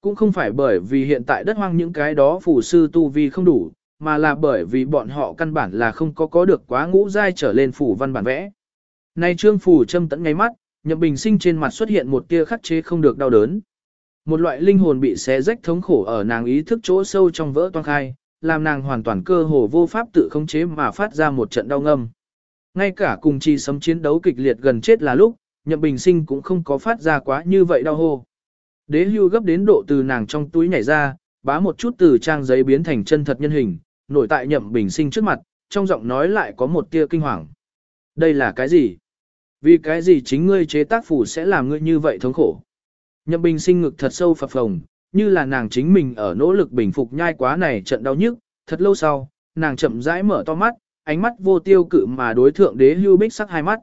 cũng không phải bởi vì hiện tại đất hoang những cái đó phù sư tu vi không đủ, mà là bởi vì bọn họ căn bản là không có có được quá ngũ giai trở lên phủ văn bản vẽ. Nay trương phủ châm tận ngay mắt, nhậm bình sinh trên mặt xuất hiện một tia khắc chế không được đau đớn. Một loại linh hồn bị xé rách thống khổ ở nàng ý thức chỗ sâu trong vỡ toang khai, làm nàng hoàn toàn cơ hồ vô pháp tự khống chế mà phát ra một trận đau ngâm. Ngay cả cùng chi sấm chiến đấu kịch liệt gần chết là lúc, nhậm bình sinh cũng không có phát ra quá như vậy đau hô. Đế hưu gấp đến độ từ nàng trong túi nhảy ra, bá một chút từ trang giấy biến thành chân thật nhân hình, nổi tại nhậm bình sinh trước mặt, trong giọng nói lại có một tia kinh hoàng. Đây là cái gì? Vì cái gì chính ngươi chế tác phủ sẽ làm ngươi như vậy thống khổ? Nhậm bình sinh ngực thật sâu phập phồng, như là nàng chính mình ở nỗ lực bình phục nhai quá này trận đau nhức, thật lâu sau, nàng chậm rãi mở to mắt, ánh mắt vô tiêu cự mà đối thượng đế hưu bích sắc hai mắt.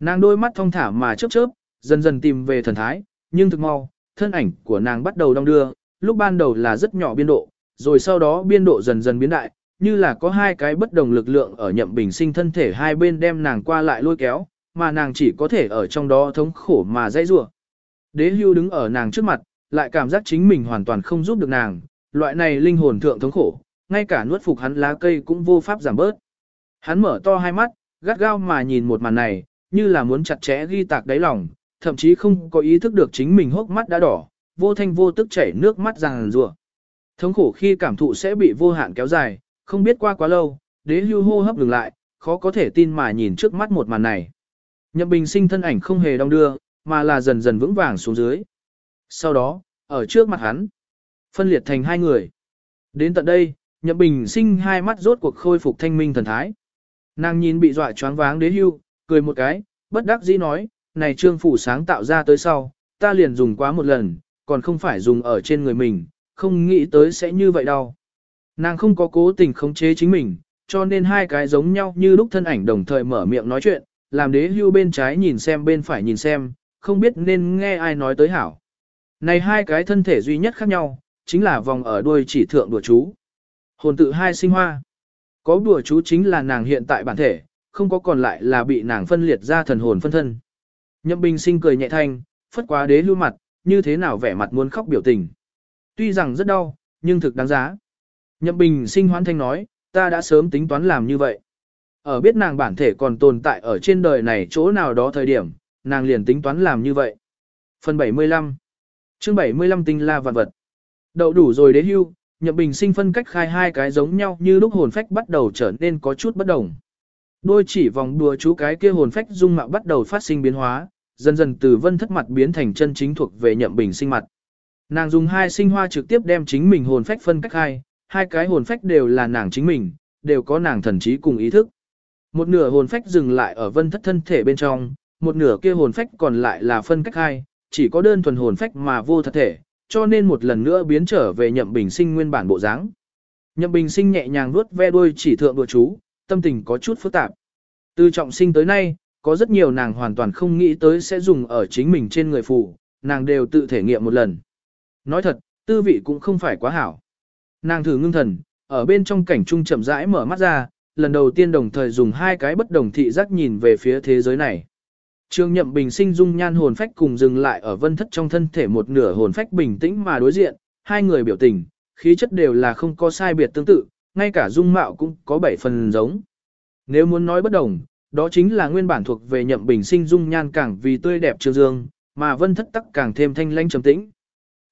Nàng đôi mắt thong thả mà chớp chớp, dần dần tìm về thần thái, nhưng thực mau, thân ảnh của nàng bắt đầu đong đưa, lúc ban đầu là rất nhỏ biên độ, rồi sau đó biên độ dần dần biến đại, như là có hai cái bất đồng lực lượng ở nhậm bình sinh thân thể hai bên đem nàng qua lại lôi kéo, mà nàng chỉ có thể ở trong đó thống khổ mà dây rủa. Đế hưu đứng ở nàng trước mặt, lại cảm giác chính mình hoàn toàn không giúp được nàng, loại này linh hồn thượng thống khổ, ngay cả nuốt phục hắn lá cây cũng vô pháp giảm bớt. Hắn mở to hai mắt, gắt gao mà nhìn một màn này, như là muốn chặt chẽ ghi tạc đáy lòng, thậm chí không có ý thức được chính mình hốc mắt đã đỏ, vô thanh vô tức chảy nước mắt ràng rùa. Thống khổ khi cảm thụ sẽ bị vô hạn kéo dài, không biết qua quá lâu, đế hưu hô hấp dừng lại, khó có thể tin mà nhìn trước mắt một màn này. Nhậm bình sinh thân ảnh không hề đong đưa, mà là dần dần vững vàng xuống dưới. Sau đó, ở trước mặt hắn, phân liệt thành hai người. Đến tận đây, nhậm bình sinh hai mắt rốt cuộc khôi phục thanh minh thần thái. Nàng nhìn bị dọa choáng váng đế hưu, cười một cái, bất đắc dĩ nói, này trương phủ sáng tạo ra tới sau, ta liền dùng quá một lần, còn không phải dùng ở trên người mình, không nghĩ tới sẽ như vậy đâu. Nàng không có cố tình khống chế chính mình, cho nên hai cái giống nhau như lúc thân ảnh đồng thời mở miệng nói chuyện, làm đế hưu bên trái nhìn xem bên phải nhìn xem, không biết nên nghe ai nói tới hảo. Này hai cái thân thể duy nhất khác nhau, chính là vòng ở đuôi chỉ thượng đùa chú. Hồn tự hai sinh hoa. Có đùa chú chính là nàng hiện tại bản thể, không có còn lại là bị nàng phân liệt ra thần hồn phân thân. Nhậm Bình sinh cười nhẹ thanh, phất quá đế lưu mặt, như thế nào vẻ mặt muốn khóc biểu tình. Tuy rằng rất đau, nhưng thực đáng giá. Nhậm Bình sinh hoán thanh nói, ta đã sớm tính toán làm như vậy. Ở biết nàng bản thể còn tồn tại ở trên đời này chỗ nào đó thời điểm, nàng liền tính toán làm như vậy. Phần 75 chương 75 tinh la vạn vật Đậu đủ rồi đế hưu, Nhậm Bình sinh phân cách khai hai cái giống nhau như lúc hồn phách bắt đầu trở nên có chút bất đồng. Đôi chỉ vòng đùa chú cái kia hồn phách dung mạo bắt đầu phát sinh biến hóa, dần dần từ vân thất mặt biến thành chân chính thuộc về nhậm bình sinh mặt. Nàng dùng hai sinh hoa trực tiếp đem chính mình hồn phách phân cách hai, hai cái hồn phách đều là nàng chính mình, đều có nàng thần trí cùng ý thức. Một nửa hồn phách dừng lại ở vân thất thân thể bên trong, một nửa kia hồn phách còn lại là phân cách hai, chỉ có đơn thuần hồn phách mà vô thật thể, cho nên một lần nữa biến trở về nhậm bình sinh nguyên bản bộ dáng. Nhậm bình sinh nhẹ nhàng vuốt ve đuôi chỉ thượng đùa chú, tâm tình có chút phức tạp. Từ trọng sinh tới nay, có rất nhiều nàng hoàn toàn không nghĩ tới sẽ dùng ở chính mình trên người phụ, nàng đều tự thể nghiệm một lần. Nói thật, tư vị cũng không phải quá hảo. Nàng thử ngưng thần, ở bên trong cảnh trung chậm rãi mở mắt ra, lần đầu tiên đồng thời dùng hai cái bất đồng thị giác nhìn về phía thế giới này. Trương nhậm bình sinh dung nhan hồn phách cùng dừng lại ở vân thất trong thân thể một nửa hồn phách bình tĩnh mà đối diện, hai người biểu tình, khí chất đều là không có sai biệt tương tự, ngay cả dung mạo cũng có bảy phần giống. Nếu muốn nói bất đồng, đó chính là nguyên bản thuộc về nhậm bình sinh dung nhan càng vì tươi đẹp trương dương, mà vân thất tắc càng thêm thanh lanh trầm tĩnh.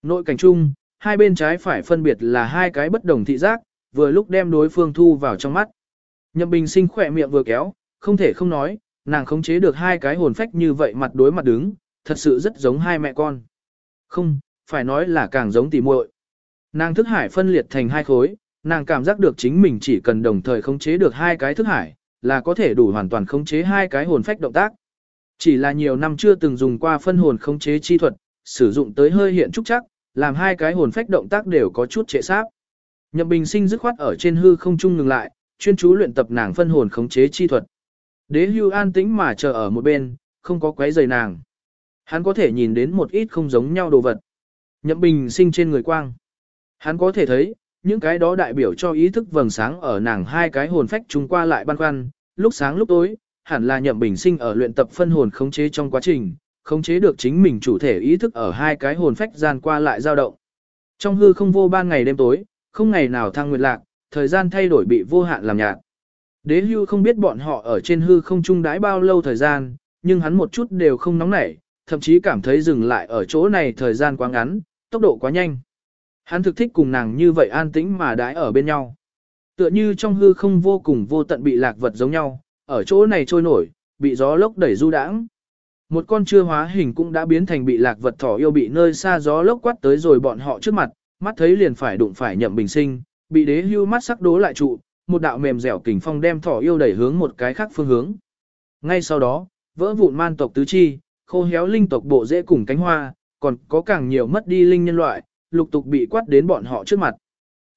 Nội cảnh chung, hai bên trái phải phân biệt là hai cái bất đồng thị giác, vừa lúc đem đối phương thu vào trong mắt. Nhậm bình sinh khỏe miệng vừa kéo, không thể không nói, nàng khống chế được hai cái hồn phách như vậy mặt đối mặt đứng, thật sự rất giống hai mẹ con. Không, phải nói là càng giống tỉ muội. Nàng thức hải phân liệt thành hai khối, nàng cảm giác được chính mình chỉ cần đồng thời khống chế được hai cái thức hải, là có thể đủ hoàn toàn khống chế hai cái hồn phách động tác. Chỉ là nhiều năm chưa từng dùng qua phân hồn khống chế chi thuật, sử dụng tới hơi hiện trúc chắc, làm hai cái hồn phách động tác đều có chút trệ sáp. Nhậm Bình Sinh dứt khoát ở trên hư không trung ngừng lại, chuyên chú luyện tập nàng phân hồn khống chế chi thuật. Đế Hưu an tĩnh mà chờ ở một bên, không có quấy rầy nàng. Hắn có thể nhìn đến một ít không giống nhau đồ vật. Nhậm Bình Sinh trên người quang. Hắn có thể thấy, những cái đó đại biểu cho ý thức vầng sáng ở nàng hai cái hồn phách chung qua lại băn khoăn, lúc sáng lúc tối, hẳn là nhậm bình sinh ở luyện tập phân hồn khống chế trong quá trình, khống chế được chính mình chủ thể ý thức ở hai cái hồn phách gian qua lại dao động. Trong hư không vô ban ngày đêm tối, không ngày nào thăng nguyệt lạc, thời gian thay đổi bị vô hạn làm nhạt. Đế hưu không biết bọn họ ở trên hư không trung đái bao lâu thời gian, nhưng hắn một chút đều không nóng nảy, thậm chí cảm thấy dừng lại ở chỗ này thời gian quá ngắn, tốc độ quá nhanh. Hắn thực thích cùng nàng như vậy an tĩnh mà đái ở bên nhau. Tựa như trong hư không vô cùng vô tận bị lạc vật giống nhau, ở chỗ này trôi nổi, bị gió lốc đẩy du đãng. Một con chưa hóa hình cũng đã biến thành bị lạc vật thỏ yêu bị nơi xa gió lốc quát tới rồi bọn họ trước mặt, mắt thấy liền phải đụng phải nhậm bình sinh, bị đế hưu mắt sắc đố lại trụ, một đạo mềm dẻo kình phong đem thỏ yêu đẩy hướng một cái khác phương hướng. Ngay sau đó, vỡ vụn man tộc tứ chi, khô héo linh tộc bộ dễ cùng cánh hoa, còn có càng nhiều mất đi linh nhân loại, lục tục bị quát đến bọn họ trước mặt.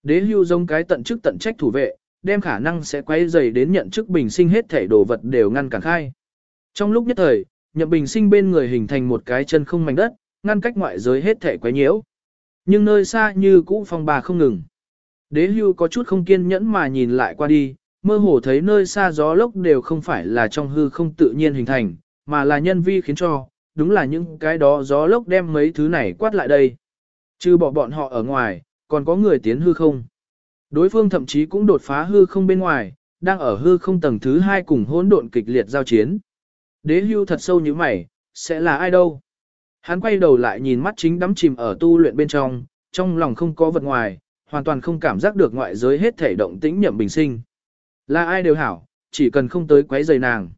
Đế hưu giống cái tận chức tận trách thủ vệ, đem khả năng sẽ quay dày đến nhận chức bình sinh hết thể đồ vật đều ngăn cản khai. Trong lúc nhất thời, nhậm bình sinh bên người hình thành một cái chân không mảnh đất, ngăn cách ngoại giới hết thể quấy nhiễu. Nhưng nơi xa như cũ phong bà không ngừng. Đế hưu có chút không kiên nhẫn mà nhìn lại qua đi, mơ hồ thấy nơi xa gió lốc đều không phải là trong hư không tự nhiên hình thành, mà là nhân vi khiến cho, đúng là những cái đó gió lốc đem mấy thứ này quát lại đây. Trừ bỏ bọn họ ở ngoài, còn có người tiến hư không. Đối phương thậm chí cũng đột phá hư không bên ngoài, đang ở hư không tầng thứ hai cùng hỗn độn kịch liệt giao chiến. Đế hưu thật sâu như mày, sẽ là ai đâu? Hắn quay đầu lại nhìn mắt chính đắm chìm ở tu luyện bên trong, trong lòng không có vật ngoài, hoàn toàn không cảm giác được ngoại giới hết thể động tĩnh nhậm bình sinh. Là ai đều hảo, chỉ cần không tới quấy rầy nàng.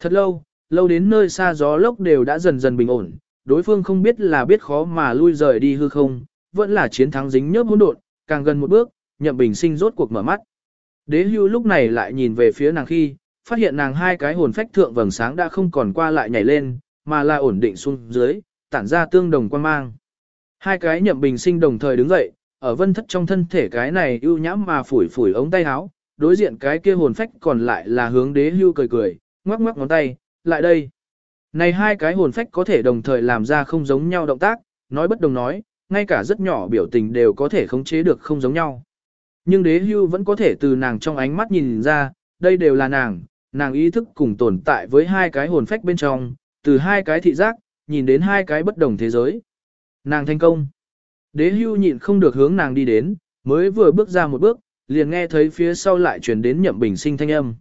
Thật lâu, lâu đến nơi xa gió lốc đều đã dần dần bình ổn, đối phương không biết là biết khó mà lui rời đi hư không, vẫn là chiến thắng dính nhớp hỗn độn, càng gần một bước, nhậm bình sinh rốt cuộc mở mắt. Đế hưu lúc này lại nhìn về phía nàng khi, phát hiện nàng hai cái hồn phách thượng vầng sáng đã không còn qua lại nhảy lên, mà là ổn định xuống dưới, tản ra tương đồng quan mang. Hai cái nhậm bình sinh đồng thời đứng dậy, ở vân thất trong thân thể cái này ưu nhãm mà phủi phủi ống tay áo, đối diện cái kia hồn phách còn lại là hướng đế hưu cười cười, ngoắc ngoắc ngón tay, lại đây. Này hai cái hồn phách có thể đồng thời làm ra không giống nhau động tác, nói bất đồng nói, ngay cả rất nhỏ biểu tình đều có thể khống chế được không giống nhau. Nhưng đế hưu vẫn có thể từ nàng trong ánh mắt nhìn ra, đây đều là nàng, nàng ý thức cùng tồn tại với hai cái hồn phách bên trong, từ hai cái thị giác, nhìn đến hai cái bất đồng thế giới. Nàng thành công. Đế hưu nhịn không được hướng nàng đi đến, mới vừa bước ra một bước, liền nghe thấy phía sau lại truyền đến nhậm bình sinh thanh âm.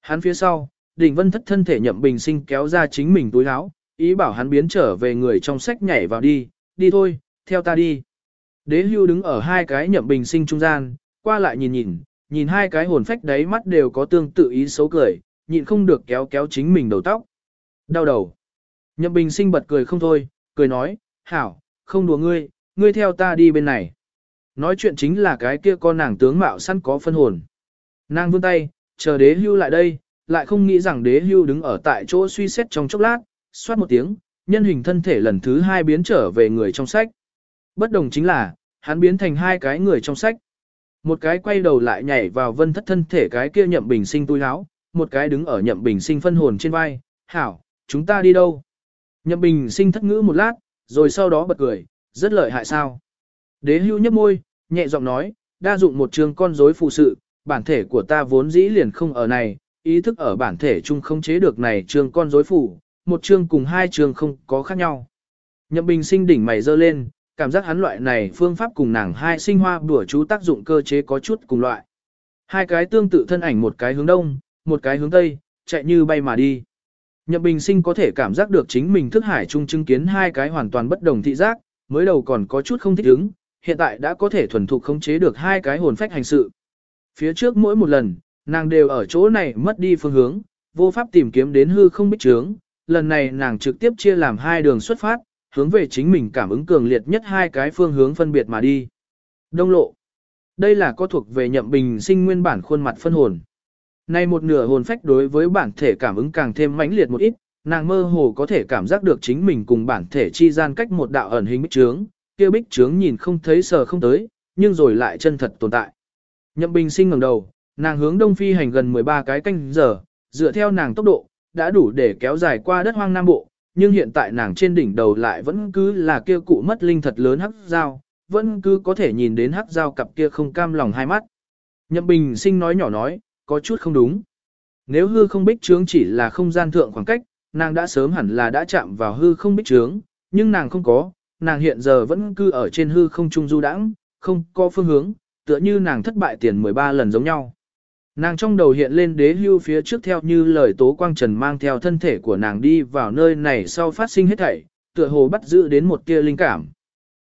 Hắn phía sau, đỉnh vân thất thân thể nhậm bình sinh kéo ra chính mình túi áo, ý bảo hắn biến trở về người trong sách nhảy vào đi, đi thôi, theo ta đi. Đế hưu đứng ở hai cái nhậm bình sinh trung gian, qua lại nhìn nhìn, nhìn hai cái hồn phách đáy mắt đều có tương tự ý xấu cười, nhịn không được kéo kéo chính mình đầu tóc. Đau đầu. Nhậm bình sinh bật cười không thôi, cười nói, hảo, không đùa ngươi, ngươi theo ta đi bên này. Nói chuyện chính là cái kia con nàng tướng mạo săn có phân hồn. Nàng vươn tay, chờ đế hưu lại đây, lại không nghĩ rằng đế hưu đứng ở tại chỗ suy xét trong chốc lát, xoát một tiếng, nhân hình thân thể lần thứ hai biến trở về người trong sách. Bất đồng chính là, hắn biến thành hai cái người trong sách. Một cái quay đầu lại nhảy vào vân thất thân thể cái kia nhậm bình sinh túi áo, một cái đứng ở nhậm bình sinh phân hồn trên vai, hảo, chúng ta đi đâu? Nhậm bình sinh thất ngữ một lát, rồi sau đó bật cười, rất lợi hại sao? Đế hưu nhấp môi, nhẹ giọng nói, đa dụng một trường con rối phụ sự, bản thể của ta vốn dĩ liền không ở này, ý thức ở bản thể chung không chế được này trường con rối phủ, một chương cùng hai chương không có khác nhau. Nhậm bình sinh đỉnh mày dơ lên, cảm giác hắn loại này phương pháp cùng nàng hai sinh hoa bùa chú tác dụng cơ chế có chút cùng loại. Hai cái tương tự thân ảnh một cái hướng đông, một cái hướng tây, chạy như bay mà đi. Nhậm bình sinh có thể cảm giác được chính mình thức hải chung chứng kiến hai cái hoàn toàn bất đồng thị giác, mới đầu còn có chút không thích ứng, hiện tại đã có thể thuần thục khống chế được hai cái hồn phách hành sự. Phía trước mỗi một lần, nàng đều ở chỗ này mất đi phương hướng, vô pháp tìm kiếm đến hư không bích trướng, lần này nàng trực tiếp chia làm hai đường xuất phát, hướng về chính mình cảm ứng cường liệt nhất hai cái phương hướng phân biệt mà đi. Đông lộ. Đây là có thuộc về nhậm bình sinh nguyên bản khuôn mặt phân hồn. Nay một nửa hồn phách đối với bản thể cảm ứng càng thêm mãnh liệt một ít, nàng mơ hồ có thể cảm giác được chính mình cùng bản thể chi gian cách một đạo ẩn hình bích trướng, kia bích trướng nhìn không thấy sờ không tới, nhưng rồi lại chân thật tồn tại. Nhậm bình sinh ngẩng đầu, nàng hướng đông phi hành gần 13 cái canh giờ, dựa theo nàng tốc độ, đã đủ để kéo dài qua đất hoang nam bộ, nhưng hiện tại nàng trên đỉnh đầu lại vẫn cứ là kia cụ mất linh thật lớn hắc dao, vẫn cứ có thể nhìn đến hắc dao cặp kia không cam lòng hai mắt. Nhậm bình sinh nói nhỏ nói, có chút không đúng. Nếu hư không bích trướng chỉ là không gian thượng khoảng cách, nàng đã sớm hẳn là đã chạm vào hư không bích trướng, nhưng nàng không có, nàng hiện giờ vẫn cư ở trên hư không trung du đãng, không có phương hướng, tựa như nàng thất bại tiền 13 lần giống nhau. Nàng trong đầu hiện lên đế hưu phía trước theo như lời tố quang trần mang theo thân thể của nàng đi vào nơi này sau phát sinh hết thảy, tựa hồ bắt giữ đến một tia linh cảm.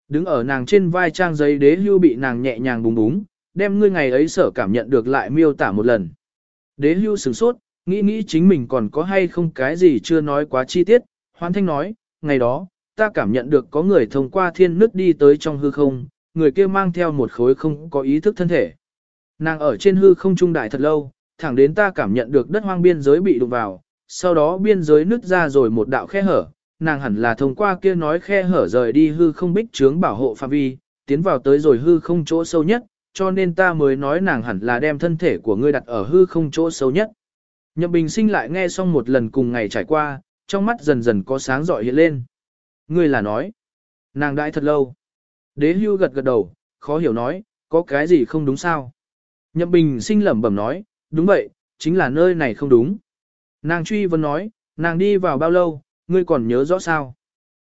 Đứng ở nàng trên vai trang giấy đế hưu bị nàng nhẹ nhàng búng búng, đem ngươi ngày ấy sở cảm nhận được lại miêu tả một lần. Đế hưu sửng sốt, nghĩ nghĩ chính mình còn có hay không cái gì chưa nói quá chi tiết, hoan thanh nói, ngày đó, ta cảm nhận được có người thông qua thiên nước đi tới trong hư không, người kia mang theo một khối không có ý thức thân thể. Nàng ở trên hư không trung đại thật lâu, thẳng đến ta cảm nhận được đất hoang biên giới bị đụng vào, sau đó biên giới nứt ra rồi một đạo khe hở, nàng hẳn là thông qua kia nói khe hở rời đi hư không bích trướng bảo hộ phạm vi, tiến vào tới rồi hư không chỗ sâu nhất, cho nên ta mới nói nàng hẳn là đem thân thể của ngươi đặt ở hư không chỗ sâu nhất. Nhậm Bình Sinh lại nghe xong một lần cùng ngày trải qua, trong mắt dần dần có sáng rọi hiện lên. Ngươi là nói, nàng đãi thật lâu. Đế hưu gật gật đầu, khó hiểu nói, có cái gì không đúng sao? Nhậm Bình Sinh lẩm bẩm nói, đúng vậy, chính là nơi này không đúng. Nàng truy vấn nói, nàng đi vào bao lâu, ngươi còn nhớ rõ sao?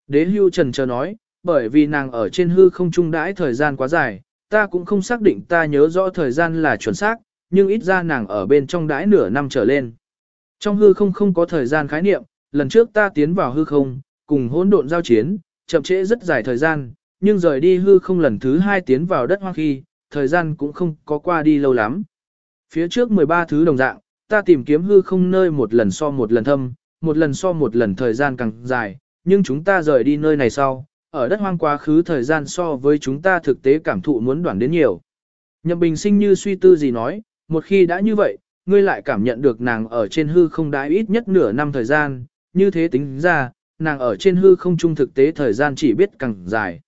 Đế hưu trần chờ nói, bởi vì nàng ở trên hư không trung đãi thời gian quá dài, ta cũng không xác định ta nhớ rõ thời gian là chuẩn xác, nhưng ít ra nàng ở bên trong đãi nửa năm trở lên. Trong hư không không có thời gian khái niệm, lần trước ta tiến vào hư không, cùng hỗn độn giao chiến, chậm trễ rất dài thời gian, nhưng rời đi hư không lần thứ hai tiến vào đất hoang khi, thời gian cũng không có qua đi lâu lắm. Phía trước 13 thứ đồng dạng, ta tìm kiếm hư không nơi một lần so một lần thâm, một lần so một lần thời gian càng dài, nhưng chúng ta rời đi nơi này sau, ở đất hoang quá khứ thời gian so với chúng ta thực tế cảm thụ muốn đoạn đến nhiều. Nhậm Bình sinh như suy tư gì nói, một khi đã như vậy, ngươi lại cảm nhận được nàng ở trên hư không đã ít nhất nửa năm thời gian, như thế tính ra, nàng ở trên hư không trung thực tế thời gian chỉ biết càng dài.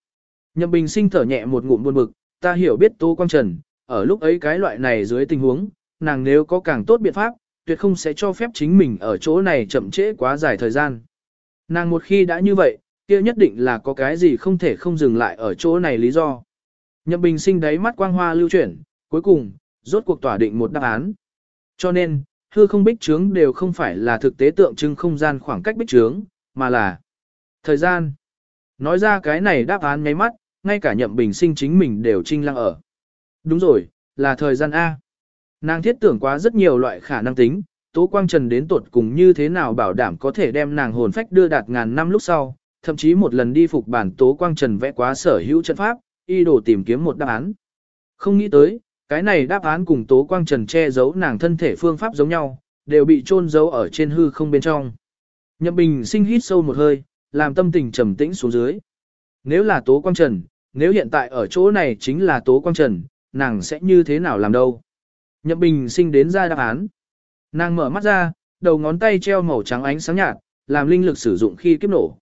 Nhậm Bình sinh thở nhẹ một ngụm buồn bực, ta hiểu biết Tô Quang Trần, ở lúc ấy cái loại này dưới tình huống, nàng nếu có càng tốt biện pháp, tuyệt không sẽ cho phép chính mình ở chỗ này chậm trễ quá dài thời gian. Nàng một khi đã như vậy, kia nhất định là có cái gì không thể không dừng lại ở chỗ này lý do. Nhậm Bình sinh đáy mắt quang hoa lưu chuyển, cuối cùng, rốt cuộc tỏa định một đáp án. Cho nên, hư không bích trướng đều không phải là thực tế tượng trưng không gian khoảng cách bích trướng, mà là thời gian. Nói ra cái này đáp án nháy mắt, ngay cả nhậm bình sinh chính mình đều trinh lăng ở. Đúng rồi, là thời gian A. Nàng thiết tưởng quá rất nhiều loại khả năng tính, Tố Quang Trần đến tuột cùng như thế nào bảo đảm có thể đem nàng hồn phách đưa đạt ngàn năm lúc sau, thậm chí một lần đi phục bản Tố Quang Trần vẽ quá sở hữu trận pháp, y đồ tìm kiếm một đáp án. Không nghĩ tới, cái này đáp án cùng Tố Quang Trần che giấu nàng thân thể phương pháp giống nhau, đều bị chôn giấu ở trên hư không bên trong. Nhậm Bình sinh hít sâu một hơi, làm tâm tình trầm tĩnh xuống dưới. Nếu là Tố Quang Trần, nếu hiện tại ở chỗ này chính là Tố Quang Trần, nàng sẽ như thế nào làm đâu? Nhậm Bình sinh đến ra đáp án. Nàng mở mắt ra, đầu ngón tay treo màu trắng ánh sáng nhạt, làm linh lực sử dụng khi kiếp nổ.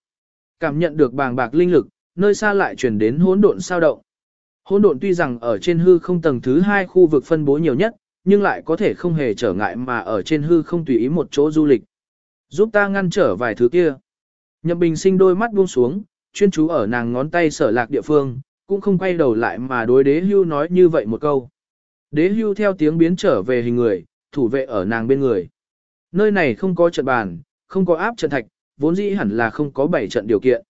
Cảm nhận được bàng bạc linh lực, nơi xa lại truyền đến hỗn độn sao động. Hỗn độn tuy rằng ở trên hư không tầng thứ hai khu vực phân bố nhiều nhất, nhưng lại có thể không hề trở ngại mà ở trên hư không tùy ý một chỗ du lịch. Giúp ta ngăn trở vài thứ kia. Nhậm Bình sinh đôi mắt buông xuống, chuyên chú ở nàng ngón tay sở lạc địa phương, cũng không quay đầu lại mà đối đế hưu nói như vậy một câu. Đế hưu theo tiếng biến trở về hình người, thủ vệ ở nàng bên người. Nơi này không có trận bàn, không có áp trận thạch, vốn dĩ hẳn là không có bảy trận điều kiện.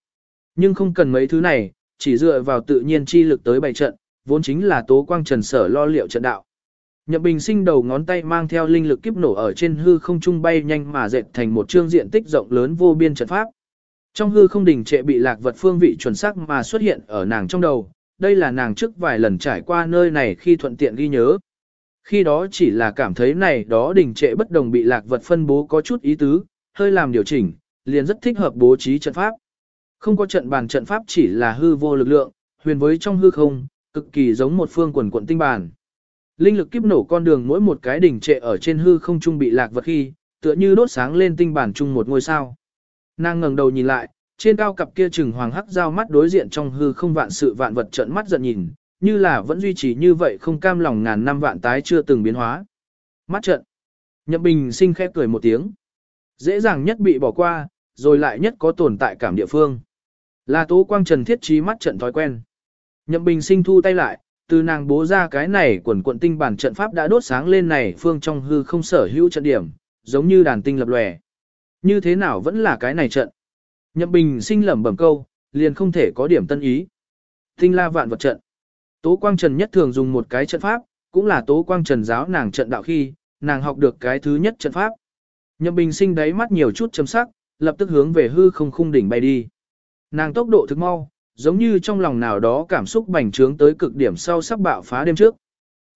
Nhưng không cần mấy thứ này, chỉ dựa vào tự nhiên chi lực tới bảy trận, vốn chính là tố quang trần sở lo liệu trận đạo. Nhậm Bình sinh đầu ngón tay mang theo linh lực kiếp nổ ở trên hư không trung bay nhanh mà dệt thành một chương diện tích rộng lớn vô biên trận pháp. Trong hư không đình trệ bị lạc vật phương vị chuẩn xác mà xuất hiện ở nàng trong đầu, đây là nàng trước vài lần trải qua nơi này khi thuận tiện ghi nhớ. Khi đó chỉ là cảm thấy này đó đình trệ bất đồng bị lạc vật phân bố có chút ý tứ, hơi làm điều chỉnh, liền rất thích hợp bố trí trận pháp. Không có trận bàn trận pháp chỉ là hư vô lực lượng, huyền với trong hư không, cực kỳ giống một phương quần quận tinh bàn. Linh lực kiếp nổ con đường mỗi một cái đỉnh trệ ở trên hư không trung bị lạc vật khi, tựa như đốt sáng lên tinh bản chung một ngôi sao. Nàng ngẩng đầu nhìn lại, trên cao cặp kia trừng hoàng hắc giao mắt đối diện trong hư không vạn sự vạn vật trợn mắt giận nhìn, như là vẫn duy trì như vậy không cam lòng ngàn năm vạn tái chưa từng biến hóa. Mắt trận. Nhậm Bình sinh khẽ cười một tiếng. Dễ dàng nhất bị bỏ qua, rồi lại nhất có tồn tại cảm địa phương. Là Tố Quang Trần thiết trí mắt trận thói quen. Nhậm Bình sinh thu tay lại, từ nàng bố ra cái này quần quận tinh bản trận pháp đã đốt sáng lên này phương trong hư không sở hữu trận điểm, giống như đàn tinh lập lòe. Như thế nào vẫn là cái này trận? Nhậm Bình sinh lẩm bẩm câu, liền không thể có điểm tân ý. Tinh la vạn vật trận. Tố Quang Trần nhất thường dùng một cái trận pháp, cũng là Tố Quang Trần giáo nàng trận đạo khi, nàng học được cái thứ nhất trận pháp. Nhậm Bình sinh đáy mắt nhiều chút chấm sắc, lập tức hướng về hư không khung đỉnh bay đi. Nàng tốc độ thực mau, giống như trong lòng nào đó cảm xúc bành trướng tới cực điểm sau sắp bạo phá đêm trước.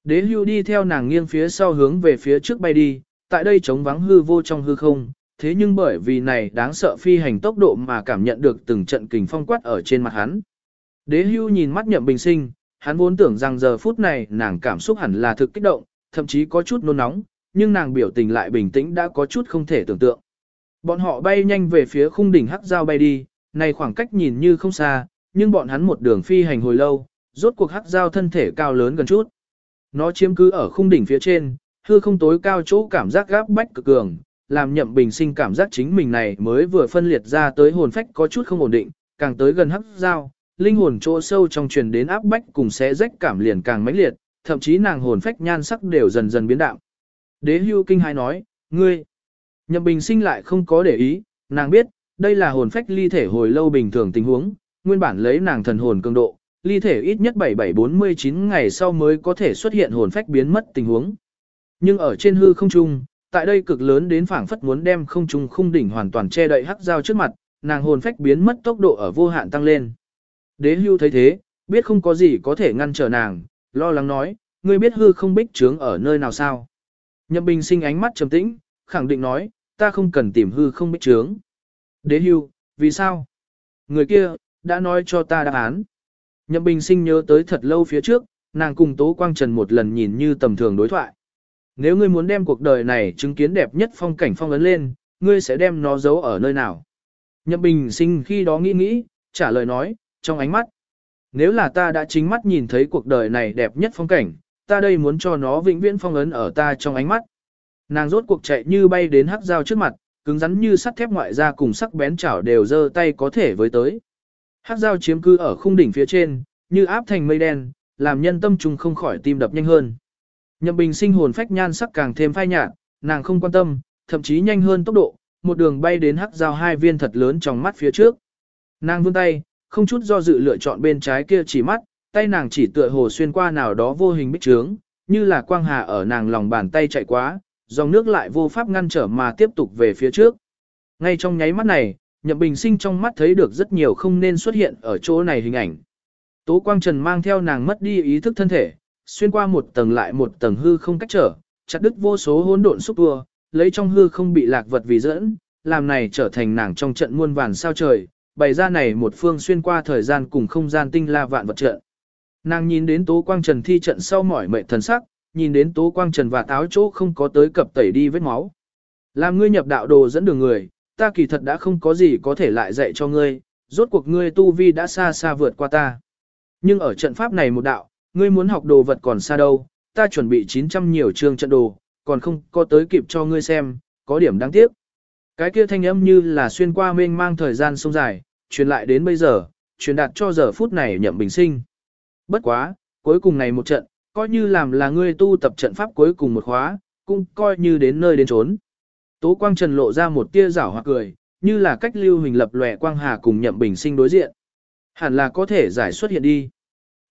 Đế hưu đi theo nàng nghiêng phía sau hướng về phía trước bay đi, tại đây trống vắng hư vô trong hư không, thế nhưng bởi vì này đáng sợ phi hành tốc độ mà cảm nhận được từng trận kình phong quát ở trên mặt hắn. Đế hưu nhìn mắt nhậm bình sinh, hắn vốn tưởng rằng giờ phút này nàng cảm xúc hẳn là thực kích động, thậm chí có chút nôn nóng, nhưng nàng biểu tình lại bình tĩnh đã có chút không thể tưởng tượng. Bọn họ bay nhanh về phía khung đỉnh hắc giao bay đi, này khoảng cách nhìn như không xa, nhưng bọn hắn một đường phi hành hồi lâu, rốt cuộc hắc giao thân thể cao lớn gần chút. Nó chiếm cứ ở khung đỉnh phía trên, hư không tối cao chỗ cảm giác gáp bách cực cường, làm nhậm bình sinh cảm giác chính mình này mới vừa phân liệt ra tới hồn phách có chút không ổn định, càng tới gần hắc dao, linh hồn chỗ sâu trong truyền đến áp bách cùng xé rách cảm liền càng mãnh liệt, thậm chí nàng hồn phách nhan sắc đều dần dần biến đạo. Đế hưu kinh hai nói, ngươi, nhậm bình sinh lại không có để ý, nàng biết, đây là hồn phách ly thể hồi lâu bình thường tình huống, nguyên bản lấy nàng thần hồn cường độ, ly thể ít nhất 7749 ngày sau mới có thể xuất hiện hồn phách biến mất tình huống. Nhưng ở trên hư không trung, tại đây cực lớn đến phảng phất muốn đem không trung khung đỉnh hoàn toàn che đậy hắc giao trước mặt, nàng hồn phách biến mất tốc độ ở vô hạn tăng lên. Đế hưu thấy thế, biết không có gì có thể ngăn trở nàng, lo lắng nói, ngươi biết hư không bích trướng ở nơi nào sao? Nhậm bình sinh ánh mắt trầm tĩnh, khẳng định nói, ta không cần tìm hư không bích trướng. Đế hưu, vì sao? Người kia, đã nói cho ta đáp án. Nhậm bình sinh nhớ tới thật lâu phía trước, nàng cùng Tố Quang Trần một lần nhìn như tầm thường đối thoại. Nếu ngươi muốn đem cuộc đời này chứng kiến đẹp nhất phong cảnh phong ấn lên, ngươi sẽ đem nó giấu ở nơi nào? Nhậm bình sinh khi đó nghĩ nghĩ, trả lời nói, trong ánh mắt. Nếu là ta đã chính mắt nhìn thấy cuộc đời này đẹp nhất phong cảnh, ta đây muốn cho nó vĩnh viễn phong ấn ở ta trong ánh mắt. Nàng rốt cuộc chạy như bay đến hắc dao trước mặt, cứng rắn như sắt thép ngoại ra cùng sắc bén chảo đều giơ tay có thể với tới. Hắc dao chiếm cư ở khung đỉnh phía trên, như áp thành mây đen, làm nhân tâm trùng không khỏi tim đập nhanh hơn. Nhậm Bình sinh hồn phách nhan sắc càng thêm phai nhạt, nàng không quan tâm, thậm chí nhanh hơn tốc độ, một đường bay đến hắc giao hai viên thật lớn trong mắt phía trước. Nàng vươn tay, không chút do dự lựa chọn bên trái kia chỉ mắt, tay nàng chỉ tựa hồ xuyên qua nào đó vô hình bích trướng, như là quang hà ở nàng lòng bàn tay chạy quá, dòng nước lại vô pháp ngăn trở mà tiếp tục về phía trước. Ngay trong nháy mắt này, Nhậm Bình Sinh trong mắt thấy được rất nhiều không nên xuất hiện ở chỗ này hình ảnh. Tố Quang Trần mang theo nàng mất đi ý thức thân thể, xuyên qua một tầng lại một tầng hư không cách trở, chặt đứt vô số hỗn độn xúc tua, lấy trong hư không bị lạc vật vì dẫn, làm này trở thành nàng trong trận muôn vàn sao trời, bày ra này một phương xuyên qua thời gian cùng không gian tinh la vạn vật trận. Nàng nhìn đến Tố Quang Trần thi trận sau mỏi mệt thần sắc, nhìn đến Tố Quang Trần và táo chỗ không có tới cập tẩy đi vết máu. Làm ngươi nhập đạo đồ dẫn đường người, ta kỳ thật đã không có gì có thể lại dạy cho ngươi, rốt cuộc ngươi tu vi đã xa xa vượt qua ta. Nhưng ở trận pháp này một đạo, ngươi muốn học đồ vật còn xa đâu, ta chuẩn bị 900 nhiều chương trận đồ, còn không có tới kịp cho ngươi xem, có điểm đáng tiếc. Cái kia thanh âm như là xuyên qua mênh mang thời gian sông dài, truyền lại đến bây giờ, truyền đạt cho giờ phút này nhậm bình sinh. Bất quá, cuối cùng này một trận, coi như làm là ngươi tu tập trận pháp cuối cùng một khóa, cũng coi như đến nơi đến trốn. Tố Quang Trần lộ ra một tia rảo hoặc cười, như là cách lưu hình lập lòe Quang Hà cùng nhậm bình sinh đối diện. Hẳn là có thể giải xuất hiện đi.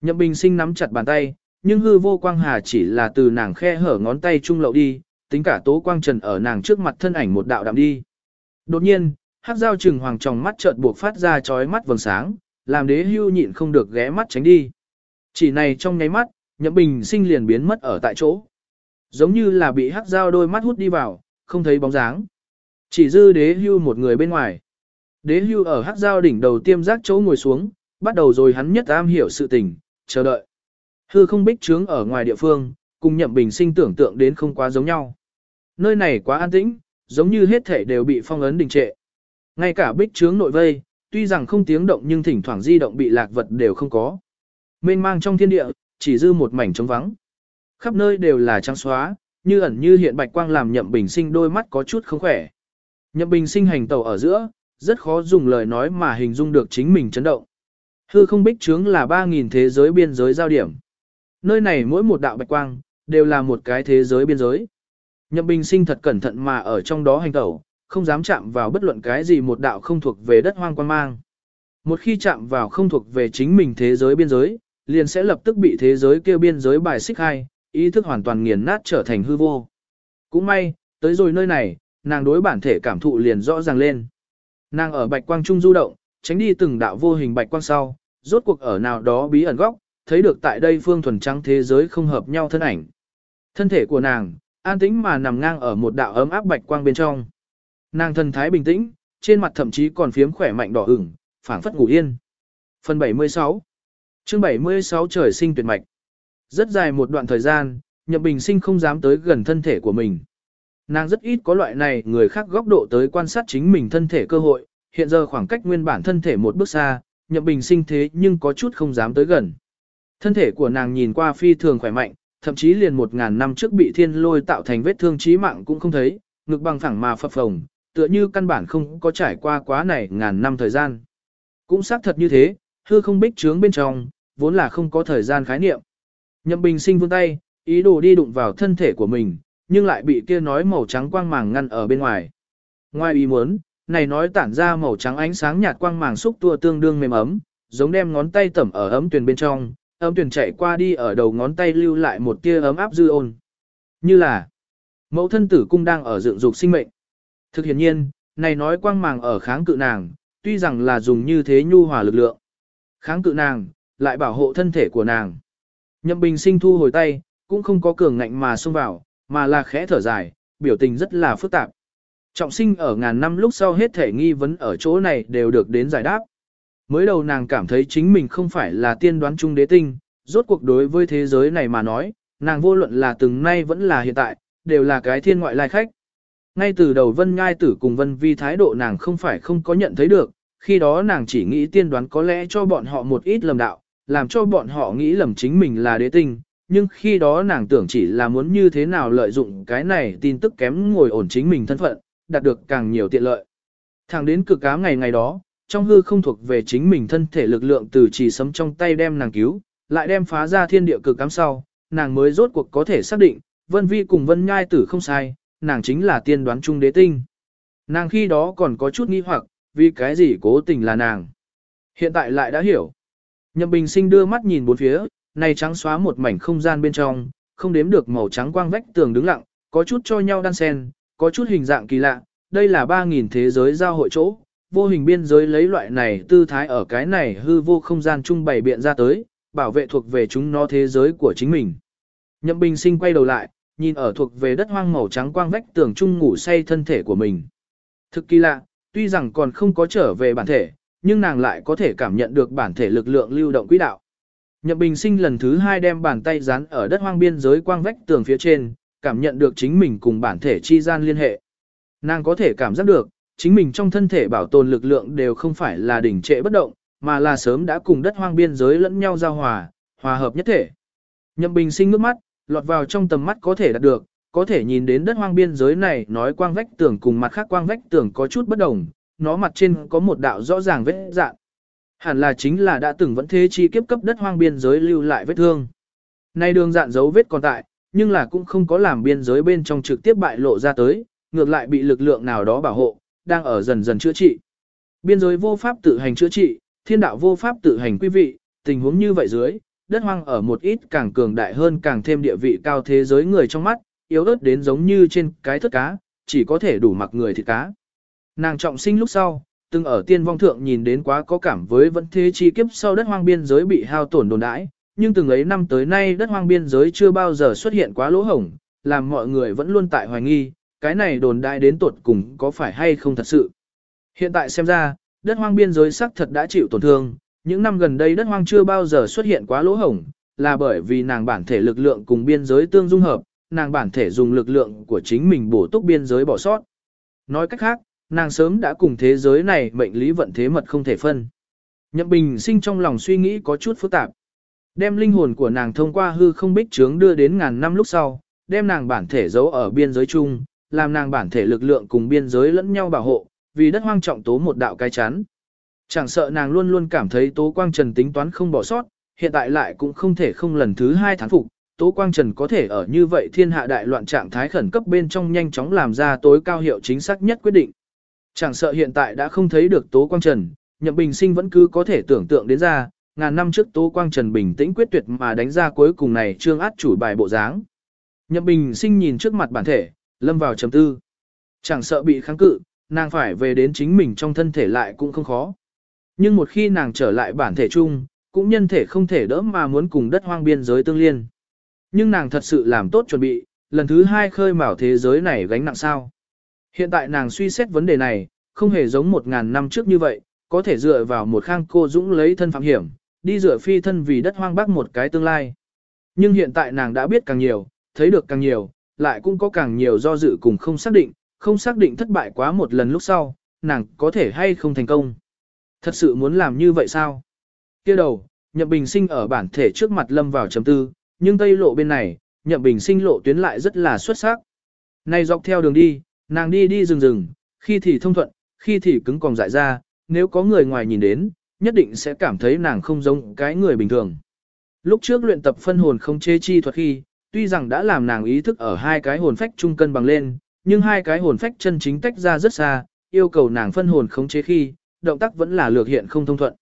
Nhậm bình sinh nắm chặt bàn tay, nhưng hư vô Quang Hà chỉ là từ nàng khe hở ngón tay trung lậu đi, tính cả Tố Quang Trần ở nàng trước mặt thân ảnh một đạo đạm đi. Đột nhiên, hắc dao trừng hoàng tròng mắt chợt buộc phát ra chói mắt vầng sáng, làm đế hưu nhịn không được ghé mắt tránh đi. Chỉ này trong nháy mắt, nhậm bình sinh liền biến mất ở tại chỗ. Giống như là bị hắc dao đôi mắt hút đi vào, không thấy bóng dáng. Chỉ dư đế hưu một người bên ngoài. Đế hưu ở hắc dao đỉnh đầu tiêm giác chỗ ngồi xuống, bắt đầu rồi hắn nhất am hiểu sự tình, chờ đợi. Hư không bích trướng ở ngoài địa phương, cùng nhậm bình sinh tưởng tượng đến không quá giống nhau. Nơi này quá an tĩnh, giống như hết thể đều bị phong ấn đình trệ. Ngay cả bích trướng nội vây, tuy rằng không tiếng động nhưng thỉnh thoảng di động bị lạc vật đều không có. Mênh mang trong thiên địa, chỉ dư một mảnh trống vắng. Khắp nơi đều là trắng xóa, như ẩn như hiện bạch quang làm nhậm bình sinh đôi mắt có chút không khỏe. Nhậm bình sinh hành tàu ở giữa, rất khó dùng lời nói mà hình dung được chính mình chấn động. Hư không bích trướng là 3.000 thế giới biên giới giao điểm. Nơi này mỗi một đạo bạch quang, đều là một cái thế giới biên giới. Nhậm bình sinh thật cẩn thận mà ở trong đó hành tẩu, không dám chạm vào bất luận cái gì một đạo không thuộc về đất hoang quan mang. một khi chạm vào không thuộc về chính mình thế giới biên giới, liền sẽ lập tức bị thế giới kêu biên giới bài xích hai, ý thức hoàn toàn nghiền nát trở thành hư vô. Cũng may, tới rồi nơi này, nàng đối bản thể cảm thụ liền rõ ràng lên. Nàng ở bạch quang trung du động, tránh đi từng đạo vô hình bạch quang sau, rốt cuộc ở nào đó bí ẩn góc, thấy được tại đây phương thuần trắng thế giới không hợp nhau thân ảnh. Thân thể của nàng, an tĩnh mà nằm ngang ở một đạo ấm áp bạch quang bên trong. Nàng thần thái bình tĩnh, trên mặt thậm chí còn phiếm khỏe mạnh đỏ ửng, phảng phất ngủ yên. Phần 76 Chương 76 trời sinh tuyệt mạch Rất dài một đoạn thời gian, Nhậm Bình Sinh không dám tới gần thân thể của mình. Nàng rất ít có loại này người khác góc độ tới quan sát chính mình thân thể cơ hội, hiện giờ khoảng cách nguyên bản thân thể một bước xa, Nhậm Bình Sinh thế nhưng có chút không dám tới gần. Thân thể của nàng nhìn qua phi thường khỏe mạnh, thậm chí liền một ngàn năm trước bị thiên lôi tạo thành vết thương chí mạng cũng không thấy, ngực bằng phẳng mà phập phồng, tựa như căn bản không có trải qua quá này ngàn năm thời gian. Cũng xác thật như thế, hư không bích trướng bên trong, vốn là không có thời gian khái niệm. Nhậm Bình sinh vươn tay, ý đồ đi đụng vào thân thể của mình, nhưng lại bị kia nói màu trắng quang màng ngăn ở bên ngoài. Ngoài ý muốn, này nói tản ra màu trắng ánh sáng nhạt quang màng xúc tua tương đương mềm ấm, giống đem ngón tay tẩm ở ấm tuyền bên trong, ấm tuyền chạy qua đi ở đầu ngón tay lưu lại một tia ấm áp dư ôn. Như là mẫu thân tử cung đang ở dựng dục sinh mệnh. Thực hiện nhiên, này nói quang màng ở kháng cự nàng, tuy rằng là dùng như thế nhu hòa lực lượng. Kháng cự nàng, lại bảo hộ thân thể của nàng. Nhậm bình sinh thu hồi tay, cũng không có cường ngạnh mà xông vào, mà là khẽ thở dài, biểu tình rất là phức tạp. Trọng sinh ở ngàn năm lúc sau hết thể nghi vấn ở chỗ này đều được đến giải đáp. Mới đầu nàng cảm thấy chính mình không phải là tiên đoán trung đế tinh, rốt cuộc đối với thế giới này mà nói, nàng vô luận là từng nay vẫn là hiện tại, đều là cái thiên ngoại lai khách. Ngay từ đầu Vân Ngai Tử cùng Vân Vi thái độ nàng không phải không có nhận thấy được, khi đó nàng chỉ nghĩ tiên đoán có lẽ cho bọn họ một ít lầm đạo, làm cho bọn họ nghĩ lầm chính mình là đế tinh, nhưng khi đó nàng tưởng chỉ là muốn như thế nào lợi dụng cái này tin tức kém ngồi ổn chính mình thân phận, đạt được càng nhiều tiện lợi. Thẳng đến cực cá ngày ngày đó, trong hư không thuộc về chính mình thân thể lực lượng từ chỉ sấm trong tay đem nàng cứu, lại đem phá ra thiên địa cực cám sau, nàng mới rốt cuộc có thể xác định, Vân Vi cùng Vân Nhai tử không sai, nàng chính là tiên đoán trung đế tinh. Nàng khi đó còn có chút nghi hoặc, vì cái gì cố tình là nàng. Hiện tại lại đã hiểu. Nhậm Bình Sinh đưa mắt nhìn bốn phía, này trắng xóa một mảnh không gian bên trong, không đếm được màu trắng quang vách tường đứng lặng, có chút cho nhau đan sen có chút hình dạng kỳ lạ, đây là 3.000 thế giới giao hội chỗ, vô hình biên giới lấy loại này tư thái ở cái này hư vô không gian trung bày biện ra tới, bảo vệ thuộc về chúng nó thế giới của chính mình. Nhậm Bình Sinh quay đầu lại, nhìn ở thuộc về đất hoang màu trắng quang vách tường trung ngủ say thân thể của mình. Thực kỳ lạ, tuy rằng còn không có trở về bản thể, nhưng nàng lại có thể cảm nhận được bản thể lực lượng lưu động quỹ đạo. Nhậm Bình Sinh lần thứ hai đem bàn tay dán ở đất hoang biên giới quang vách tường phía trên, cảm nhận được chính mình cùng bản thể chi gian liên hệ. Nàng có thể cảm giác được, chính mình trong thân thể bảo tồn lực lượng đều không phải là đỉnh trệ bất động, mà là sớm đã cùng đất hoang biên giới lẫn nhau giao hòa, hòa hợp nhất thể. Nhậm Bình Sinh nước mắt, lọt vào trong tầm mắt có thể đạt được, có thể nhìn đến đất hoang biên giới này nói quang vách tường cùng mặt khác quang vách tường có chút bất đồng, nó mặt trên có một đạo rõ ràng vết dạn. Hẳn là chính là đã từng vẫn thế chi kiếp cấp đất hoang biên giới lưu lại vết thương. Nay đường dạn dấu vết còn tại, nhưng là cũng không có làm biên giới bên trong trực tiếp bại lộ ra tới, ngược lại bị lực lượng nào đó bảo hộ, đang ở dần dần chữa trị. Biên giới vô pháp tự hành chữa trị, thiên đạo vô pháp tự hành quý vị, tình huống như vậy dưới, đất hoang ở một ít càng cường đại hơn càng thêm địa vị cao thế giới người trong mắt, yếu ớt đến giống như trên cái thất cá, chỉ có thể đủ mặc người thịt cá. Nàng trọng sinh lúc sau, từng ở tiên vong thượng nhìn đến quá có cảm với vẫn thế chi kiếp sau đất hoang biên giới bị hao tổn đồn đãi, nhưng từng ấy năm tới nay đất hoang biên giới chưa bao giờ xuất hiện quá lỗ hổng, làm mọi người vẫn luôn tại hoài nghi, cái này đồn đại đến tột cùng có phải hay không thật sự. Hiện tại xem ra, đất hoang biên giới xác thật đã chịu tổn thương, những năm gần đây đất hoang chưa bao giờ xuất hiện quá lỗ hổng, là bởi vì nàng bản thể lực lượng cùng biên giới tương dung hợp, nàng bản thể dùng lực lượng của chính mình bổ túc biên giới bỏ sót. Nói cách khác, nàng sớm đã cùng thế giới này mệnh lý vận thế mật không thể phân. Nhậm Bình sinh trong lòng suy nghĩ có chút phức tạp. Đem linh hồn của nàng thông qua hư không bích trướng đưa đến ngàn năm lúc sau, đem nàng bản thể giấu ở biên giới chung, làm nàng bản thể lực lượng cùng biên giới lẫn nhau bảo hộ, vì đất hoang trọng tố một đạo cái chắn. Chẳng sợ nàng luôn luôn cảm thấy Tố Quang Trần tính toán không bỏ sót, hiện tại lại cũng không thể không lần thứ hai thán phục. Tố Quang Trần có thể ở như vậy thiên hạ đại loạn trạng thái khẩn cấp bên trong nhanh chóng làm ra tối cao hiệu chính xác nhất quyết định. Chẳng sợ hiện tại đã không thấy được Tố Quang Trần, Nhậm Bình Sinh vẫn cứ có thể tưởng tượng đến ra, ngàn năm trước Tố Quang Trần bình tĩnh quyết tuyệt mà đánh ra cuối cùng này trương át chủ bài bộ dáng. Nhậm Bình Sinh nhìn trước mặt bản thể, lâm vào trầm tư. Chẳng sợ bị kháng cự, nàng phải về đến chính mình trong thân thể lại cũng không khó. Nhưng một khi nàng trở lại bản thể chung, cũng nhân thể không thể đỡ mà muốn cùng đất hoang biên giới tương liên. Nhưng nàng thật sự làm tốt chuẩn bị, lần thứ hai khơi mào thế giới này gánh nặng sao. Hiện tại nàng suy xét vấn đề này, không hề giống một ngàn năm trước như vậy, có thể dựa vào một khang cô dũng lấy thân phạm hiểm, đi rửa phi thân vì đất hoang bắc một cái tương lai. Nhưng hiện tại nàng đã biết càng nhiều, thấy được càng nhiều, lại cũng có càng nhiều do dự cùng không xác định, không xác định thất bại quá một lần lúc sau, nàng có thể hay không thành công. Thật sự muốn làm như vậy sao? kia đầu, Nhậm Bình Sinh ở bản thể trước mặt lâm vào chấm tư, nhưng tây lộ bên này, Nhậm Bình Sinh lộ tuyến lại rất là xuất sắc. Này dọc theo đường đi, nàng đi đi rừng rừng, khi thì thông thuận, khi thì cứng còng dại ra, nếu có người ngoài nhìn đến, nhất định sẽ cảm thấy nàng không giống cái người bình thường. Lúc trước luyện tập phân hồn không chế chi thuật khi, tuy rằng đã làm nàng ý thức ở hai cái hồn phách trung cân bằng lên, nhưng hai cái hồn phách chân chính tách ra rất xa, yêu cầu nàng phân hồn không chế khi, động tác vẫn là lược hiện không thông thuận.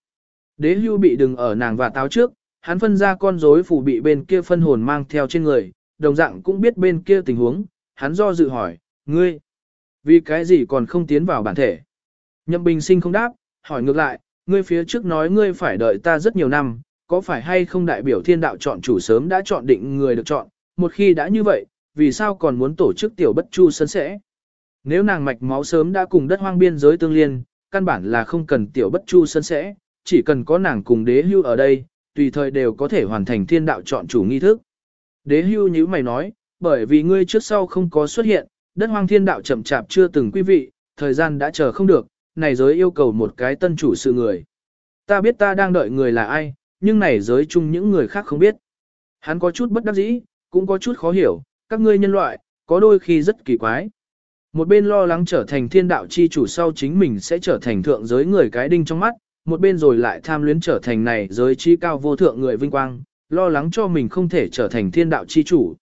Đế hưu bị đừng ở nàng và táo trước, hắn phân ra con rối phủ bị bên kia phân hồn mang theo trên người, đồng dạng cũng biết bên kia tình huống, hắn do dự hỏi, ngươi, vì cái gì còn không tiến vào bản thể? Nhậm bình sinh không đáp, hỏi ngược lại, ngươi phía trước nói ngươi phải đợi ta rất nhiều năm, có phải hay không đại biểu thiên đạo chọn chủ sớm đã chọn định người được chọn, một khi đã như vậy, vì sao còn muốn tổ chức tiểu bất chu sân sẽ? Nếu nàng mạch máu sớm đã cùng đất hoang biên giới tương liên, căn bản là không cần tiểu bất chu sân sẽ, chỉ cần có nàng cùng đế hưu ở đây, tùy thời đều có thể hoàn thành thiên đạo chọn chủ nghi thức. Đế hưu như mày nói, bởi vì ngươi trước sau không có xuất hiện, đất hoang thiên đạo chậm chạp chưa từng quý vị, thời gian đã chờ không được, này giới yêu cầu một cái tân chủ sự người. Ta biết ta đang đợi người là ai, nhưng này giới chung những người khác không biết. Hắn có chút bất đắc dĩ, cũng có chút khó hiểu, các ngươi nhân loại, có đôi khi rất kỳ quái. Một bên lo lắng trở thành thiên đạo chi chủ sau chính mình sẽ trở thành thượng giới người cái đinh trong mắt, một bên rồi lại tham luyến trở thành này giới chi cao vô thượng người vinh quang, lo lắng cho mình không thể trở thành thiên đạo chi chủ.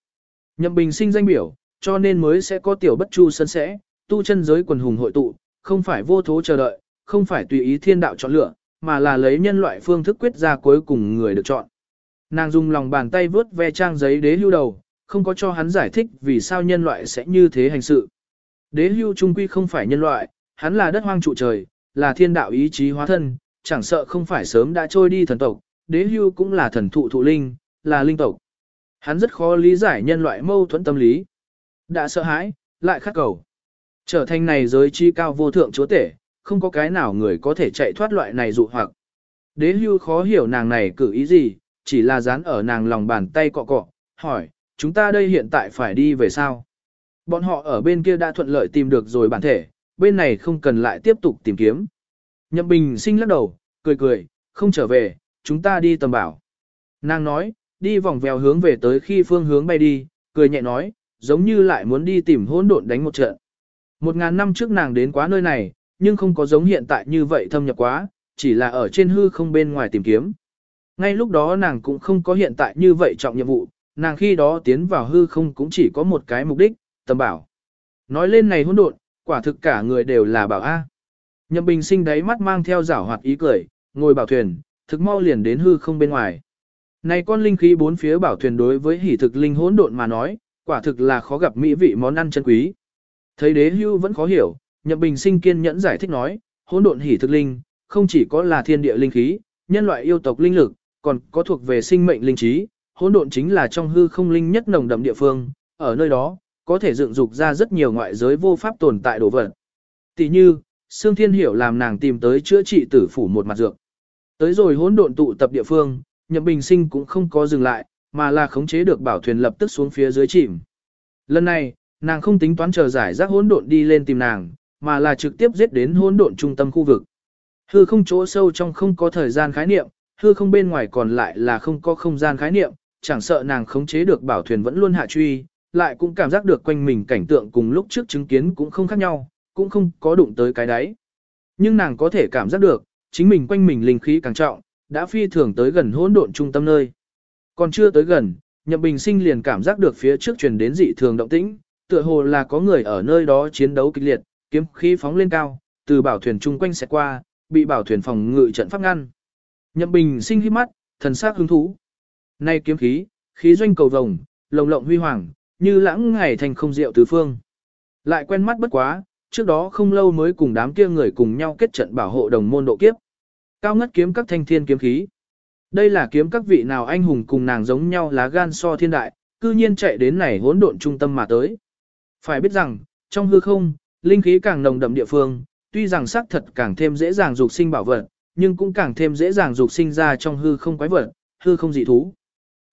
Nhậm bình sinh danh biểu, cho nên mới sẽ có tiểu bất chu sân sẽ, tu chân giới quần hùng hội tụ, không phải vô thố chờ đợi, không phải tùy ý thiên đạo chọn lựa, mà là lấy nhân loại phương thức quyết ra cuối cùng người được chọn. Nàng dùng lòng bàn tay vớt ve trang giấy đế hưu đầu, không có cho hắn giải thích vì sao nhân loại sẽ như thế hành sự. Đế hưu trung quy không phải nhân loại, hắn là đất hoang trụ trời, là thiên đạo ý chí hóa thân, chẳng sợ không phải sớm đã trôi đi thần tộc, đế hưu cũng là thần thụ thụ linh, là linh tộc. Hắn rất khó lý giải nhân loại mâu thuẫn tâm lý. Đã sợ hãi, lại khắc cầu. Trở thành này giới chi cao vô thượng chúa tể, không có cái nào người có thể chạy thoát loại này dụ hoặc. Đế hưu khó hiểu nàng này cử ý gì, chỉ là dán ở nàng lòng bàn tay cọ cọ, hỏi, chúng ta đây hiện tại phải đi về sao? Bọn họ ở bên kia đã thuận lợi tìm được rồi bản thể, bên này không cần lại tiếp tục tìm kiếm. Nhậm Bình sinh lắc đầu, cười cười, không trở về, chúng ta đi tầm bảo. Nàng nói, đi vòng vèo hướng về tới khi phương hướng bay đi, cười nhẹ nói, giống như lại muốn đi tìm hỗn độn đánh một trận. Một ngàn năm trước nàng đến quá nơi này, nhưng không có giống hiện tại như vậy thâm nhập quá, chỉ là ở trên hư không bên ngoài tìm kiếm. Ngay lúc đó nàng cũng không có hiện tại như vậy trọng nhiệm vụ, nàng khi đó tiến vào hư không cũng chỉ có một cái mục đích, tầm bảo. Nói lên này hỗn độn, quả thực cả người đều là bảo A. Nhậm bình sinh đáy mắt mang theo rảo hoạt ý cười, ngồi bảo thuyền, thực mau liền đến hư không bên ngoài. Này con linh khí bốn phía bảo thuyền đối với hỷ thực linh hỗn độn mà nói, quả thực là khó gặp mỹ vị món ăn chân quý. Thấy đế hưu vẫn khó hiểu, nhậm bình sinh kiên nhẫn giải thích nói, hỗn độn hỉ thực linh, không chỉ có là thiên địa linh khí, nhân loại yêu tộc linh lực, còn có thuộc về sinh mệnh linh trí, hỗn độn chính là trong hư không linh nhất nồng đậm địa phương, ở nơi đó, có thể dựng dục ra rất nhiều ngoại giới vô pháp tồn tại đồ vật. Tỷ như, Sương Thiên Hiểu làm nàng tìm tới chữa trị tử phủ một mặt dược. Tới rồi hỗn độn tụ tập địa phương, Nhậm Bình Sinh cũng không có dừng lại, mà là khống chế được bảo thuyền lập tức xuống phía dưới chìm. Lần này, nàng không tính toán chờ giải rác hỗn độn đi lên tìm nàng, mà là trực tiếp giết đến hỗn độn trung tâm khu vực. Hư không chỗ sâu trong không có thời gian khái niệm, hư không bên ngoài còn lại là không có không gian khái niệm, chẳng sợ nàng khống chế được bảo thuyền vẫn luôn hạ truy, lại cũng cảm giác được quanh mình cảnh tượng cùng lúc trước chứng kiến cũng không khác nhau, cũng không có đụng tới cái đáy. Nhưng nàng có thể cảm giác được, chính mình quanh mình linh khí càng trọng, đã phi thường tới gần hỗn độn trung tâm nơi. Còn chưa tới gần, Nhậm Bình Sinh liền cảm giác được phía trước truyền đến dị thường động tĩnh, tựa hồ là có người ở nơi đó chiến đấu kịch liệt, kiếm khí phóng lên cao, từ bảo thuyền chung quanh sẽ qua, bị bảo thuyền phòng ngự trận pháp ngăn. Nhậm Bình sinh hít mắt, thần sắc hứng thú. Nay kiếm khí, khí doanh cầu vồng, lồng lộng huy hoàng, như lãng ngày thành không diệu tứ phương. Lại quen mắt bất quá, trước đó không lâu mới cùng đám kia người cùng nhau kết trận bảo hộ đồng môn độ kiếp. Cao ngất kiếm các thanh thiên kiếm khí. Đây là kiếm các vị nào anh hùng cùng nàng giống nhau lá gan so thiên đại, cư nhiên chạy đến này hỗn độn trung tâm mà tới. Phải biết rằng, trong hư không, linh khí càng nồng đậm địa phương, tuy rằng xác thật càng thêm dễ dàng dục sinh bảo vật, nhưng cũng càng thêm dễ dàng dục sinh ra trong hư không quái vật, hư không dị thú.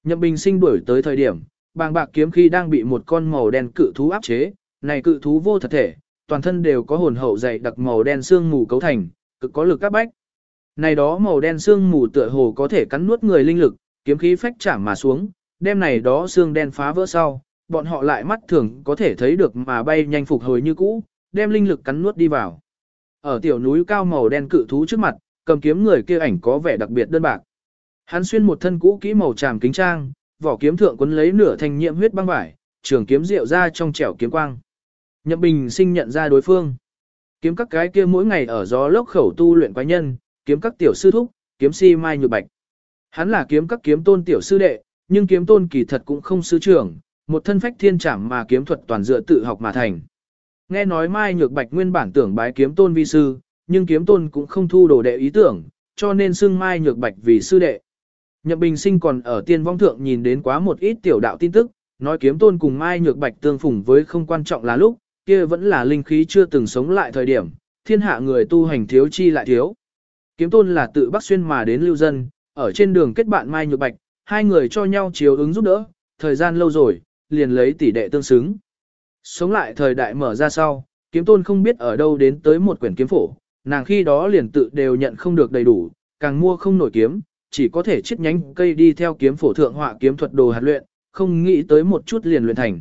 Nhậm Bình sinh đuổi tới thời điểm, bàng bạc kiếm khí đang bị một con màu đen cự thú áp chế, này cự thú vô thật thể, toàn thân đều có hồn hậu dày đặc màu đen xương mù cấu thành, cực có lực các bách. Này đó màu đen xương mù tựa hồ có thể cắn nuốt người linh lực, kiếm khí phách chạm mà xuống, đem này đó xương đen phá vỡ sau, bọn họ lại mắt thường có thể thấy được mà bay nhanh phục hồi như cũ, đem linh lực cắn nuốt đi vào. Ở tiểu núi cao màu đen cự thú trước mặt, cầm kiếm người kia ảnh có vẻ đặc biệt đơn bạc. Hắn xuyên một thân cũ kỹ màu tràm kính trang, vỏ kiếm thượng quấn lấy nửa thanh nhiễm huyết băng vải, trường kiếm rượu ra trong trẻo kiếm quang. Nhậm Bình sinh nhận ra đối phương. Kiếm các cái kia mỗi ngày ở gió lốc khẩu tu luyện quái nhân, kiếm các tiểu sư thúc, kiếm si mai nhược bạch. Hắn là kiếm các kiếm tôn tiểu sư đệ, nhưng kiếm tôn kỳ thật cũng không sư trưởng, một thân phách thiên trảm mà kiếm thuật toàn dựa tự học mà thành. Nghe nói mai nhược bạch nguyên bản tưởng bái kiếm tôn vi sư, nhưng kiếm tôn cũng không thu đồ đệ ý tưởng, cho nên xưng mai nhược bạch vì sư đệ. Nhậm Bình Sinh còn ở tiên vong thượng nhìn đến quá một ít tiểu đạo tin tức, nói kiếm tôn cùng mai nhược bạch tương phùng với không quan trọng là lúc, kia vẫn là linh khí chưa từng sống lại thời điểm, thiên hạ người tu hành thiếu chi lại thiếu. Kiếm tôn là tự Bắc Xuyên mà đến lưu dân, ở trên đường kết bạn mai nhược bạch, hai người cho nhau chiếu ứng giúp đỡ, thời gian lâu rồi, liền lấy tỷ đệ tương xứng. Sống lại thời đại mở ra sau, kiếm tôn không biết ở đâu đến tới một quyển kiếm phổ, nàng khi đó liền tự đều nhận không được đầy đủ, càng mua không nổi kiếm, chỉ có thể chiết nhánh cây đi theo kiếm phổ thượng họa kiếm thuật đồ hạt luyện, không nghĩ tới một chút liền luyện thành.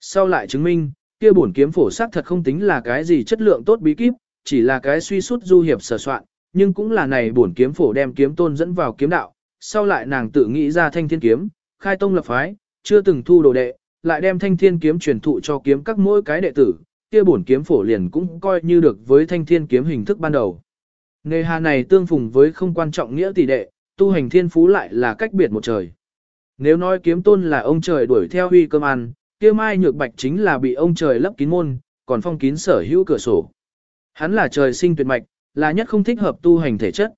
Sau lại chứng minh, kia bổn kiếm phổ xác thật không tính là cái gì chất lượng tốt bí kíp, chỉ là cái suy sút du hiệp sở soạn, nhưng cũng là này bổn kiếm phổ đem kiếm tôn dẫn vào kiếm đạo, sau lại nàng tự nghĩ ra thanh thiên kiếm, khai tông lập phái, chưa từng thu đồ đệ, lại đem thanh thiên kiếm truyền thụ cho kiếm các mỗi cái đệ tử, kia bổn kiếm phổ liền cũng coi như được với thanh thiên kiếm hình thức ban đầu. Nghề hà này tương phùng với không quan trọng nghĩa tỷ đệ, tu hành thiên phú lại là cách biệt một trời. Nếu nói kiếm tôn là ông trời đuổi theo huy cơm ăn, kia mai nhược bạch chính là bị ông trời lấp kín môn, còn phong kín sở hữu cửa sổ. Hắn là trời sinh tuyệt mạch, là nhất không thích hợp tu hành thể chất.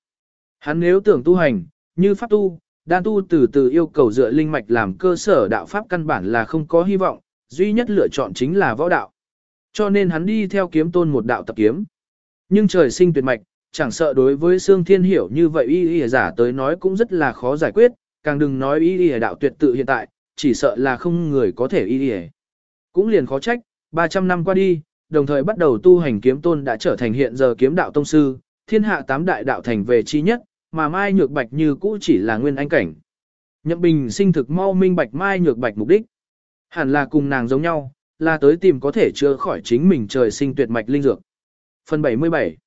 Hắn nếu tưởng tu hành, như pháp tu, đan tu từ từ yêu cầu dựa linh mạch làm cơ sở đạo pháp căn bản là không có hy vọng, duy nhất lựa chọn chính là võ đạo. Cho nên hắn đi theo kiếm tôn một đạo tập kiếm. Nhưng trời sinh tuyệt mạch, chẳng sợ đối với Sương Thiên Hiểu như vậy y y giả tới nói cũng rất là khó giải quyết, càng đừng nói y y đạo tuyệt tự hiện tại, chỉ sợ là không người có thể y y. Cũng liền khó trách, 300 năm qua đi, đồng thời bắt đầu tu hành kiếm tôn đã trở thành hiện giờ kiếm đạo tông sư, thiên hạ tám đại đạo thành về chi nhất, mà Mai Nhược Bạch như cũ chỉ là nguyên anh cảnh. Nhậm Bình sinh thực mau minh bạch Mai Nhược Bạch mục đích. Hẳn là cùng nàng giống nhau, là tới tìm có thể chữa khỏi chính mình trời sinh tuyệt mạch linh dược. Phần 77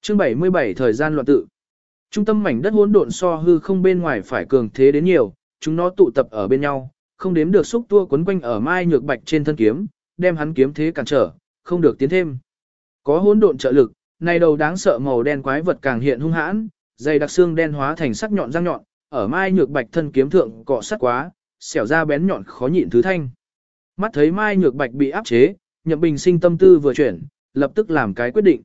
Chương 77 Thời gian loạn tự Trung tâm mảnh đất hỗn độn so hư không bên ngoài phải cường thế đến nhiều, chúng nó tụ tập ở bên nhau, không đếm được xúc tua quấn quanh ở Mai Nhược Bạch trên thân kiếm, đem hắn kiếm thế cản trở, không được tiến thêm. Có hỗn độn trợ lực, này đầu đáng sợ màu đen quái vật càng hiện hung hãn, dày đặc xương đen hóa thành sắc nhọn răng nhọn, ở mai nhược bạch thân kiếm thượng cọ sắt quá, xẻo ra bén nhọn khó nhịn thứ thanh. Mắt thấy mai nhược bạch bị áp chế, nhậm bình sinh tâm tư vừa chuyển, lập tức làm cái quyết định.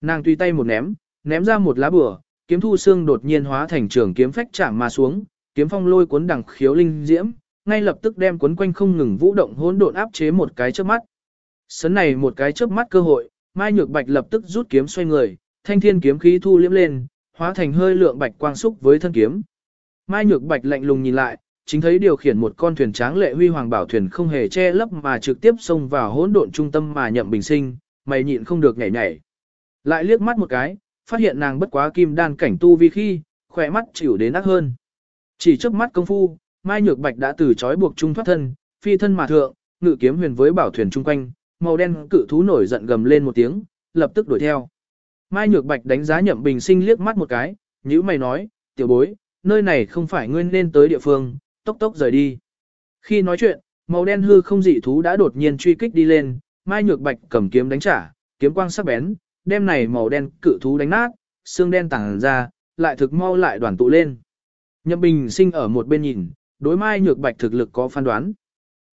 Nàng tùy tay một ném, ném ra một lá bừa kiếm thu xương đột nhiên hóa thành trường kiếm phách chạm mà xuống, kiếm phong lôi cuốn đằng khiếu linh diễm, ngay lập tức đem cuốn quanh không ngừng vũ động hỗn độn áp chế một cái trước mắt. Sấn này một cái chớp mắt cơ hội, Mai Nhược Bạch lập tức rút kiếm xoay người, thanh thiên kiếm khí thu liễm lên, hóa thành hơi lượng bạch quang xúc với thân kiếm. Mai Nhược Bạch lạnh lùng nhìn lại, chính thấy điều khiển một con thuyền tráng lệ huy hoàng bảo thuyền không hề che lấp mà trực tiếp xông vào hỗn độn trung tâm mà nhậm bình sinh, mày nhịn không được nhảy nhảy. Lại liếc mắt một cái, phát hiện nàng bất quá kim đan cảnh tu vi khi, khỏe mắt chịu đến ác hơn. Chỉ trước mắt công phu, Mai Nhược Bạch đã từ chói buộc trung thoát thân, phi thân mà thượng, ngự kiếm huyền với bảo thuyền chung quanh, màu đen cự thú nổi giận gầm lên một tiếng, lập tức đuổi theo. Mai Nhược Bạch đánh giá Nhậm Bình Sinh liếc mắt một cái, nhữ mày nói, tiểu bối, nơi này không phải ngươi nên tới địa phương, tốc tốc rời đi. Khi nói chuyện, màu đen hư không dị thú đã đột nhiên truy kích đi lên, Mai Nhược Bạch cầm kiếm đánh trả, kiếm quang sắc bén, đem này màu đen cự thú đánh nát, xương đen tàng ra, lại thực mau lại đoàn tụ lên. Nhậm Bình sinh ở một bên nhìn, đối mai nhược bạch thực lực có phán đoán.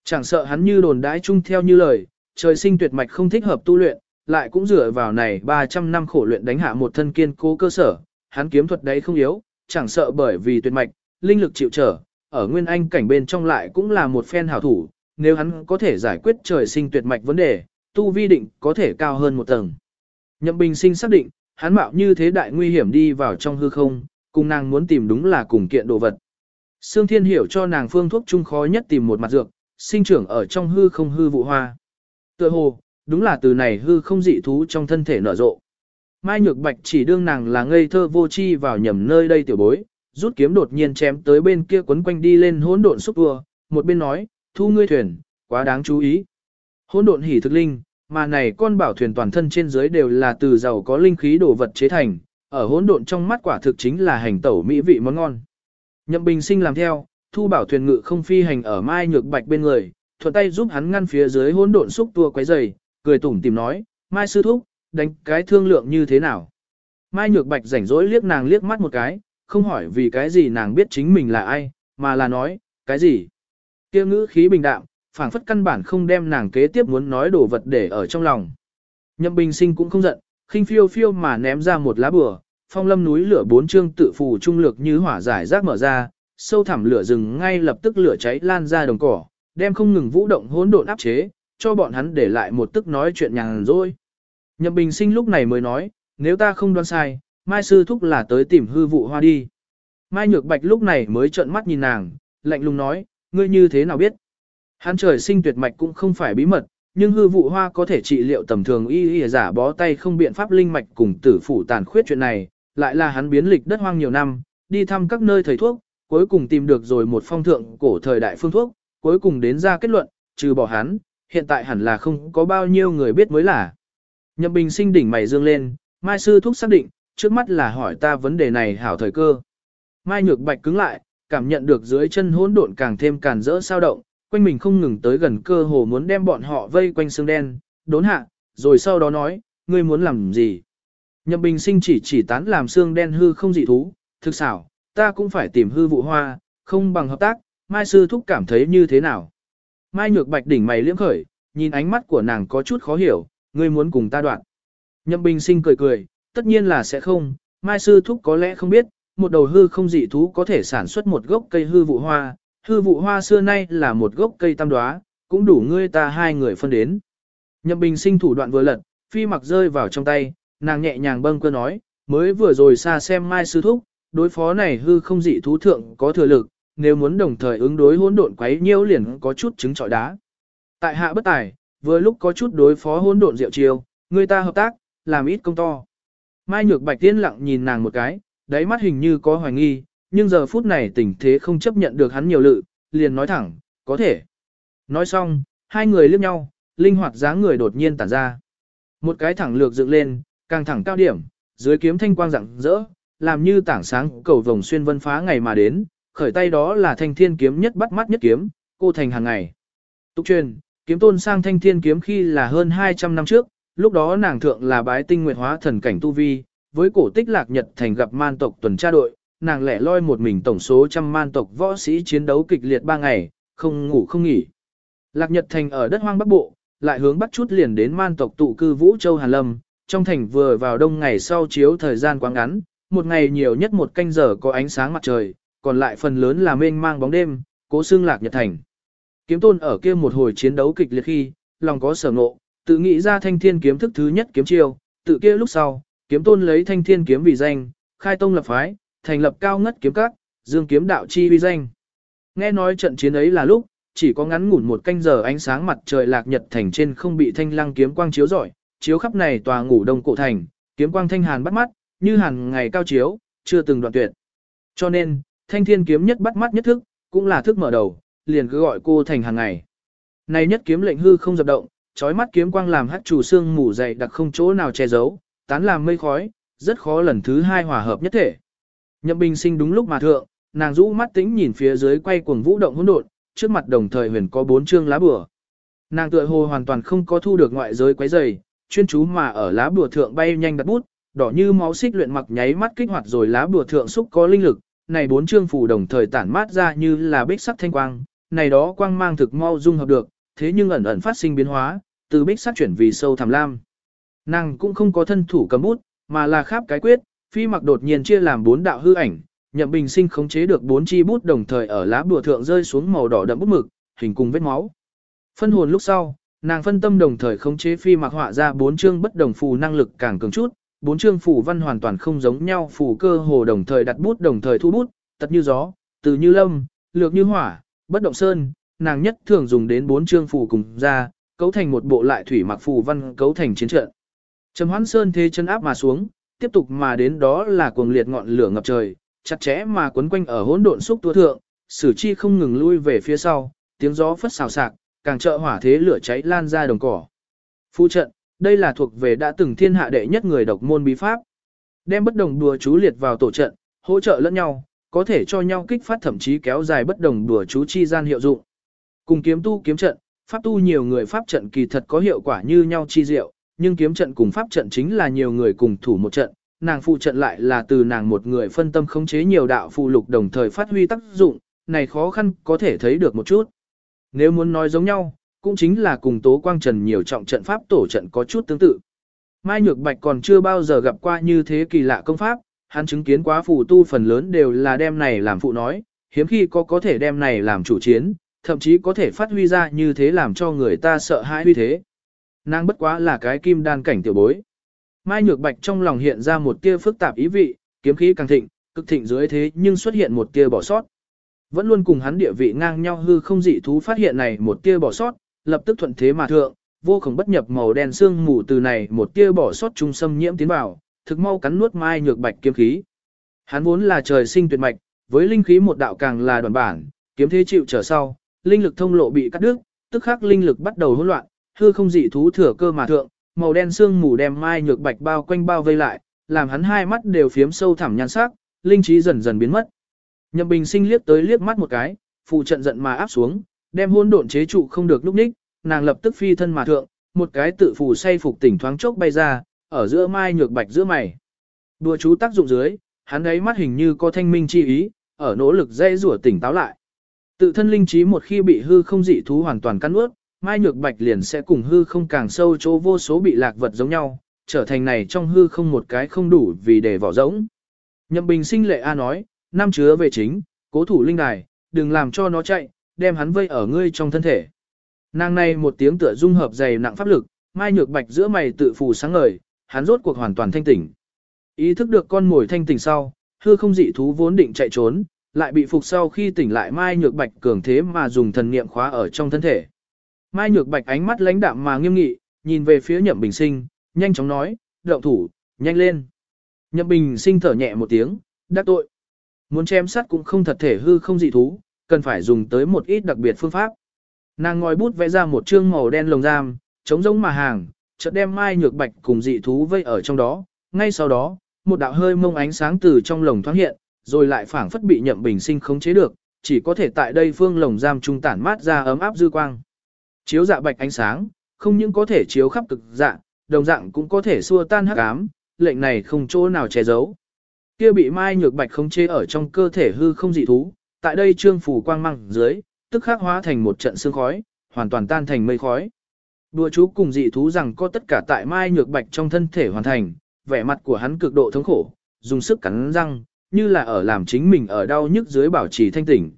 Chẳng sợ hắn như đồn đãi chung theo như lời, trời sinh tuyệt mạch không thích hợp tu luyện, lại cũng dựa vào này 300 năm khổ luyện đánh hạ một thân kiên cố cơ sở, hắn kiếm thuật đấy không yếu, chẳng sợ bởi vì tuyệt mạch, linh lực chịu trở, ở nguyên anh cảnh bên trong lại cũng là một phen hảo thủ, nếu hắn có thể giải quyết trời sinh tuyệt mạch vấn đề, tu vi định có thể cao hơn một tầng. Nhậm Bình Sinh xác định, hắn mạo như thế đại nguy hiểm đi vào trong hư không, cùng nàng muốn tìm đúng là cùng kiện đồ vật. Sương Thiên hiểu cho nàng phương thuốc chung khó nhất tìm một mặt dược, sinh trưởng ở trong hư không hư vụ hoa. Tựa hồ, đúng là từ này hư không dị thú trong thân thể nở rộ. Mai Nhược Bạch chỉ đương nàng là ngây thơ vô chi vào nhầm nơi đây tiểu bối, rút kiếm đột nhiên chém tới bên kia quấn quanh đi lên hỗn độn xúc vừa, một bên nói, thu ngươi thuyền, quá đáng chú ý. Hỗn độn hỉ thực linh, mà này con bảo thuyền toàn thân trên dưới đều là từ giàu có linh khí đồ vật chế thành, ở hỗn độn trong mắt quả thực chính là hành tẩu mỹ vị món ngon. Nhậm Bình Sinh làm theo, thu bảo thuyền ngự không phi hành ở Mai Nhược Bạch bên người, thuận tay giúp hắn ngăn phía dưới hỗn độn xúc tua quấy rầy, cười tủm tìm nói, Mai sư thúc, đánh cái thương lượng như thế nào. Mai Nhược Bạch rảnh rỗi liếc nàng liếc mắt một cái, không hỏi vì cái gì nàng biết chính mình là ai, mà là nói, cái gì. Kia ngữ khí bình đạm, phảng phất căn bản không đem nàng kế tiếp muốn nói đồ vật để ở trong lòng. Nhậm Bình Sinh cũng không giận, khinh phiêu phiêu mà ném ra một lá bừa, phong lâm núi lửa bốn chương tự phù trung lược như hỏa giải rác mở ra, sâu thẳm lửa rừng ngay lập tức lửa cháy lan ra đồng cỏ, đem không ngừng vũ động hỗn độn áp chế, cho bọn hắn để lại một tức nói chuyện nhàn rỗi. Nhậm Bình Sinh lúc này mới nói, nếu ta không đoán sai, Mai Sư Thúc là tới tìm hư vụ hoa đi. Mai Nhược Bạch lúc này mới trợn mắt nhìn nàng, lạnh lùng nói, ngươi như thế nào biết? Hắn trời sinh tuyệt mạch cũng không phải bí mật, nhưng hư vụ hoa có thể trị liệu tầm thường y y giả bó tay không biện pháp linh mạch cùng tử phủ tàn khuyết chuyện này, lại là hắn biến lịch đất hoang nhiều năm, đi thăm các nơi thầy thuốc, cuối cùng tìm được rồi một phong thượng cổ thời đại phương thuốc, cuối cùng đến ra kết luận, trừ bỏ hắn, hiện tại hẳn là không có bao nhiêu người biết mới là. Nhậm Bình sinh đỉnh mày dương lên, Mai sư thúc xác định, trước mắt là hỏi ta vấn đề này hảo thời cơ. Mai nhược bạch cứng lại, cảm nhận được dưới chân hỗn độn càng thêm càn rỡ sao động, quanh mình không ngừng tới gần cơ hồ muốn đem bọn họ vây quanh xương đen, đốn hạ, rồi sau đó nói, ngươi muốn làm gì? Nhậm Bình sinh chỉ chỉ tán làm xương đen hư không dị thú, thực xảo, ta cũng phải tìm hư vụ hoa, không bằng hợp tác, Mai sư thúc cảm thấy như thế nào? Mai nhược bạch đỉnh mày liễm khởi, nhìn ánh mắt của nàng có chút khó hiểu, ngươi muốn cùng ta đoạn. Nhậm Bình sinh cười cười, tất nhiên là sẽ không, Mai sư thúc có lẽ không biết, một đầu hư không dị thú có thể sản xuất một gốc cây hư vụ hoa, hư vụ hoa xưa nay là một gốc cây tam đoá, cũng đủ ngươi ta hai người phân đến. Nhậm Bình sinh thủ đoạn vừa lật, phi mặc rơi vào trong tay, nàng nhẹ nhàng bâng cơ nói, mới vừa rồi xa xem Mai sư thúc, đối phó này hư không dị thú thượng có thừa lực, nếu muốn đồng thời ứng đối hỗn độn quấy nhiễu liền có chút chứng trọi đá. Tại hạ bất tài, vừa lúc có chút đối phó hỗn độn diệu chiêu, người ta hợp tác, làm ít công to. Mai Nhược Bạch tiên lặng nhìn nàng một cái, đáy mắt hình như có hoài nghi, nhưng giờ phút này tình thế không chấp nhận được hắn nhiều lự, liền nói thẳng, có thể. Nói xong, hai người liếc nhau, linh hoạt dáng người đột nhiên tản ra. Một cái thẳng lược dựng lên, càng thẳng cao điểm, dưới kiếm thanh quang rạng rỡ, làm như tảng sáng cầu vồng xuyên vân phá ngày mà đến, khởi tay đó là thanh thiên kiếm nhất bắt mắt nhất kiếm, cô thành hàng ngày. Tục truyền, kiếm tôn sang thanh thiên kiếm khi là hơn 200 năm trước, lúc đó nàng thượng là bái tinh nguyệt hóa thần cảnh tu vi, với cổ tích lạc nhật thành gặp man tộc tuần tra đội, nàng lẻ loi một mình tổng số trăm man tộc võ sĩ chiến đấu kịch liệt ba ngày, không ngủ không nghỉ. Lạc nhật thành ở đất hoang bắc bộ, lại hướng bắc chút liền đến man tộc tụ cư Vũ Châu Hàn Lâm, trong thành vừa vào đông ngày sau chiếu thời gian quá ngắn, một ngày nhiều nhất một canh giờ có ánh sáng mặt trời, còn lại phần lớn là mênh mang bóng đêm, cố xương lạc nhật thành. Kiếm tôn ở kia một hồi chiến đấu kịch liệt khi, lòng có sở ngộ, tự nghĩ ra thanh thiên kiếm thức thứ nhất kiếm chiêu, tự kia lúc sau, kiếm tôn lấy thanh thiên kiếm vì danh, khai tông lập phái, thành lập cao ngất kiếm các, dương kiếm đạo chi vi danh. Nghe nói trận chiến ấy là lúc, chỉ có ngắn ngủn một canh giờ ánh sáng mặt trời lạc nhật thành trên không bị thanh lăng kiếm quang chiếu rọi, chiếu khắp này tòa ngủ đông cổ thành, kiếm quang thanh hàn bắt mắt, như hàn ngày cao chiếu, chưa từng đoạn tuyệt. Cho nên, thanh thiên kiếm nhất bắt mắt nhất thức, cũng là thức mở đầu, liền cứ gọi cô thành hàng ngày. Này nhất kiếm lệnh hư không dập động, chói mắt kiếm quang làm hắc chủ xương mù dày đặc không chỗ nào che giấu, tán làm mây khói, rất khó lần thứ hai hòa hợp nhất thể. Nhậm Bình Sinh đúng lúc mà thượng, nàng rũ mắt tĩnh nhìn phía dưới quay cuồng vũ động hỗn độn, trước mặt đồng thời huyền có bốn chương lá bùa. Nàng tựa hồ hoàn toàn không có thu được ngoại giới quấy rầy, chuyên chú mà ở lá bùa thượng bay nhanh đặt bút, đỏ như máu xích luyện mặc nháy mắt kích hoạt rồi lá bùa thượng xúc có linh lực, này bốn chương phù đồng thời tản mát ra như là bích sắc thanh quang, này đó quang mang thực mau dung hợp được, thế nhưng ẩn ẩn phát sinh biến hóa, từ bích sắc chuyển vì sâu thẳm lam. Nàng cũng không có thân thủ cầm bút, mà là khắp cái quyết, phi mặc đột nhiên chia làm bốn đạo hư ảnh, nhậm bình sinh khống chế được bốn chi bút đồng thời ở lá bùa thượng rơi xuống màu đỏ đậm bút mực, hình cùng vết máu. Phân hồn lúc sau, nàng phân tâm đồng thời khống chế phi mặc họa ra bốn chương bất đồng phù năng lực càng cường chút, bốn chương phủ văn hoàn toàn không giống nhau, phủ cơ hồ đồng thời đặt bút đồng thời thu bút, tật như gió, từ như lâm, lược như hỏa, bất động sơn, nàng nhất thường dùng đến bốn chương phủ cùng ra, cấu thành một bộ lại thủy mặc phủ văn cấu thành chiến trận. Trầm Hoãn Sơn thế chân áp mà xuống, tiếp tục mà đến đó là cuồng liệt ngọn lửa ngập trời, chặt chẽ mà quấn quanh ở hỗn độn xúc tua thượng, sử chi không ngừng lui về phía sau, tiếng gió phất xào xạc, càng trợ hỏa thế lửa cháy lan ra đồng cỏ. Phu trận, đây là thuộc về đã từng thiên hạ đệ nhất người độc môn bí pháp. Đem bất đồng đùa chú liệt vào tổ trận, hỗ trợ lẫn nhau, có thể cho nhau kích phát thậm chí kéo dài bất đồng đùa chú chi gian hiệu dụng. Cùng kiếm tu kiếm trận, pháp tu nhiều người pháp trận kỳ thật có hiệu quả như nhau chi diệu, nhưng kiếm trận cùng pháp trận chính là nhiều người cùng thủ một trận, nàng phụ trận lại là từ nàng một người phân tâm khống chế nhiều đạo phụ lục đồng thời phát huy tác dụng, này khó khăn có thể thấy được một chút. Nếu muốn nói giống nhau, cũng chính là cùng Tố Quang Trần nhiều trọng trận pháp tổ trận có chút tương tự. Mai Nhược Bạch còn chưa bao giờ gặp qua như thế kỳ lạ công pháp, hắn chứng kiến quá phù tu phần lớn đều là đem này làm phụ nói, hiếm khi có có thể đem này làm chủ chiến, thậm chí có thể phát huy ra như thế làm cho người ta sợ hãi huy thế. Nàng bất quá là cái kim đan cảnh tiểu bối. Mai Nhược Bạch trong lòng hiện ra một tia phức tạp ý vị, kiếm khí càng thịnh, cực thịnh dưới thế nhưng xuất hiện một tia bỏ sót. Vẫn luôn cùng hắn địa vị ngang nhau hư không dị thú phát hiện này một tia bỏ sót, lập tức thuận thế mà thượng, vô cùng bất nhập màu đen xương mù từ này một tia bỏ sót trung xâm nhiễm tiến vào, thực mau cắn nuốt Mai Nhược Bạch kiếm khí. Hắn vốn là trời sinh tuyệt mạch, với linh khí một đạo càng là đoạn bản, kiếm thế chịu trở sau, linh lực thông lộ bị cắt đứt, tức khắc linh lực bắt đầu hỗn loạn, hư không dị thú thừa cơ mà thượng, màu đen xương mù đem mai nhược bạch bao quanh bao vây lại, làm hắn hai mắt đều phiếm sâu thẳm nhan sắc, linh trí dần dần biến mất. Nhậm Bình Sinh liếc tới liếc mắt một cái, phụ trận giận mà áp xuống, đem hôn độn chế trụ không được lúc ních, nàng lập tức phi thân mà thượng, một cái tự phù say phục tỉnh thoáng chốc bay ra, ở giữa mai nhược bạch giữa mày. Đùa chú tác dụng dưới, hắn ấy mắt hình như có thanh minh chi ý, ở nỗ lực dây rủa tỉnh táo lại. Tự thân linh trí một khi bị hư không dị thú hoàn toàn cắn ướt, Mai Nhược Bạch liền sẽ cùng hư không càng sâu chỗ vô số bị lạc vật giống nhau, trở thành này trong hư không một cái không đủ vì để vỏ rỗng. Nhậm Bình sinh lệ A nói, năm chứa về chính, cố thủ linh đài, đừng làm cho nó chạy, đem hắn vây ở ngươi trong thân thể. Nàng này một tiếng tựa dung hợp dày nặng pháp lực, Mai Nhược Bạch giữa mày tự phù sáng ngời, hắn rốt cuộc hoàn toàn thanh tỉnh. Ý thức được con mồi thanh tỉnh sau, hư không dị thú vốn định chạy trốn, lại bị phục sau khi tỉnh lại Mai Nhược Bạch cường thế mà dùng thần niệm khóa ở trong thân thể. Mai Nhược Bạch ánh mắt lãnh đạm mà nghiêm nghị, nhìn về phía Nhậm Bình Sinh, nhanh chóng nói, động thủ, nhanh lên. Nhậm Bình Sinh thở nhẹ một tiếng, đắc tội. Muốn chém sát cũng không thật thể hư không dị thú, cần phải dùng tới một ít đặc biệt phương pháp. Nàng ngòi bút vẽ ra một chương màu đen lồng giam, chống giống mà hàng, chợt đem Mai Nhược Bạch cùng dị thú vây ở trong đó. Ngay sau đó, một đạo hơi mông ánh sáng từ trong lồng thoáng hiện, rồi lại phảng phất bị Nhậm Bình Sinh khống chế được, chỉ có thể tại đây phương lồng giam trung tản mát ra ấm áp dư quang. Chiếu dạ bạch ánh sáng, không những có thể chiếu khắp cực dạ, đồng dạng cũng có thể xua tan hắc ám, lệnh này không chỗ nào che giấu. Kia bị mai nhược bạch không chế ở trong cơ thể hư không dị thú, tại đây trương phủ quang măng dưới, tức khắc hóa thành một trận sương khói, hoàn toàn tan thành mây khói. Đùa chú cùng dị thú rằng có tất cả tại mai nhược bạch trong thân thể hoàn thành, vẻ mặt của hắn cực độ thống khổ, dùng sức cắn răng, như là ở làm chính mình ở đau nhức dưới bảo trì thanh tỉnh.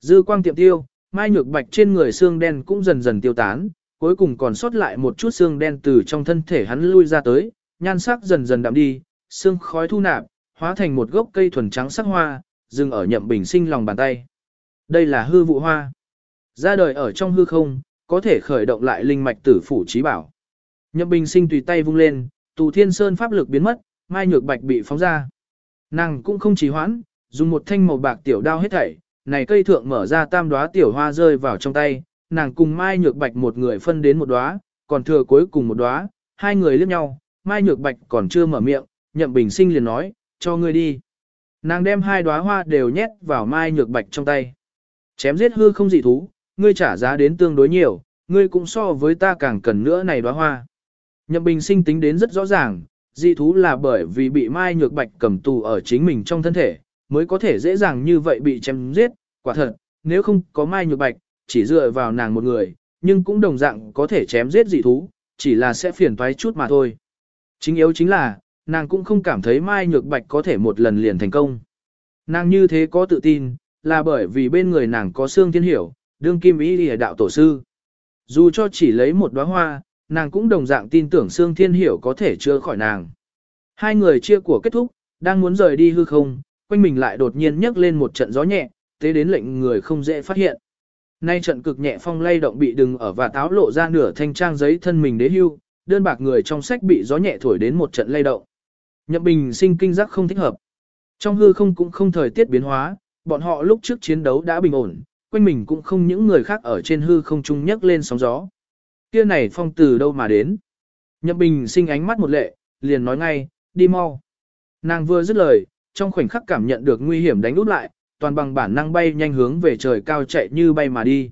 Dư quang tiệm tiêu, Mai nhược bạch trên người xương đen cũng dần dần tiêu tán, cuối cùng còn sót lại một chút xương đen từ trong thân thể hắn lui ra tới, nhan sắc dần dần đậm đi, xương khói thu nạp, hóa thành một gốc cây thuần trắng sắc hoa, dừng ở nhậm bình sinh lòng bàn tay. Đây là hư vụ hoa. Ra đời ở trong hư không, có thể khởi động lại linh mạch tử phủ trí bảo. Nhậm bình sinh tùy tay vung lên, tù thiên sơn pháp lực biến mất, mai nhược bạch bị phóng ra. Nàng cũng không trì hoãn, dùng một thanh màu bạc tiểu đao hết thảy, này cây thượng mở ra tam đóa tiểu hoa rơi vào trong tay, nàng cùng Mai Nhược Bạch một người phân đến một đóa, còn thừa cuối cùng một đóa, hai người liếc nhau, Mai Nhược Bạch còn chưa mở miệng, Nhậm Bình Sinh liền nói, cho ngươi đi. Nàng đem hai đóa hoa đều nhét vào Mai Nhược Bạch trong tay. Chém giết hư không dị thú, ngươi trả giá đến tương đối nhiều, ngươi cũng so với ta càng cần nữa này đóa hoa. Nhậm Bình Sinh tính đến rất rõ ràng, dị thú là bởi vì bị Mai Nhược Bạch cầm tù ở chính mình trong thân thể, mới có thể dễ dàng như vậy bị chém giết, quả thật, nếu không có Mai Nhược Bạch, chỉ dựa vào nàng một người, nhưng cũng đồng dạng có thể chém giết dị thú, chỉ là sẽ phiền toái chút mà thôi. Chính yếu chính là, nàng cũng không cảm thấy Mai Nhược Bạch có thể một lần liền thành công. Nàng như thế có tự tin, là bởi vì bên người nàng có xương thiên hiểu, đương kim ý lìa đạo tổ sư. Dù cho chỉ lấy một đóa hoa, nàng cũng đồng dạng tin tưởng xương thiên hiểu có thể chữa khỏi nàng. Hai người chia của kết thúc, đang muốn rời đi hư không, quanh mình lại đột nhiên nhấc lên một trận gió nhẹ, tế đến lệnh người không dễ phát hiện. Nay trận cực nhẹ phong lay động bị đừng ở và táo lộ ra nửa thanh trang giấy thân mình đế hưu, đơn bạc người trong sách bị gió nhẹ thổi đến một trận lay động. Nhậm Bình sinh kinh giác không thích hợp. Trong hư không cũng không thời tiết biến hóa, bọn họ lúc trước chiến đấu đã bình ổn, quanh mình cũng không những người khác ở trên hư không chung nhấc lên sóng gió. Kia này phong từ đâu mà đến? Nhậm Bình sinh ánh mắt một lệ, liền nói ngay, đi mau. Nàng vừa dứt lời, trong khoảnh khắc cảm nhận được nguy hiểm đánh út lại, toàn bằng bản năng bay nhanh hướng về trời cao chạy như bay mà đi.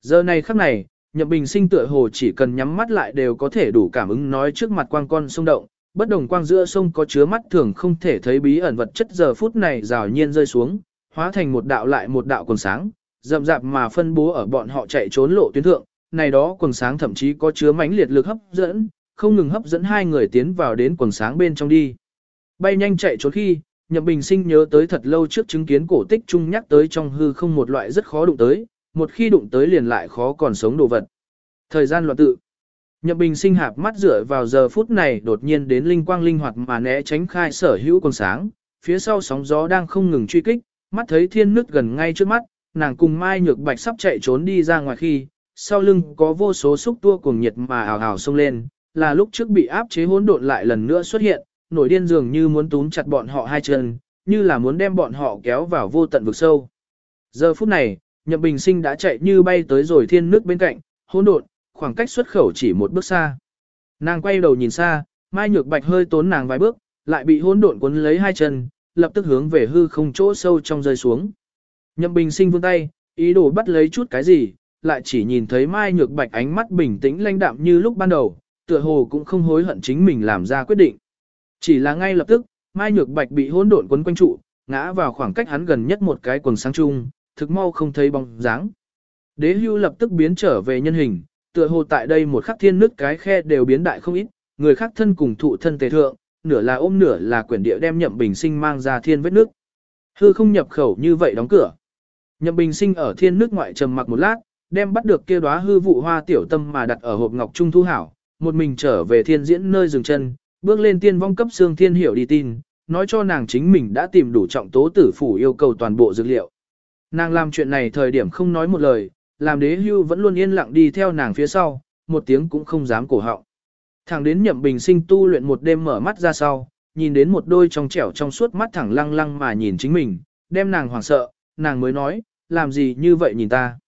Giờ này khắc này, Nhậm Bình sinh tựa hồ chỉ cần nhắm mắt lại đều có thể đủ cảm ứng nói trước mặt quang con sông động, bất đồng quang giữa sông có chứa mắt thường không thể thấy bí ẩn vật chất giờ phút này rào nhiên rơi xuống, hóa thành một đạo lại một đạo quần sáng, rậm rạp mà phân bố ở bọn họ chạy trốn lộ tuyến thượng, này đó quần sáng thậm chí có chứa mãnh liệt lực hấp dẫn, không ngừng hấp dẫn hai người tiến vào đến quần sáng bên trong đi. Bay nhanh chạy trốn khi, Nhậm Bình Sinh nhớ tới thật lâu trước chứng kiến cổ tích chung nhắc tới trong hư không một loại rất khó đụng tới, một khi đụng tới liền lại khó còn sống đồ vật. Thời gian loạn tự. Nhậm Bình Sinh hạp mắt dựa vào giờ phút này đột nhiên đến linh quang linh hoạt mà né tránh khai sở hữu con sáng, phía sau sóng gió đang không ngừng truy kích, mắt thấy thiên Nước gần ngay trước mắt, nàng cùng Mai Nhược Bạch sắp chạy trốn đi ra ngoài khi, sau lưng có vô số xúc tua cuồng nhiệt mà ảo ảo xông lên, là lúc trước bị áp chế hỗn độn lại lần nữa xuất hiện, nổi điên dường như muốn túm chặt bọn họ hai chân, như là muốn đem bọn họ kéo vào vô tận vực sâu. Giờ phút này, Nhậm Bình Sinh đã chạy như bay tới rồi thiên nước bên cạnh, hỗn độn, khoảng cách xuất khẩu chỉ một bước xa. Nàng quay đầu nhìn xa, Mai Nhược Bạch hơi tốn nàng vài bước, lại bị hỗn độn cuốn lấy hai chân, lập tức hướng về hư không chỗ sâu trong rơi xuống. Nhậm Bình Sinh vươn tay, ý đồ bắt lấy chút cái gì, lại chỉ nhìn thấy Mai Nhược Bạch ánh mắt bình tĩnh lãnh đạm như lúc ban đầu, tựa hồ cũng không hối hận chính mình làm ra quyết định. Chỉ là ngay lập tức, Mai Nhược Bạch bị hỗn độn quấn quanh trụ, ngã vào khoảng cách hắn gần nhất một cái quần sáng chung, thực mau không thấy bóng dáng. Đế hưu lập tức biến trở về nhân hình, tựa hồ tại đây một khắc thiên nước cái khe đều biến đại không ít, người khác thân cùng thụ thân tề thượng, nửa là ôm nửa là quyển địa đem nhậm bình sinh mang ra thiên vết nước. Hư không nhập khẩu như vậy đóng cửa. Nhậm bình sinh ở thiên nước ngoại trầm mặc một lát, đem bắt được kia đóa hư vụ hoa tiểu tâm mà đặt ở hộp ngọc trung thu hảo, một mình trở về thiên diễn nơi dừng chân, bước lên tiên vong cấp xương thiên hiểu đi tin, nói cho nàng chính mình đã tìm đủ trọng tố tử phủ yêu cầu toàn bộ dược liệu. Nàng làm chuyện này thời điểm không nói một lời, làm đế hưu vẫn luôn yên lặng đi theo nàng phía sau, một tiếng cũng không dám cổ họng. Thẳng đến nhậm bình sinh tu luyện một đêm mở mắt ra sau, nhìn đến một đôi trong trẻo trong suốt mắt thẳng lăng lăng mà nhìn chính mình, đem nàng hoảng sợ, nàng mới nói, làm gì như vậy nhìn ta.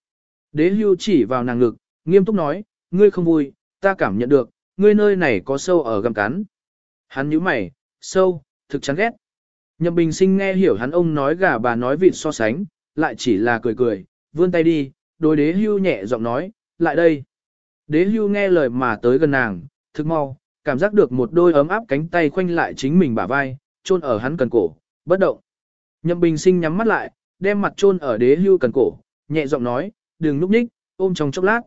Đế hưu chỉ vào nàng ngực, nghiêm túc nói, ngươi không vui, ta cảm nhận được, ngươi nơi này có sâu ở gầm cắn. Hắn nhíu mày, sâu, thực chán ghét. Nhậm bình sinh nghe hiểu hắn ông nói gà bà nói vịt so sánh, lại chỉ là cười cười, vươn tay đi, đối đế hưu nhẹ giọng nói, lại đây. Đế hưu nghe lời mà tới gần nàng, thực mau, cảm giác được một đôi ấm áp cánh tay khoanh lại chính mình bả vai, chôn ở hắn cần cổ, bất động. Nhậm bình sinh nhắm mắt lại, đem mặt chôn ở đế hưu cần cổ, nhẹ giọng nói, đừng núp ních, ôm trong chốc lát.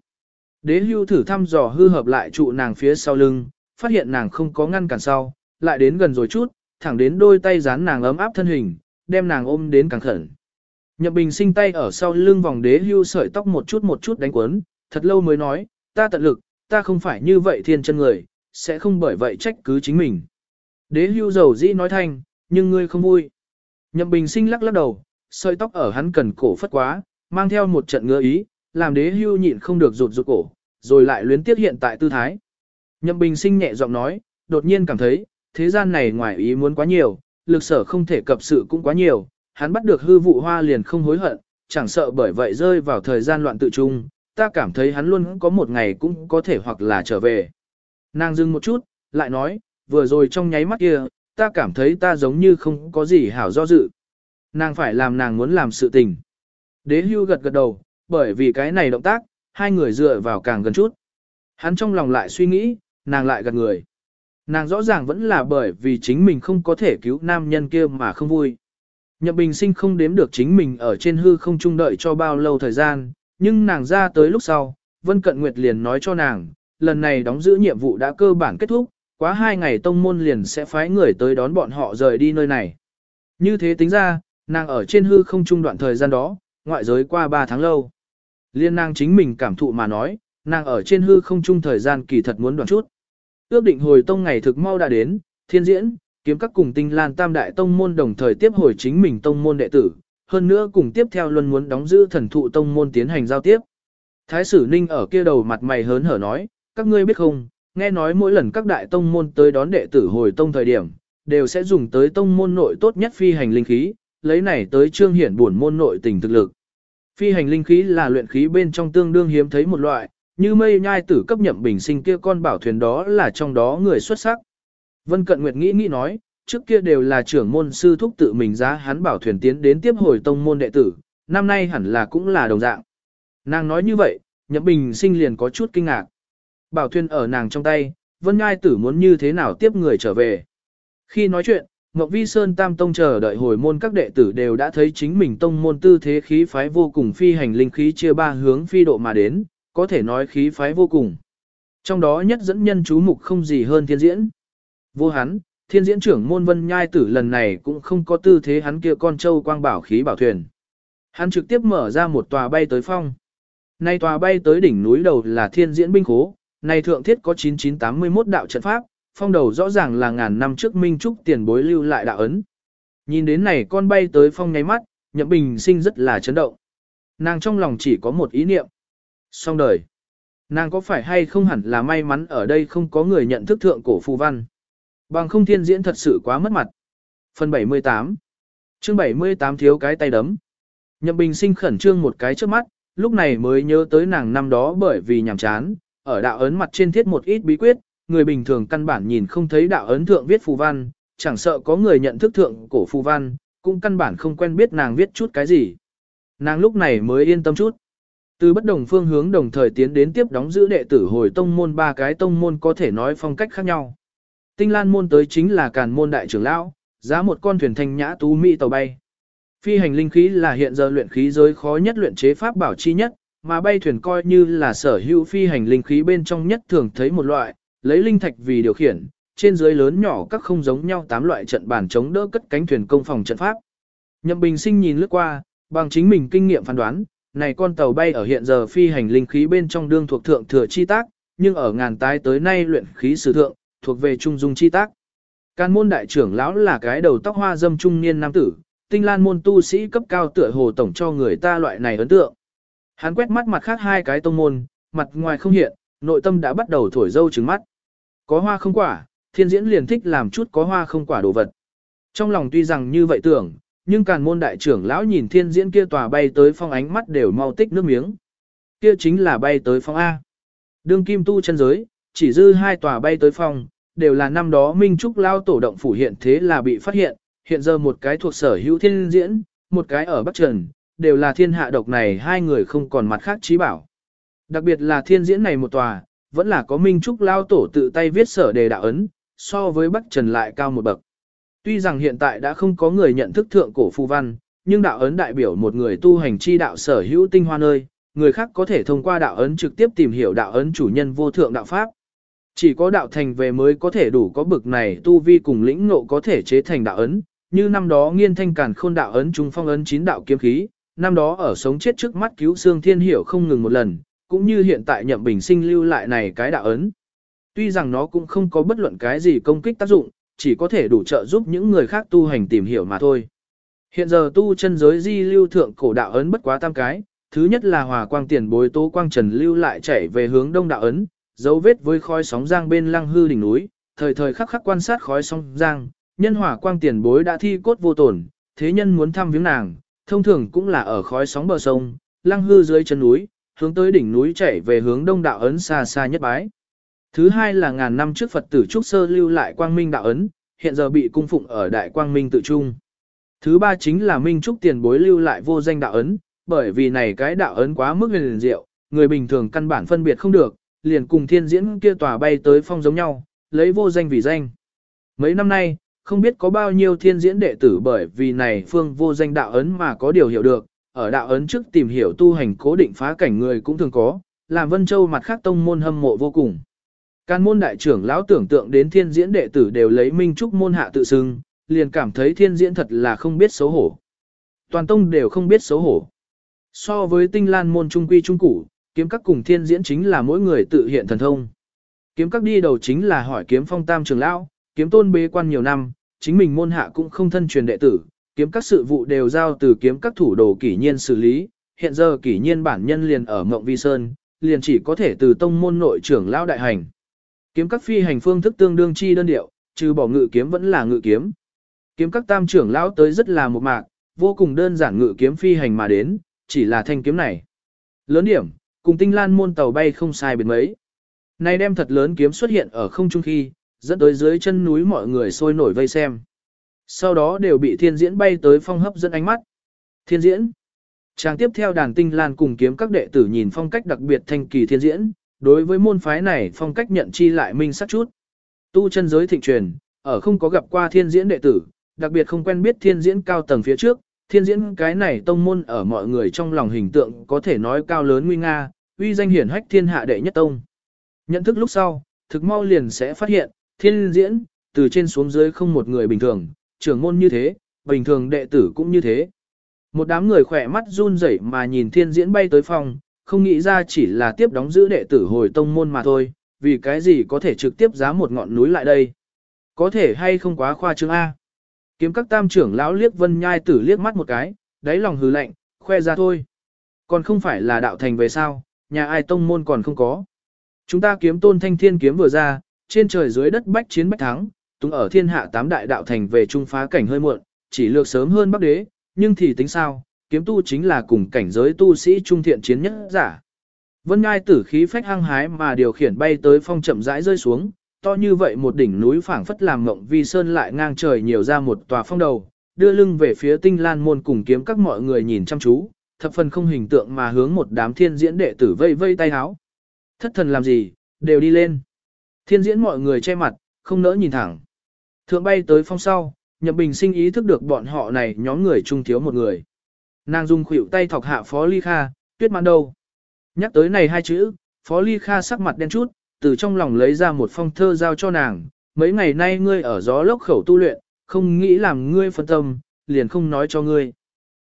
Đế hưu thử thăm dò hư hợp lại trụ nàng phía sau lưng, phát hiện nàng không có ngăn cản sau, lại đến gần rồi chút, thẳng đến đôi tay dán nàng ấm áp thân hình, đem nàng ôm đến càng khẩn. Nhậm Bình sinh tay ở sau lưng vòng đế hưu sợi tóc một chút một chút đánh quấn, thật lâu mới nói, ta tận lực, ta không phải như vậy thiên chân người, sẽ không bởi vậy trách cứ chính mình. Đế hưu dầu dĩ nói thanh, nhưng ngươi không vui. Nhậm Bình sinh lắc lắc đầu, sợi tóc ở hắn cần cổ phất quá, mang theo một trận ngứa ý, làm đế hưu nhịn không được rụt rụt cổ, rồi lại luyến tiếp hiện tại tư thái. Nhậm Bình sinh nhẹ giọng nói, đột nhiên cảm thấy, thế gian này ngoài ý muốn quá nhiều, lực sở không thể cập sự cũng quá nhiều, hắn bắt được hư vụ hoa liền không hối hận, chẳng sợ bởi vậy rơi vào thời gian loạn tự trung, ta cảm thấy hắn luôn có một ngày cũng có thể hoặc là trở về. Nàng dừng một chút, lại nói, vừa rồi trong nháy mắt kia, ta cảm thấy ta giống như không có gì hảo do dự. Nàng phải làm nàng muốn làm sự tình. Đế hưu gật gật đầu, bởi vì cái này động tác, hai người dựa vào càng gần chút. Hắn trong lòng lại suy nghĩ, nàng lại gật người. Nàng rõ ràng vẫn là bởi vì chính mình không có thể cứu nam nhân kia mà không vui. Nhậm Bình Sinh không đếm được chính mình ở trên hư không trung đợi cho bao lâu thời gian, nhưng nàng ra tới lúc sau, Vân Cận Nguyệt liền nói cho nàng, lần này đóng giữ nhiệm vụ đã cơ bản kết thúc, quá hai ngày tông môn liền sẽ phái người tới đón bọn họ rời đi nơi này. Như thế tính ra, nàng ở trên hư không trung đoạn thời gian đó, ngoại giới qua ba tháng lâu. Liên nàng chính mình cảm thụ mà nói, nàng ở trên hư không trung thời gian kỳ thật muốn đoạn chút. Ước định hồi tông ngày thực mau đã đến, thiên diễn, kiếm các cùng tinh lan tam đại tông môn đồng thời tiếp hồi chính mình tông môn đệ tử, hơn nữa cùng tiếp theo luôn muốn đóng giữ thần thụ tông môn tiến hành giao tiếp. Thái sử ninh ở kia đầu mặt mày hớn hở nói, các ngươi biết không, nghe nói mỗi lần các đại tông môn tới đón đệ tử hồi tông thời điểm, đều sẽ dùng tới tông môn nội tốt nhất phi hành linh khí, lấy này tới trương hiển buồn môn nội tình thực lực. Phi hành linh khí là luyện khí bên trong tương đương hiếm thấy một loại, như mây nhai tử cấp nhậm bình sinh kia con bảo thuyền đó là trong đó người xuất sắc. Vân Cận Nguyệt nghĩ nghĩ nói, trước kia đều là trưởng môn sư thúc tự mình giá hắn bảo thuyền tiến đến tiếp hồi tông môn đệ tử, năm nay hẳn là cũng là đồng dạng. Nàng nói như vậy, nhậm bình sinh liền có chút kinh ngạc. Bảo thuyền ở nàng trong tay, Vân ngai tử muốn như thế nào tiếp người trở về. Khi nói chuyện, Ngọc Vi Sơn Tam Tông chờ đợi hồi môn các đệ tử đều đã thấy chính mình tông môn tư thế khí phái vô cùng phi hành linh khí chia ba hướng phi độ mà đến, có thể nói khí phái vô cùng. Trong đó nhất dẫn nhân chú mục không gì hơn thiên diễn. Vô hắn, thiên diễn trưởng môn vân nhai tử lần này cũng không có tư thế hắn kia con trâu quang bảo khí bảo thuyền. Hắn trực tiếp mở ra một tòa bay tới phong. Nay tòa bay tới đỉnh núi đầu là thiên diễn binh khố, này thượng thiết có 9981 đạo trận pháp, phong đầu rõ ràng là ngàn năm trước Minh Trúc tiền bối lưu lại đạo ấn. Nhìn đến này con bay tới phong nháy mắt, nhậm bình sinh rất là chấn động. Nàng trong lòng chỉ có một ý niệm. Xong đời. Nàng có phải hay không hẳn là may mắn ở đây không có người nhận thức thượng cổ phù văn. Bằng không thiên diễn thật sự quá mất mặt. Phần 78 chương 78 thiếu cái tay đấm. Nhậm bình sinh khẩn trương một cái trước mắt, lúc này mới nhớ tới nàng năm đó bởi vì nhàm chán, ở đạo ấn mặt trên thiết một ít bí quyết, người bình thường căn bản nhìn không thấy đạo ấn thượng viết phù văn, chẳng sợ có người nhận thức thượng cổ phù văn, cũng căn bản không quen biết nàng viết chút cái gì. Nàng lúc này mới yên tâm chút. Từ bất đồng phương hướng đồng thời tiến đến tiếp đóng giữ đệ tử hồi tông môn ba cái tông môn có thể nói phong cách khác nhau. Tinh Lan môn tới chính là càn môn đại trưởng lão, giá một con thuyền thanh nhã tú mỹ tàu bay. Phi hành linh khí là hiện giờ luyện khí giới khó nhất luyện chế pháp bảo chi nhất, mà bay thuyền coi như là sở hữu phi hành linh khí bên trong nhất thường thấy một loại, lấy linh thạch vì điều khiển, trên dưới lớn nhỏ các không giống nhau tám loại trận bản chống đỡ cất cánh thuyền công phòng trận pháp. Nhậm Bình Sinh nhìn lướt qua, bằng chính mình kinh nghiệm phán đoán, này con tàu bay ở hiện giờ phi hành linh khí bên trong đương thuộc thượng thừa chi tác, nhưng ở ngàn tái tới nay luyện khí sử thượng, thuộc về trung dung chi tác. Can môn đại trưởng lão là cái đầu tóc hoa dâm trung niên nam tử, tinh lan môn tu sĩ cấp cao tựa hồ tổng cho người ta loại này ấn tượng. Hắn quét mắt mặt khác hai cái tông môn, mặt ngoài không hiện, nội tâm đã bắt đầu thổi dâu trứng mắt. Có hoa không quả, thiên diễn liền thích làm chút có hoa không quả đồ vật. Trong lòng tuy rằng như vậy tưởng, nhưng càn môn đại trưởng lão nhìn thiên diễn kia tòa bay tới phong ánh mắt đều mau tích nước miếng. Kia chính là bay tới phong A. Đương kim tu chân giới, chỉ dư hai tòa bay tới phong, đều là năm đó Minh Trúc lao tổ động phủ hiện thế là bị phát hiện, hiện giờ một cái thuộc sở hữu thiên diễn, một cái ở Bắc Trần, đều là thiên hạ độc này hai người không còn mặt khác trí bảo. Đặc biệt là thiên diễn này một tòa, vẫn là có Minh Trúc lao tổ tự tay viết sở đề đạo ấn, so với Bắc Trần lại cao một bậc. Tuy rằng hiện tại đã không có người nhận thức thượng cổ phù văn, nhưng đạo ấn đại biểu một người tu hành chi đạo sở hữu tinh hoa nơi, người khác có thể thông qua đạo ấn trực tiếp tìm hiểu đạo ấn chủ nhân vô thượng đạo pháp. Chỉ có đạo thành về mới có thể đủ có bực này tu vi cùng lĩnh ngộ có thể chế thành đạo ấn, như năm đó nghiên thanh cản khôn đạo ấn trung phong ấn chín đạo kiếm khí, năm đó ở sống chết trước mắt cứu xương thiên hiểu không ngừng một lần, cũng như hiện tại nhậm bình sinh lưu lại này cái đạo ấn. Tuy rằng nó cũng không có bất luận cái gì công kích tác dụng, chỉ có thể đủ trợ giúp những người khác tu hành tìm hiểu mà thôi. Hiện giờ tu chân giới di lưu thượng cổ đạo ấn bất quá tam cái, thứ nhất là hòa quang tiền bối tố quang trần lưu lại chảy về hướng đông đạo ấn, dấu vết với khói sóng giang bên lăng hư đỉnh núi, thời thời khắc khắc quan sát khói sóng giang, nhân hỏa quang tiền bối đã thi cốt vô tổn, thế nhân muốn thăm viếng nàng, thông thường cũng là ở khói sóng bờ sông, lăng hư dưới chân núi, hướng tới đỉnh núi chạy về hướng đông đạo ấn xa xa nhất bái. Thứ hai là ngàn năm trước Phật tử Trúc Sơ lưu lại quang minh đạo ấn, hiện giờ bị cung phụng ở đại quang minh tự trung. Thứ ba chính là Minh Trúc tiền bối lưu lại vô danh đạo ấn, bởi vì này cái đạo ấn quá mức huyền diệu, người bình thường căn bản phân biệt không được, liền cùng thiên diễn kia tòa bay tới phong giống nhau, lấy vô danh vì danh. Mấy năm nay, không biết có bao nhiêu thiên diễn đệ tử bởi vì này phương vô danh đạo ấn mà có điều hiểu được, ở đạo ấn trước tìm hiểu tu hành cố định phá cảnh người cũng thường có, làm Vân Châu mặt khác tông môn hâm mộ vô cùng. Can môn đại trưởng lão tưởng tượng đến thiên diễn đệ tử đều lấy minh trúc môn hạ tự xưng, liền cảm thấy thiên diễn thật là không biết xấu hổ. Toàn tông đều không biết xấu hổ. So với tinh lan môn trung quy trung củ, kiếm các cùng thiên diễn chính là mỗi người tự hiện thần thông. Kiếm các đi đầu chính là hỏi kiếm phong tam trưởng lão, kiếm tôn bế quan nhiều năm, chính mình môn hạ cũng không thân truyền đệ tử, kiếm các sự vụ đều giao từ kiếm các thủ đồ kỷ nhiên xử lý, hiện giờ kỷ nhiên bản nhân liền ở Mộng Vi Sơn, liền chỉ có thể từ tông môn nội trưởng lão đại hành. Kiếm các phi hành phương thức tương đương chi đơn điệu, trừ bỏ ngự kiếm vẫn là ngự kiếm. Kiếm các tam trưởng lão tới rất là một mạc, vô cùng đơn giản ngự kiếm phi hành mà đến, chỉ là thanh kiếm này. Lớn điểm, cùng tinh lan môn tàu bay không sai biệt mấy. nay đem thật lớn kiếm xuất hiện ở không trung khi, dẫn tới dưới chân núi mọi người sôi nổi vây xem. Sau đó đều bị thiên diễn bay tới phong hấp dẫn ánh mắt. Thiên diễn. Trang tiếp theo đàn tinh lan cùng kiếm các đệ tử nhìn phong cách đặc biệt thanh kỳ thiên diễn, đối với môn phái này phong cách nhận chi lại minh sắc chút. Tu chân giới thịnh truyền, ở không có gặp qua thiên diễn đệ tử, đặc biệt không quen biết thiên diễn cao tầng phía trước, thiên diễn cái này tông môn ở mọi người trong lòng hình tượng có thể nói cao lớn nguy nga, uy danh hiển hách thiên hạ đệ nhất tông. Nhận thức lúc sau, thực mau liền sẽ phát hiện, thiên diễn, từ trên xuống dưới không một người bình thường, trưởng môn như thế, bình thường đệ tử cũng như thế. Một đám người khỏe mắt run rẩy mà nhìn thiên diễn bay tới phòng, không nghĩ ra chỉ là tiếp đóng giữ đệ tử hồi tông môn mà thôi, vì cái gì có thể trực tiếp giá một ngọn núi lại đây. Có thể hay không quá khoa trương A. Kiếm các tam trưởng lão liếc vân nhai tử liếc mắt một cái, đáy lòng hừ lạnh, khoe ra thôi. Còn không phải là đạo thành về sao, nhà ai tông môn còn không có. Chúng ta kiếm tôn thanh thiên kiếm vừa ra, trên trời dưới đất bách chiến bách thắng, túng ở thiên hạ tám đại đạo thành về trung phá cảnh hơi muộn, chỉ lược sớm hơn bắc đế, nhưng thì tính sao, kiếm tu chính là cùng cảnh giới tu sĩ trung thiện chiến nhất giả. Vân Ngai tử khí phách hăng hái mà điều khiển bay tới phong chậm rãi rơi xuống, to như vậy một đỉnh núi phảng phất làm ngộng vi sơn lại ngang trời nhiều ra một tòa phong đầu, đưa lưng về phía tinh lan môn cùng kiếm các mọi người nhìn chăm chú, thập phần không hình tượng mà hướng một đám thiên diễn đệ tử vây vây tay háo. Thất thần làm gì, đều đi lên. Thiên diễn mọi người che mặt, không nỡ nhìn thẳng. Thượng bay tới phong sau, Nhậm Bình sinh ý thức được bọn họ này nhóm người trung thiếu một người. Nàng dùng khuỷu tay thọc hạ Phó Ly Kha, tuyết mãn đâu. Nhắc tới này hai chữ, Phó Ly Kha sắc mặt đen chút, từ trong lòng lấy ra một phong thơ giao cho nàng. Mấy ngày nay ngươi ở gió lốc khẩu tu luyện, không nghĩ làm ngươi phân tâm, liền không nói cho ngươi.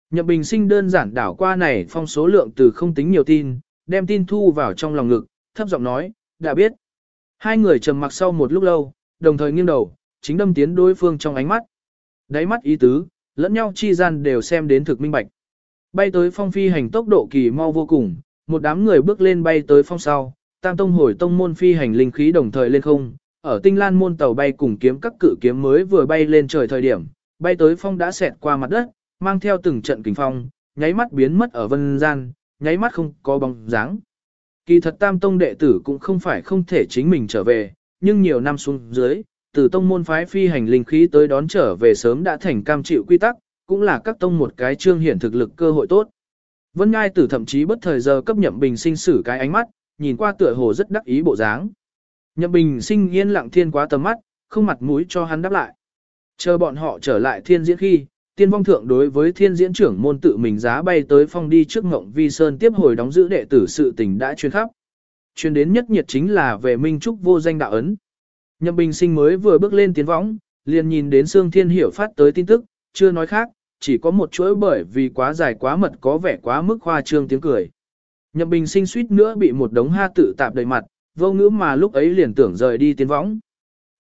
Nhậm Bình sinh đơn giản đảo qua này phong số lượng từ không tính nhiều tin, đem tin thu vào trong lòng ngực, thấp giọng nói, đã biết. Hai người trầm mặc sau một lúc lâu, đồng thời nghiêng đầu, chính đâm tiến đối phương trong ánh mắt. Đáy mắt ý tứ, lẫn nhau chi gian đều xem đến thực minh bạch. Bay tới phong phi hành tốc độ kỳ mau vô cùng, một đám người bước lên bay tới phong sau, tam tông hồi tông môn phi hành linh khí đồng thời lên không, ở tinh lan môn tàu bay cùng kiếm các cự kiếm mới vừa bay lên trời thời điểm, bay tới phong đã xẹt qua mặt đất, mang theo từng trận kình phong, nháy mắt biến mất ở vân gian, nháy mắt không có bóng dáng. Kỳ thật tam tông đệ tử cũng không phải không thể chính mình trở về, nhưng nhiều năm xuống dưới, từ tông môn phái phi hành linh khí tới đón trở về sớm đã thành cam chịu quy tắc, cũng là các tông một cái trương hiển thực lực cơ hội tốt. Vân Ngai tử thậm chí bất thời giờ cấp nhậm bình sinh sử cái ánh mắt, nhìn qua tựa hồ rất đắc ý bộ dáng. Nhậm bình sinh yên lặng thiên quá tầm mắt, không mặt mũi cho hắn đáp lại. Chờ bọn họ trở lại thiên diễn khi, tiên vong thượng đối với thiên diễn trưởng môn tự mình giá bay tới phong đi trước ngộng vi sơn tiếp hồi đóng giữ đệ tử sự tình đã truyền khắp. Truyền đến nhất nhiệt chính là về Minh Trúc vô danh đạo ấn. Nhậm Bình Sinh mới vừa bước lên tiến võng, liền nhìn đến Sương Thiên Hiểu phát tới tin tức, chưa nói khác, chỉ có một chuỗi bởi vì quá dài quá mật có vẻ quá mức khoa trương tiếng cười. Nhậm Bình Sinh suýt nữa bị một đống ha tự tạp đầy mặt, vô ngữ mà lúc ấy liền tưởng rời đi tiến võng.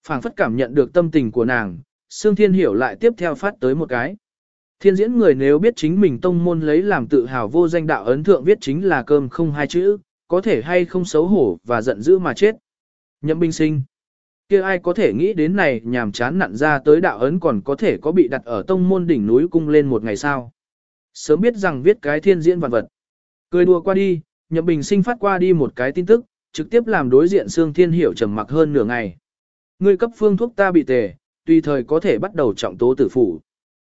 Phảng phất cảm nhận được tâm tình của nàng, Sương Thiên Hiểu lại tiếp theo phát tới một cái. Thiên diễn người nếu biết chính mình tông môn lấy làm tự hào vô danh đạo ấn thượng viết chính là cơm không hai chữ, có thể hay không xấu hổ và giận dữ mà chết. Nhậm Bình Sinh kia ai có thể nghĩ đến này nhàm chán nặn ra tới đạo ấn còn có thể có bị đặt ở tông môn đỉnh núi cung lên một ngày sao. Sớm biết rằng viết cái thiên diễn vạn vật. Cười đùa qua đi, Nhậm Bình sinh phát qua đi một cái tin tức, trực tiếp làm đối diện Sương Thiên Hiểu trầm mặc hơn nửa ngày. Người cấp phương thuốc ta bị tề, tùy thời có thể bắt đầu trọng tố tử phủ.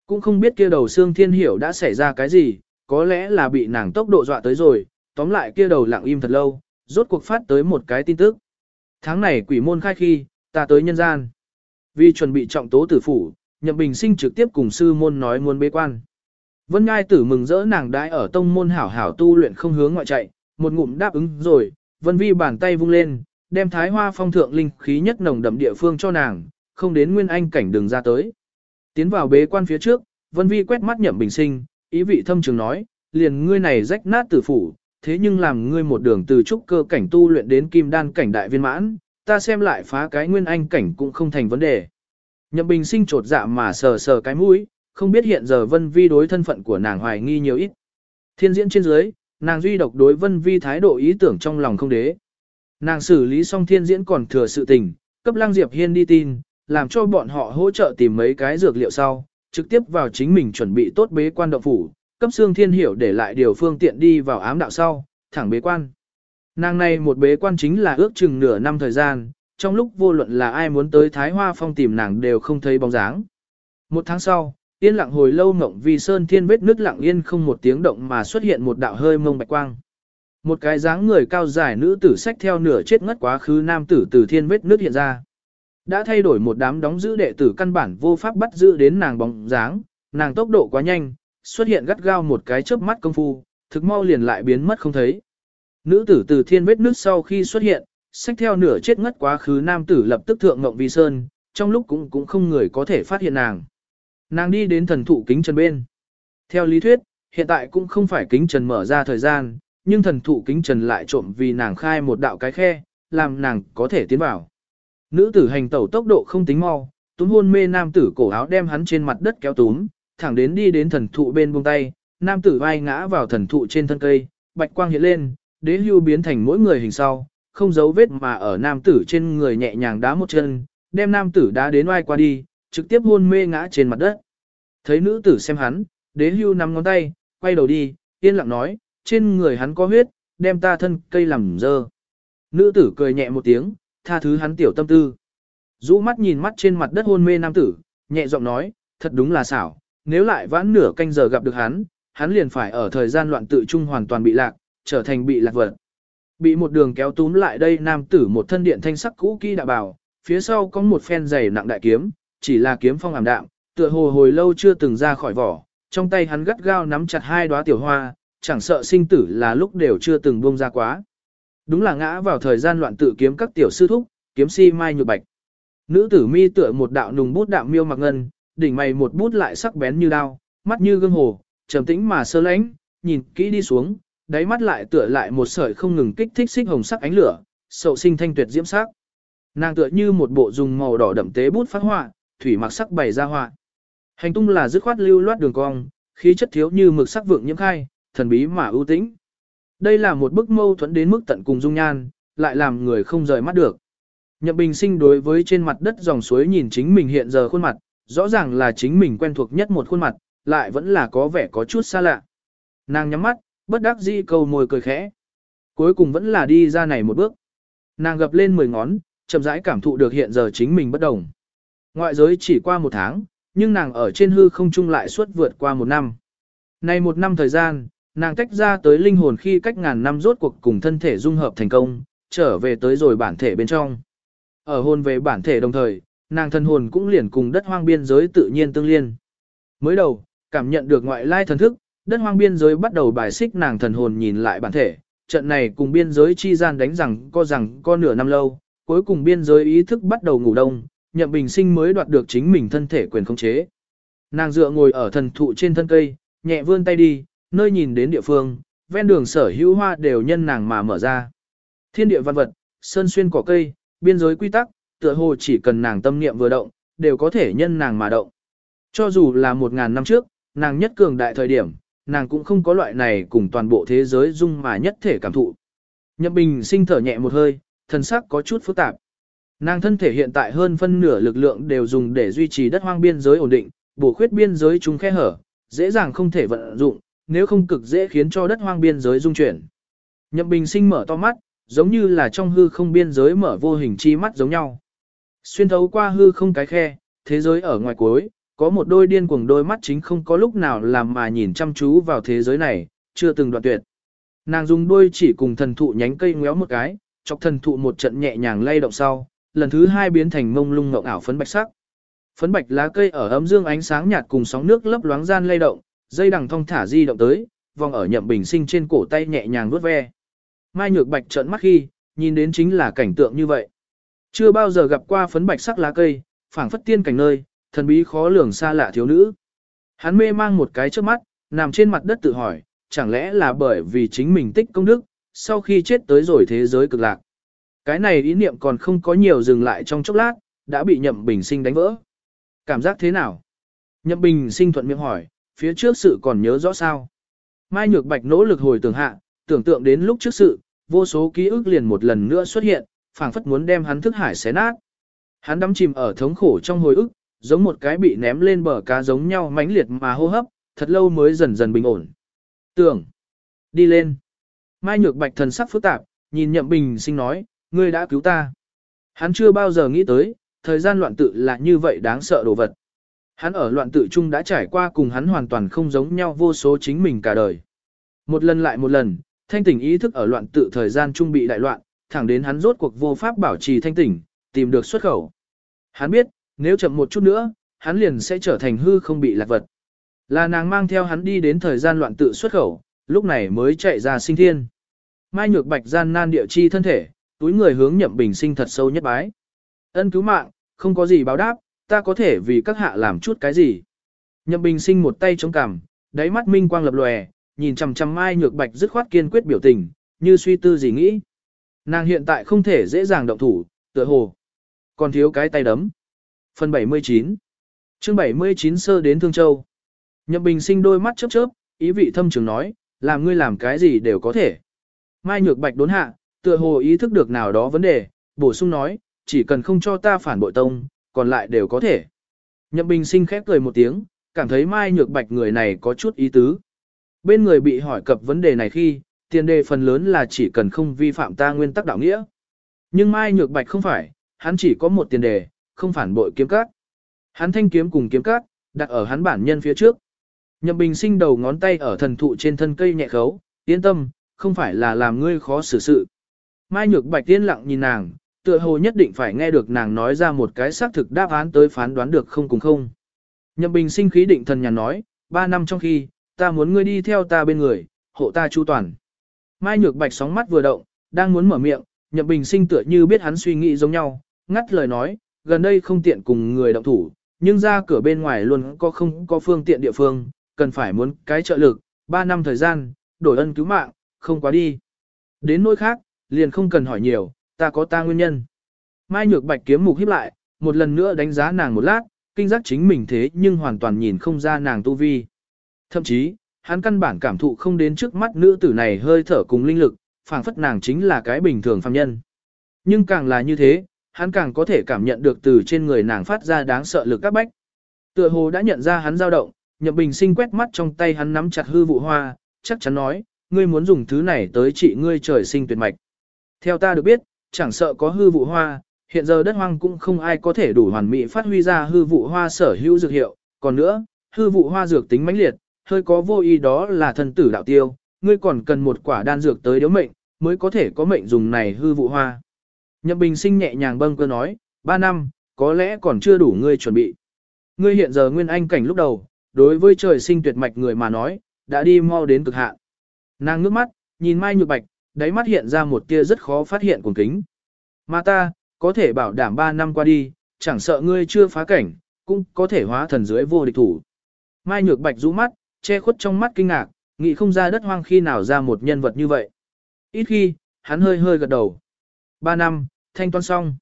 Cũng không biết kia đầu Sương Thiên Hiểu đã xảy ra cái gì, có lẽ là bị nàng tốc độ dọa tới rồi, tóm lại kia đầu lặng im thật lâu, rốt cuộc phát tới một cái tin tức. Tháng này quỷ môn khai khi, Ta tới nhân gian. Vì chuẩn bị trọng tố tử phủ, Nhậm Bình Sinh trực tiếp cùng sư môn nói muốn bế quan. Vân Ngai tử mừng rỡ nàng đãi ở tông môn hảo hảo tu luyện không hướng ngoại chạy, một ngụm đáp ứng rồi, Vân Vi bàn tay vung lên, đem thái hoa phong thượng linh khí nhất nồng đậm địa phương cho nàng, không đến nguyên anh cảnh đường ra tới. Tiến vào bế quan phía trước, Vân Vi quét mắt Nhậm Bình Sinh, ý vị thâm trường nói, liền ngươi này rách nát tử phủ, thế nhưng làm ngươi một đường từ trúc cơ cảnh tu luyện đến kim đan cảnh đại viên mãn, ta xem lại phá cái nguyên anh cảnh cũng không thành vấn đề. Nhậm Bình Sinh trột dạ mà sờ sờ cái mũi, không biết hiện giờ Vân Vi đối thân phận của nàng hoài nghi nhiều ít. Thiên diễn trên dưới, nàng duy độc đối Vân Vi thái độ ý tưởng trong lòng không đế. Nàng xử lý xong thiên diễn còn thừa sự tình, cấp Lăng Diệp Hiên đi tin, làm cho bọn họ hỗ trợ tìm mấy cái dược liệu sau, trực tiếp vào chính mình chuẩn bị tốt bế quan động phủ, cấp xương thiên hiểu để lại điều phương tiện đi vào ám đạo sau, thẳng bế quan. Nàng này một bế quan chính là ước chừng nửa năm thời gian, trong lúc vô luận là ai muốn tới Thái Hoa Phong tìm nàng đều không thấy bóng dáng. Một tháng sau, yên lặng hồi lâu ngộng vì sơn thiên vết nước lặng yên không một tiếng động mà xuất hiện một đạo hơi mông bạch quang. Một cái dáng người cao dài nữ tử sách theo nửa chết ngất quá khứ nam tử từ thiên vết nước hiện ra. Đã thay đổi một đám đóng giữ đệ tử căn bản vô pháp bắt giữ đến nàng bóng dáng, nàng tốc độ quá nhanh, xuất hiện gắt gao một cái chớp mắt công phu, thực mau liền lại biến mất không thấy. Nữ tử từ thiên vết nước sau khi xuất hiện, sách theo nửa chết ngất quá khứ nam tử lập tức thượng ngộng vi sơn, trong lúc cũng cũng không người có thể phát hiện nàng. Nàng đi đến thần thụ kính trần bên. Theo lý thuyết, hiện tại cũng không phải kính trần mở ra thời gian, nhưng thần thụ kính trần lại trộm vì nàng khai một đạo cái khe, làm nàng có thể tiến vào. Nữ tử hành tẩu tốc độ không tính mau, túm hôn mê nam tử cổ áo đem hắn trên mặt đất kéo túm, thẳng đến đi đến thần thụ bên buông tay, nam tử vai ngã vào thần thụ trên thân cây, bạch quang hiện lên, đế hưu biến thành mỗi người hình sau, không giấu vết mà ở nam tử trên người nhẹ nhàng đá một chân, đem nam tử đá đến oai qua đi, trực tiếp hôn mê ngã trên mặt đất. Thấy nữ tử xem hắn, đế hưu nắm ngón tay, quay đầu đi, yên lặng nói, trên người hắn có huyết, đem ta thân cây làm dơ. Nữ tử cười nhẹ một tiếng, tha thứ hắn tiểu tâm tư. Rũ mắt nhìn mắt trên mặt đất hôn mê nam tử, nhẹ giọng nói, thật đúng là xảo, nếu lại vãn nửa canh giờ gặp được hắn, hắn liền phải ở thời gian loạn tự trung hoàn toàn bị lạc, trở thành bị lạc vật. Bị một đường kéo túm lại đây nam tử một thân điện thanh sắc cũ kỹ đã bảo, phía sau có một phen dày nặng đại kiếm, chỉ là kiếm phong ảm đạm, tựa hồ hồi lâu chưa từng ra khỏi vỏ, trong tay hắn gắt gao nắm chặt hai đóa tiểu hoa, chẳng sợ sinh tử là lúc đều chưa từng buông ra quá. Đúng là ngã vào thời gian loạn tự kiếm các tiểu sư thúc, kiếm si mai nhược bạch. Nữ tử mi tựa một đạo nùng bút đạm miêu mặc ngân, đỉnh mày một bút lại sắc bén như đao, mắt như gương hồ, trầm tĩnh mà sơ lãnh, nhìn kỹ đi xuống, đáy mắt lại tựa lại một sợi không ngừng kích thích xích hồng sắc ánh lửa, sậu sinh thanh tuyệt diễm sắc. Nàng tựa như một bộ dùng màu đỏ đậm tế bút phát họa, thủy mặc sắc bày ra họa. Hành tung là dứt khoát lưu loát đường cong, khí chất thiếu như mực sắc vượng nhiễm khai, thần bí mà ưu tĩnh. Đây là một bức mâu thuẫn đến mức tận cùng dung nhan, lại làm người không rời mắt được. Nhậm Bình Sinh đối với trên mặt đất dòng suối nhìn chính mình hiện giờ khuôn mặt, rõ ràng là chính mình quen thuộc nhất một khuôn mặt, lại vẫn là có vẻ có chút xa lạ. Nàng nhắm mắt, bất đắc dĩ cầu môi cười khẽ. Cuối cùng vẫn là đi ra này một bước. Nàng gập lên 10 ngón, chậm rãi cảm thụ được hiện giờ chính mình bất đồng. Ngoại giới chỉ qua một tháng, nhưng nàng ở trên hư không trung lại suốt vượt qua một năm. nay một năm thời gian, nàng tách ra tới linh hồn khi cách ngàn năm rốt cuộc cùng thân thể dung hợp thành công, trở về tới rồi bản thể bên trong. Ở hồn về bản thể đồng thời, nàng thân hồn cũng liền cùng đất hoang biên giới tự nhiên tương liên. Mới đầu, cảm nhận được ngoại lai thần thức, đất hoang biên giới bắt đầu bài xích nàng thần hồn nhìn lại bản thể, trận này cùng biên giới chi gian đánh rằng co rằng co nửa năm lâu, cuối cùng biên giới ý thức bắt đầu ngủ đông, nhậm bình sinh mới đoạt được chính mình thân thể quyền khống chế. Nàng dựa ngồi ở thần thụ trên thân cây, nhẹ vươn tay đi, nơi nhìn đến địa phương, ven đường sở hữu hoa đều nhân nàng mà mở ra. Thiên địa văn vật, sơn xuyên cỏ cây, biên giới quy tắc, tựa hồ chỉ cần nàng tâm niệm vừa động, đều có thể nhân nàng mà động. Cho dù là một ngàn năm trước, nàng nhất cường đại thời điểm, nàng cũng không có loại này cùng toàn bộ thế giới dung mà nhất thể cảm thụ. Nhậm Bình sinh thở nhẹ một hơi, thân sắc có chút phức tạp. Nàng thân thể hiện tại hơn phân nửa lực lượng đều dùng để duy trì đất hoang biên giới ổn định, bổ khuyết biên giới chúng khe hở, dễ dàng không thể vận dụng, nếu không cực dễ khiến cho đất hoang biên giới dung chuyển. Nhậm Bình sinh mở to mắt, giống như là trong hư không biên giới mở vô hình chi mắt giống nhau. Xuyên thấu qua hư không cái khe, thế giới ở ngoài cuối, có một đôi điên cuồng đôi mắt chính không có lúc nào làm mà nhìn chăm chú vào thế giới này, chưa từng đoạn tuyệt. Nàng dùng đôi chỉ cùng thần thụ nhánh cây ngéo một cái, chọc thần thụ một trận nhẹ nhàng lay động sau, lần thứ hai biến thành mông lung ngộng ảo phấn bạch sắc. Phấn bạch lá cây ở ấm dương ánh sáng nhạt cùng sóng nước lấp loáng gian lay động, dây đằng thong thả di động tới, vòng ở nhậm bình sinh trên cổ tay nhẹ nhàng vuốt ve. Mai nhược bạch trợn mắt khi, nhìn đến chính là cảnh tượng như vậy. Chưa bao giờ gặp qua phấn bạch sắc lá cây, phảng phất tiên cảnh nơi, thần bí khó lường xa lạ thiếu nữ. Hắn mê mang một cái trước mắt, nằm trên mặt đất tự hỏi, chẳng lẽ là bởi vì chính mình tích công đức, sau khi chết tới rồi thế giới cực lạc. Cái này ý niệm còn không có nhiều dừng lại trong chốc lát, đã bị nhậm bình sinh đánh vỡ. Cảm giác thế nào? Nhậm bình sinh thuận miệng hỏi, phía trước sự còn nhớ rõ sao? Mai Nhược Bạch nỗ lực hồi tưởng hạ, tưởng tượng đến lúc trước sự, vô số ký ức liền một lần nữa xuất hiện, phảng phất muốn đem hắn thức hải xé nát. Hắn đắm chìm ở thống khổ trong hồi ức, giống một cái bị ném lên bờ cá giống nhau mãnh liệt mà hô hấp, thật lâu mới dần dần bình ổn. Tưởng, đi lên. Mai Nhược Bạch thần sắc phức tạp, nhìn Nhậm Bình Sinh nói, ngươi đã cứu ta. Hắn chưa bao giờ nghĩ tới, thời gian loạn tự là như vậy đáng sợ đồ vật. Hắn ở loạn tự chung đã trải qua cùng hắn hoàn toàn không giống nhau vô số chính mình cả đời. Một lần lại một lần, thanh tỉnh ý thức ở loạn tự thời gian chung bị đại loạn, thẳng đến hắn rốt cuộc vô pháp bảo trì thanh tỉnh, tìm được xuất khẩu. Hắn biết, nếu chậm một chút nữa, hắn liền sẽ trở thành hư không bị lạc vật. Là nàng mang theo hắn đi đến thời gian loạn tự xuất khẩu, lúc này mới chạy ra sinh thiên. Mai nhược bạch gian nan địa chi thân thể, túi người hướng nhậm bình sinh thật sâu nhất bái. Ân cứu mạng, không có gì báo đáp, ta có thể vì các hạ làm chút cái gì. Nhậm bình sinh một tay chống cằm, đáy mắt minh quang lập lòe, nhìn chằm chằm mai nhược bạch dứt khoát kiên quyết biểu tình, như suy tư gì nghĩ. Nàng hiện tại không thể dễ dàng động thủ, tựa hồ. Còn thiếu cái tay đấm. Phần 79 chương 79 sơ đến Thương Châu. Nhậm Bình sinh đôi mắt chớp chớp, ý vị thâm trường nói, làm ngươi làm cái gì đều có thể. Mai Nhược Bạch đốn hạ, tựa hồ ý thức được nào đó vấn đề, bổ sung nói, chỉ cần không cho ta phản bội tông, còn lại đều có thể. Nhậm Bình sinh khép cười một tiếng, cảm thấy Mai Nhược Bạch người này có chút ý tứ. Bên người bị hỏi cập vấn đề này khi, tiền đề phần lớn là chỉ cần không vi phạm ta nguyên tắc đạo nghĩa. Nhưng Mai Nhược Bạch không phải, hắn chỉ có một tiền đề, không phản bội kiếm cát. Hắn thanh kiếm cùng kiếm cát, đặt ở hắn bản nhân phía trước. Nhậm Bình sinh đầu ngón tay ở thần thụ trên thân cây nhẹ khấu, yên tâm, không phải là làm ngươi khó xử sự. Mai Nhược Bạch tiên lặng nhìn nàng, tựa hồ nhất định phải nghe được nàng nói ra một cái xác thực đáp án tới phán đoán được không cùng không. Nhậm Bình sinh khí định thần nhàn nói, ba năm trong khi, ta muốn ngươi đi theo ta bên người, hộ ta chu toàn. Mai Nhược Bạch sóng mắt vừa động, đang muốn mở miệng, Nhậm Bình sinh tựa như biết hắn suy nghĩ giống nhau, ngắt lời nói, gần đây không tiện cùng người động thủ, nhưng ra cửa bên ngoài luôn có không có phương tiện địa phương, cần phải muốn cái trợ lực, Ba năm thời gian, đổi ân cứu mạng, không quá đi. Đến nỗi khác, liền không cần hỏi nhiều, ta có ta nguyên nhân. Mai Nhược Bạch kiếm mục híp lại, một lần nữa đánh giá nàng một lát, kinh giác chính mình thế nhưng hoàn toàn nhìn không ra nàng tu vi. Thậm chí, hắn căn bản cảm thụ không đến trước mắt nữ tử này hơi thở cùng linh lực, phảng phất nàng chính là cái bình thường phàm nhân. Nhưng càng là như thế, hắn càng có thể cảm nhận được từ trên người nàng phát ra đáng sợ lực các bách. Tựa hồ đã nhận ra hắn dao động, Nhậm Bình Sinh quét mắt trong tay hắn nắm chặt hư vụ hoa, chắc chắn nói, ngươi muốn dùng thứ này tới trị ngươi trời sinh tuyệt mạch. Theo ta được biết, chẳng sợ có hư vụ hoa, hiện giờ đất hoang cũng không ai có thể đủ hoàn mỹ phát huy ra hư vụ hoa sở hữu dược hiệu, còn nữa, hư vụ hoa dược tính mãnh liệt, hơi có vô ý đó là thần tử đạo tiêu, ngươi còn cần một quả đan dược tới điếu mệnh, mới có thể có mệnh dùng này hư vụ hoa. Nhậm Bình Sinh nhẹ nhàng bâng cơ nói, ba năm, có lẽ còn chưa đủ ngươi chuẩn bị. Ngươi hiện giờ nguyên anh cảnh lúc đầu, đối với trời sinh tuyệt mạch người mà nói, đã đi mau đến cực hạn. Nàng ngước mắt, nhìn Mai Nhược Bạch, đáy mắt hiện ra một tia rất khó phát hiện cuồng kính. Mà ta, có thể bảo đảm ba năm qua đi, chẳng sợ ngươi chưa phá cảnh, cũng có thể hóa thần dưới vô địch thủ. Mai Nhược Bạch rũ mắt, che khuất trong mắt kinh ngạc, nghĩ không ra đất hoang khi nào ra một nhân vật như vậy. Ít khi, hắn hơi hơi gật đầu. Ba năm, thanh toán xong.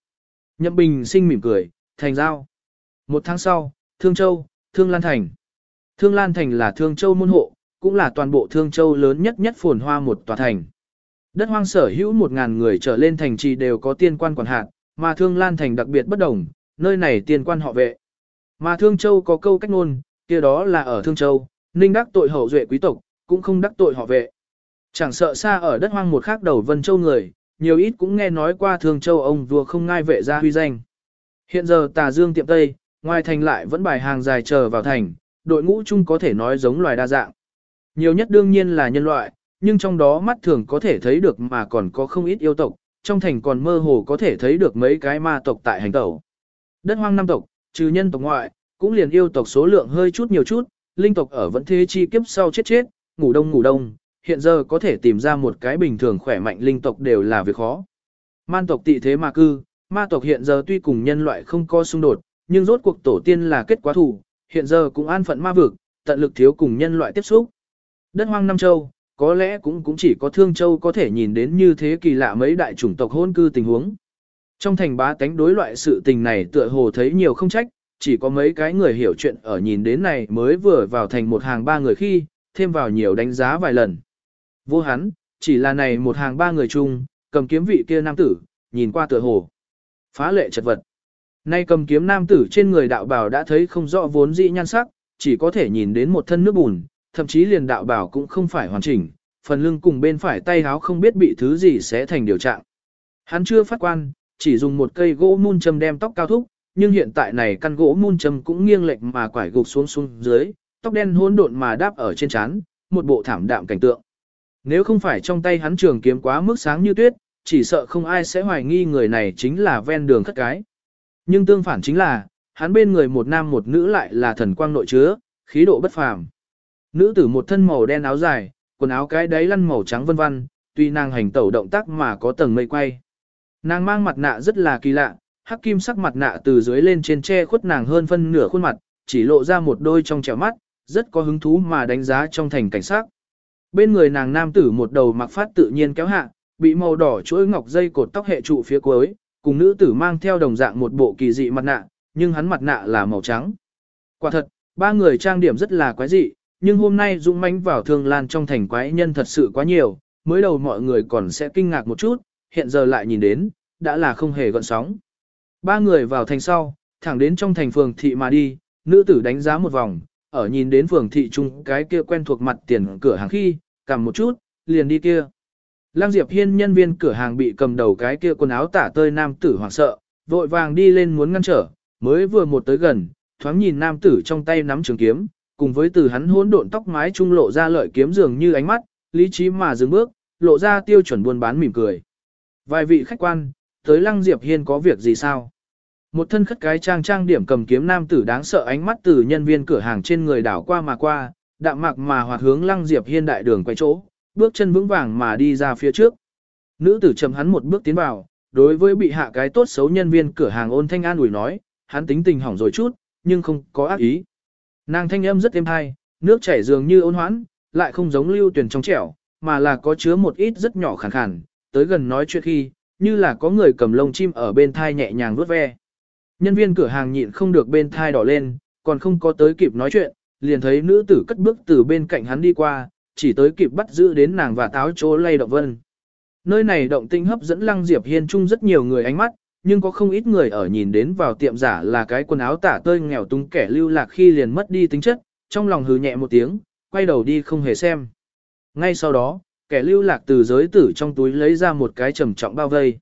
Nhậm Bình sinh mỉm cười, thành giao. Một tháng sau, Thương Châu, Thương Lan Thành. Thương Lan Thành là Thương Châu môn hộ, cũng là toàn bộ Thương Châu lớn nhất nhất phồn hoa một tòa thành. Đất hoang sở hữu một ngàn người trở lên thành trì đều có tiên quan quản hạt, mà Thương Lan Thành đặc biệt bất đồng, nơi này tiên quan họ vệ. Mà Thương Châu có câu cách ngôn, kia đó là ở Thương Châu, ninh đắc tội hậu duệ quý tộc, cũng không đắc tội họ vệ. Chẳng sợ xa ở đất hoang một khác đầu Vân Châu người, nhiều ít cũng nghe nói qua Thương Châu ông vua không ngai vệ ra huy danh. Hiện giờ tà dương tiệm Tây, ngoài thành lại vẫn bài hàng dài chờ vào thành, đội ngũ chung có thể nói giống loài đa dạng. Nhiều nhất đương nhiên là nhân loại, nhưng trong đó mắt thường có thể thấy được mà còn có không ít yêu tộc, trong thành còn mơ hồ có thể thấy được mấy cái ma tộc tại hành tẩu. Đất hoang năm tộc, trừ nhân tộc ngoại, cũng liền yêu tộc số lượng hơi chút nhiều chút, linh tộc ở vẫn thế chi kiếp sau chết chết, ngủ đông ngủ đông, hiện giờ có thể tìm ra một cái bình thường khỏe mạnh linh tộc đều là việc khó. Man tộc tị thế mà cư, ma tộc hiện giờ tuy cùng nhân loại không có xung đột, nhưng rốt cuộc tổ tiên là kết quả thủ, hiện giờ cũng an phận ma vực, tận lực thiếu cùng nhân loại tiếp xúc. Đất hoang năm Châu, có lẽ cũng cũng chỉ có Thương Châu có thể nhìn đến như thế kỳ lạ mấy đại chủng tộc hôn cư tình huống. Trong thành bá tánh đối loại sự tình này tựa hồ thấy nhiều không trách, chỉ có mấy cái người hiểu chuyện ở nhìn đến này mới vừa vào thành một hàng ba người khi, thêm vào nhiều đánh giá vài lần. Vô hắn, chỉ là này một hàng ba người chung, cầm kiếm vị kia nam tử, nhìn qua tựa hồ. Phá lệ chật vật. Nay cầm kiếm nam tử trên người đạo bào đã thấy không rõ vốn dĩ nhan sắc, chỉ có thể nhìn đến một thân nước bùn, thậm chí liền đạo bảo cũng không phải hoàn chỉnh, phần lưng cùng bên phải tay háo không biết bị thứ gì sẽ thành điều trạng. Hắn chưa phát quan, chỉ dùng một cây gỗ mun châm đem tóc cao thúc, nhưng hiện tại này căn gỗ mun châm cũng nghiêng lệch mà quải gục xuống xuống dưới, tóc đen hỗn độn mà đáp ở trên trán, một bộ thảm đạm cảnh tượng. Nếu không phải trong tay hắn trường kiếm quá mức sáng như tuyết, chỉ sợ không ai sẽ hoài nghi người này chính là ven đường khất cái. Nhưng tương phản chính là, hắn bên người một nam một nữ lại là thần quang nội chứa, khí độ bất phàm. Nữ tử một thân màu đen áo dài, quần áo cái đáy lăn màu trắng vân vân, tuy nàng hành tẩu động tác mà có tầng mây quay. Nàng mang mặt nạ rất là kỳ lạ, hắc kim sắc mặt nạ từ dưới lên trên che khuất nàng hơn phân nửa khuôn mặt, chỉ lộ ra một đôi trong trẻo mắt, rất có hứng thú mà đánh giá trong thành cảnh sát. Bên người nàng nam tử một đầu mặc phát tự nhiên kéo hạ, bị màu đỏ chuỗi ngọc dây cột tóc hệ trụ phía cuối, cùng nữ tử mang theo đồng dạng một bộ kỳ dị mặt nạ, nhưng hắn mặt nạ là màu trắng. Quả thật, ba người trang điểm rất là quái dị, nhưng hôm nay dũng mãnh vào thương lan trong thành quái nhân thật sự quá nhiều, mới đầu mọi người còn sẽ kinh ngạc một chút, hiện giờ lại nhìn đến, đã là không hề gợn sóng. Ba người vào thành sau, thẳng đến trong thành phường thị mà đi, nữ tử đánh giá một vòng, ở nhìn đến phường thị chung cái kia quen thuộc mặt tiền cửa hàng khi, cầm một chút, liền đi kia. Lăng Diệp Hiên nhân viên cửa hàng bị cầm đầu cái kia quần áo tả tơi nam tử hoảng sợ, vội vàng đi lên muốn ngăn trở, mới vừa một tới gần, thoáng nhìn nam tử trong tay nắm trường kiếm, cùng với từ hắn hỗn độn tóc mái trung lộ ra lợi kiếm dường như ánh mắt, lý trí mà dừng bước, lộ ra tiêu chuẩn buôn bán mỉm cười. Vài vị khách quan, tới Lăng Diệp Hiên có việc gì sao? Một thân khất cái trang trang điểm cầm kiếm nam tử đáng sợ ánh mắt từ nhân viên cửa hàng trên người đảo qua mà qua, đạm mạc mà hoạt hướng Lăng Diệp Hiên đại đường quay chỗ, bước chân vững vàng mà đi ra phía trước. Nữ tử chầm hắn một bước tiến vào, đối với bị hạ cái tốt xấu nhân viên cửa hàng ôn thanh an ủi nói, hắn tính tình hỏng rồi chút, nhưng không có ác ý. Nàng thanh âm rất êm hay, nước chảy dường như ôn hoãn, lại không giống lưu tuyển trong trẻo, mà là có chứa một ít rất nhỏ khàn khàn, tới gần nói chuyện khi, như là có người cầm lông chim ở bên thai nhẹ nhàng vuốt ve. Nhân viên cửa hàng nhịn không được bên thai đỏ lên, còn không có tới kịp nói chuyện, liền thấy nữ tử cất bước từ bên cạnh hắn đi qua, chỉ tới kịp bắt giữ đến nàng và táo chỗ lay động vân. Nơi này động tinh hấp dẫn Lăng Diệp Hiên chung rất nhiều người ánh mắt, nhưng có không ít người ở nhìn đến vào tiệm giả là cái quần áo tả tơi nghèo tung kẻ lưu lạc khi liền mất đi tính chất, trong lòng hừ nhẹ một tiếng, quay đầu đi không hề xem. Ngay sau đó, kẻ lưu lạc từ giới tử trong túi lấy ra một cái trầm trọng bao vây.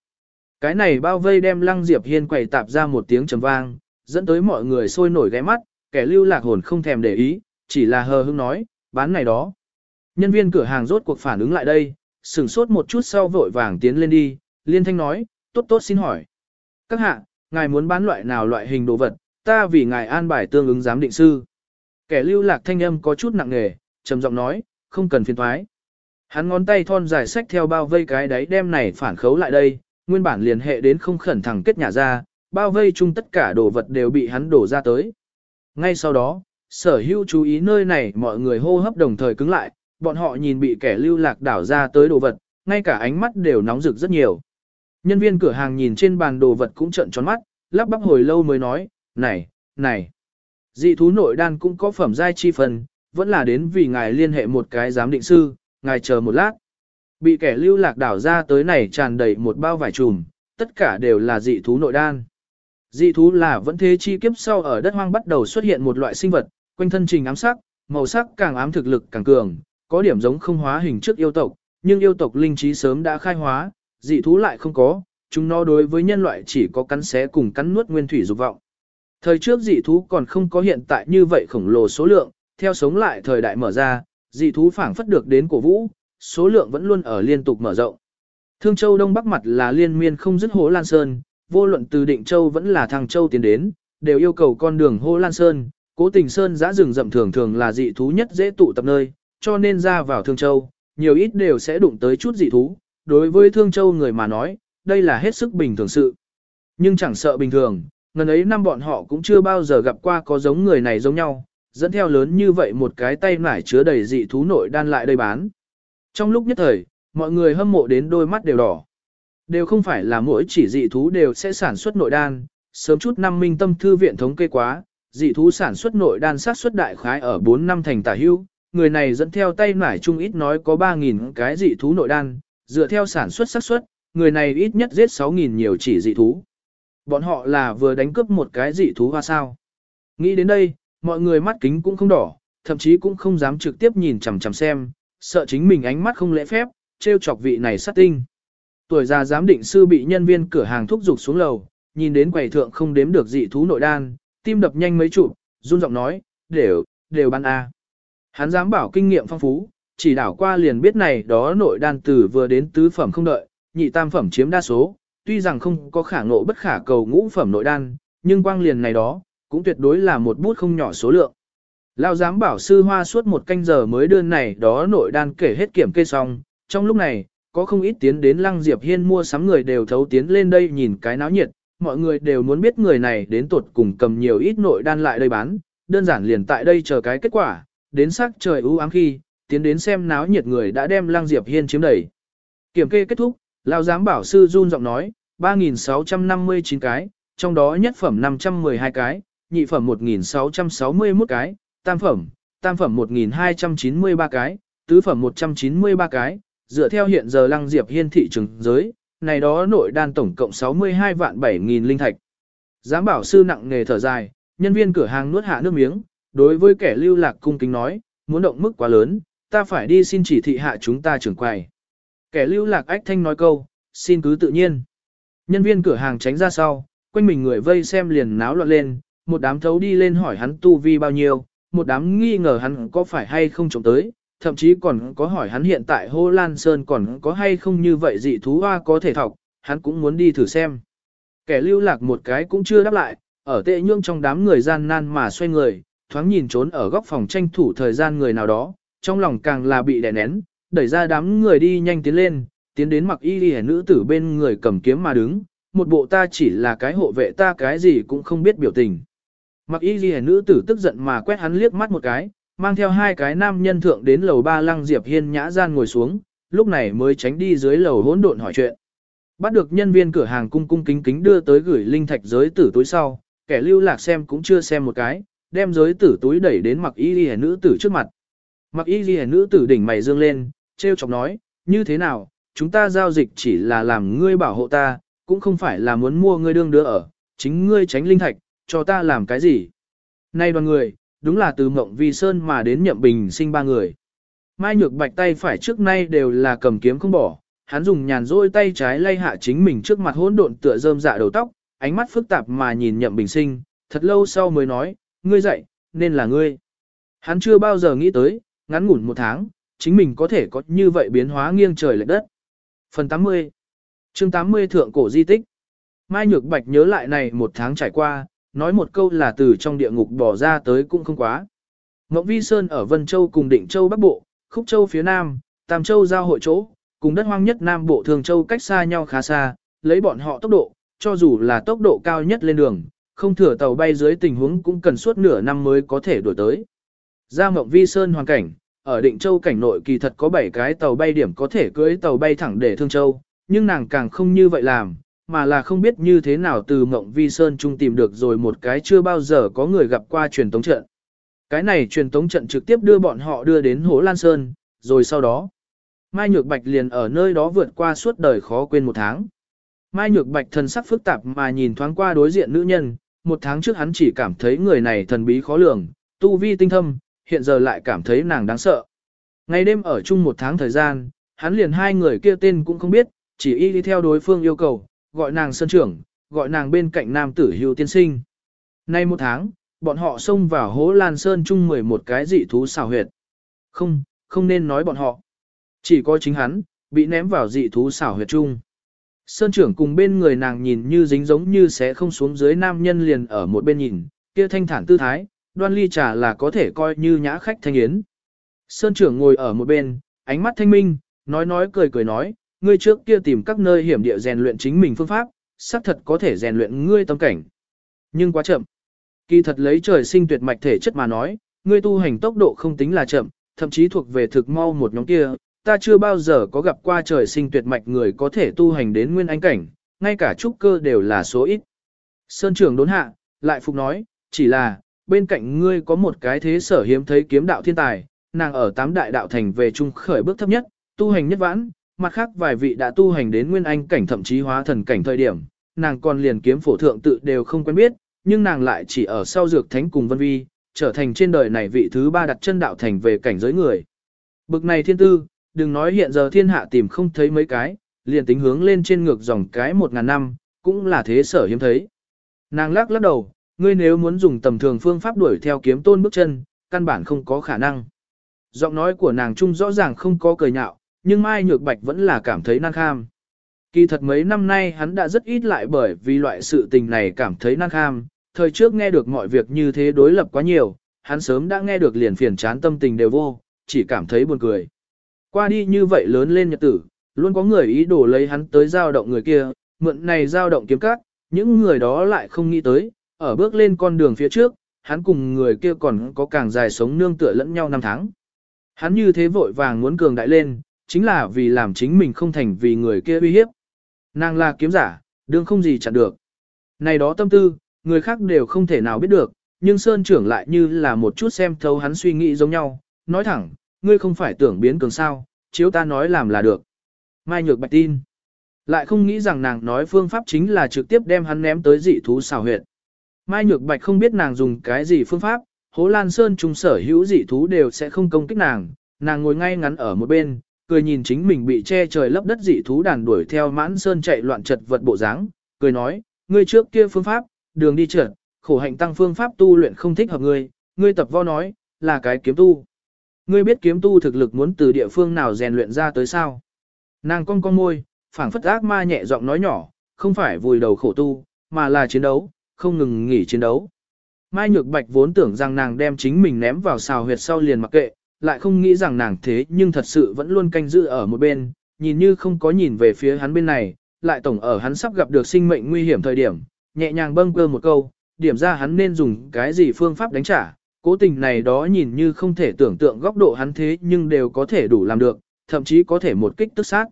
Cái này bao vây đem Lăng Diệp Hiên quẩy tạp ra một tiếng trầm vang, dẫn tới mọi người sôi nổi ghé mắt, kẻ lưu lạc hồn không thèm để ý, chỉ là hờ hững nói, bán này đó. Nhân viên cửa hàng rốt cuộc phản ứng lại đây, sửng sốt một chút sau vội vàng tiến lên đi, liên thanh nói, tốt tốt xin hỏi. Các hạ, ngài muốn bán loại nào loại hình đồ vật, ta vì ngài an bài tương ứng giám định sư. Kẻ lưu lạc thanh âm có chút nặng nề, trầm giọng nói, không cần phiền thoái. Hắn ngón tay thon dài sách theo bao vây cái đáy đem này phản khấu lại đây, nguyên bản liên hệ đến không khẩn thẳng kết nhà ra, bao vây chung tất cả đồ vật đều bị hắn đổ ra tới. Ngay sau đó, sở hữu chú ý nơi này mọi người hô hấp đồng thời cứng lại, bọn họ nhìn bị kẻ lưu lạc đảo ra tới đồ vật, ngay cả ánh mắt đều nóng rực rất nhiều. Nhân viên cửa hàng nhìn trên bàn đồ vật cũng trợn tròn mắt, lắp bắp hồi lâu mới nói, này, này. Dị thú nội đan cũng có phẩm giai chi phần, vẫn là đến vì ngài liên hệ một cái giám định sư, ngài chờ một lát. Bị kẻ lưu lạc đảo ra tới này tràn đầy một bao vải trùm, tất cả đều là dị thú nội đan. Dị thú là vẫn thế chi kiếp sau ở đất hoang bắt đầu xuất hiện một loại sinh vật, quanh thân trình ám sắc, màu sắc càng ám thực lực càng cường, có điểm giống không hóa hình trước yêu tộc, nhưng yêu tộc linh trí sớm đã khai hóa, dị thú lại không có, chúng nó đối với nhân loại chỉ có cắn xé cùng cắn nuốt nguyên thủy dục vọng. Thời trước dị thú còn không có hiện tại như vậy khổng lồ số lượng, theo sống lại thời đại mở ra, dị thú phản phất được đến cổ vũ, số lượng vẫn luôn ở liên tục mở rộng. Thương Châu Đông Bắc mặt là liên miên không dứt Hồ Lan Sơn, vô luận từ Định Châu vẫn là Thăng Châu tiến đến, đều yêu cầu con đường Hồ Lan Sơn, cố tình Sơn giã rừng rậm thường thường là dị thú nhất dễ tụ tập nơi, cho nên ra vào Thương Châu, nhiều ít đều sẽ đụng tới chút dị thú, đối với Thương Châu người mà nói, đây là hết sức bình thường sự. Nhưng chẳng sợ bình thường, ngần ấy năm bọn họ cũng chưa bao giờ gặp qua có giống người này giống nhau, dẫn theo lớn như vậy một cái tay nải chứa đầy dị thú nội đan lại đây bán. Trong lúc nhất thời, mọi người hâm mộ đến đôi mắt đều đỏ. Đều không phải là mỗi chỉ dị thú đều sẽ sản xuất nội đan, sớm chút năm minh tâm thư viện thống kê quá, dị thú sản xuất nội đan sát xuất đại khái ở 4 năm thành tả hưu, người này dẫn theo tay nải chung ít nói có 3.000 cái dị thú nội đan, dựa theo sản xuất xác suất, người này ít nhất giết 6.000 nhiều chỉ dị thú. Bọn họ là vừa đánh cướp một cái dị thú hoa sao. Nghĩ đến đây, mọi người mắt kính cũng không đỏ, thậm chí cũng không dám trực tiếp nhìn chằm chằm xem, sợ chính mình ánh mắt không lễ phép, trêu chọc vị này sát tinh. Tuổi già giám định sư bị nhân viên cửa hàng thúc giục xuống lầu, nhìn đến quầy thượng không đếm được dị thú nội đan, tim đập nhanh mấy chụp, run giọng nói, đều, đều bán A. Hắn dám bảo kinh nghiệm phong phú, chỉ đảo qua liền biết này đó nội đan từ vừa đến tứ phẩm không đợi, nhị tam phẩm chiếm đa số, tuy rằng không có khả ngộ bất khả cầu ngũ phẩm nội đan, nhưng quang liền này đó, cũng tuyệt đối là một bút không nhỏ số lượng. Lao giám bảo sư hoa suốt một canh giờ mới đơn này đó nội đan kể hết kiểm kê xong, trong lúc này, có không ít tiến đến lăng diệp hiên mua sắm người đều thấu tiến lên đây nhìn cái náo nhiệt, mọi người đều muốn biết người này đến tuột cùng cầm nhiều ít nội đan lại đây bán, đơn giản liền tại đây chờ cái kết quả, đến sắc trời ưu ám khi, tiến đến xem náo nhiệt người đã đem lăng diệp hiên chiếm đầy. Kiểm kê kết thúc, Lão giám bảo sư run giọng nói, 3.659 cái, trong đó nhất phẩm 512 cái, nhị phẩm 1.661 cái, tam phẩm, tam phẩm 1.293 cái, tứ phẩm 193 cái, dựa theo hiện giờ lăng diệp hiên thị trường giới, này đó nội đan tổng cộng 62 vạn 7.000 linh thạch. Giám bảo sư nặng nghề thở dài, nhân viên cửa hàng nuốt hạ nước miếng, đối với kẻ lưu lạc cung kính nói, muốn động mức quá lớn, ta phải đi xin chỉ thị hạ chúng ta trưởng quầy. Kẻ lưu lạc ách thanh nói câu, xin cứ tự nhiên. Nhân viên cửa hàng tránh ra sau, quanh mình người vây xem liền náo loạn lên, một đám thấu đi lên hỏi hắn tu vi bao nhiêu, một đám nghi ngờ hắn có phải hay không trộm tới, thậm chí còn có hỏi hắn hiện tại Hô Lan Sơn còn có hay không như vậy dị thú hoa có thể thọc, hắn cũng muốn đi thử xem. Kẻ lưu lạc một cái cũng chưa đáp lại, ở tệ nhương trong đám người gian nan mà xoay người, thoáng nhìn trốn ở góc phòng tranh thủ thời gian người nào đó, trong lòng càng là bị đè nén, đẩy ra đám người đi nhanh tiến lên, tiến đến mặc y đi nữ tử bên người cầm kiếm mà đứng, một bộ ta chỉ là cái hộ vệ ta cái gì cũng không biết biểu tình. Mặc y ghi nữ tử tức giận mà quét hắn liếc mắt một cái, mang theo hai cái nam nhân thượng đến lầu ba lăng diệp hiên nhã gian ngồi xuống, lúc này mới tránh đi dưới lầu hỗn độn hỏi chuyện. Bắt được nhân viên cửa hàng cung cung kính kính đưa tới gửi linh thạch giới tử túi sau, kẻ lưu lạc xem cũng chưa xem một cái, đem giới tử túi đẩy đến mặc y ghi nữ tử trước mặt. Mặc y ghi nữ tử đỉnh mày dương lên, treo chọc nói, như thế nào, chúng ta giao dịch chỉ là làm ngươi bảo hộ ta, cũng không phải là muốn mua ngươi đương đứa ở, chính ngươi tránh linh thạch, cho ta làm cái gì. Nay đoàn người, đúng là từ mộng vi sơn mà đến nhậm bình sinh ba người. Mai nhược bạch tay phải trước nay đều là cầm kiếm không bỏ, hắn dùng nhàn rôi tay trái lay hạ chính mình trước mặt hỗn độn tựa rơm dạ đầu tóc, ánh mắt phức tạp mà nhìn nhậm bình sinh, thật lâu sau mới nói, ngươi dậy, nên là ngươi. Hắn chưa bao giờ nghĩ tới, ngắn ngủn một tháng, chính mình có thể có như vậy biến hóa nghiêng trời lệch đất. Phần 80 chương 80 Thượng Cổ Di Tích Mai Nhược Bạch nhớ lại này một tháng trải qua, nói một câu là từ trong địa ngục bỏ ra tới cũng không quá. Ngọc Vi Sơn ở Vân Châu cùng Định Châu Bắc Bộ, Khúc Châu phía Nam, Tam Châu giao hội chỗ, cùng đất hoang nhất Nam Bộ Thường Châu cách xa nhau khá xa, lấy bọn họ tốc độ, cho dù là tốc độ cao nhất lên đường, không thừa tàu bay dưới tình huống cũng cần suốt nửa năm mới có thể đổi tới. Ra Mộng Vi Sơn hoàn cảnh, ở Định Châu cảnh nội kỳ thật có 7 cái tàu bay điểm có thể cưỡi tàu bay thẳng để Thương Châu, nhưng nàng càng không như vậy làm, mà là không biết như thế nào từ Mộng Vi Sơn Trung tìm được rồi một cái chưa bao giờ có người gặp qua truyền tống trận. Cái này truyền tống trận trực tiếp đưa bọn họ đưa đến Hố Lan Sơn, rồi sau đó, Mai Nhược Bạch liền ở nơi đó vượt qua suốt đời khó quên một tháng. Mai Nhược Bạch thần sắc phức tạp mà nhìn thoáng qua đối diện nữ nhân, một tháng trước hắn chỉ cảm thấy người này thần bí khó lường, tu vi tinh thâm, hiện giờ lại cảm thấy nàng đáng sợ. Ngày đêm ở chung một tháng thời gian, hắn liền hai người kia tên cũng không biết, chỉ y đi theo đối phương yêu cầu, gọi nàng sân trưởng, gọi nàng bên cạnh nam tử hưu tiên sinh. Nay một tháng, bọn họ xông vào hố lan sơn chung 11 cái dị thú xào huyệt. Không, không nên nói bọn họ. Chỉ có chính hắn, bị ném vào dị thú xảo huyệt chung. Sơn trưởng cùng bên người nàng nhìn như dính giống như sẽ không xuống dưới nam nhân liền ở một bên nhìn, kia thanh thản tư thái, đoan ly trà là có thể coi như nhã khách thanh yến. Sơn trưởng ngồi ở một bên, ánh mắt thanh minh, nói nói cười cười nói, ngươi trước kia tìm các nơi hiểm địa rèn luyện chính mình phương pháp, xác thật có thể rèn luyện ngươi tâm cảnh. Nhưng quá chậm. Kỳ thật lấy trời sinh tuyệt mạch thể chất mà nói, ngươi tu hành tốc độ không tính là chậm, thậm chí thuộc về thực mau một nhóm kia, ta chưa bao giờ có gặp qua trời sinh tuyệt mạch người có thể tu hành đến nguyên anh cảnh, ngay cả trúc cơ đều là số ít. Sơn trưởng đốn hạ, lại phục nói, chỉ là, bên cạnh ngươi có một cái thế sở hiếm thấy kiếm đạo thiên tài, nàng ở tám đại đạo thành về trung khởi bước thấp nhất, tu hành nhất vãn, mặt khác vài vị đã tu hành đến nguyên anh cảnh thậm chí hóa thần cảnh thời điểm, nàng còn liền kiếm phổ thượng tự đều không quen biết, nhưng nàng lại chỉ ở sau dược thánh cùng vân vi, trở thành trên đời này vị thứ ba đặt chân đạo thành về cảnh giới người. Bực này thiên tư, đừng nói hiện giờ thiên hạ tìm không thấy mấy cái, liền tính hướng lên trên ngược dòng cái một ngàn năm, cũng là thế sở hiếm thấy. Nàng lắc lắc đầu, ngươi nếu muốn dùng tầm thường phương pháp đuổi theo kiếm tôn bước chân, căn bản không có khả năng. Giọng nói của nàng trung rõ ràng không có cười nhạo, nhưng Mai Nhược Bạch vẫn là cảm thấy năng kham. Kỳ thật mấy năm nay hắn đã rất ít lại bởi vì loại sự tình này cảm thấy năng kham, thời trước nghe được mọi việc như thế đối lập quá nhiều, hắn sớm đã nghe được liền phiền chán tâm tình đều vô, chỉ cảm thấy buồn cười. Qua đi như vậy lớn lên nhật tử, luôn có người ý đồ lấy hắn tới giao động người kia, mượn này giao động kiếm cát, những người đó lại không nghĩ tới, ở bước lên con đường phía trước, hắn cùng người kia còn có càng dài sống nương tựa lẫn nhau năm tháng. Hắn như thế vội vàng muốn cường đại lên, chính là vì làm chính mình không thành vì người kia uy hiếp. Nàng là kiếm giả, đương không gì chặn được. Này đó tâm tư, người khác đều không thể nào biết được, nhưng Sơn trưởng lại như là một chút xem thấu hắn suy nghĩ giống nhau, nói thẳng, ngươi không phải tưởng biến cường sao, chiếu ta nói làm là được. Mai nhược bạch tin. Lại không nghĩ rằng nàng nói phương pháp chính là trực tiếp đem hắn ném tới dị thú xào huyệt. Mai nhược bạch không biết nàng dùng cái gì phương pháp, hố lan sơn trung sở hữu dị thú đều sẽ không công kích nàng, nàng ngồi ngay ngắn ở một bên, cười nhìn chính mình bị che trời lấp đất dị thú đàn đuổi theo mãn sơn chạy loạn chật vật bộ dáng, cười nói, ngươi trước kia phương pháp, đường đi trượt, khổ hạnh tăng phương pháp tu luyện không thích hợp ngươi, ngươi tập vo nói, là cái kiếm tu. Ngươi biết kiếm tu thực lực muốn từ địa phương nào rèn luyện ra tới sao? Nàng cong cong môi, phảng phất ác ma nhẹ giọng nói nhỏ, không phải vùi đầu khổ tu, mà là chiến đấu, không ngừng nghỉ chiến đấu. Mai Nhược Bạch vốn tưởng rằng nàng đem chính mình ném vào xào huyệt sau liền mặc kệ, lại không nghĩ rằng nàng thế nhưng thật sự vẫn luôn canh giữ ở một bên, nhìn như không có nhìn về phía hắn bên này, lại tổng ở hắn sắp gặp được sinh mệnh nguy hiểm thời điểm, nhẹ nhàng bâng cơ một câu, điểm ra hắn nên dùng cái gì phương pháp đánh trả, cố tình này đó nhìn như không thể tưởng tượng góc độ hắn thế nhưng đều có thể đủ làm được, thậm chí có thể một kích tức sát.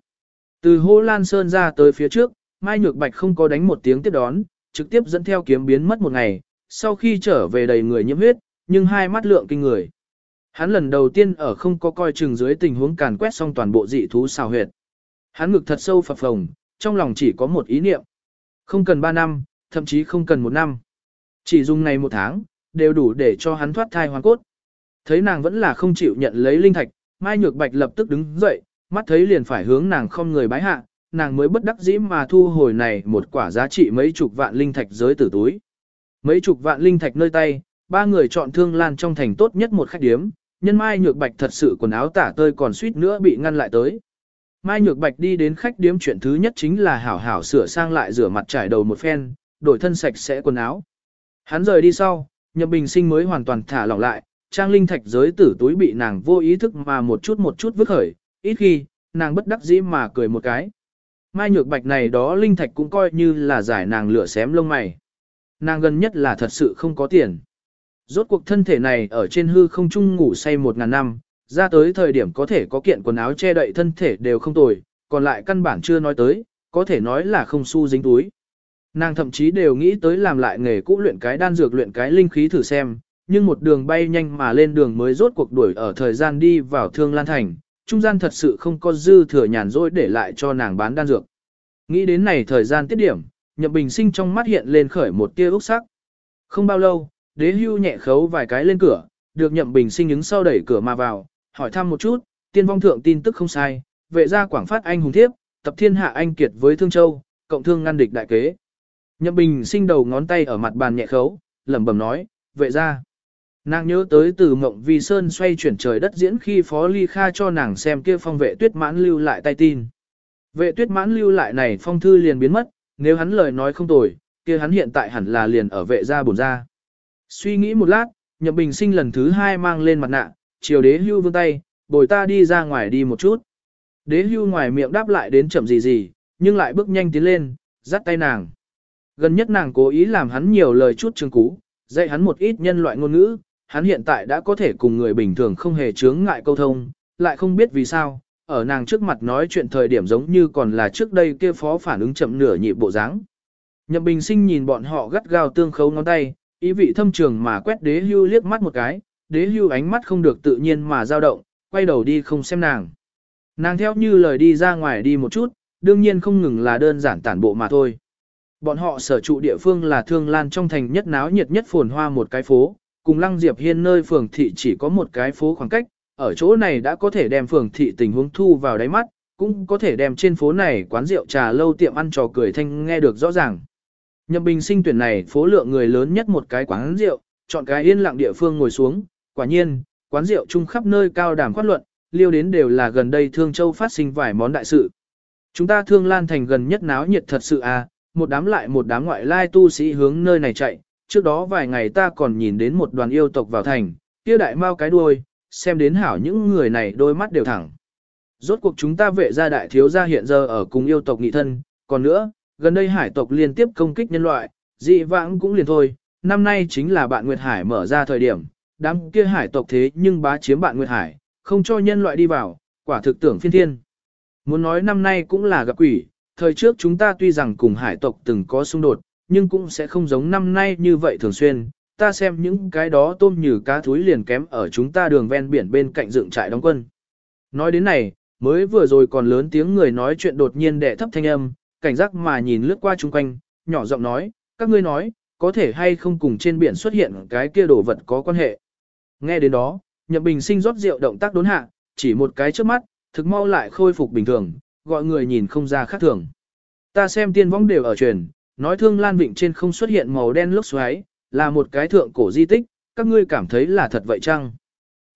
Từ hô lan sơn ra tới phía trước, Mai Nhược Bạch không có đánh một tiếng tiếp đón, trực tiếp dẫn theo kiếm biến mất một ngày, sau khi trở về đầy người nhiễm huyết, nhưng hai mắt lượng kinh người. Hắn lần đầu tiên ở không có coi chừng dưới tình huống càn quét xong toàn bộ dị thú xào huyệt. Hắn ngực thật sâu phập phồng, trong lòng chỉ có một ý niệm. Không cần ba năm, thậm chí không cần một năm. Chỉ dùng này một tháng, đều đủ để cho hắn thoát thai hoàn cốt. Thấy nàng vẫn là không chịu nhận lấy linh thạch, Mai Nhược Bạch lập tức đứng dậy, mắt thấy liền phải hướng nàng không người bái hạ, nàng mới bất đắc dĩ mà thu hồi này một quả giá trị mấy chục vạn linh thạch giới tử túi. Mấy chục vạn linh thạch nơi tay, ba người chọn thương lan trong thành tốt nhất một khách điếm, nhân Mai Nhược Bạch thật sự quần áo tả tơi còn suýt nữa bị ngăn lại tới. Mai Nhược Bạch đi đến khách điếm chuyện thứ nhất chính là hảo hảo sửa sang lại rửa mặt trải đầu một phen, đổi thân sạch sẽ quần áo. Hắn rời đi sau, Nhậm Bình Sinh mới hoàn toàn thả lỏng lại, trang linh thạch giới tử túi bị nàng vô ý thức mà một chút một chút vứt khởi, ít khi, nàng bất đắc dĩ mà cười một cái. Mai Nhược Bạch này đó linh thạch cũng coi như là giải nàng lửa xém lông mày. Nàng gần nhất là thật sự không có tiền. Rốt cuộc thân thể này ở trên hư không trung ngủ say một ngàn năm, ra tới thời điểm có thể có kiện quần áo che đậy thân thể đều không tồi, còn lại căn bản chưa nói tới, có thể nói là không xu dính túi. Nàng thậm chí đều nghĩ tới làm lại nghề cũ luyện cái đan dược luyện cái linh khí thử xem, nhưng một đường bay nhanh mà lên đường mới rốt cuộc đuổi ở thời gian đi vào Thương Lan Thành, trung gian thật sự không có dư thừa nhàn rỗi để lại cho nàng bán đan dược. Nghĩ đến này thời gian tiết điểm, Nhậm Bình Sinh trong mắt hiện lên khởi một tia ước sắc. Không bao lâu, đế hưu nhẹ khấu vài cái lên cửa, được Nhậm Bình Sinh đứng sau đẩy cửa mà vào, hỏi thăm một chút, tiên vong thượng tin tức không sai, vệ gia quảng phát anh hùng thiếp, tập thiên hạ anh kiệt với Thương Châu, cộng thương ngăn địch đại kế. Nhậm Bình Sinh đầu ngón tay ở mặt bàn nhẹ khấu, lẩm bẩm nói, vệ gia. Nàng nhớ tới từ mộng vì sơn xoay chuyển trời đất diễn khi Phó Ly Kha cho nàng xem kia phong vệ tuyết mãn lưu lại tay tin. Vệ tuyết mãn lưu lại này phong thư liền biến mất, nếu hắn lời nói không tồi, kia hắn hiện tại hẳn là liền ở vệ gia bổn gia. Suy nghĩ một lát, Nhậm Bình Sinh lần thứ hai mang lên mặt nạ, chiều đế hưu vương tay, bồi ta đi ra ngoài đi một chút. Đế hưu ngoài miệng đáp lại đến chậm gì gì, nhưng lại bước nhanh tiến lên, dắt tay nàng. Gần nhất nàng cố ý làm hắn nhiều lời chút trường cú, dạy hắn một ít nhân loại ngôn ngữ, hắn hiện tại đã có thể cùng người bình thường không hề chướng ngại câu thông, lại không biết vì sao, ở nàng trước mặt nói chuyện thời điểm giống như còn là trước đây kia phó phản ứng chậm nửa nhịp bộ dáng. Nhậm Bình Sinh nhìn bọn họ gắt gao tương khấu ngón tay, ý vị thâm trường mà quét đế hưu liếc mắt một cái, đế hưu ánh mắt không được tự nhiên mà dao động, quay đầu đi không xem nàng. Nàng theo như lời đi ra ngoài đi một chút, đương nhiên không ngừng là đơn giản tản bộ mà thôi. Bọn họ sở trụ địa phương là Thương Lan trong thành nhất náo nhiệt nhất phồn hoa một cái phố, cùng Lăng Diệp Hiên nơi phường thị chỉ có một cái phố khoảng cách, ở chỗ này đã có thể đem phường thị tình huống thu vào đáy mắt, cũng có thể đem trên phố này quán rượu trà lâu tiệm ăn trò cười thanh nghe được rõ ràng. Nhậm Bình sinh tuyển này phố lượng người lớn nhất một cái quán rượu, chọn cái yên lặng địa phương ngồi xuống, quả nhiên, quán rượu chung khắp nơi cao đàm khoát luận, liêu đến đều là gần đây Thương Châu phát sinh vài món đại sự. Chúng ta Thương Lan thành gần nhất náo nhiệt thật sự à, một đám lại một đám ngoại lai tu sĩ hướng nơi này chạy, trước đó vài ngày ta còn nhìn đến một đoàn yêu tộc vào thành, kia đại mau cái đuôi, xem đến hảo những người này đôi mắt đều thẳng. Rốt cuộc chúng ta vệ gia đại thiếu gia hiện giờ ở cùng yêu tộc nghị thân, còn nữa, gần đây hải tộc liên tiếp công kích nhân loại, dị vãng cũng liền thôi, năm nay chính là bạn Nguyệt Hải mở ra thời điểm, đám kia hải tộc thế nhưng bá chiếm bạn Nguyệt Hải, không cho nhân loại đi vào, quả thực tưởng phiên thiên. Muốn nói năm nay cũng là gặp quỷ, thời trước chúng ta tuy rằng cùng hải tộc từng có xung đột, nhưng cũng sẽ không giống năm nay như vậy thường xuyên. Ta xem những cái đó tôm như cá thúi liền kém ở chúng ta đường ven biển bên cạnh dựng trại đóng quân. Nói đến này, mới vừa rồi còn lớn tiếng người nói chuyện đột nhiên đệ thấp thanh âm, cảnh giác mà nhìn lướt qua chung quanh, nhỏ giọng nói, các ngươi nói, có thể hay không cùng trên biển xuất hiện cái kia đồ vật có quan hệ. Nghe đến đó, Nhậm Bình sinh rót rượu động tác đốn hạ, chỉ một cái trước mắt, thực mau lại khôi phục bình thường, gọi người nhìn không ra khác thường. Ta xem tiên võng đều ở truyền, nói thương lan vịnh trên không xuất hiện màu đen lốc xoáy, là một cái thượng cổ di tích, các ngươi cảm thấy là thật vậy chăng?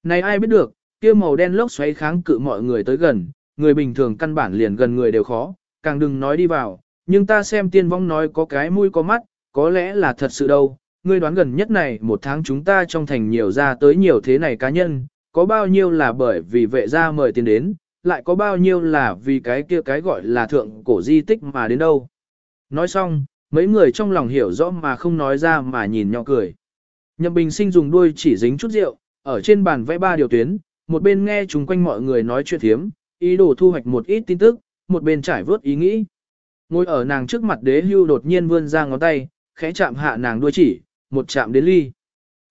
Này ai biết được, kia màu đen lốc xoáy kháng cự mọi người tới gần, người bình thường căn bản liền gần người đều khó, càng đừng nói đi vào, nhưng ta xem tiên vong nói có cái mũi có mắt, có lẽ là thật sự đâu. Ngươi đoán gần nhất này một tháng chúng ta trong thành nhiều ra tới nhiều thế này cá nhân, có bao nhiêu là bởi vì vệ gia mời tiền đến, lại có bao nhiêu là vì cái kia cái gọi là thượng cổ di tích mà đến đâu. Nói xong, mấy người trong lòng hiểu rõ mà không nói ra mà nhìn nhau cười. Nhậm Bình Sinh dùng đuôi chỉ dính chút rượu, ở trên bàn vẽ ba điều tuyến, một bên nghe chung quanh mọi người nói chuyện thiếm, ý đồ thu hoạch một ít tin tức, một bên trải vớt ý nghĩ. Ngồi ở nàng trước mặt đế hưu đột nhiên vươn ra ngón tay, khẽ chạm hạ nàng đuôi chỉ, một chạm đến ly.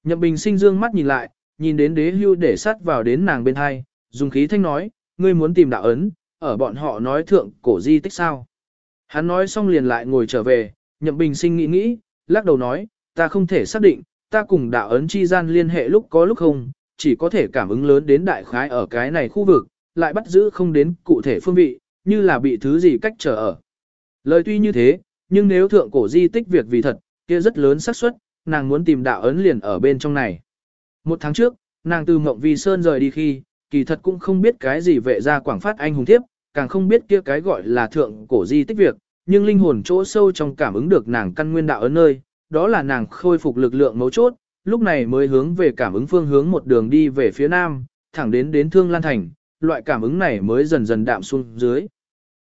Nhậm Bình Sinh dương mắt nhìn lại, nhìn đến đế hưu để sát vào đến nàng bên hai, dùng khí thanh nói, ngươi muốn tìm đạo ấn, ở bọn họ nói thượng cổ di tích sao. Hắn nói xong liền lại ngồi trở về, nhậm bình sinh nghĩ nghĩ, lắc đầu nói, ta không thể xác định, ta cùng đạo ấn chi gian liên hệ lúc có lúc không, chỉ có thể cảm ứng lớn đến đại khái ở cái này khu vực, lại bắt giữ không đến cụ thể phương vị, như là bị thứ gì cách trở ở. Lời tuy như thế, nhưng nếu thượng cổ di tích việc vì thật, kia rất lớn xác suất, nàng muốn tìm đạo ấn liền ở bên trong này. Một tháng trước, nàng từ Mộng Vi Sơn rời đi khi, kỳ thật cũng không biết cái gì vệ ra quảng phát anh hùng thiếp, càng không biết kia cái gọi là thượng cổ di tích việc, nhưng linh hồn chỗ sâu trong cảm ứng được nàng căn nguyên đạo ở nơi, đó là nàng khôi phục lực lượng mấu chốt, lúc này mới hướng về cảm ứng phương hướng một đường đi về phía nam, thẳng đến đến Thương Lan Thành, loại cảm ứng này mới dần dần đạm xuống dưới.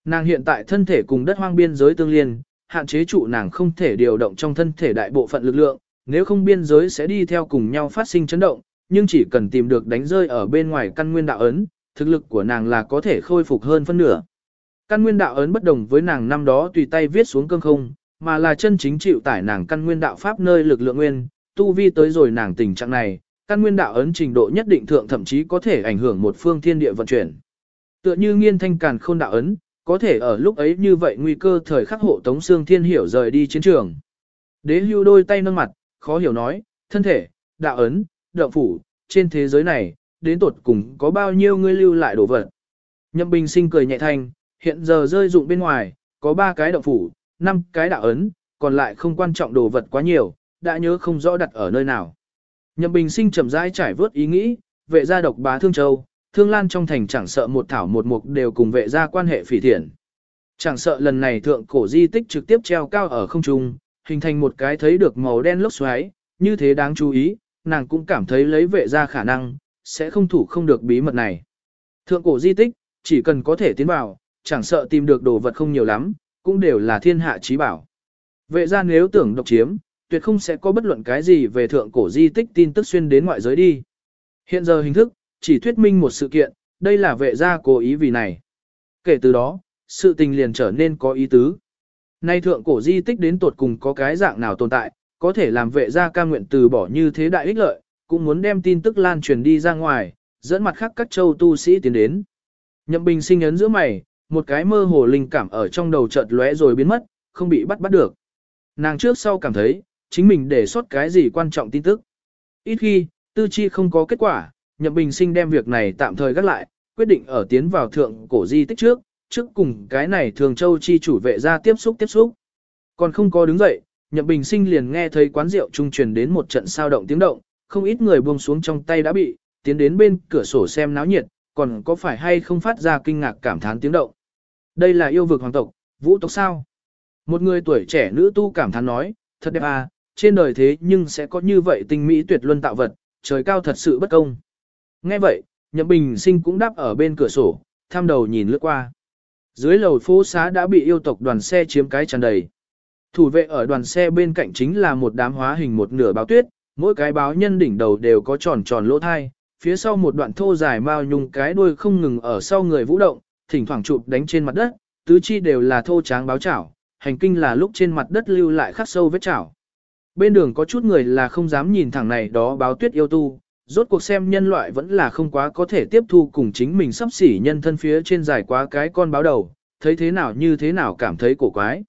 Nàng hiện tại thân thể cùng đất hoang biên giới tương liên, hạn chế trụ nàng không thể điều động trong thân thể đại bộ phận lực lượng, nếu không biên giới sẽ đi theo cùng nhau phát sinh chấn động, nhưng chỉ cần tìm được đánh rơi ở bên ngoài căn nguyên đạo ấn, thực lực của nàng là có thể khôi phục hơn phân nửa. Căn nguyên đạo ấn bất đồng với nàng năm đó tùy tay viết xuống cương không, mà là chân chính chịu tải nàng căn nguyên đạo pháp nơi lực lượng nguyên, tu vi tới rồi nàng tình trạng này, căn nguyên đạo ấn trình độ nhất định thượng thậm chí có thể ảnh hưởng một phương thiên địa vận chuyển. Tựa như nghiên thanh càn khôn đạo ấn, có thể ở lúc ấy như vậy nguy cơ thời khắc hộ tống xương thiên hiểu rời đi chiến trường. Đế hưu đôi tay nâng mặt, khó hiểu nói, thân thể, đạo ấn, động phủ, trên thế giới này, đến tột cùng có bao nhiêu ngươi lưu lại đồ vật. Nhậm Bình sinh cười nhẹ thanh, hiện giờ rơi dụng bên ngoài, có ba cái động phủ, năm cái đạo ấn, còn lại không quan trọng đồ vật quá nhiều, đã nhớ không rõ đặt ở nơi nào. Nhậm Bình Sinh chậm rãi trải vớt ý nghĩ, vệ gia độc bá Thương Châu, Thương Lan trong thành chẳng sợ một thảo một mục đều cùng vệ gia quan hệ phỉ thiện. Chẳng sợ lần này thượng cổ di tích trực tiếp treo cao ở không trung, hình thành một cái thấy được màu đen lốc xoáy, như thế đáng chú ý, nàng cũng cảm thấy lấy vệ gia khả năng, sẽ không thủ không được bí mật này. Thượng cổ di tích, chỉ cần có thể tiến vào, chẳng sợ tìm được đồ vật không nhiều lắm, cũng đều là thiên hạ trí bảo. Vệ gia nếu tưởng độc chiếm, tuyệt không sẽ có bất luận cái gì về thượng cổ di tích tin tức xuyên đến ngoại giới đi. Hiện giờ hình thức, chỉ thuyết minh một sự kiện, đây là vệ gia cố ý vì này. Kể từ đó, sự tình liền trở nên có ý tứ. Nay thượng cổ di tích đến tột cùng có cái dạng nào tồn tại, có thể làm vệ gia ca nguyện từ bỏ như thế đại ích lợi, cũng muốn đem tin tức lan truyền đi ra ngoài, dẫn mặt khác các châu tu sĩ tiến đến. Nhậm Bình sinh ấn giữa mày, một cái mơ hồ linh cảm ở trong đầu chợt lóe rồi biến mất, không bị bắt bắt được. Nàng trước sau cảm thấy, chính mình để sót cái gì quan trọng tin tức. Ít khi, tư chi không có kết quả, Nhậm Bình sinh đem việc này tạm thời gác lại, quyết định ở tiến vào thượng cổ di tích trước, trước cùng cái này thường châu chi chủ vệ ra tiếp xúc tiếp xúc. Còn không có đứng dậy, Nhậm Bình sinh liền nghe thấy quán rượu trung truyền đến một trận sao động tiếng động, không ít người buông xuống trong tay đã bị, tiến đến bên cửa sổ xem náo nhiệt, còn có phải hay không phát ra kinh ngạc cảm thán tiếng động. Đây là yêu vực hoàng tộc, vũ tộc sao? Một người tuổi trẻ nữ tu cảm thán nói, thật đẹp à, trên đời thế nhưng sẽ có như vậy tinh mỹ tuyệt luân tạo vật, trời cao thật sự bất công. Nghe vậy, Nhậm Bình sinh cũng đáp ở bên cửa sổ, tham đầu nhìn lướt qua. Dưới lầu phố xá đã bị yêu tộc đoàn xe chiếm cái tràn đầy. Thủ vệ ở đoàn xe bên cạnh chính là một đám hóa hình một nửa báo tuyết, mỗi cái báo nhân đỉnh đầu đều có tròn tròn lỗ thai, phía sau một đoạn thô dài mao nhung cái đuôi không ngừng ở sau người vũ động, thỉnh thoảng chụp đánh trên mặt đất, tứ chi đều là thô tráng báo chảo, hành kinh là lúc trên mặt đất lưu lại khắc sâu vết chảo. Bên đường có chút người là không dám nhìn thẳng này đó báo tuyết yêu tu, rốt cuộc xem nhân loại vẫn là không quá có thể tiếp thu cùng chính mình sắp xỉ nhân thân phía trên dài quá cái con báo đầu, thấy thế nào như thế nào cảm thấy cổ quái.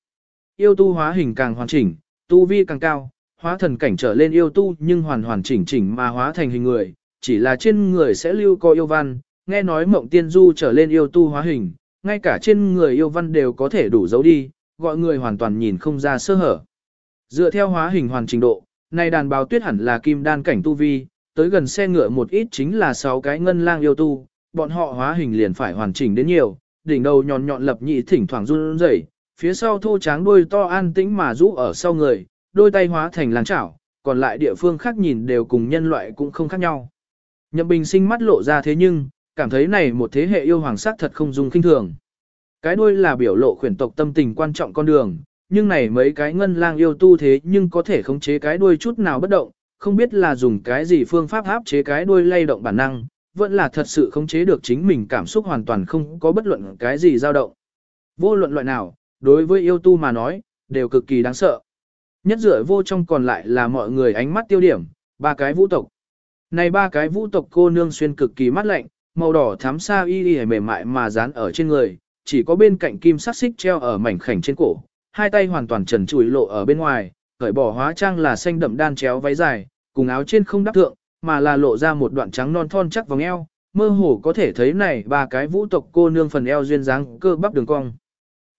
Yêu tu hóa hình càng hoàn chỉnh, tu vi càng cao, hóa thần cảnh trở lên yêu tu nhưng hoàn hoàn chỉnh chỉnh mà hóa thành hình người, chỉ là trên người sẽ lưu có yêu văn, nghe nói mộng tiên du trở lên yêu tu hóa hình, ngay cả trên người yêu văn đều có thể đủ giấu đi, gọi người hoàn toàn nhìn không ra sơ hở. Dựa theo hóa hình hoàn trình độ, này đàn báo tuyết hẳn là kim đan cảnh tu vi, tới gần xe ngựa một ít chính là 6 cái ngân lang yêu tu, bọn họ hóa hình liền phải hoàn chỉnh đến nhiều, đỉnh đầu nhọn nhọn lập nhị thỉnh thoảng run rẩy, phía sau thô tráng đuôi to an tĩnh mà rũ ở sau người, đôi tay hóa thành lang chảo, còn lại địa phương khác nhìn đều cùng nhân loại cũng không khác nhau. Nhậm Bình sinh mắt lộ ra thế nhưng, cảm thấy này một thế hệ yêu hoàng sắc thật không dung kinh thường. Cái đuôi là biểu lộ khuyển tộc tâm tình quan trọng con đường, nhưng này mấy cái ngân lang yêu tu thế nhưng có thể khống chế cái đuôi chút nào bất động, không biết là dùng cái gì phương pháp áp chế cái đuôi lay động bản năng, vẫn là thật sự khống chế được chính mình cảm xúc hoàn toàn không có bất luận cái gì dao động. Vô luận loại nào, đối với yêu tu mà nói, đều cực kỳ đáng sợ. Nhất rửa vô trong còn lại là mọi người ánh mắt tiêu điểm, ba cái vũ tộc. Này ba cái vũ tộc cô nương xuyên cực kỳ mắt lạnh, màu đỏ thám sa y y mềm mại mà dán ở trên người, chỉ có bên cạnh kim sắc xích treo ở mảnh khảnh trên cổ, hai tay hoàn toàn trần trụi lộ ở bên ngoài, cởi bỏ hóa trang là xanh đậm đan chéo váy dài, cùng áo trên không đắp thượng, mà là lộ ra một đoạn trắng non thon chắc vòng eo, mơ hồ có thể thấy này ba cái vũ tộc cô nương phần eo duyên dáng cơ bắp đường cong.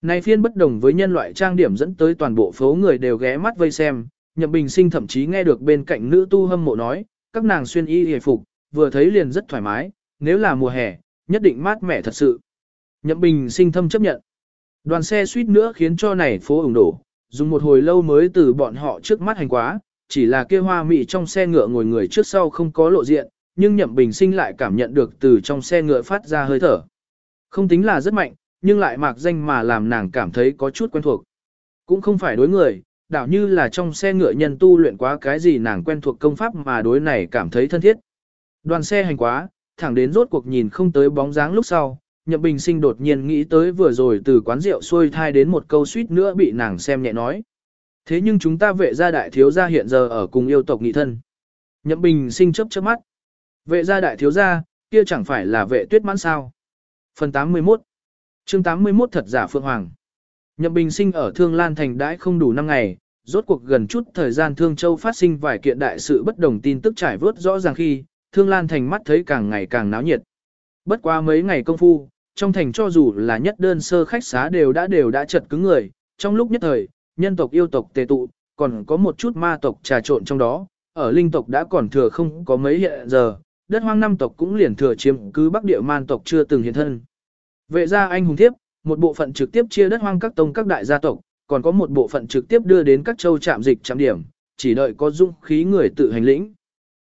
Này phiên bất đồng với nhân loại trang điểm dẫn tới toàn bộ phố người đều ghé mắt vây xem, Nhậm Bình Sinh thậm chí nghe được bên cạnh nữ tu hâm mộ nói, các nàng xuyên y hề phục, vừa thấy liền rất thoải mái, nếu là mùa hè, nhất định mát mẻ thật sự. Nhậm Bình Sinh thâm chấp nhận. Đoàn xe suýt nữa khiến cho này phố ủng đổ, dùng một hồi lâu mới từ bọn họ trước mắt hành quá, chỉ là kia hoa mị trong xe ngựa ngồi người trước sau không có lộ diện, nhưng Nhậm Bình Sinh lại cảm nhận được từ trong xe ngựa phát ra hơi thở. Không tính là rất mạnh, nhưng lại mạc danh mà làm nàng cảm thấy có chút quen thuộc. Cũng không phải đối người, đảo như là trong xe ngựa nhân tu luyện quá cái gì nàng quen thuộc công pháp mà đối này cảm thấy thân thiết. Đoàn xe hành quá, thẳng đến rốt cuộc nhìn không tới bóng dáng lúc sau, Nhậm Bình Sinh đột nhiên nghĩ tới vừa rồi từ quán rượu xuôi thai đến một câu suýt nữa bị nàng xem nhẹ nói. Thế nhưng chúng ta vệ gia đại thiếu gia hiện giờ ở cùng yêu tộc nghị thân. Nhậm Bình Sinh chớp chớp mắt. Vệ gia đại thiếu gia, kia chẳng phải là vệ tuyết mãn sao. Phần 81 chương 81 thật giả Phượng Hoàng Nhậm Bình Sinh ở Thương Lan Thành đãi không đủ 5 ngày, rốt cuộc gần chút thời gian Thương Châu phát sinh vài kiện đại sự bất đồng tin tức trải vớt rõ ràng khi, Thương Lan Thành mắt thấy càng ngày càng náo nhiệt. Bất qua mấy ngày công phu, trong thành cho dù là nhất đơn sơ khách xá đều đã đều đã chật cứng người, trong lúc nhất thời, nhân tộc yêu tộc tề tụ, còn có một chút ma tộc trà trộn trong đó, ở linh tộc đã còn thừa không có mấy hiện giờ, đất hoang năm tộc cũng liền thừa chiếm cứ bắc địa man tộc chưa từng hiện thân. Vệ gia anh hùng thiếp, một bộ phận trực tiếp chia đất hoang các tông các đại gia tộc, còn có một bộ phận trực tiếp đưa đến các châu trạm dịch trạm điểm, chỉ đợi có dung khí người tự hành lĩnh.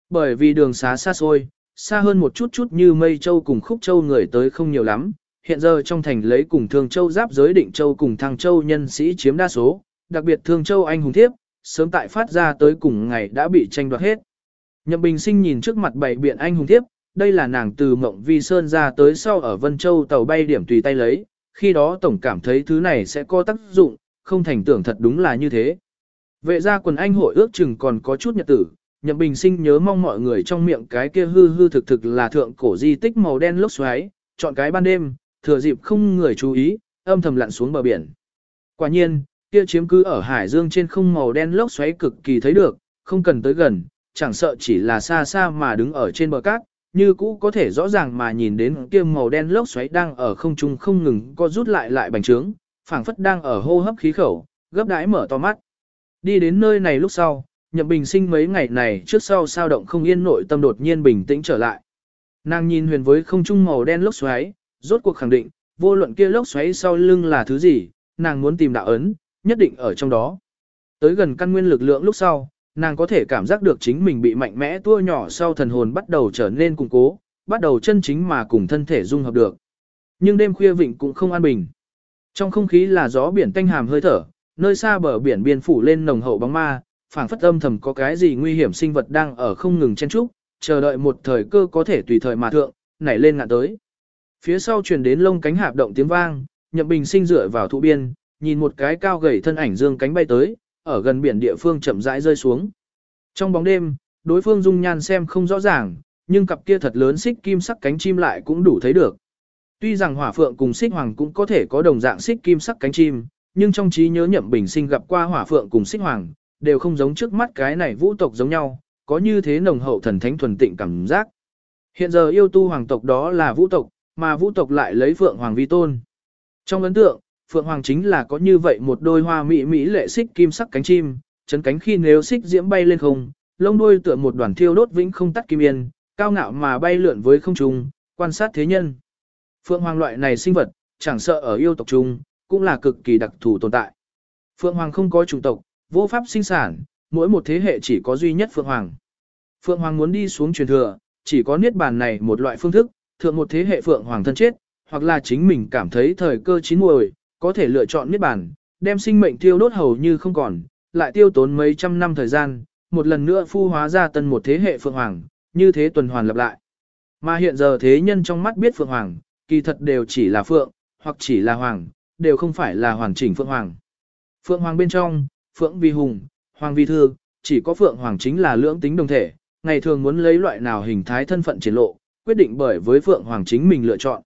Bởi vì đường xá xa xôi, xa hơn một chút chút như mây châu cùng khúc châu người tới không nhiều lắm, hiện giờ trong thành lấy cùng thương châu giáp giới định châu cùng thăng châu nhân sĩ chiếm đa số, đặc biệt thương châu anh hùng thiếp, sớm tại phát ra tới cùng ngày đã bị tranh đoạt hết. Nhậm Bình Sinh nhìn trước mặt bảy biện anh hùng thiếp, đây là nàng từ Mộng Vi Sơn ra tới sau ở Vân Châu tàu bay điểm tùy tay lấy, khi đó tổng cảm thấy thứ này sẽ có tác dụng, không thành tưởng thật đúng là như thế. Vệ gia quần anh hội ước chừng còn có chút nhật tử, Nhậm Bình Sinh nhớ mong mọi người trong miệng cái kia hư hư thực thực là thượng cổ di tích màu đen lốc xoáy, chọn cái ban đêm, thừa dịp không người chú ý, âm thầm lặn xuống bờ biển. Quả nhiên, kia chiếm cứ ở hải dương trên không màu đen lốc xoáy cực kỳ thấy được, không cần tới gần, chẳng sợ chỉ là xa xa mà đứng ở trên bờ cát, như cũ có thể rõ ràng mà nhìn đến kia màu đen lốc xoáy đang ở không trung không ngừng co rút lại lại bành trướng, phảng phất đang ở hô hấp khí khẩu, gấp đãi mở to mắt. Đi đến nơi này lúc sau, Nhậm Bình Sinh mấy ngày này trước sau sao động không yên nội tâm đột nhiên bình tĩnh trở lại. Nàng nhìn huyền với không trung màu đen lốc xoáy, rốt cuộc khẳng định, vô luận kia lốc xoáy sau lưng là thứ gì, nàng muốn tìm đạo ấn, nhất định ở trong đó. Tới gần căn nguyên lực lượng lúc sau, nàng có thể cảm giác được chính mình bị mạnh mẽ tua nhỏ sau thần hồn bắt đầu trở nên củng cố, bắt đầu chân chính mà cùng thân thể dung hợp được. Nhưng đêm khuya vịnh cũng không an bình. Trong không khí là gió biển tanh hàm hơi thở, nơi xa bờ biển biên phủ lên nồng hậu bóng ma, phảng phất âm thầm có cái gì nguy hiểm sinh vật đang ở không ngừng chen trúc, chờ đợi một thời cơ có thể tùy thời mà thượng, nảy lên ngạn tới. Phía sau truyền đến lông cánh hạp động tiếng vang, Nhậm Bình sinh dựa vào thụ biên, nhìn một cái cao gầy thân ảnh dương cánh bay tới, ở gần biển địa phương chậm rãi rơi xuống. Trong bóng đêm, đối phương dung nhan xem không rõ ràng, nhưng cặp kia thật lớn xích kim sắc cánh chim lại cũng đủ thấy được. Tuy rằng hỏa phượng cùng xích hoàng cũng có thể có đồng dạng xích kim sắc cánh chim, nhưng trong trí nhớ nhậm bình sinh gặp qua hỏa phượng cùng xích hoàng, đều không giống trước mắt cái này vũ tộc giống nhau, có như thế nồng hậu thần thánh thuần tịnh cảm giác. Hiện giờ yêu tu hoàng tộc đó là vũ tộc, mà vũ tộc lại lấy phượng hoàng vi tôn. Trong ấn tượng, phượng hoàng chính là có như vậy một đôi hoa mỹ mỹ lệ xích kim sắc cánh chim, chấn cánh khi nếu xích diễm bay lên không, lông đuôi tựa một đoàn thiêu đốt vĩnh không tắt kim yên, cao ngạo mà bay lượn với không trung, quan sát thế nhân. Phượng hoàng loại này sinh vật, chẳng sợ ở yêu tộc trung, cũng là cực kỳ đặc thù tồn tại. Phượng hoàng không có chủng tộc, vô pháp sinh sản, mỗi một thế hệ chỉ có duy nhất Phượng hoàng. Phượng hoàng muốn đi xuống truyền thừa, chỉ có niết bàn này một loại phương thức, thượng một thế hệ Phượng hoàng thân chết, hoặc là chính mình cảm thấy thời cơ chín muồi, có thể lựa chọn niết bàn, đem sinh mệnh tiêu đốt hầu như không còn, lại tiêu tốn mấy trăm năm thời gian, một lần nữa phu hóa ra tân một thế hệ Phượng hoàng, như thế tuần hoàn lặp lại. Mà hiện giờ thế nhân trong mắt biết Phượng hoàng, kỳ thật đều chỉ là Phượng, hoặc chỉ là Hoàng, đều không phải là hoàn chỉnh Phượng Hoàng. Phượng Hoàng bên trong, Phượng vi hùng, Hoàng vi thư, chỉ có Phượng Hoàng chính là lưỡng tính đồng thể, ngày thường muốn lấy loại nào hình thái thân phận triển lộ, quyết định bởi với Phượng Hoàng chính mình lựa chọn.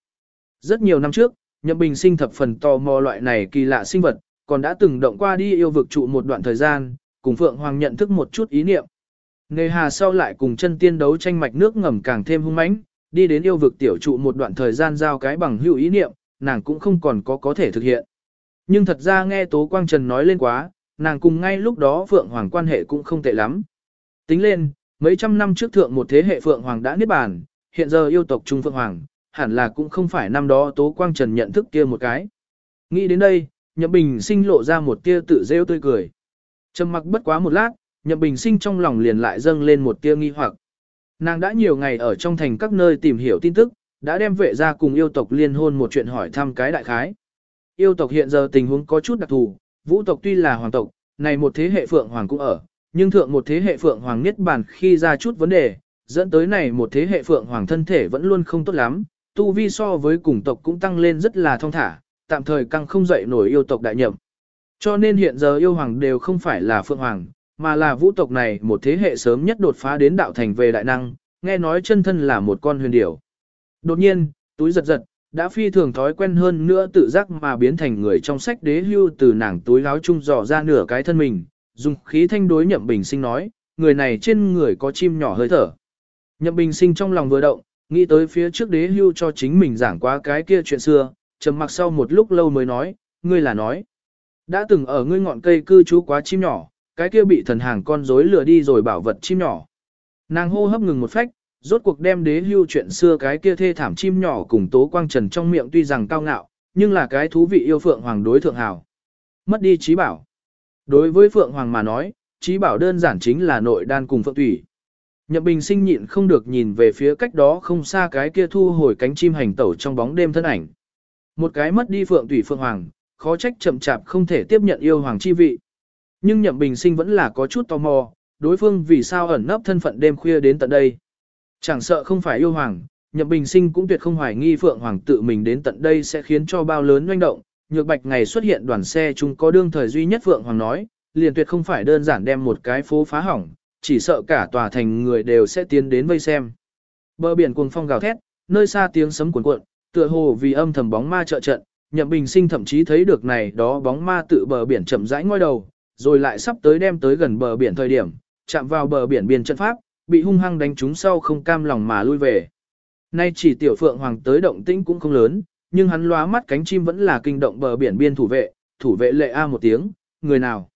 Rất nhiều năm trước, Nhậm Bình sinh thập phần tò mò loại này kỳ lạ sinh vật, còn đã từng động qua đi yêu vực trụ một đoạn thời gian, cùng Phượng Hoàng nhận thức một chút ý niệm. Nghề hà sau lại cùng chân tiên đấu tranh mạch nước ngầm càng thêm hung mãnh, đi đến yêu vực tiểu trụ một đoạn thời gian giao cái bằng hữu ý niệm, nàng cũng không còn có có thể thực hiện. Nhưng thật ra nghe Tố Quang Trần nói lên quá, nàng cùng ngay lúc đó Phượng Hoàng quan hệ cũng không tệ lắm. Tính lên, mấy trăm năm trước thượng một thế hệ Phượng Hoàng đã niết bàn, hiện giờ yêu tộc Trung Phượng Hoàng, hẳn là cũng không phải năm đó Tố Quang Trần nhận thức kia một cái. Nghĩ đến đây, Nhậm Bình sinh lộ ra một tia tự rêu tươi cười. Trầm mặc bất quá một lát, Nhậm Bình sinh trong lòng liền lại dâng lên một tia nghi hoặc. Nàng đã nhiều ngày ở trong thành các nơi tìm hiểu tin tức, đã đem vệ ra cùng yêu tộc liên hôn một chuyện hỏi thăm cái đại khái. Yêu tộc hiện giờ tình huống có chút đặc thù, vũ tộc tuy là hoàng tộc, này một thế hệ phượng hoàng cũng ở, nhưng thượng một thế hệ phượng hoàng niết bàn khi ra chút vấn đề, dẫn tới này một thế hệ phượng hoàng thân thể vẫn luôn không tốt lắm, tu vi so với cùng tộc cũng tăng lên rất là thong thả, tạm thời căng không dậy nổi yêu tộc đại nhậm. Cho nên hiện giờ yêu hoàng đều không phải là phượng hoàng, mà là vũ tộc này một thế hệ sớm nhất đột phá đến đạo thành về đại năng, nghe nói chân thân là một con huyền điểu. Đột nhiên, túi giật giật, đã phi thường thói quen hơn nữa tự giác mà biến thành người trong sách đế hưu từ nàng túi láo chung dò ra nửa cái thân mình, dùng khí thanh đối nhậm bình sinh nói, người này trên người có chim nhỏ hơi thở. Nhậm bình sinh trong lòng vừa động, nghĩ tới phía trước đế hưu cho chính mình giảng qua cái kia chuyện xưa, trầm mặc sau một lúc lâu mới nói, ngươi là nói. Đã từng ở ngươi ngọn cây cư trú quá chim nhỏ, cái kia bị thần hàng con rối lừa đi rồi bảo vật chim nhỏ. Nàng hô hấp ngừng một phách, rốt cuộc đem đế hưu chuyện xưa cái kia thê thảm chim nhỏ cùng tố quang trần trong miệng tuy rằng cao ngạo, nhưng là cái thú vị yêu phượng hoàng đối thượng hào. Mất đi trí bảo. Đối với phượng hoàng mà nói, trí bảo đơn giản chính là nội đan cùng phượng thủy. Nhậm Bình sinh nhịn không được nhìn về phía cách đó không xa cái kia thu hồi cánh chim hành tẩu trong bóng đêm thân ảnh. Một cái mất đi phượng thủy phượng hoàng, khó trách chậm chạp không thể tiếp nhận yêu hoàng chi vị. Nhưng Nhậm Bình sinh vẫn là có chút tò mò, đối phương vì sao ẩn nấp thân phận đêm khuya đến tận đây. Chẳng sợ không phải yêu hoàng, Nhậm Bình sinh cũng tuyệt không hoài nghi phượng hoàng tự mình đến tận đây sẽ khiến cho bao lớn doanh động. Nhược bạch ngày xuất hiện đoàn xe chúng có đương thời duy nhất phượng hoàng nói, liền tuyệt không phải đơn giản đem một cái phố phá hỏng, chỉ sợ cả tòa thành người đều sẽ tiến đến vây xem. Bờ biển cuồng phong gào thét, nơi xa tiếng sấm cuồn cuộn, tựa hồ vì âm thầm bóng ma trợ trận, Nhậm Bình Sinh thậm chí thấy được này đó bóng ma tự bờ biển chậm rãi ngoi đầu, rồi lại sắp tới đem tới gần bờ biển thời điểm, chạm vào bờ biển biên trận pháp, bị hung hăng đánh trúng sau không cam lòng mà lui về. Nay chỉ tiểu phượng hoàng tới động tĩnh cũng không lớn, nhưng hắn lóa mắt cánh chim vẫn là kinh động bờ biển biên thủ vệ, thủ vệ lệ a một tiếng, người nào.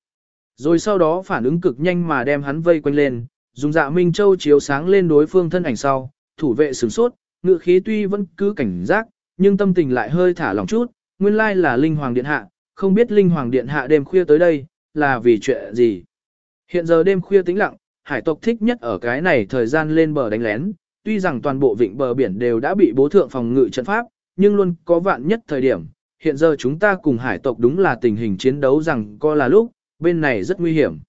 Rồi sau đó phản ứng cực nhanh mà đem hắn vây quanh lên, dùng dạ Minh Châu chiếu sáng lên đối phương thân ảnh sau, thủ vệ sửng sốt, ngựa khí tuy vẫn cứ cảnh giác, nhưng tâm tình lại hơi thả lỏng chút, nguyên lai là Linh Hoàng Điện Hạ, không biết Linh Hoàng Điện Hạ đêm khuya tới đây, là vì chuyện gì. Hiện giờ đêm khuya tĩnh lặng, hải tộc thích nhất ở cái này thời gian lên bờ đánh lén, tuy rằng toàn bộ vịnh bờ biển đều đã bị bố thượng phòng ngự trận pháp, nhưng luôn có vạn nhất thời điểm, hiện giờ chúng ta cùng hải tộc đúng là tình hình chiến đấu rằng co là lúc, bên này rất nguy hiểm.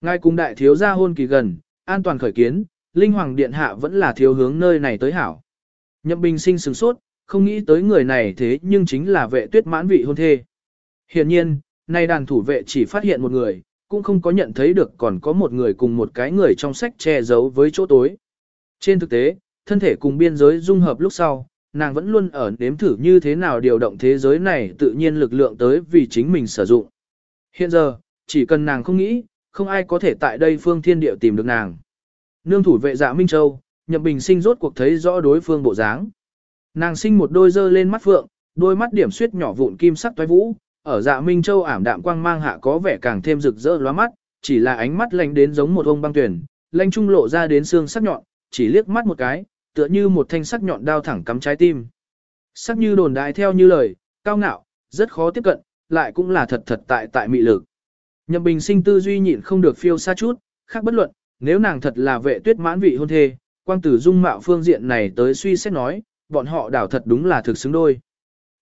Ngài cùng đại thiếu gia hôn kỳ gần, an toàn khởi kiến, Linh Hoàng Điện Hạ vẫn là thiếu hướng nơi này tới hảo. Nhậm Bình sinh sừng sốt, không nghĩ tới người này thế nhưng chính là vệ tuyết mãn vị hôn thê. Hiện nhiên, nay đàn thủ vệ chỉ phát hiện một người, cũng không có nhận thấy được còn có một người cùng một cái người trong sách che giấu với chỗ tối. Trên thực tế, thân thể cùng biên giới dung hợp lúc sau, nàng vẫn luôn ở nếm thử như thế nào điều động thế giới này tự nhiên lực lượng tới vì chính mình sử dụng. Hiện giờ, chỉ cần nàng không nghĩ, không ai có thể tại đây phương thiên địa tìm được nàng. Nương thủ vệ dạ Minh Châu, Nhậm Bình sinh rốt cuộc thấy rõ đối phương bộ dáng. Nàng sinh một đôi dơ lên mắt phượng, đôi mắt điểm suyết nhỏ vụn kim sắc toái vũ, ở dạ Minh Châu ảm đạm quang mang hạ có vẻ càng thêm rực rỡ lóa mắt, chỉ là ánh mắt lạnh đến giống một ông băng tuyển, lanh trung lộ ra đến xương sắc nhọn, chỉ liếc mắt một cái, tựa như một thanh sắc nhọn đao thẳng cắm trái tim. Sắc như đồn đại theo như lời, cao ngạo, rất khó tiếp cận, lại cũng là thật thật tại tại mị lực. Nhậm Bình sinh tư duy nhịn không được phiêu xa chút, khác bất luận, nếu nàng thật là vệ tuyết mãn vị hôn thê, quang tử dung mạo phương diện này tới suy xét nói, bọn họ đảo thật đúng là thực xứng đôi.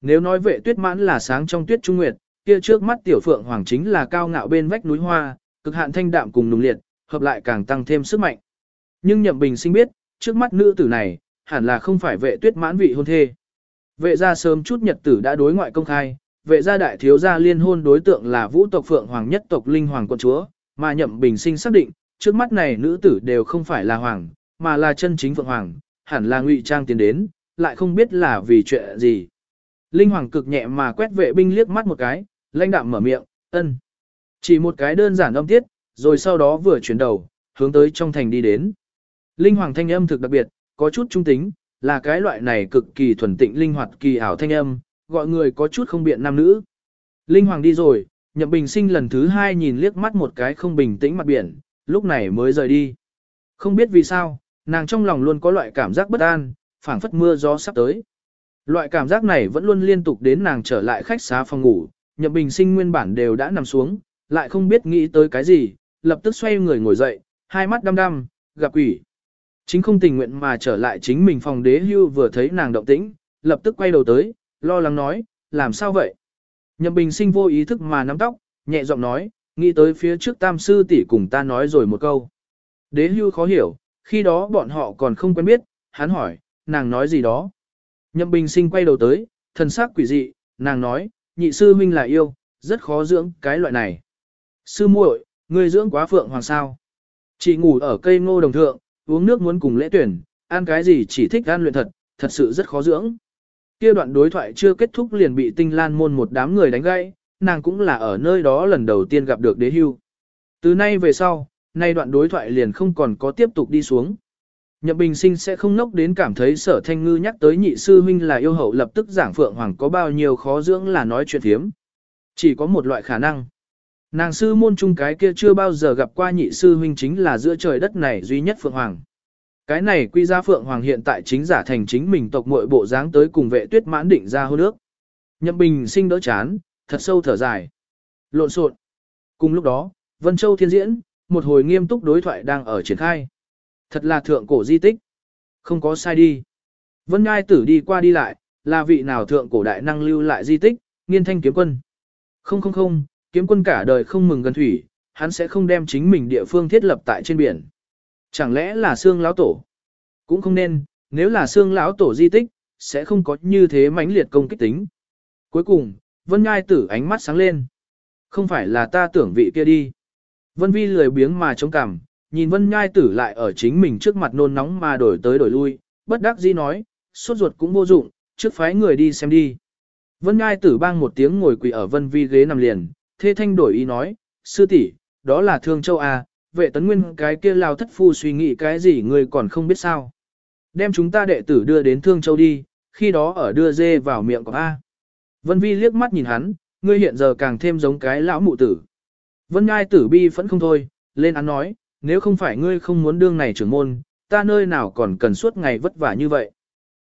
Nếu nói vệ tuyết mãn là sáng trong tuyết trung nguyệt, kia trước mắt tiểu phượng hoàng chính là cao ngạo bên vách núi hoa, cực hạn thanh đạm cùng nùng liệt, hợp lại càng tăng thêm sức mạnh. Nhưng Nhậm Bình sinh biết, trước mắt nữ tử này, hẳn là không phải vệ tuyết mãn vị hôn thê. Vệ gia sớm chút nhật tử đã đối ngoại công khai, vệ gia đại thiếu gia liên hôn đối tượng là vũ tộc phượng hoàng nhất tộc linh hoàng quân chúa, mà nhậm bình sinh xác định, trước mắt này nữ tử đều không phải là hoàng, mà là chân chính phượng hoàng, hẳn là ngụy trang tiến đến, lại không biết là vì chuyện gì. Linh hoàng cực nhẹ mà quét vệ binh liếc mắt một cái, lãnh đạm mở miệng, ân. Chỉ một cái đơn giản âm tiết, rồi sau đó vừa chuyển đầu, hướng tới trong thành đi đến. Linh hoàng thanh âm thực đặc biệt, có chút trung tính, là cái loại này cực kỳ thuần tịnh linh hoạt kỳ ảo thanh âm, gọi người có chút không biện nam nữ. Linh Hoàng đi rồi, Nhậm Bình Sinh lần thứ hai nhìn liếc mắt một cái không bình tĩnh mặt biển, lúc này mới rời đi. Không biết vì sao, nàng trong lòng luôn có loại cảm giác bất an, phảng phất mưa gió sắp tới. Loại cảm giác này vẫn luôn liên tục đến nàng trở lại khách xá phòng ngủ, Nhậm Bình Sinh nguyên bản đều đã nằm xuống, lại không biết nghĩ tới cái gì, lập tức xoay người ngồi dậy, hai mắt đăm đăm, gặp quỷ. Chính không tình nguyện mà trở lại chính mình phòng đế hưu vừa thấy nàng động tĩnh, lập tức quay đầu tới, lo lắng nói, làm sao vậy? Nhậm Bình sinh vô ý thức mà nắm tóc, nhẹ giọng nói, nghĩ tới phía trước tam sư tỷ cùng ta nói rồi một câu. Đế hưu khó hiểu, khi đó bọn họ còn không quen biết, hắn hỏi, nàng nói gì đó. Nhậm Bình sinh quay đầu tới, thần sắc quỷ dị, nàng nói, nhị sư huynh là yêu, rất khó dưỡng cái loại này. Sư muội, người dưỡng quá phượng hoàng sao. Chỉ ngủ ở cây ngô đồng thượng, uống nước muốn cùng lễ tuyển, ăn cái gì chỉ thích ăn luyện thật, thật sự rất khó dưỡng. Kia đoạn đối thoại chưa kết thúc liền bị tinh lan môn một đám người đánh gãy, nàng cũng là ở nơi đó lần đầu tiên gặp được đế hưu. Từ nay về sau, nay đoạn đối thoại liền không còn có tiếp tục đi xuống. Nhậm Bình Sinh sẽ không nốc đến cảm thấy sở thanh ngư nhắc tới nhị sư huynh là yêu hậu lập tức giảng phượng hoàng có bao nhiêu khó dưỡng là nói chuyện thiếm. Chỉ có một loại khả năng. Nàng sư môn trung cái kia chưa bao giờ gặp qua nhị sư huynh chính là giữa trời đất này duy nhất Phượng Hoàng. Cái này quy ra Phượng Hoàng hiện tại chính giả thành chính mình tộc muội bộ dáng tới cùng vệ tuyết mãn định ra hôn nước. Nhậm Bình sinh đỡ chán, thật sâu thở dài. Lộn xộn. Cùng lúc đó, Vân Châu thiên diễn, một hồi nghiêm túc đối thoại đang ở triển khai. Thật là thượng cổ di tích. Không có sai đi. Vân Ngai tử đi qua đi lại, là vị nào thượng cổ đại năng lưu lại di tích, nghiên thanh kiếm quân. Không không không, kiếm quân cả đời không mừng gần thủy, hắn sẽ không đem chính mình địa phương thiết lập tại trên biển. Chẳng lẽ là xương lão tổ? Cũng không nên, nếu là xương lão tổ di tích, sẽ không có như thế mãnh liệt công kích tính. Cuối cùng, Vân Ngai tử ánh mắt sáng lên. Không phải là ta tưởng vị kia đi. Vân Vi lười biếng mà chống cằm, nhìn Vân Nhai tử lại ở chính mình trước mặt nôn nóng mà đổi tới đổi lui, bất đắc dĩ nói, suốt ruột cũng vô dụng, trước phái người đi xem đi. Vân Nhai tử bang một tiếng ngồi quỳ ở Vân Vi ghế nằm liền, thê thanh đổi ý nói, sư tỷ, đó là thương châu A, vệ tấn nguyên cái kia lao thất phu suy nghĩ cái gì người còn không biết sao. Đem chúng ta đệ tử đưa đến thương châu đi, khi đó ở đưa dê vào miệng của A. Vân Vi liếc mắt nhìn hắn, ngươi hiện giờ càng thêm giống cái lão mụ tử. Vân Ngai tử bi vẫn không thôi, lên án nói, nếu không phải ngươi không muốn đương này trưởng môn, ta nơi nào còn cần suốt ngày vất vả như vậy.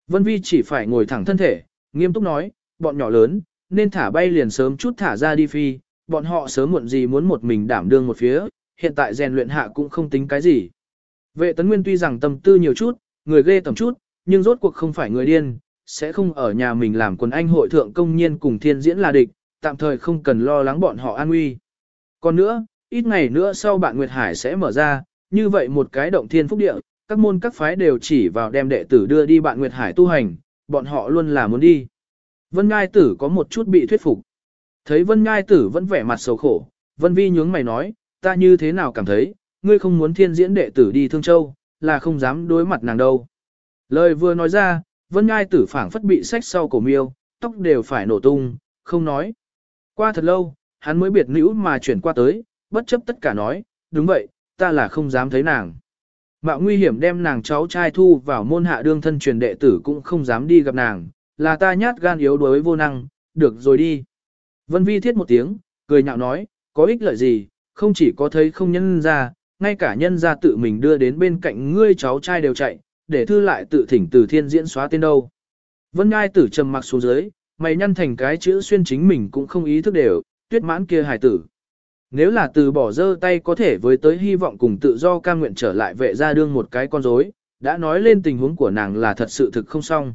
Vân Vi chỉ phải ngồi thẳng thân thể, nghiêm túc nói, bọn nhỏ lớn, nên thả bay liền sớm chút thả ra đi phi, bọn họ sớm muộn gì muốn một mình đảm đương một phía, hiện tại rèn luyện hạ cũng không tính cái gì. Vệ tấn nguyên tuy rằng tâm tư nhiều chút, người ghê tầm chút, nhưng rốt cuộc không phải người điên, sẽ không ở nhà mình làm quần anh hội thượng công nhiên cùng thiên diễn là địch, tạm thời không cần lo lắng bọn họ an nguy. Còn nữa, ít ngày nữa sau bạn Nguyệt Hải sẽ mở ra, như vậy một cái động thiên phúc địa, các môn các phái đều chỉ vào đem đệ tử đưa đi bạn Nguyệt Hải tu hành, bọn họ luôn là muốn đi. Vân Ngai Tử có một chút bị thuyết phục. Thấy Vân Ngai Tử vẫn vẻ mặt sầu khổ, Vân Vi nhướng mày nói, ta như thế nào cảm thấy, ngươi không muốn thiên diễn đệ tử đi Thương Châu, là không dám đối mặt nàng đâu. Lời vừa nói ra, Vân Ngai Tử phảng phất bị sách sau cổ miêu, tóc đều phải nổ tung, không nói. Qua thật lâu, hắn mới biệt nữ mà chuyển qua tới, bất chấp tất cả nói, đúng vậy, ta là không dám thấy nàng. Mạo nguy hiểm đem nàng cháu trai thu vào môn hạ đương thân truyền đệ tử cũng không dám đi gặp nàng, là ta nhát gan yếu đuối vô năng, được rồi đi. Vân Vi thiết một tiếng, cười nhạo nói, có ích lợi gì, không chỉ có thấy không nhân ra, ngay cả nhân ra tự mình đưa đến bên cạnh ngươi cháu trai đều chạy, để thư lại tự thỉnh từ thiên diễn xóa tên đâu. Vân Ngai tử trầm mặc xuống dưới, mày nhăn thành cái chữ xuyên chính mình cũng không ý thức đều, tuyết mãn kia hài tử. Nếu là từ bỏ dơ tay có thể với tới hy vọng cùng tự do cam nguyện trở lại vệ ra đương một cái con rối, đã nói lên tình huống của nàng là thật sự thực không xong.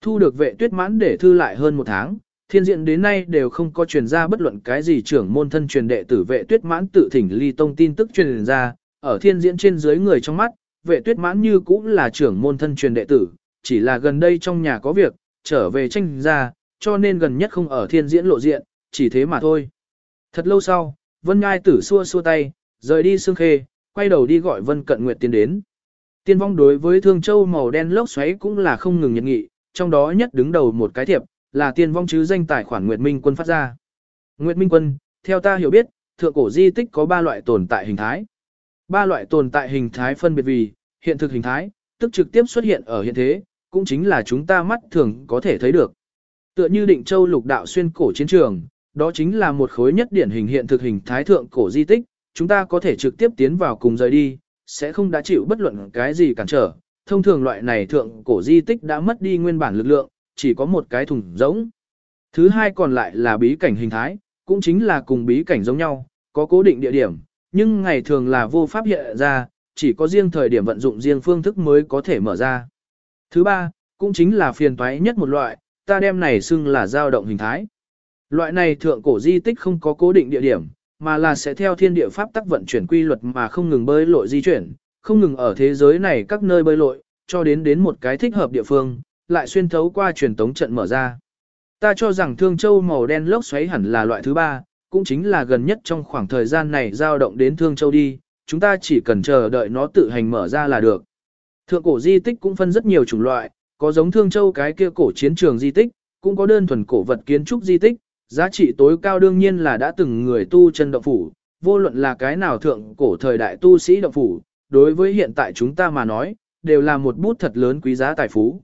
Thu được vệ tuyết mãn để thư lại hơn một tháng, thiên diện đến nay đều không có truyền ra bất luận cái gì trưởng môn thân truyền đệ tử vệ tuyết mãn tự thỉnh ly tông tin tức truyền ra, ở thiên diễn trên dưới người trong mắt, vệ tuyết mãn như cũng là trưởng môn thân truyền đệ tử, chỉ là gần đây trong nhà có việc, trở về tranh ra, cho nên gần nhất không ở thiên diễn lộ diện, chỉ thế mà thôi. Thật lâu sau, Vân Ngai tử xua xua tay, rời đi Sương Khê, quay đầu đi gọi Vân Cận Nguyệt tiến đến. Tiên vong đối với Thương Châu màu đen lốc xoáy cũng là không ngừng nhận nghị, trong đó nhất đứng đầu một cái thiệp, là tiên vong chứ danh tài khoản Nguyệt Minh Quân phát ra. Nguyệt Minh Quân, theo ta hiểu biết, thượng cổ di tích có ba loại tồn tại hình thái. Ba loại tồn tại hình thái phân biệt vì, hiện thực hình thái, tức trực tiếp xuất hiện ở hiện thế, cũng chính là chúng ta mắt thường có thể thấy được. Tựa như định châu lục đạo xuyên cổ chiến trường, đó chính là một khối nhất điển hình hiện thực hình thái thượng cổ di tích, chúng ta có thể trực tiếp tiến vào cùng rời đi, sẽ không đã chịu bất luận cái gì cản trở. Thông thường loại này thượng cổ di tích đã mất đi nguyên bản lực lượng, chỉ có một cái thùng giống. Thứ hai còn lại là bí cảnh hình thái, cũng chính là cùng bí cảnh giống nhau, có cố định địa điểm, nhưng ngày thường là vô pháp hiện ra, chỉ có riêng thời điểm vận dụng riêng phương thức mới có thể mở ra. Thứ ba, cũng chính là phiền toái nhất một loại, ta đem này xưng là dao động hình thái. Loại này thượng cổ di tích không có cố định địa điểm, mà là sẽ theo thiên địa pháp tắc vận chuyển quy luật mà không ngừng bơi lội di chuyển, không ngừng ở thế giới này các nơi bơi lội, cho đến đến một cái thích hợp địa phương, lại xuyên thấu qua truyền tống trận mở ra. Ta cho rằng thương châu màu đen lốc xoáy hẳn là loại thứ ba, cũng chính là gần nhất trong khoảng thời gian này dao động đến thương châu đi, chúng ta chỉ cần chờ đợi nó tự hành mở ra là được. Thượng cổ di tích cũng phân rất nhiều chủng loại, có giống thương châu cái kia cổ chiến trường di tích, cũng có đơn thuần cổ vật kiến trúc di tích, giá trị tối cao đương nhiên là đã từng người tu chân động phủ, vô luận là cái nào thượng cổ thời đại tu sĩ động phủ, đối với hiện tại chúng ta mà nói, đều là một bút thật lớn quý giá tài phú.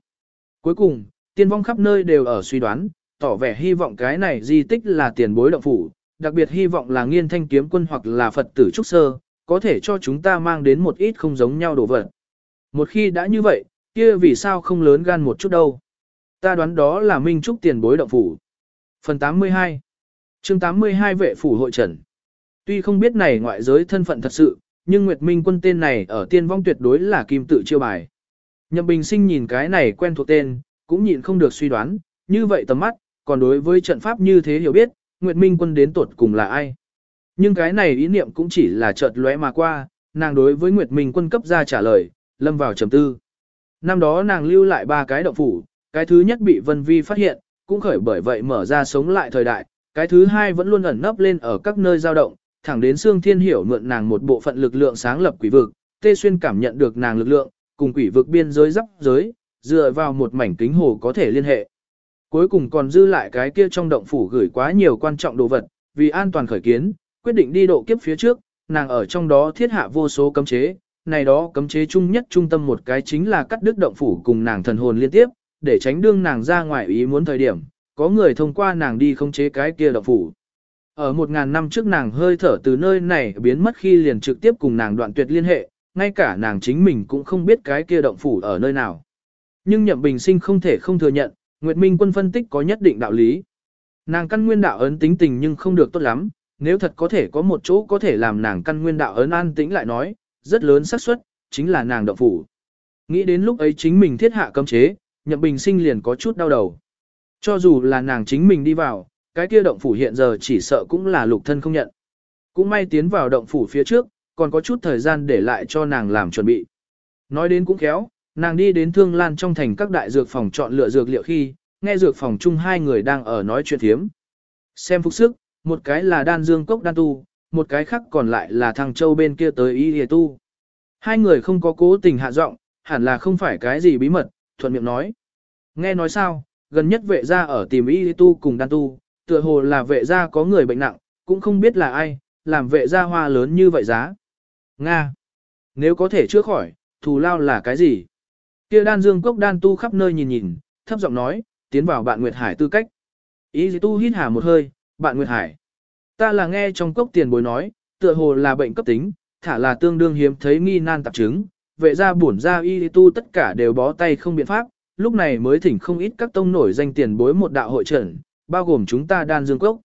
Cuối cùng, tiên vong khắp nơi đều ở suy đoán, tỏ vẻ hy vọng cái này di tích là tiền bối động phủ, đặc biệt hy vọng là nghiên thanh kiếm quân hoặc là Phật tử Trúc Sơ, có thể cho chúng ta mang đến một ít không giống nhau đồ vật. Một khi đã như vậy, kia vì sao không lớn gan một chút đâu. Ta đoán đó là Minh Trúc tiền bối động phủ. Phần 82 chương 82 vệ phủ hội trần. Tuy không biết này ngoại giới thân phận thật sự, nhưng Nguyệt Minh quân tên này ở tiên vong tuyệt đối là kim tự chiêu bài. Nhậm Bình Sinh nhìn cái này quen thuộc tên, cũng nhịn không được suy đoán, như vậy tầm mắt, còn đối với trận pháp như thế hiểu biết, Nguyệt Minh quân đến tuột cùng là ai. Nhưng cái này ý niệm cũng chỉ là chợt lóe mà qua, nàng đối với Nguyệt Minh quân cấp ra trả lời, lâm vào trầm tư. Năm đó nàng lưu lại ba cái động phủ, cái thứ nhất bị Vân Vi phát hiện, cũng khởi bởi vậy mở ra sống lại thời đại, cái thứ hai vẫn luôn ẩn nấp lên ở các nơi dao động, thẳng đến Sương Thiên Hiểu mượn nàng một bộ phận lực lượng sáng lập quỷ vực, Tê Xuyên cảm nhận được nàng lực lượng, cùng quỷ vực biên giới giáp giới, dựa vào một mảnh kính hồ có thể liên hệ. Cuối cùng còn dư lại cái kia trong động phủ gửi quá nhiều quan trọng đồ vật, vì an toàn khởi kiến, quyết định đi độ kiếp phía trước, nàng ở trong đó thiết hạ vô số cấm chế, này đó cấm chế chung nhất trung tâm một cái chính là cắt đứt động phủ cùng nàng thần hồn liên tiếp, để tránh đương nàng ra ngoài ý muốn thời điểm, có người thông qua nàng đi khống chế cái kia động phủ. Ở một ngàn năm trước nàng hơi thở từ nơi này biến mất khi liền trực tiếp cùng nàng đoạn tuyệt liên hệ, ngay cả nàng chính mình cũng không biết cái kia động phủ ở nơi nào. Nhưng Nhậm Bình Sinh không thể không thừa nhận, Nguyệt Minh quân phân tích có nhất định đạo lý. Nàng căn nguyên đạo ấn tính tình nhưng không được tốt lắm, nếu thật có thể có một chỗ có thể làm nàng căn nguyên đạo ấn an tĩnh lại nói, rất lớn xác suất chính là nàng động phủ. Nghĩ đến lúc ấy chính mình thiết hạ cấm chế, Nhậm Bình Sinh liền có chút đau đầu. Cho dù là nàng chính mình đi vào, cái kia động phủ hiện giờ chỉ sợ cũng là lục thân không nhận. Cũng may tiến vào động phủ phía trước, còn có chút thời gian để lại cho nàng làm chuẩn bị. Nói đến cũng khéo, nàng đi đến thương lan trong thành các đại dược phòng chọn lựa dược liệu khi, nghe dược phòng chung hai người đang ở nói chuyện thiếm. Xem phục sức, một cái là đan dương cốc đan tu, một cái khác còn lại là thằng châu bên kia tới y hề tu. Hai người không có cố tình hạ giọng, hẳn là không phải cái gì bí mật, thuận miệng nói. Nghe nói sao, gần nhất vệ gia ở tìm y tu cùng đan tu, tựa hồ là vệ gia có người bệnh nặng, cũng không biết là ai, làm vệ gia hoa lớn như vậy giá. Nga. Nếu có thể chữa khỏi, thù lao là cái gì? Kia đan dương cốc đan tu khắp nơi nhìn nhìn, thấp giọng nói, tiến vào bạn Nguyệt Hải tư cách. Ý tu hít hà một hơi, bạn Nguyệt Hải. Ta là nghe trong cốc tiền bối nói, tựa hồ là bệnh cấp tính, thả là tương đương hiếm thấy nghi nan tạp chứng, vệ gia bổn gia y tu tất cả đều bó tay không biện pháp, lúc này mới thỉnh không ít các tông nổi danh tiền bối một đạo hội trận, bao gồm chúng ta đan dương cốc.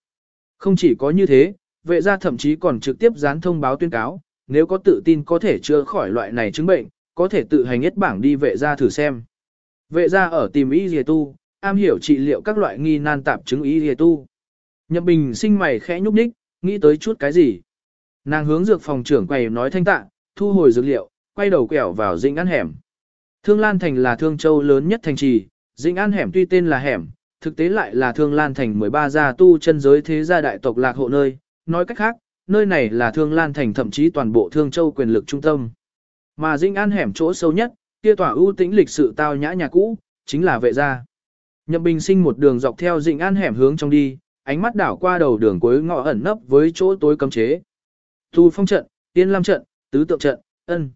Không chỉ có như thế, vệ gia thậm chí còn trực tiếp dán thông báo tuyên cáo, nếu có tự tin có thể chữa khỏi loại này chứng bệnh, có thể tự hành nhất bảng đi vệ gia thử xem. Vệ gia ở tìm y dì tu, am hiểu trị liệu các loại nghi nan tạp chứng y dì tu. Nhậm bình sinh mày khẽ nhúc nhích, nghĩ tới chút cái gì. Nàng hướng dược phòng trưởng quầy nói thanh tạ, thu hồi dược liệu, quay đầu quẹo vào dĩnh An hẻm. Thương Lan Thành là Thương Châu lớn nhất thành trì, dĩnh An hẻm tuy tên là hẻm, thực tế lại là Thương Lan Thành 13 gia tu chân giới thế gia đại tộc lạc hộ nơi, nói cách khác, nơi này là Thương Lan Thành thậm chí toàn bộ Thương Châu quyền lực trung tâm. Mà dĩnh An hẻm chỗ sâu nhất, kia tỏa ưu tĩnh lịch sự tao nhã nhà cũ, chính là vệ gia. Nhậm Bình Sinh một đường dọc theo dĩnh An hẻm hướng trong đi, ánh mắt đảo qua đầu đường cuối ngõ ẩn nấp với chỗ tối cấm chế. Thu phong trận, tiên lam trận, tứ tượng trận, ân.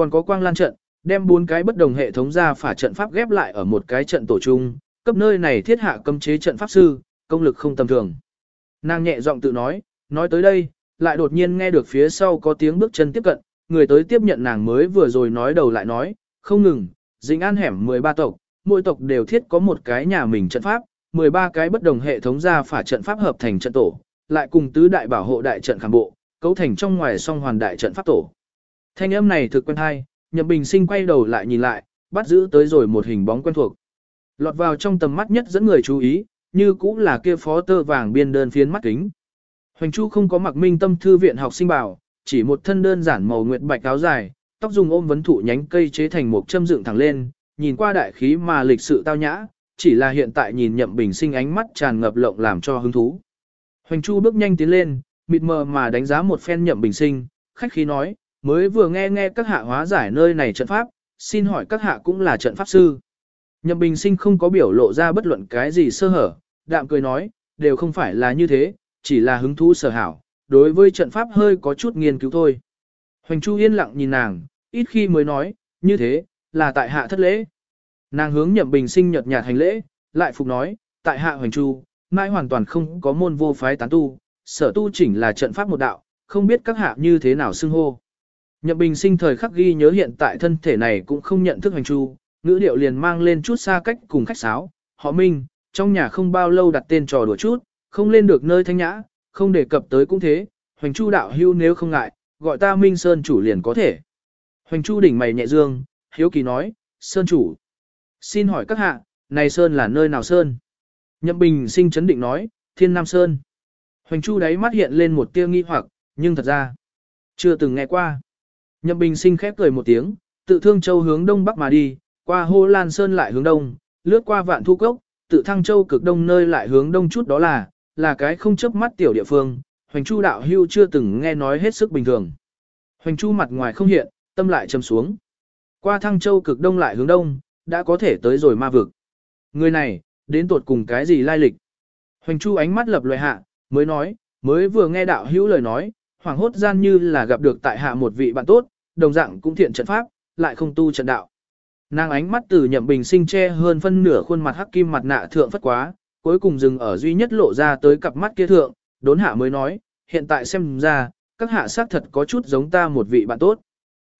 Còn có quang lan trận, đem bốn cái bất đồng hệ thống ra phả trận pháp ghép lại ở một cái trận tổ chung, cấp nơi này thiết hạ cấm chế trận pháp sư, công lực không tầm thường. Nàng nhẹ giọng tự nói, nói tới đây, lại đột nhiên nghe được phía sau có tiếng bước chân tiếp cận, người tới tiếp nhận nàng mới vừa rồi nói đầu lại nói, không ngừng, dính an hẻm 13 tộc, mỗi tộc đều thiết có một cái nhà mình trận pháp, 13 cái bất đồng hệ thống ra phả trận pháp hợp thành trận tổ, lại cùng tứ đại bảo hộ đại trận khảm bộ, cấu thành trong ngoài song hoàn đại trận pháp tổ. Thanh âm này thực quen hay, Nhậm Bình Sinh quay đầu lại nhìn lại, bắt giữ tới rồi một hình bóng quen thuộc. Lọt vào trong tầm mắt nhất dẫn người chú ý, như cũng là kia phó tơ vàng biên đơn phiến mắt kính. Hoành Chu không có mặc minh tâm thư viện học sinh bảo, chỉ một thân đơn giản màu nguyệt bạch áo dài, tóc dùng ôm vấn thụ nhánh cây chế thành một châm dựng thẳng lên, nhìn qua đại khí mà lịch sự tao nhã, chỉ là hiện tại nhìn Nhậm Bình Sinh ánh mắt tràn ngập lộng làm cho hứng thú. Hoành Chu bước nhanh tiến lên, mịt mờ mà đánh giá một phen Nhậm Bình Sinh, khách khí nói, mới vừa nghe nghe các hạ hóa giải nơi này trận pháp, xin hỏi các hạ cũng là trận pháp sư. Nhậm Bình Sinh không có biểu lộ ra bất luận cái gì sơ hở, đạm cười nói, đều không phải là như thế, chỉ là hứng thú sở hảo, đối với trận pháp hơi có chút nghiên cứu thôi. Hoành Chu yên lặng nhìn nàng, ít khi mới nói, như thế, là tại hạ thất lễ. Nàng hướng Nhậm Bình Sinh nhợt nhạt hành lễ, lại phục nói, tại hạ Hoành Chu, mãi hoàn toàn không có môn vô phái tán tu, sở tu chỉnh là trận pháp một đạo, không biết các hạ như thế nào xưng hô. Nhậm Bình sinh thời khắc ghi nhớ hiện tại thân thể này cũng không nhận thức hành chu, ngữ điệu liền mang lên chút xa cách cùng khách sáo, họ Minh, trong nhà không bao lâu đặt tên trò đùa chút, không lên được nơi thanh nhã, không đề cập tới cũng thế, hoành chu đạo hưu nếu không ngại, gọi ta Minh Sơn chủ liền có thể. Hoành chu đỉnh mày nhẹ dương, hiếu kỳ nói, Sơn chủ. Xin hỏi các hạ, này Sơn là nơi nào Sơn? Nhậm Bình sinh chấn định nói, Thiên Nam Sơn. Hoành chu đáy mắt hiện lên một tia nghi hoặc, nhưng thật ra, chưa từng nghe qua. Nhậm Bình sinh khép cười một tiếng, tự thương châu hướng đông bắc mà đi, qua Hồ Lan Sơn lại hướng đông, lướt qua vạn thu cốc, tự thăng châu cực đông nơi lại hướng đông chút đó là, là cái không chớp mắt tiểu địa phương, Hoành Chu đạo hưu chưa từng nghe nói hết sức bình thường. Hoành Chu mặt ngoài không hiện, tâm lại trầm xuống. Qua thăng châu cực đông lại hướng đông, đã có thể tới rồi ma vực. Người này, đến tuột cùng cái gì lai lịch? Hoành Chu ánh mắt lập loại hạ, mới nói, mới vừa nghe đạo hữu lời nói, hoàng hốt gian như là gặp được tại hạ một vị bạn tốt, đồng dạng cũng thiện trận pháp, lại không tu trận đạo. Nàng ánh mắt từ nhậm bình sinh che hơn phân nửa khuôn mặt hắc kim mặt nạ thượng phất quá, cuối cùng dừng ở duy nhất lộ ra tới cặp mắt kia thượng, đốn hạ mới nói, hiện tại xem ra, các hạ xác thật có chút giống ta một vị bạn tốt.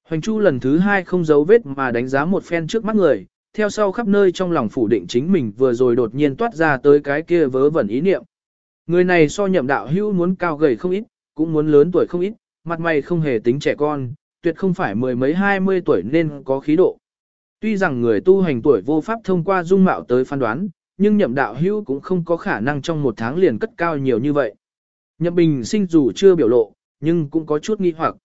Hoành Chu lần thứ hai không giấu vết mà đánh giá một phen trước mắt người, theo sau khắp nơi trong lòng phủ định chính mình vừa rồi đột nhiên toát ra tới cái kia vớ vẩn ý niệm. Người này so nhậm đạo hữu muốn cao gầy không ít, cũng muốn lớn tuổi không ít, mặt mày không hề tính trẻ con, tuyệt không phải mười mấy hai mươi tuổi nên có khí độ. Tuy rằng người tu hành tuổi vô pháp thông qua dung mạo tới phán đoán, nhưng nhậm đạo hữu cũng không có khả năng trong một tháng liền cất cao nhiều như vậy. Nhậm bình sinh dù chưa biểu lộ, nhưng cũng có chút nghi hoặc.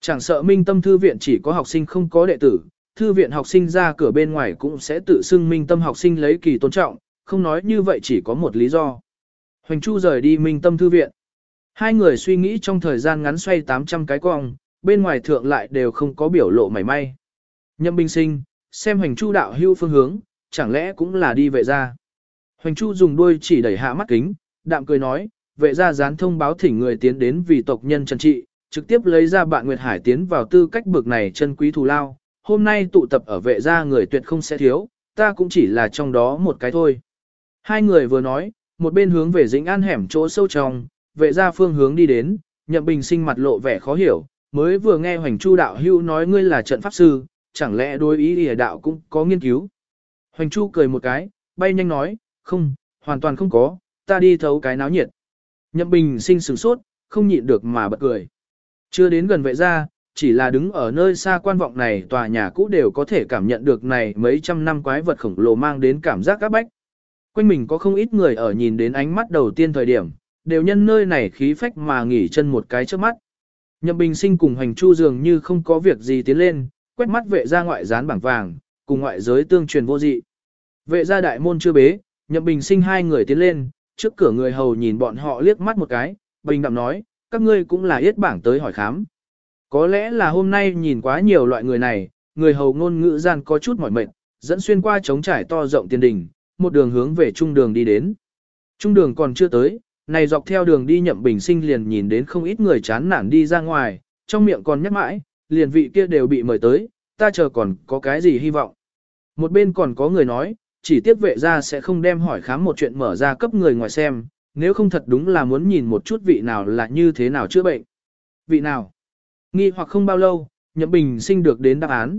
Chẳng sợ minh tâm thư viện chỉ có học sinh không có đệ tử, thư viện học sinh ra cửa bên ngoài cũng sẽ tự xưng minh tâm học sinh lấy kỳ tôn trọng, không nói như vậy chỉ có một lý do. Hoành Chu rời đi minh tâm thư viện. Hai người suy nghĩ trong thời gian ngắn xoay 800 cái cong, bên ngoài thượng lại đều không có biểu lộ mảy may. Nhậm Bình Sinh, xem Hoành Chu đạo hưu phương hướng, chẳng lẽ cũng là đi vệ gia. Hoành Chu dùng đuôi chỉ đẩy hạ mắt kính, đạm cười nói, vệ gia dán thông báo thỉnh người tiến đến vì tộc nhân trần trị, trực tiếp lấy ra bạn Nguyệt Hải tiến vào tư cách bực này chân quý thù lao. Hôm nay tụ tập ở vệ gia người tuyệt không sẽ thiếu, ta cũng chỉ là trong đó một cái thôi. Hai người vừa nói, một bên hướng về dĩnh an hẻm chỗ sâu trong, vệ gia phương hướng đi đến, nhậm bình sinh mặt lộ vẻ khó hiểu, mới vừa nghe hoành chu đạo hưu nói ngươi là trận pháp sư, chẳng lẽ đối ý địa đạo cũng có nghiên cứu. Hoành chu cười một cái, bay nhanh nói, không, hoàn toàn không có, ta đi thấu cái náo nhiệt. Nhậm bình sinh sửng sốt, không nhịn được mà bật cười. Chưa đến gần vệ gia, chỉ là đứng ở nơi xa quan vọng này tòa nhà cũ đều có thể cảm nhận được này mấy trăm năm quái vật khổng lồ mang đến cảm giác các bách. Quanh mình có không ít người ở nhìn đến ánh mắt đầu tiên thời điểm, đều nhân nơi này khí phách mà nghỉ chân một cái trước mắt. Nhậm Bình Sinh cùng Hoành Chu dường như không có việc gì tiến lên, quét mắt vệ ra ngoại gián bảng vàng, cùng ngoại giới tương truyền vô dị. Vệ gia đại môn chưa bế, Nhậm Bình Sinh hai người tiến lên, trước cửa người hầu nhìn bọn họ liếc mắt một cái, bình đạm nói, các ngươi cũng là yết bảng tới hỏi khám. Có lẽ là hôm nay nhìn quá nhiều loại người này, người hầu ngôn ngữ gian có chút mỏi mệt, dẫn xuyên qua trống trải to rộng tiền đình, một đường hướng về trung đường đi đến. Trung đường còn chưa tới, này dọc theo đường đi nhậm bình sinh liền nhìn đến không ít người chán nản đi ra ngoài, trong miệng còn nhắc mãi, liền vị kia đều bị mời tới, ta chờ còn có cái gì hy vọng. Một bên còn có người nói, chỉ tiếc vệ ra sẽ không đem hỏi khám một chuyện mở ra cấp người ngoài xem, nếu không thật đúng là muốn nhìn một chút vị nào là như thế nào chữa bệnh. Vị nào? Nghi hoặc không bao lâu, nhậm bình sinh được đến đáp án.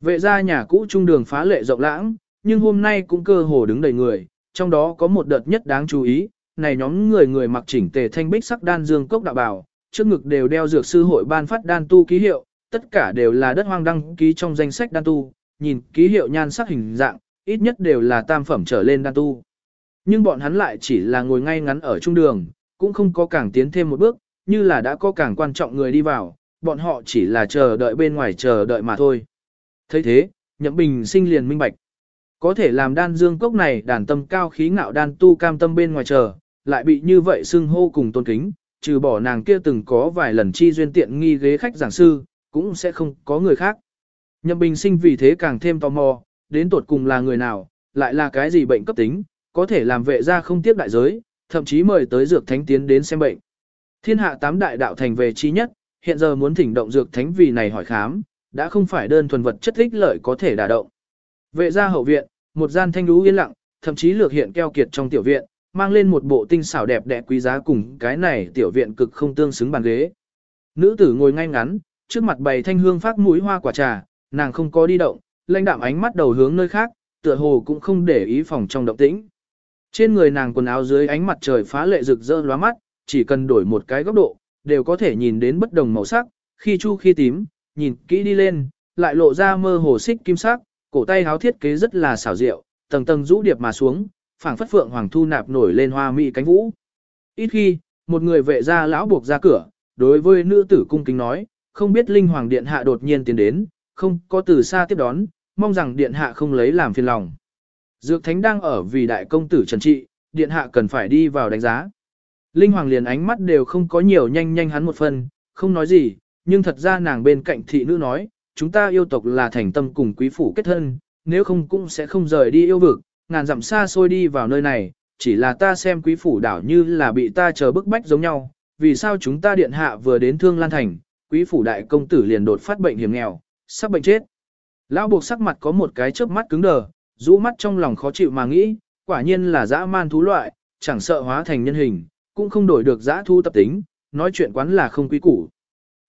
Vệ ra nhà cũ trung đường phá lệ rộng lãng, nhưng hôm nay cũng cơ hồ đứng đầy người, trong đó có một đợt nhất đáng chú ý, này nhóm người người mặc chỉnh tề thanh bích sắc đan dương cốc đạo bảo trước ngực đều đeo dược sư hội ban phát đan tu ký hiệu, tất cả đều là đất hoang đăng ký trong danh sách đan tu, nhìn ký hiệu nhan sắc hình dạng, ít nhất đều là tam phẩm trở lên đan tu. Nhưng bọn hắn lại chỉ là ngồi ngay ngắn ở trung đường, cũng không có càng tiến thêm một bước, như là đã có càng quan trọng người đi vào, bọn họ chỉ là chờ đợi bên ngoài chờ đợi mà thôi. thấy thế, Nhậm Bình sinh liền minh bạch. Có thể làm đan dương cốc này đàn tâm cao khí ngạo đan tu cam tâm bên ngoài chờ, lại bị như vậy xưng hô cùng tôn kính, trừ bỏ nàng kia từng có vài lần chi duyên tiện nghi ghế khách giảng sư, cũng sẽ không có người khác. Nhậm bình sinh vì thế càng thêm tò mò, đến tột cùng là người nào, lại là cái gì bệnh cấp tính, có thể làm vệ ra không tiếp đại giới, thậm chí mời tới dược thánh tiến đến xem bệnh. Thiên hạ tám đại đạo thành về chi nhất, hiện giờ muốn thỉnh động dược thánh vì này hỏi khám, đã không phải đơn thuần vật chất ích lợi có thể đả động. Vệ gia hậu viện, một gian thanh lũ yên lặng, thậm chí lược hiện keo kiệt trong tiểu viện, mang lên một bộ tinh xảo đẹp đẽ quý giá cùng cái này tiểu viện cực không tương xứng bàn ghế. Nữ tử ngồi ngay ngắn, trước mặt bày thanh hương phát mũi hoa quả trà, nàng không có đi động, lãnh đạm ánh mắt đầu hướng nơi khác, tựa hồ cũng không để ý phòng trong động tĩnh. Trên người nàng quần áo dưới ánh mặt trời phá lệ rực rỡ lóa mắt, chỉ cần đổi một cái góc độ, đều có thể nhìn đến bất đồng màu sắc, khi chu khi tím, nhìn kỹ đi lên, lại lộ ra mơ hồ xích kim sắc, cổ tay háo thiết kế rất là xảo diệu, tầng tầng rũ điệp mà xuống, phảng phất phượng hoàng thu nạp nổi lên hoa mỹ cánh vũ. Ít khi, một người vệ gia lão buộc ra cửa, đối với nữ tử cung kính nói, không biết linh hoàng điện hạ đột nhiên tiến đến, không có từ xa tiếp đón, mong rằng điện hạ không lấy làm phiền lòng. Dược thánh đang ở vì đại công tử trần trị, điện hạ cần phải đi vào đánh giá. Linh hoàng liền ánh mắt đều không có nhiều nhanh nhanh hắn một phần, không nói gì, nhưng thật ra nàng bên cạnh thị nữ nói, chúng ta yêu tộc là thành tâm cùng quý phủ kết thân, nếu không cũng sẽ không rời đi yêu vực, ngàn dặm xa xôi đi vào nơi này, chỉ là ta xem quý phủ đảo như là bị ta chờ bức bách giống nhau, vì sao chúng ta điện hạ vừa đến Thương Lan Thành, quý phủ đại công tử liền đột phát bệnh hiểm nghèo, sắp bệnh chết. Lão buộc sắc mặt có một cái chớp mắt cứng đờ, rũ mắt trong lòng khó chịu mà nghĩ, quả nhiên là dã man thú loại, chẳng sợ hóa thành nhân hình, cũng không đổi được dã thu tập tính, nói chuyện quán là không quý củ.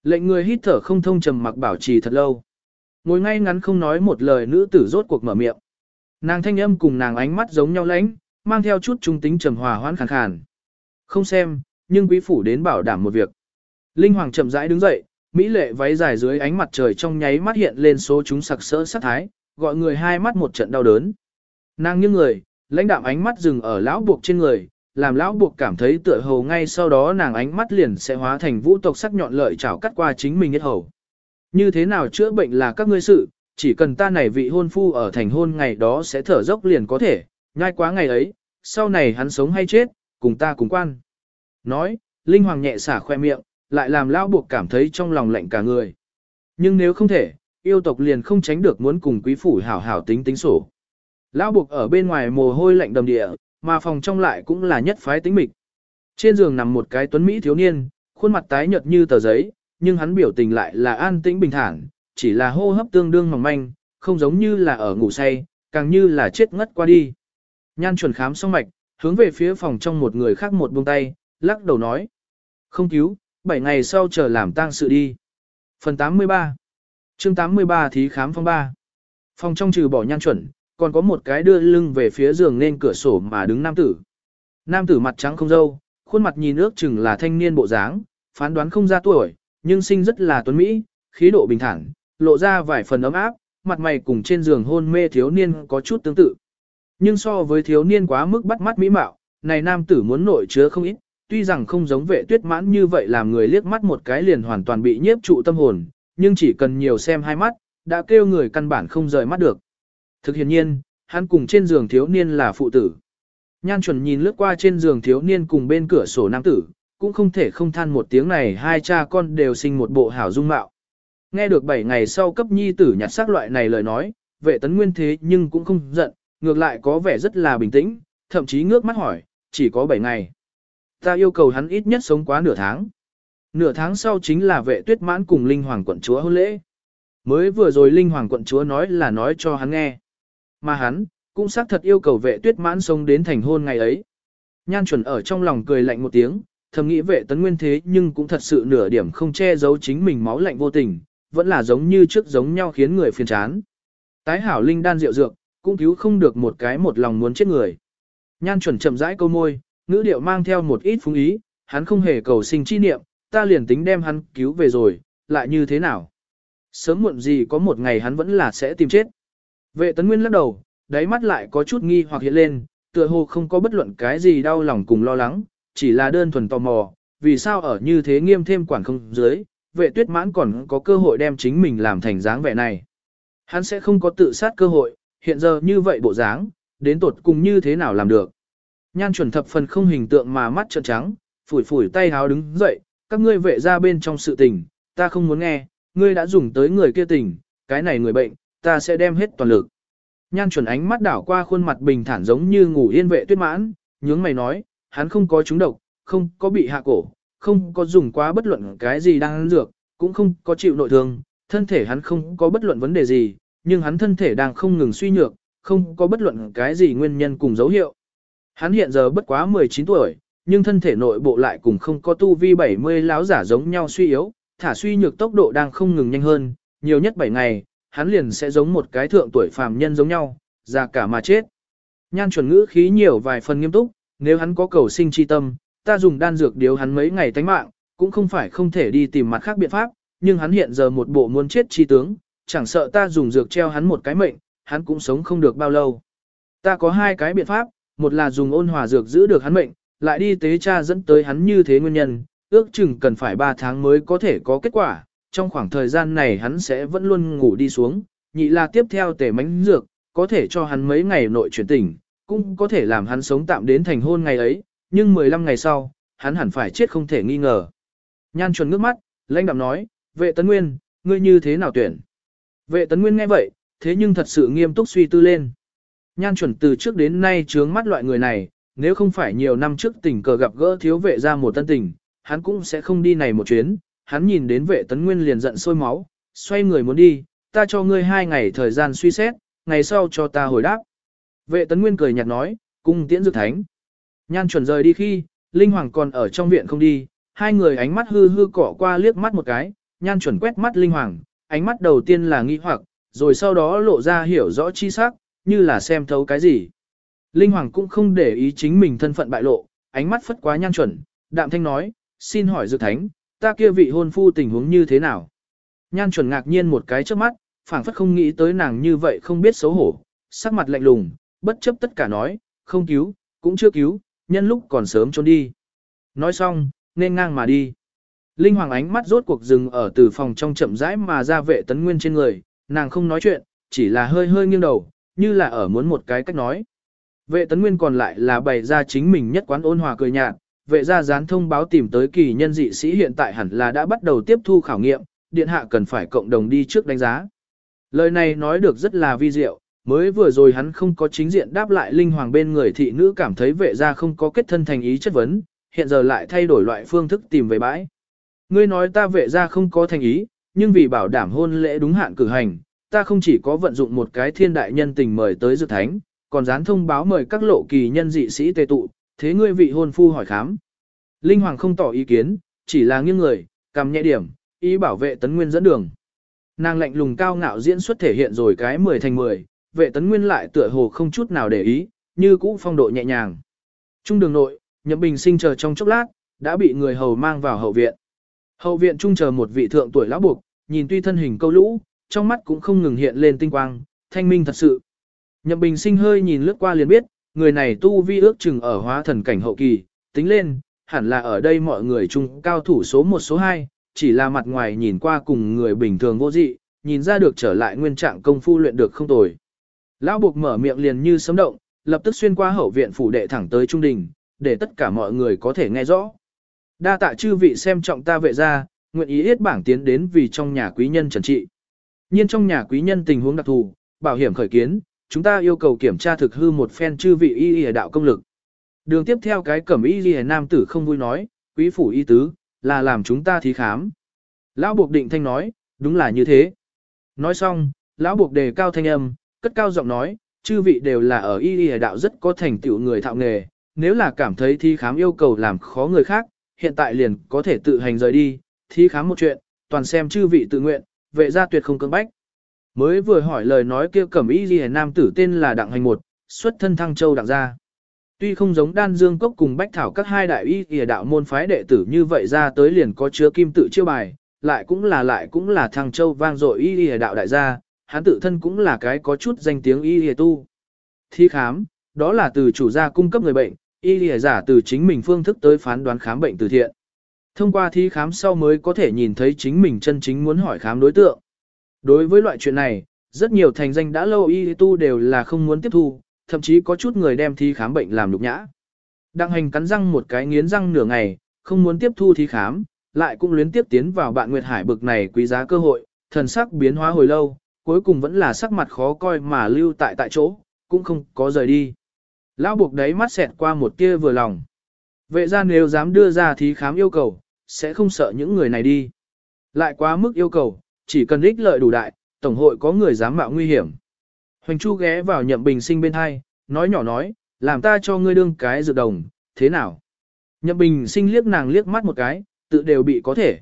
Lệnh người hít thở không thông trầm mặc bảo trì thật lâu. Ngồi ngay ngắn không nói một lời nữ tử rốt cuộc mở miệng. Nàng thanh âm cùng nàng ánh mắt giống nhau lãnh, mang theo chút trung tính trầm hòa hoãn khàn khàn. Không xem, nhưng quý phủ đến bảo đảm một việc. Linh Hoàng chậm rãi đứng dậy, mỹ lệ váy dài dưới ánh mặt trời trong nháy mắt hiện lên số chúng sặc sỡ sát thái, gọi người hai mắt một trận đau đớn. Nàng như người, lãnh đạm ánh mắt dừng ở lão buộc trên người, làm lão buộc cảm thấy tựa hồ ngay sau đó nàng ánh mắt liền sẽ hóa thành vũ tộc sắc nhọn lợi chảo cắt qua chính mình hết hầu. Như thế nào chữa bệnh là các ngươi sự, chỉ cần ta này vị hôn phu ở thành hôn ngày đó sẽ thở dốc liền có thể, nhai quá ngày ấy, sau này hắn sống hay chết, cùng ta cùng quan. Nói, Linh Hoàng nhẹ xả khoe miệng, lại làm lão buộc cảm thấy trong lòng lạnh cả người. Nhưng nếu không thể, yêu tộc liền không tránh được muốn cùng quý phủ hảo hảo tính tính sổ. Lão buộc ở bên ngoài mồ hôi lạnh đầm địa, mà phòng trong lại cũng là nhất phái tính mịch. Trên giường nằm một cái tuấn Mỹ thiếu niên, khuôn mặt tái nhợt như tờ giấy, nhưng hắn biểu tình lại là an tĩnh bình thản, chỉ là hô hấp tương đương mỏng manh, không giống như là ở ngủ say, càng như là chết ngất qua đi. Nhan chuẩn khám xong mạch, hướng về phía phòng trong một người khác một buông tay, lắc đầu nói. Không cứu, 7 ngày sau chờ làm tang sự đi. Phần 83 chương 83 thí khám phong 3 Phòng trong trừ bỏ nhan chuẩn, còn có một cái đưa lưng về phía giường nên cửa sổ mà đứng nam tử. Nam tử mặt trắng không dâu, khuôn mặt nhìn ước chừng là thanh niên bộ dáng, phán đoán không ra tuổi, nhưng sinh rất là tuấn mỹ, khí độ bình thản, lộ ra vài phần ấm áp, mặt mày cùng trên giường hôn mê thiếu niên có chút tương tự. Nhưng so với thiếu niên quá mức bắt mắt mỹ mạo, này nam tử muốn nội chứa không ít, tuy rằng không giống vệ tuyết mãn như vậy làm người liếc mắt một cái liền hoàn toàn bị nhiếp trụ tâm hồn, nhưng chỉ cần nhiều xem hai mắt, đã kêu người căn bản không rời mắt được. Thực hiện nhiên, hắn cùng trên giường thiếu niên là phụ tử. Nhan chuẩn nhìn lướt qua trên giường thiếu niên cùng bên cửa sổ nam tử, cũng không thể không than một tiếng này hai cha con đều sinh một bộ hảo dung mạo. Nghe được 7 ngày sau cấp nhi tử nhặt xác loại này lời nói, vệ tấn nguyên thế nhưng cũng không giận, ngược lại có vẻ rất là bình tĩnh, thậm chí ngước mắt hỏi, chỉ có 7 ngày. Ta yêu cầu hắn ít nhất sống quá nửa tháng. Nửa tháng sau chính là vệ tuyết mãn cùng Linh Hoàng quận chúa hôn lễ. Mới vừa rồi Linh Hoàng quận chúa nói là nói cho hắn nghe. Mà hắn, cũng xác thật yêu cầu vệ tuyết mãn sống đến thành hôn ngày ấy. Nhan chuẩn ở trong lòng cười lạnh một tiếng, thầm nghĩ vệ tấn nguyên thế nhưng cũng thật sự nửa điểm không che giấu chính mình máu lạnh vô tình, vẫn là giống như trước giống nhau khiến người phiền chán. Tái hảo linh đan rượu dược, cũng cứu không được một cái một lòng muốn chết người. Nhan chuẩn chậm rãi câu môi, ngữ điệu mang theo một ít phúng ý, hắn không hề cầu sinh chi niệm, ta liền tính đem hắn cứu về rồi, lại như thế nào? Sớm muộn gì có một ngày hắn vẫn là sẽ tìm chết. Vệ tấn nguyên lắc đầu, đáy mắt lại có chút nghi hoặc hiện lên, tựa hồ không có bất luận cái gì đau lòng cùng lo lắng, chỉ là đơn thuần tò mò, vì sao ở như thế nghiêm thêm quản không dưới, vệ tuyết mãn còn có cơ hội đem chính mình làm thành dáng vẻ này. Hắn sẽ không có tự sát cơ hội, hiện giờ như vậy bộ dáng, đến tột cùng như thế nào làm được. Nhan chuẩn thập phần không hình tượng mà mắt trợn trắng, phủi phủi tay háo đứng dậy, các ngươi vệ ra bên trong sự tình, ta không muốn nghe, ngươi đã dùng tới người kia tình, cái này người bệnh, ta sẽ đem hết toàn lực. Nhan chuẩn ánh mắt đảo qua khuôn mặt bình thản giống như ngủ yên vệ tuyết mãn, nhướng mày nói, hắn không có trúng độc, không có bị hạ cổ, không có dùng quá bất luận cái gì đang ăn dược, cũng không có chịu nội thương, thân thể hắn không có bất luận vấn đề gì, nhưng hắn thân thể đang không ngừng suy nhược, không có bất luận cái gì nguyên nhân cùng dấu hiệu. Hắn hiện giờ bất quá 19 tuổi, nhưng thân thể nội bộ lại cùng không có tu vi 70 láo giả giống nhau suy yếu, thả suy nhược tốc độ đang không ngừng nhanh hơn, nhiều nhất 7 ngày, hắn liền sẽ giống một cái thượng tuổi phàm nhân giống nhau, già cả mà chết. Nhan chuẩn ngữ khí nhiều vài phần nghiêm túc, nếu hắn có cầu sinh chi tâm, ta dùng đan dược điếu hắn mấy ngày tánh mạng, cũng không phải không thể đi tìm mặt khác biện pháp, nhưng hắn hiện giờ một bộ muốn chết chi tướng, chẳng sợ ta dùng dược treo hắn một cái mệnh, hắn cũng sống không được bao lâu. Ta có hai cái biện pháp, một là dùng ôn hòa dược giữ được hắn mệnh, lại đi tế tra dẫn tới hắn như thế nguyên nhân, ước chừng cần phải 3 tháng mới có thể có kết quả, trong khoảng thời gian này hắn sẽ vẫn luôn ngủ đi xuống, nhị là tiếp theo tể mánh dược, có thể cho hắn mấy ngày nội chuyển tỉnh, cũng có thể làm hắn sống tạm đến thành hôn ngày ấy, nhưng 15 ngày sau, hắn hẳn phải chết không thể nghi ngờ. Nhan chuẩn ngước mắt, lãnh đạm nói, vệ tấn nguyên, ngươi như thế nào tuyển? Vệ tấn nguyên nghe vậy, thế nhưng thật sự nghiêm túc suy tư lên. Nhan chuẩn từ trước đến nay trướng mắt loại người này, nếu không phải nhiều năm trước tình cờ gặp gỡ thiếu vệ ra một tân tình, hắn cũng sẽ không đi này một chuyến. Hắn nhìn đến vệ tấn nguyên liền giận sôi máu, xoay người muốn đi, ta cho ngươi hai ngày thời gian suy xét, ngày sau cho ta hồi đáp. Vệ tấn nguyên cười nhạt nói, cung tiễn dược thánh. Nhan chuẩn rời đi khi, Linh Hoàng còn ở trong viện không đi, hai người ánh mắt hư hư cỏ qua liếc mắt một cái, nhan chuẩn quét mắt Linh Hoàng, ánh mắt đầu tiên là nghi hoặc, rồi sau đó lộ ra hiểu rõ chi sắc, như là xem thấu cái gì. Linh Hoàng cũng không để ý chính mình thân phận bại lộ, ánh mắt phất quá nhan chuẩn, đạm thanh nói, xin hỏi dược thánh, ta kia vị hôn phu tình huống như thế nào? Nhan chuẩn ngạc nhiên một cái trước mắt, phảng phất không nghĩ tới nàng như vậy không biết xấu hổ, sắc mặt lạnh lùng, bất chấp tất cả nói, không cứu, cũng chưa cứu, nhân lúc còn sớm trốn đi. Nói xong, nên ngang mà đi. Linh Hoàng ánh mắt rốt cuộc dừng ở từ phòng trong chậm rãi mà ra vệ tấn nguyên trên người, nàng không nói chuyện, chỉ là hơi hơi nghiêng đầu, như là ở muốn một cái cách nói. Vệ tấn nguyên còn lại là bày ra chính mình nhất quán ôn hòa cười nhạt, vệ gia gián thông báo tìm tới kỳ nhân dị sĩ hiện tại hẳn là đã bắt đầu tiếp thu khảo nghiệm, điện hạ cần phải cộng đồng đi trước đánh giá. Lời này nói được rất là vi diệu, mới vừa rồi hắn không có chính diện đáp lại linh hoàng bên người thị nữ cảm thấy vệ gia không có kết thân thành ý chất vấn, hiện giờ lại thay đổi loại phương thức tìm về bãi. Ngươi nói ta vệ gia không có thành ý, nhưng vì bảo đảm hôn lễ đúng hạn cử hành, ta không chỉ có vận dụng một cái thiên đại nhân tình mời tới dược thánh, còn dán thông báo mời các lộ kỳ nhân dị sĩ tề tụ, thế ngươi vị hôn phu hỏi khám. Linh Hoàng không tỏ ý kiến, chỉ là nghiêng người, cầm nhẹ điểm, ý bảo vệ tấn nguyên dẫn đường. Nàng lạnh lùng cao ngạo diễn xuất thể hiện rồi cái 10 thành 10, vệ tấn nguyên lại tựa hồ không chút nào để ý, như cũ phong độ nhẹ nhàng. Trung đường nội, nhậm bình sinh chờ trong chốc lát, đã bị người hầu mang vào hậu viện. Hậu viện trung chờ một vị thượng tuổi lão buộc, nhìn tuy thân hình câu lũ, trong mắt cũng không ngừng hiện lên tinh quang, thanh minh thật sự. Nhậm bình sinh hơi nhìn lướt qua liền biết, người này tu vi ước chừng ở hóa thần cảnh hậu kỳ, tính lên, hẳn là ở đây mọi người chung cao thủ số 1 số 2, chỉ là mặt ngoài nhìn qua cùng người bình thường vô dị, nhìn ra được trở lại nguyên trạng công phu luyện được không tồi. Lão buộc mở miệng liền như sấm động, lập tức xuyên qua hậu viện phủ đệ thẳng tới trung đình, để tất cả mọi người có thể nghe rõ. Đa tạ chư vị xem trọng ta vệ ra, nguyện ý yết bảng tiến đến vì trong nhà quý nhân trần trị. Nhiên trong nhà quý nhân tình huống đặc thù, bảo hiểm khởi kiến, chúng ta yêu cầu kiểm tra thực hư một phen chư vị y y đạo công lực. Đường tiếp theo cái cẩm y y nam tử không vui nói, quý phủ y tứ, là làm chúng ta thí khám. Lão buộc định thanh nói, đúng là như thế. Nói xong, lão buộc đề cao thanh âm, cất cao giọng nói, chư vị đều là ở y y đạo rất có thành tựu người thạo nghề, nếu là cảm thấy thi khám yêu cầu làm khó người khác, hiện tại liền có thể tự hành rời đi, thi khám một chuyện, toàn xem chư vị tự nguyện, vệ gia tuyệt không cưỡng bách. Mới vừa hỏi lời nói kia cẩm y y nam tử tên là Đặng Hành Một, xuất thân Thăng Châu Đặng Gia. Tuy không giống đan dương cốc cùng bách thảo các hai đại y y đạo môn phái đệ tử như vậy ra tới liền có chứa kim tự chiêu bài, lại cũng là lại cũng là Thăng Châu vang dội y y đạo đại gia, hắn tự thân cũng là cái có chút danh tiếng y ghi tu. Thi khám, đó là từ chủ gia cung cấp người bệnh, y ghi giả từ chính mình phương thức tới phán đoán khám bệnh từ thiện. Thông qua thi khám sau mới có thể nhìn thấy chính mình chân chính muốn hỏi khám đối tượng. Đối với loại chuyện này, rất nhiều thành danh đã lâu y tu đều là không muốn tiếp thu, thậm chí có chút người đem thi khám bệnh làm nhục nhã. Đặng hành cắn răng một cái nghiến răng nửa ngày, không muốn tiếp thu thi khám, lại cũng luyến tiếp tiến vào bạn Nguyệt Hải bực này quý giá cơ hội, thần sắc biến hóa hồi lâu, cuối cùng vẫn là sắc mặt khó coi mà lưu tại tại chỗ, cũng không có rời đi. Lão buộc đấy mắt xẹt qua một tia vừa lòng. Vệ ra nếu dám đưa ra thí khám yêu cầu, sẽ không sợ những người này đi. Lại quá mức yêu cầu, chỉ cần ích lợi đủ đại, tổng hội có người dám mạo nguy hiểm. Hoành Chu ghé vào nhậm bình sinh bên hai, nói nhỏ nói, làm ta cho ngươi đương cái dược đồng, thế nào? Nhậm bình sinh liếc nàng liếc mắt một cái, tự đều bị có thể.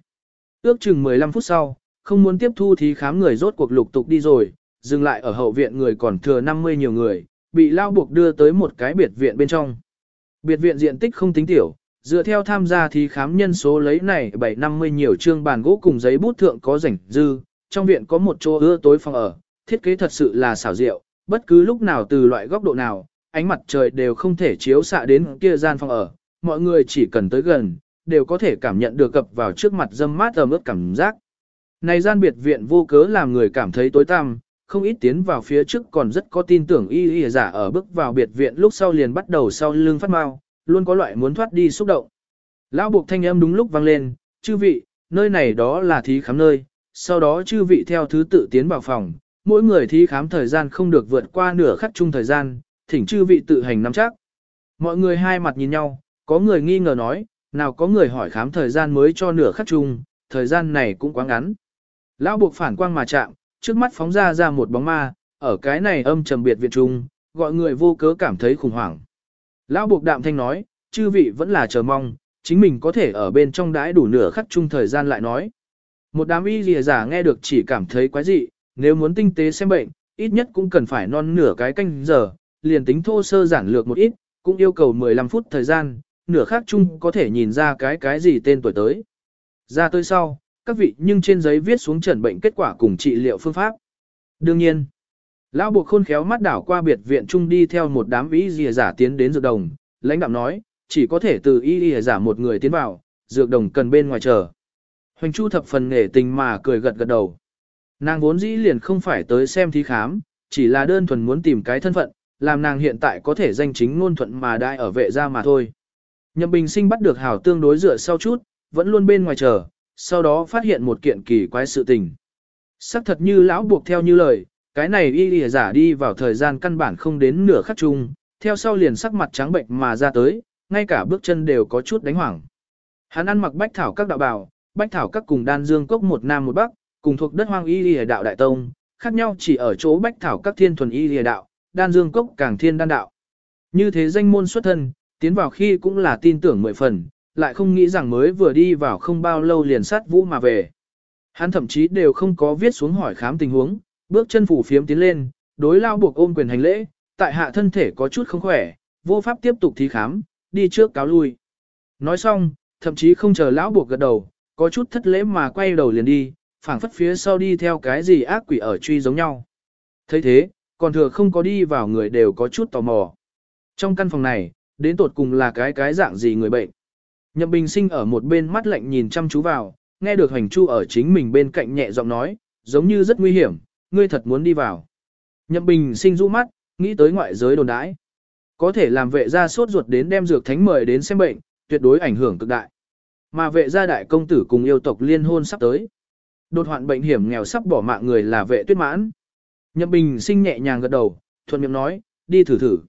Ước chừng 15 phút sau, không muốn tiếp thu thí khám người rốt cuộc lục tục đi rồi, dừng lại ở hậu viện người còn thừa 50 nhiều người, bị lao buộc đưa tới một cái biệt viện bên trong. Biệt viện diện tích không tính tiểu, dựa theo tham gia thí khám nhân số lấy này 750 nhiều trương bàn gỗ cùng giấy bút thượng có rảnh dư, trong viện có một chỗ ưa tối phòng ở, thiết kế thật sự là xảo diệu, bất cứ lúc nào từ loại góc độ nào, ánh mặt trời đều không thể chiếu xạ đến kia gian phòng ở, mọi người chỉ cần tới gần, đều có thể cảm nhận được cập vào trước mặt dâm mát ẩm ướt cảm giác. Này gian biệt viện vô cớ làm người cảm thấy tối tăm, không ít tiến vào phía trước còn rất có tin tưởng y y giả ở bước vào biệt viện lúc sau liền bắt đầu sau lưng phát mau, luôn có loại muốn thoát đi xúc động. Lão buộc thanh âm đúng lúc vang lên, chư vị, nơi này đó là thí khám nơi, sau đó chư vị theo thứ tự tiến vào phòng, mỗi người thí khám thời gian không được vượt qua nửa khắc chung thời gian, thỉnh chư vị tự hành nắm chắc. Mọi người hai mặt nhìn nhau, có người nghi ngờ nói, nào có người hỏi khám thời gian mới cho nửa khắc chung, thời gian này cũng quá ngắn. Lão buộc phản quang mà chạm, trước mắt phóng ra ra một bóng ma, ở cái này âm trầm biệt viện trung, gọi người vô cớ cảm thấy khủng hoảng. Lão buộc đạm thanh nói, chư vị vẫn là chờ mong, chính mình có thể ở bên trong đãi đủ nửa khắc chung thời gian lại nói. Một đám y lìa giả nghe được chỉ cảm thấy quái dị, nếu muốn tinh tế xem bệnh, ít nhất cũng cần phải non nửa cái canh giờ, liền tính thô sơ giản lược một ít, cũng yêu cầu 15 phút thời gian, nửa khắc chung có thể nhìn ra cái cái gì tên tuổi tới. Ra tới sau, các vị nhưng trên giấy viết xuống trần bệnh kết quả cùng trị liệu phương pháp. Đương nhiên, lão buộc khôn khéo mắt đảo qua biệt viện chung đi theo một đám ý dìa giả tiến đến dược đồng, lãnh đạo nói, chỉ có thể từ ý dìa giả một người tiến vào, dược đồng cần bên ngoài chờ. Hoành Chu thập phần nghề tình mà cười gật gật đầu. Nàng vốn dĩ liền không phải tới xem thí khám, chỉ là đơn thuần muốn tìm cái thân phận, làm nàng hiện tại có thể danh chính ngôn thuận mà đại ở vệ gia mà thôi. Nhậm Bình Sinh bắt được hảo tương đối dựa sau chút, vẫn luôn bên ngoài chờ, sau đó phát hiện một kiện kỳ quái sự tình. Sắc thật như lão buộc theo như lời, cái này y lìa giả đi vào thời gian căn bản không đến nửa khắc chung, theo sau liền sắc mặt trắng bệnh mà ra tới, ngay cả bước chân đều có chút đánh hoảng. Hắn ăn mặc bách thảo các đạo bào, bách thảo các cùng đan dương cốc một nam một bắc, cùng thuộc đất hoang y lìa đạo đại tông, khác nhau chỉ ở chỗ bách thảo các thiên thuần y lìa đạo, đan dương cốc càng thiên đan đạo. Như thế danh môn xuất thân, tiến vào khi cũng là tin tưởng mười phần, lại không nghĩ rằng mới vừa đi vào không bao lâu liền sát vũ mà về. Hắn thậm chí đều không có viết xuống hỏi khám tình huống, bước chân phủ phiếm tiến lên, đối lao buộc ôm quyền hành lễ, tại hạ thân thể có chút không khỏe, vô pháp tiếp tục thí khám, đi trước cáo lui. Nói xong, thậm chí không chờ lão buộc gật đầu, có chút thất lễ mà quay đầu liền đi, phảng phất phía sau đi theo cái gì ác quỷ ở truy giống nhau. thấy thế, còn thừa không có đi vào người đều có chút tò mò. Trong căn phòng này, đến tột cùng là cái cái dạng gì người bệnh. Nhậm Bình Sinh ở một bên mắt lạnh nhìn chăm chú vào, nghe được Hoành chu ở chính mình bên cạnh nhẹ giọng nói, giống như rất nguy hiểm, ngươi thật muốn đi vào. Nhậm Bình Sinh rũ mắt, nghĩ tới ngoại giới đồn đãi. Có thể làm vệ gia sốt ruột đến đem dược thánh mời đến xem bệnh, tuyệt đối ảnh hưởng cực đại. Mà vệ gia đại công tử cùng yêu tộc liên hôn sắp tới. Đột hoạn bệnh hiểm nghèo sắp bỏ mạng người là vệ tuyết mãn. Nhậm Bình sinh nhẹ nhàng gật đầu, thuận miệng nói, đi thử thử.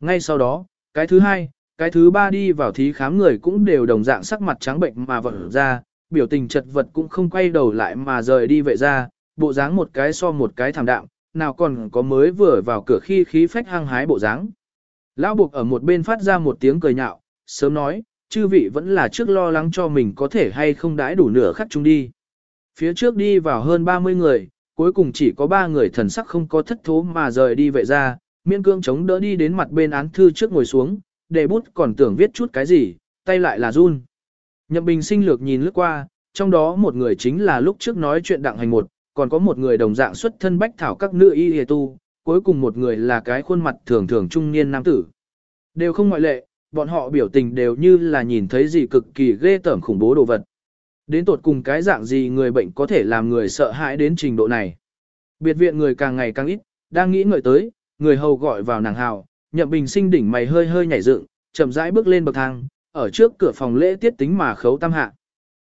Ngay sau đó, cái thứ hai, cái thứ ba đi vào thí khám người cũng đều đồng dạng sắc mặt trắng bệnh mà vỡ ra, biểu tình chật vật cũng không quay đầu lại mà rời đi vệ ra, bộ dáng một cái so một cái thảm đạm, nào còn có mới vừa vào cửa khi khí phách hăng hái bộ dáng. Lão buộc ở một bên phát ra một tiếng cười nhạo, sớm nói, chư vị vẫn là trước lo lắng cho mình có thể hay không đãi đủ nửa khắc chúng đi. Phía trước đi vào hơn 30 người, cuối cùng chỉ có 3 người thần sắc không có thất thố mà rời đi vệ ra, miễn cương chống đỡ đi đến mặt bên án thư trước ngồi xuống, để bút còn tưởng viết chút cái gì, tay lại là run. Nhậm bình sinh lược nhìn lướt qua, trong đó một người chính là lúc trước nói chuyện đặng hành một, còn có một người đồng dạng xuất thân bách thảo các nữ y hề tu, cuối cùng một người là cái khuôn mặt thường thường trung niên nam tử. Đều không ngoại lệ, bọn họ biểu tình đều như là nhìn thấy gì cực kỳ ghê tởm khủng bố đồ vật. Đến tột cùng cái dạng gì người bệnh có thể làm người sợ hãi đến trình độ này. Biệt viện người càng ngày càng ít, đang nghĩ ngợi tới, người hầu gọi vào nàng hào, nhậm bình sinh đỉnh mày hơi hơi nhảy dựng, chậm rãi bước lên bậc thang, ở trước cửa phòng lễ tiết tính mà khấu tam hạ.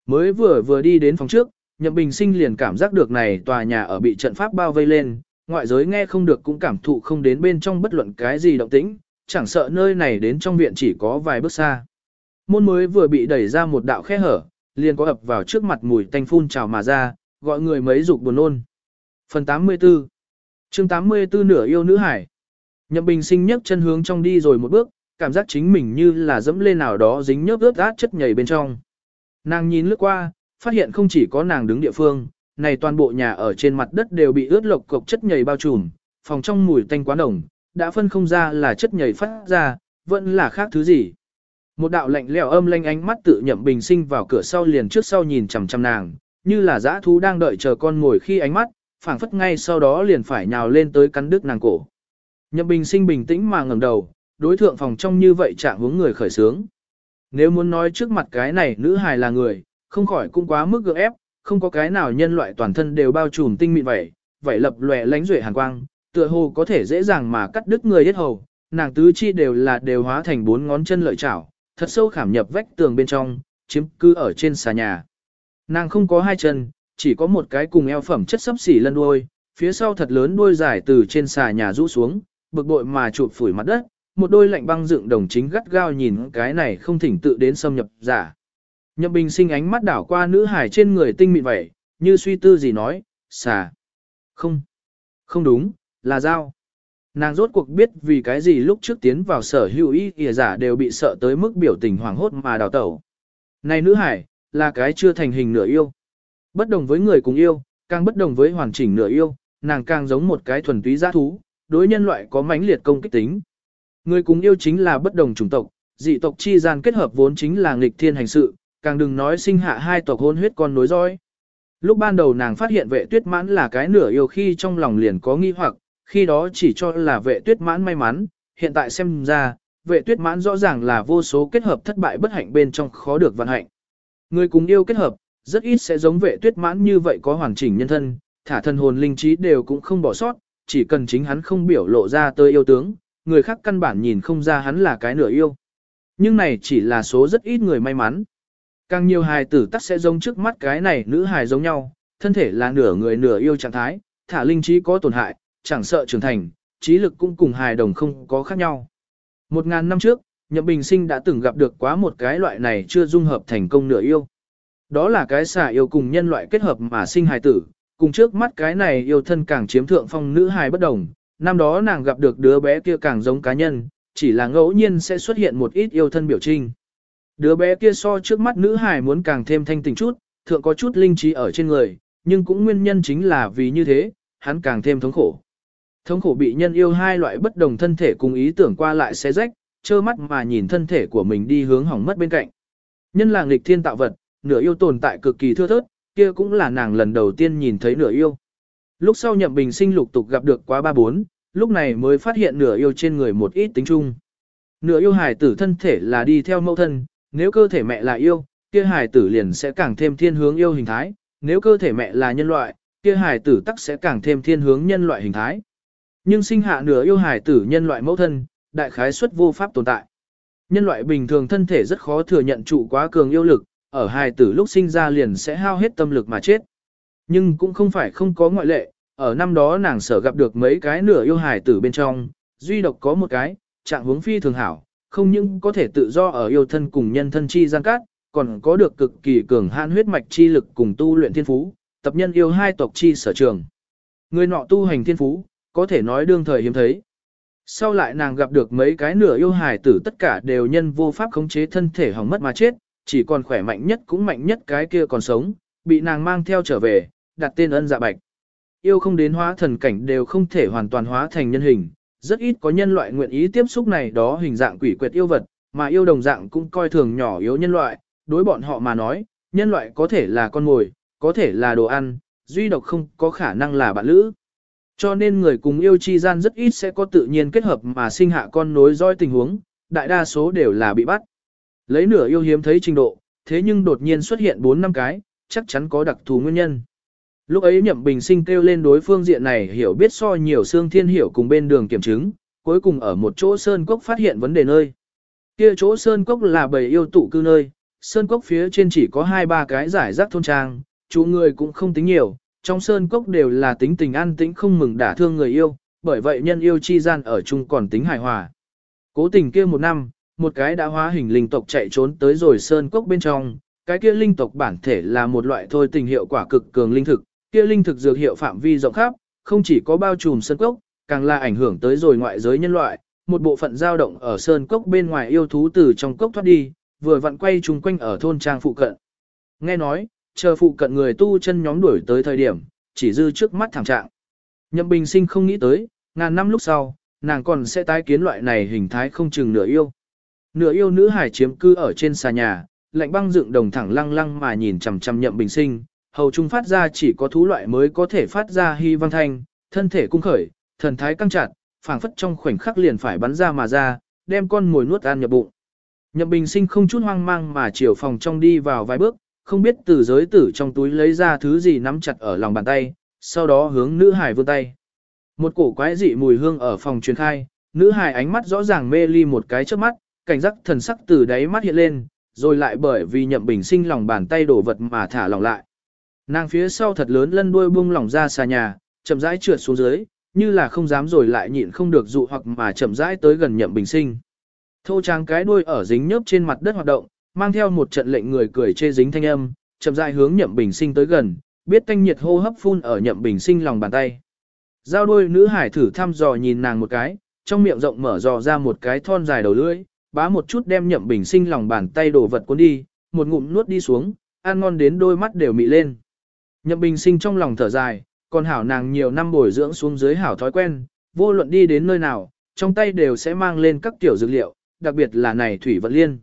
Mới vừa vừa đi đến phòng trước, nhậm bình sinh liền cảm giác được này tòa nhà ở bị trận pháp bao vây lên, ngoại giới nghe không được cũng cảm thụ không đến bên trong bất luận cái gì động tĩnh, chẳng sợ nơi này đến trong viện chỉ có vài bước xa. Môn mới vừa bị đẩy ra một đạo khe hở, liền có ập vào trước mặt mùi tanh phun trào mà ra, gọi người mấy dục buồn nôn. Phần 84 chương 84 nửa yêu nữ hải Nhậm bình sinh nhấc chân hướng trong đi rồi một bước, cảm giác chính mình như là dẫm lên nào đó dính nhớp ướt át chất nhầy bên trong. Nàng nhìn lướt qua, phát hiện không chỉ có nàng đứng địa phương, này toàn bộ nhà ở trên mặt đất đều bị ướt lộc cục chất nhầy bao trùm, phòng trong mùi tanh quá nồng, đã phân không ra là chất nhầy phát ra, vẫn là khác thứ gì. Một đạo lạnh lẽo âm lanh ánh mắt tự nhậm bình sinh vào cửa sau liền trước sau nhìn chằm chằm nàng, như là dã thú đang đợi chờ con ngồi khi ánh mắt, phảng phất ngay sau đó liền phải nhào lên tới cắn đứt nàng cổ. Nhậm bình sinh bình tĩnh mà ngẩng đầu, đối thượng phòng trong như vậy trạng hướng người khởi sướng. Nếu muốn nói trước mặt cái này nữ hài là người, không khỏi cũng quá mức gượng ép, không có cái nào nhân loại toàn thân đều bao trùm tinh mịn vậy, vậy lập lòe lánh rủa hàn quang, tựa hồ có thể dễ dàng mà cắt đứt người hết hầu, nàng tứ chi đều là đều hóa thành bốn ngón chân lợi chảo, thật sâu khảm nhập vách tường bên trong, chiếm cứ ở trên xà nhà. Nàng không có hai chân, chỉ có một cái cùng eo phẩm chất sấp xỉ lân đuôi, phía sau thật lớn đuôi dài từ trên xà nhà rũ xuống, bực bội mà chụp phủi mặt đất, một đôi lạnh băng dựng đồng chính gắt gao nhìn cái này không thỉnh tự đến xâm nhập giả. Nhậm bình sinh ánh mắt đảo qua nữ hải trên người tinh mịn vậy, như suy tư gì nói, xà. Không, không đúng, là dao. Nàng rốt cuộc biết vì cái gì lúc trước tiến vào sở hữu y kìa giả đều bị sợ tới mức biểu tình hoảng hốt mà đào tẩu. Này nữ hải, là cái chưa thành hình nửa yêu. Bất đồng với người cùng yêu, càng bất đồng với hoàn chỉnh nửa yêu, nàng càng giống một cái thuần túy giá thú, đối nhân loại có mãnh liệt công kích tính. Người cùng yêu chính là bất đồng chủng tộc, dị tộc chi gian kết hợp vốn chính là nghịch thiên hành sự, càng đừng nói sinh hạ hai tộc hôn huyết con nối dõi. Lúc ban đầu nàng phát hiện vệ tuyết mãn là cái nửa yêu khi trong lòng liền có nghi hoặc, khi đó chỉ cho là vệ tuyết mãn may mắn, hiện tại xem ra, vệ tuyết mãn rõ ràng là vô số kết hợp thất bại bất hạnh bên trong khó được vận hạnh. Người cùng yêu kết hợp, rất ít sẽ giống vệ tuyết mãn như vậy có hoàn chỉnh nhân thân, thả thân hồn linh trí đều cũng không bỏ sót, chỉ cần chính hắn không biểu lộ ra tơi yêu tướng, người khác căn bản nhìn không ra hắn là cái nửa yêu. Nhưng này chỉ là số rất ít người may mắn. Càng nhiều hài tử tắc sẽ giống trước mắt cái này nữ hài giống nhau, thân thể là nửa người nửa yêu trạng thái, thả linh trí có tổn hại, chẳng sợ trưởng thành, trí lực cũng cùng hài đồng không có khác nhau. Một ngàn năm trước, Nhậm Bình Sinh đã từng gặp được quá một cái loại này chưa dung hợp thành công nửa yêu. Đó là cái xà yêu cùng nhân loại kết hợp mà sinh hài tử, cùng trước mắt cái này yêu thân càng chiếm thượng phong nữ hài bất đồng. Năm đó nàng gặp được đứa bé kia càng giống cá nhân, chỉ là ngẫu nhiên sẽ xuất hiện một ít yêu thân biểu trinh. Đứa bé kia so trước mắt nữ hài muốn càng thêm thanh tình chút, thượng có chút linh trí ở trên người, nhưng cũng nguyên nhân chính là vì như thế, hắn càng thêm thống khổ. Thống khổ bị nhân yêu hai loại bất đồng thân thể cùng ý tưởng qua lại xé rách, trơ mắt mà nhìn thân thể của mình đi hướng hỏng mất bên cạnh. Nhân là nghịch thiên tạo vật, nửa yêu tồn tại cực kỳ thưa thớt, kia cũng là nàng lần đầu tiên nhìn thấy nửa yêu. Lúc sau nhậm bình sinh lục tục gặp được quá ba bốn, lúc này mới phát hiện nửa yêu trên người một ít tính chung. Nửa yêu hài tử thân thể là đi theo mẫu thân, nếu cơ thể mẹ là yêu, kia hài tử liền sẽ càng thêm thiên hướng yêu hình thái, nếu cơ thể mẹ là nhân loại, kia hài tử tắc sẽ càng thêm thiên hướng nhân loại hình thái. Nhưng sinh hạ nửa yêu hài tử nhân loại mẫu thân, đại khái suất vô pháp tồn tại. Nhân loại bình thường thân thể rất khó thừa nhận trụ quá cường yêu lực, ở hài tử lúc sinh ra liền sẽ hao hết tâm lực mà chết. Nhưng cũng không phải không có ngoại lệ, ở năm đó nàng sở gặp được mấy cái nửa yêu hài tử bên trong, duy độc có một cái, trạng hướng phi thường hảo, không những có thể tự do ở yêu thân cùng nhân thân chi gian cát, còn có được cực kỳ cường hãn huyết mạch chi lực cùng tu luyện thiên phú, tập nhân yêu hai tộc chi sở trường. Người nọ tu hành thiên phú, có thể nói đương thời hiếm thấy. Sau lại nàng gặp được mấy cái nửa yêu hài tử tất cả đều nhân vô pháp khống chế thân thể hỏng mất mà chết, chỉ còn khỏe mạnh nhất cũng mạnh nhất cái kia còn sống, bị nàng mang theo trở về, đặt tên ân dạ bạch. Yêu không đến hóa thần cảnh đều không thể hoàn toàn hóa thành nhân hình, rất ít có nhân loại nguyện ý tiếp xúc này đó hình dạng quỷ quyệt yêu vật, mà yêu đồng dạng cũng coi thường nhỏ yếu nhân loại, đối bọn họ mà nói, nhân loại có thể là con mồi, có thể là đồ ăn, duy độc không có khả năng là bạn lữ. Cho nên người cùng yêu chi gian rất ít sẽ có tự nhiên kết hợp mà sinh hạ con nối dõi tình huống, đại đa số đều là bị bắt. Lấy nửa yêu hiếm thấy trình độ, thế nhưng đột nhiên xuất hiện 4 năm cái, chắc chắn có đặc thù nguyên nhân. Lúc ấy nhậm bình sinh kêu lên đối phương diện này hiểu biết so nhiều xương thiên hiểu cùng bên đường kiểm chứng, cuối cùng ở một chỗ sơn cốc phát hiện vấn đề nơi. Kia chỗ sơn cốc là bầy yêu tụ cư nơi, sơn cốc phía trên chỉ có hai ba cái giải rác thôn trang, chủ người cũng không tính nhiều, trong sơn cốc đều là tính tình an tĩnh không mừng đả thương người yêu, bởi vậy nhân yêu chi gian ở chung còn tính hài hòa. Cố tình kia một năm, một cái đã hóa hình linh tộc chạy trốn tới rồi sơn cốc bên trong, cái kia linh tộc bản thể là một loại thôi tình hiệu quả cực cường linh thực, kia linh thực dược hiệu phạm vi rộng khắp, không chỉ có bao trùm sơn cốc, càng là ảnh hưởng tới rồi ngoại giới nhân loại, một bộ phận dao động ở sơn cốc bên ngoài yêu thú từ trong cốc thoát đi, vừa vặn quay chung quanh ở thôn trang phụ cận. Nghe nói, chờ phụ cận người tu chân nhóm đuổi tới thời điểm, chỉ dư trước mắt thảm trạng. Nhậm Bình Sinh không nghĩ tới, ngàn năm lúc sau, nàng còn sẽ tái kiến loại này hình thái không chừng nửa yêu. Nửa yêu nữ hải chiếm cư ở trên xà nhà, lạnh băng dựng đồng thẳng lăng lăng mà nhìn chằm chằm Nhậm Bình Sinh, hầu trung phát ra chỉ có thú loại mới có thể phát ra hy văn thanh, thân thể cung khởi, thần thái căng chặt, phảng phất trong khoảnh khắc liền phải bắn ra mà ra, đem con mồi nuốt ăn nhập bụng. Nhậm Bình Sinh không chút hoang mang mà chiều phòng trong đi vào vài bước, không biết từ giới tử trong túi lấy ra thứ gì nắm chặt ở lòng bàn tay, sau đó hướng nữ hải vươn tay. Một cổ quái dị mùi hương ở phòng truyền khai, nữ hải ánh mắt rõ ràng mê ly một cái trước mắt, cảnh giác thần sắc từ đáy mắt hiện lên, rồi lại bởi vì Nhậm Bình Sinh lòng bàn tay đổ vật mà thả lòng lại. Nàng phía sau thật lớn lân đuôi buông lỏng ra xà nhà, chậm rãi trượt xuống dưới, như là không dám rồi lại nhịn không được dụ hoặc mà chậm rãi tới gần nhậm bình sinh. Thô tráng cái đuôi ở dính nhớp trên mặt đất hoạt động, mang theo một trận lệnh người cười chê dính thanh âm, chậm rãi hướng nhậm bình sinh tới gần, biết thanh nhiệt hô hấp phun ở nhậm bình sinh lòng bàn tay. Giao đuôi nữ hải thử thăm dò nhìn nàng một cái, trong miệng rộng mở dò ra một cái thon dài đầu lưỡi, bá một chút đem nhậm bình sinh lòng bàn tay đổ vật cuốn đi, một ngụm nuốt đi xuống, ăn ngon đến đôi mắt đều mị lên. Nhậm bình sinh trong lòng thở dài, còn hảo nàng nhiều năm bồi dưỡng xuống dưới hảo thói quen, vô luận đi đến nơi nào, trong tay đều sẽ mang lên các tiểu dược liệu, đặc biệt là này thủy vận liên.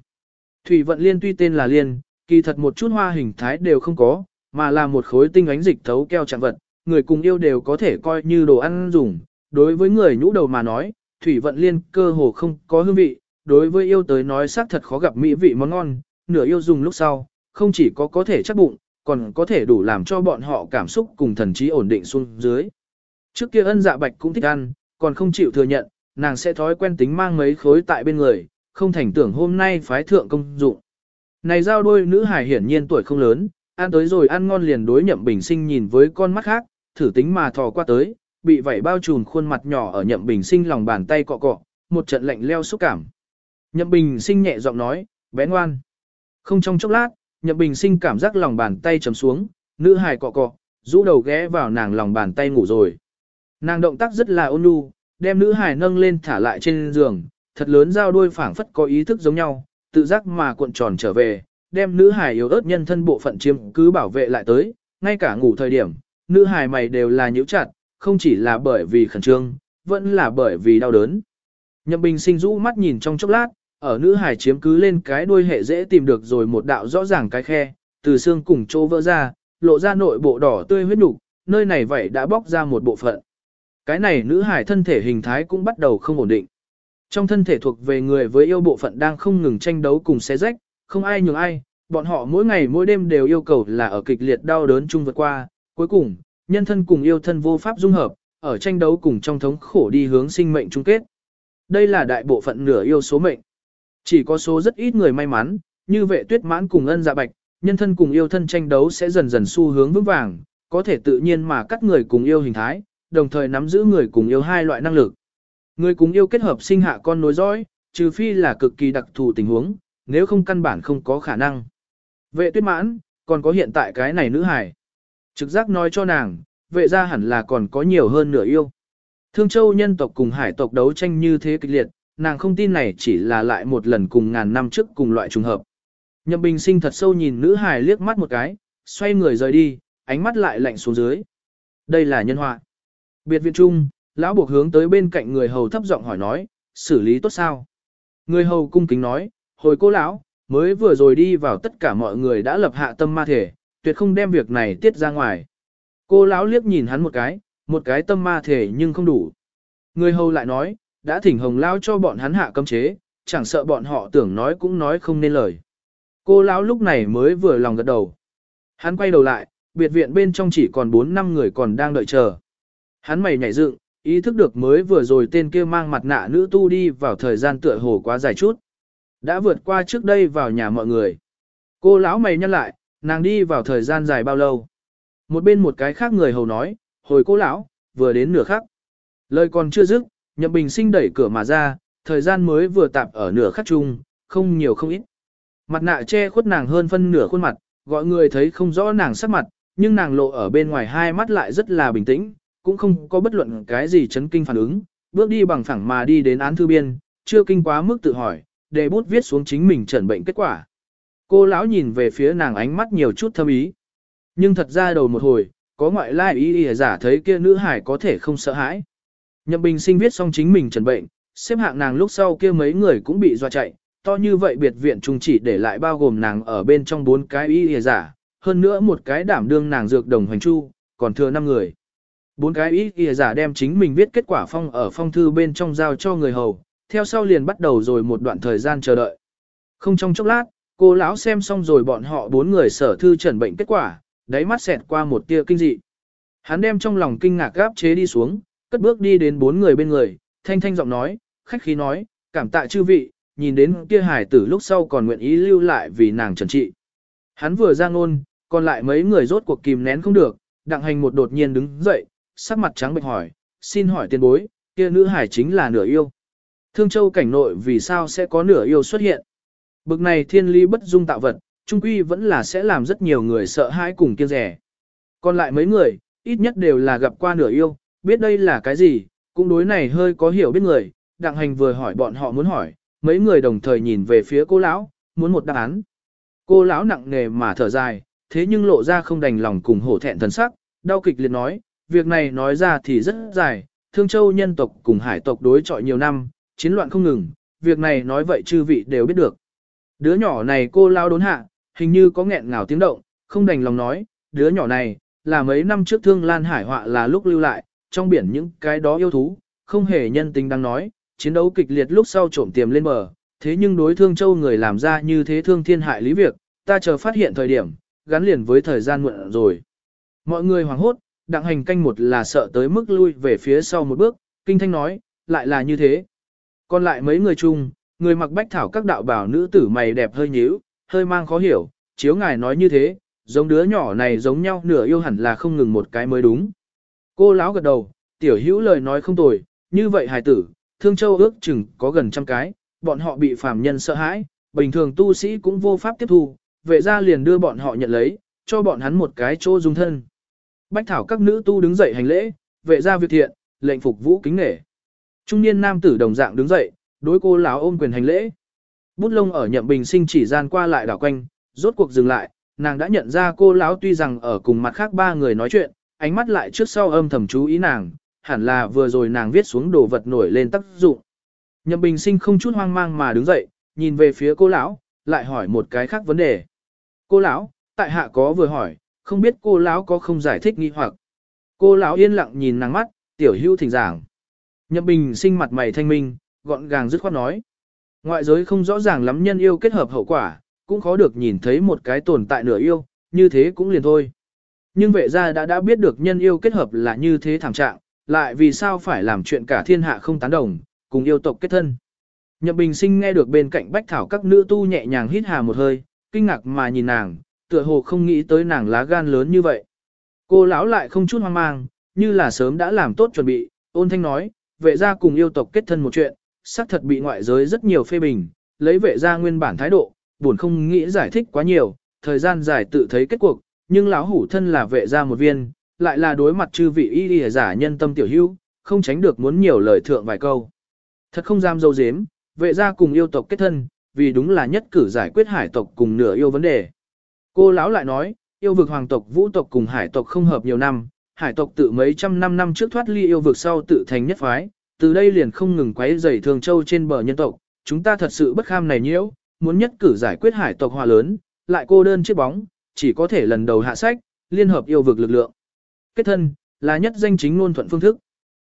Thủy vận liên tuy tên là liên, kỳ thật một chút hoa hình thái đều không có, mà là một khối tinh ánh dịch thấu keo trạng vật, người cùng yêu đều có thể coi như đồ ăn dùng. Đối với người nhũ đầu mà nói, thủy vận liên cơ hồ không có hương vị, đối với yêu tới nói xác thật khó gặp mỹ vị món ngon, nửa yêu dùng lúc sau, không chỉ có có thể chắc bụng, còn có thể đủ làm cho bọn họ cảm xúc cùng thần trí ổn định xuống dưới. Trước kia ân dạ bạch cũng thích ăn, còn không chịu thừa nhận, nàng sẽ thói quen tính mang mấy khối tại bên người, không thành tưởng hôm nay phái thượng công dụng. Này giao đôi nữ hải hiển nhiên tuổi không lớn, ăn tới rồi ăn ngon liền đối nhậm bình sinh nhìn với con mắt khác, thử tính mà thò qua tới, bị vảy bao trùn khuôn mặt nhỏ ở nhậm bình sinh lòng bàn tay cọ cọ, một trận lạnh leo xúc cảm. Nhậm bình sinh nhẹ giọng nói, bé ngoan. Không trong chốc lát, Nhậm Bình Sinh cảm giác lòng bàn tay chấm xuống, nữ hài cọ cọ, rũ đầu ghé vào nàng lòng bàn tay ngủ rồi. Nàng động tác rất là ôn nhu, đem nữ hài nâng lên thả lại trên giường, thật lớn giao đuôi phảng phất có ý thức giống nhau, tự giác mà cuộn tròn trở về, đem nữ hài yếu ớt nhân thân bộ phận chiếm cứ bảo vệ lại tới, ngay cả ngủ thời điểm, nữ hài mày đều là nhíu chặt, không chỉ là bởi vì khẩn trương, vẫn là bởi vì đau đớn. Nhậm Bình Sinh rũ mắt nhìn trong chốc lát, ở nữ hải chiếm cứ lên cái đuôi hệ dễ tìm được rồi một đạo rõ ràng cái khe, từ xương cùng chỗ vỡ ra, lộ ra nội bộ đỏ tươi huyết nục, nơi này vậy đã bóc ra một bộ phận. Cái này nữ hải thân thể hình thái cũng bắt đầu không ổn định. Trong thân thể thuộc về người với yêu bộ phận đang không ngừng tranh đấu cùng xé rách, không ai nhường ai, bọn họ mỗi ngày mỗi đêm đều yêu cầu là ở kịch liệt đau đớn chung vượt qua, cuối cùng, nhân thân cùng yêu thân vô pháp dung hợp, ở tranh đấu cùng trong thống khổ đi hướng sinh mệnh chung kết. Đây là đại bộ phận nửa yêu số mệnh. Chỉ có số rất ít người may mắn, như vệ tuyết mãn cùng ân dạ bạch, nhân thân cùng yêu thân tranh đấu sẽ dần dần xu hướng vững vàng, có thể tự nhiên mà cắt người cùng yêu hình thái, đồng thời nắm giữ người cùng yêu hai loại năng lực. Người cùng yêu kết hợp sinh hạ con nối dõi, trừ phi là cực kỳ đặc thù tình huống, nếu không căn bản không có khả năng. Vệ tuyết mãn, còn có hiện tại cái này nữ hải. Trực giác nói cho nàng, vệ ra hẳn là còn có nhiều hơn nửa yêu. Thương châu nhân tộc cùng hải tộc đấu tranh như thế kịch liệt, nàng không tin này chỉ là lại một lần cùng ngàn năm trước cùng loại trùng hợp. Nhậm Bình Sinh thật sâu nhìn nữ hài liếc mắt một cái, xoay người rời đi, ánh mắt lại lạnh xuống dưới. Đây là nhân họa. Biệt viện trung, lão buộc hướng tới bên cạnh người hầu thấp giọng hỏi nói, xử lý tốt sao? Người hầu cung kính nói, hồi cô lão, mới vừa rồi đi vào tất cả mọi người đã lập hạ tâm ma thể, tuyệt không đem việc này tiết ra ngoài. Cô lão liếc nhìn hắn một cái, một cái tâm ma thể nhưng không đủ. Người hầu lại nói, đã thỉnh hồng lao cho bọn hắn hạ cấm chế, chẳng sợ bọn họ tưởng nói cũng nói không nên lời. Cô lão lúc này mới vừa lòng gật đầu. Hắn quay đầu lại, biệt viện bên trong chỉ còn 4 năm người còn đang đợi chờ. Hắn mày nhảy dựng, ý thức được mới vừa rồi tên kia mang mặt nạ nữ tu đi vào thời gian tựa hồ quá dài chút. Đã vượt qua trước đây vào nhà mọi người. Cô lão mày nhăn lại, nàng đi vào thời gian dài bao lâu. Một bên một cái khác người hầu nói, hồi cô lão, vừa đến nửa khắc. Lời còn chưa dứt, Nhậm Bình Sinh đẩy cửa mà ra, thời gian mới vừa tạp ở nửa khắc chung, không nhiều không ít. Mặt nạ che khuất nàng hơn phân nửa khuôn mặt, gọi người thấy không rõ nàng sắc mặt, nhưng nàng lộ ở bên ngoài hai mắt lại rất là bình tĩnh, cũng không có bất luận cái gì chấn kinh phản ứng, bước đi bằng phẳng mà đi đến án thư biên, chưa kinh quá mức tự hỏi, để bút viết xuống chính mình chẩn bệnh kết quả. Cô lão nhìn về phía nàng ánh mắt nhiều chút thâm ý. Nhưng thật ra đầu một hồi, có ngoại lai ý ý giả thấy kia nữ hải có thể không sợ hãi. Nhậm Bình sinh viết xong chính mình trần bệnh, xếp hạng nàng lúc sau kia mấy người cũng bị dọa chạy, to như vậy biệt viện trùng chỉ để lại bao gồm nàng ở bên trong bốn cái y y giả, hơn nữa một cái đảm đương nàng dược đồng hoành chu, còn thừa năm người. Bốn cái y y giả đem chính mình viết kết quả phong ở phong thư bên trong giao cho người hầu, theo sau liền bắt đầu rồi một đoạn thời gian chờ đợi. Không trong chốc lát, cô lão xem xong rồi bọn họ bốn người sở thư trần bệnh kết quả, đáy mắt xẹt qua một tia kinh dị. Hắn đem trong lòng kinh ngạc gáp chế đi xuống, cất bước đi đến bốn người bên người, thanh thanh giọng nói, khách khí nói, cảm tạ chư vị, nhìn đến kia hải tử lúc sau còn nguyện ý lưu lại vì nàng trần trị. Hắn vừa ra ngôn, còn lại mấy người rốt cuộc kìm nén không được, đặng hành một đột nhiên đứng dậy, sắc mặt trắng bệch hỏi, xin hỏi tiền bối, kia nữ hải chính là nửa yêu. Thương châu cảnh nội vì sao sẽ có nửa yêu xuất hiện? Bực này thiên lý bất dung tạo vật, trung quy vẫn là sẽ làm rất nhiều người sợ hãi cùng kiêng rẻ. Còn lại mấy người, ít nhất đều là gặp qua nửa yêu, biết đây là cái gì, cũng đối này hơi có hiểu biết người, đặng hành vừa hỏi bọn họ muốn hỏi, mấy người đồng thời nhìn về phía cô lão, muốn một đáp án. Cô lão nặng nề mà thở dài, thế nhưng lộ ra không đành lòng cùng hổ thẹn thần sắc, đau kịch liệt nói, việc này nói ra thì rất dài, Thương Châu nhân tộc cùng hải tộc đối chọi nhiều năm, chiến loạn không ngừng, việc này nói vậy chư vị đều biết được. Đứa nhỏ này cô lao đốn hạ, hình như có nghẹn ngào tiếng động, không đành lòng nói, đứa nhỏ này, là mấy năm trước thương lan hải họa là lúc lưu lại, trong biển những cái đó yêu thú, không hề nhân tính đang nói, chiến đấu kịch liệt lúc sau trộm tiềm lên bờ, thế nhưng đối thương châu người làm ra như thế thương thiên hại lý việc, ta chờ phát hiện thời điểm, gắn liền với thời gian muộn rồi. Mọi người hoảng hốt, đặng hành canh một là sợ tới mức lui về phía sau một bước, kinh thanh nói, lại là như thế. Còn lại mấy người chung, người mặc bách thảo các đạo bảo nữ tử mày đẹp hơi nhíu, hơi mang khó hiểu, chiếu ngài nói như thế, giống đứa nhỏ này giống nhau nửa yêu hẳn là không ngừng một cái mới đúng. Cô lão gật đầu, tiểu hữu lời nói không tồi, như vậy hài tử, thương châu ước chừng có gần trăm cái, bọn họ bị phàm nhân sợ hãi, bình thường tu sĩ cũng vô pháp tiếp thu, vệ ra liền đưa bọn họ nhận lấy, cho bọn hắn một cái chỗ dung thân. Bách thảo các nữ tu đứng dậy hành lễ, vệ ra việc thiện, lệnh phục vũ kính nể. Trung niên nam tử đồng dạng đứng dậy, đối cô lão ôm quyền hành lễ. Bút lông ở nhậm bình sinh chỉ gian qua lại đảo quanh, rốt cuộc dừng lại, nàng đã nhận ra cô lão tuy rằng ở cùng mặt khác ba người nói chuyện, ánh mắt lại trước sau âm thầm chú ý nàng, hẳn là vừa rồi nàng viết xuống đồ vật nổi lên tác dụng. Nhậm bình sinh không chút hoang mang mà đứng dậy, nhìn về phía cô lão, lại hỏi một cái khác vấn đề. Cô lão, tại hạ có vừa hỏi, không biết cô lão có không giải thích nghi hoặc. Cô lão yên lặng nhìn nàng mắt, tiểu hưu thỉnh giảng. Nhậm bình sinh mặt mày thanh minh, gọn gàng dứt khoát nói. Ngoại giới không rõ ràng lắm nhân yêu kết hợp hậu quả, cũng khó được nhìn thấy một cái tồn tại nửa yêu, như thế cũng liền thôi. Nhưng vệ gia đã đã biết được nhân yêu kết hợp là như thế thảm trạng, lại vì sao phải làm chuyện cả thiên hạ không tán đồng, cùng yêu tộc kết thân. Nhậm Bình Sinh nghe được bên cạnh Bách Thảo các nữ tu nhẹ nhàng hít hà một hơi, kinh ngạc mà nhìn nàng, tựa hồ không nghĩ tới nàng lá gan lớn như vậy. Cô lão lại không chút hoang mang, như là sớm đã làm tốt chuẩn bị, ôn thanh nói, vệ gia cùng yêu tộc kết thân một chuyện, xác thật bị ngoại giới rất nhiều phê bình, lấy vệ gia nguyên bản thái độ, buồn không nghĩ giải thích quá nhiều, thời gian dài tự thấy kết cuộc, nhưng lão hủ thân là vệ gia một viên, lại là đối mặt chư vị y y giả nhân tâm tiểu hữu, không tránh được muốn nhiều lời thượng vài câu. Thật không dám dâu dếm, vệ gia cùng yêu tộc kết thân, vì đúng là nhất cử giải quyết hải tộc cùng nửa yêu vấn đề. Cô lão lại nói, yêu vực hoàng tộc vũ tộc cùng hải tộc không hợp nhiều năm, hải tộc tự mấy trăm năm năm trước thoát ly yêu vực sau tự thành nhất phái, từ đây liền không ngừng quấy rầy thường châu trên bờ nhân tộc, chúng ta thật sự bất kham này nhiễu, muốn nhất cử giải quyết hải tộc hòa lớn, lại cô đơn chiếc bóng, chỉ có thể lần đầu hạ sách, liên hợp yêu vực lực lượng. Kết thân, là nhất danh chính ngôn thuận phương thức.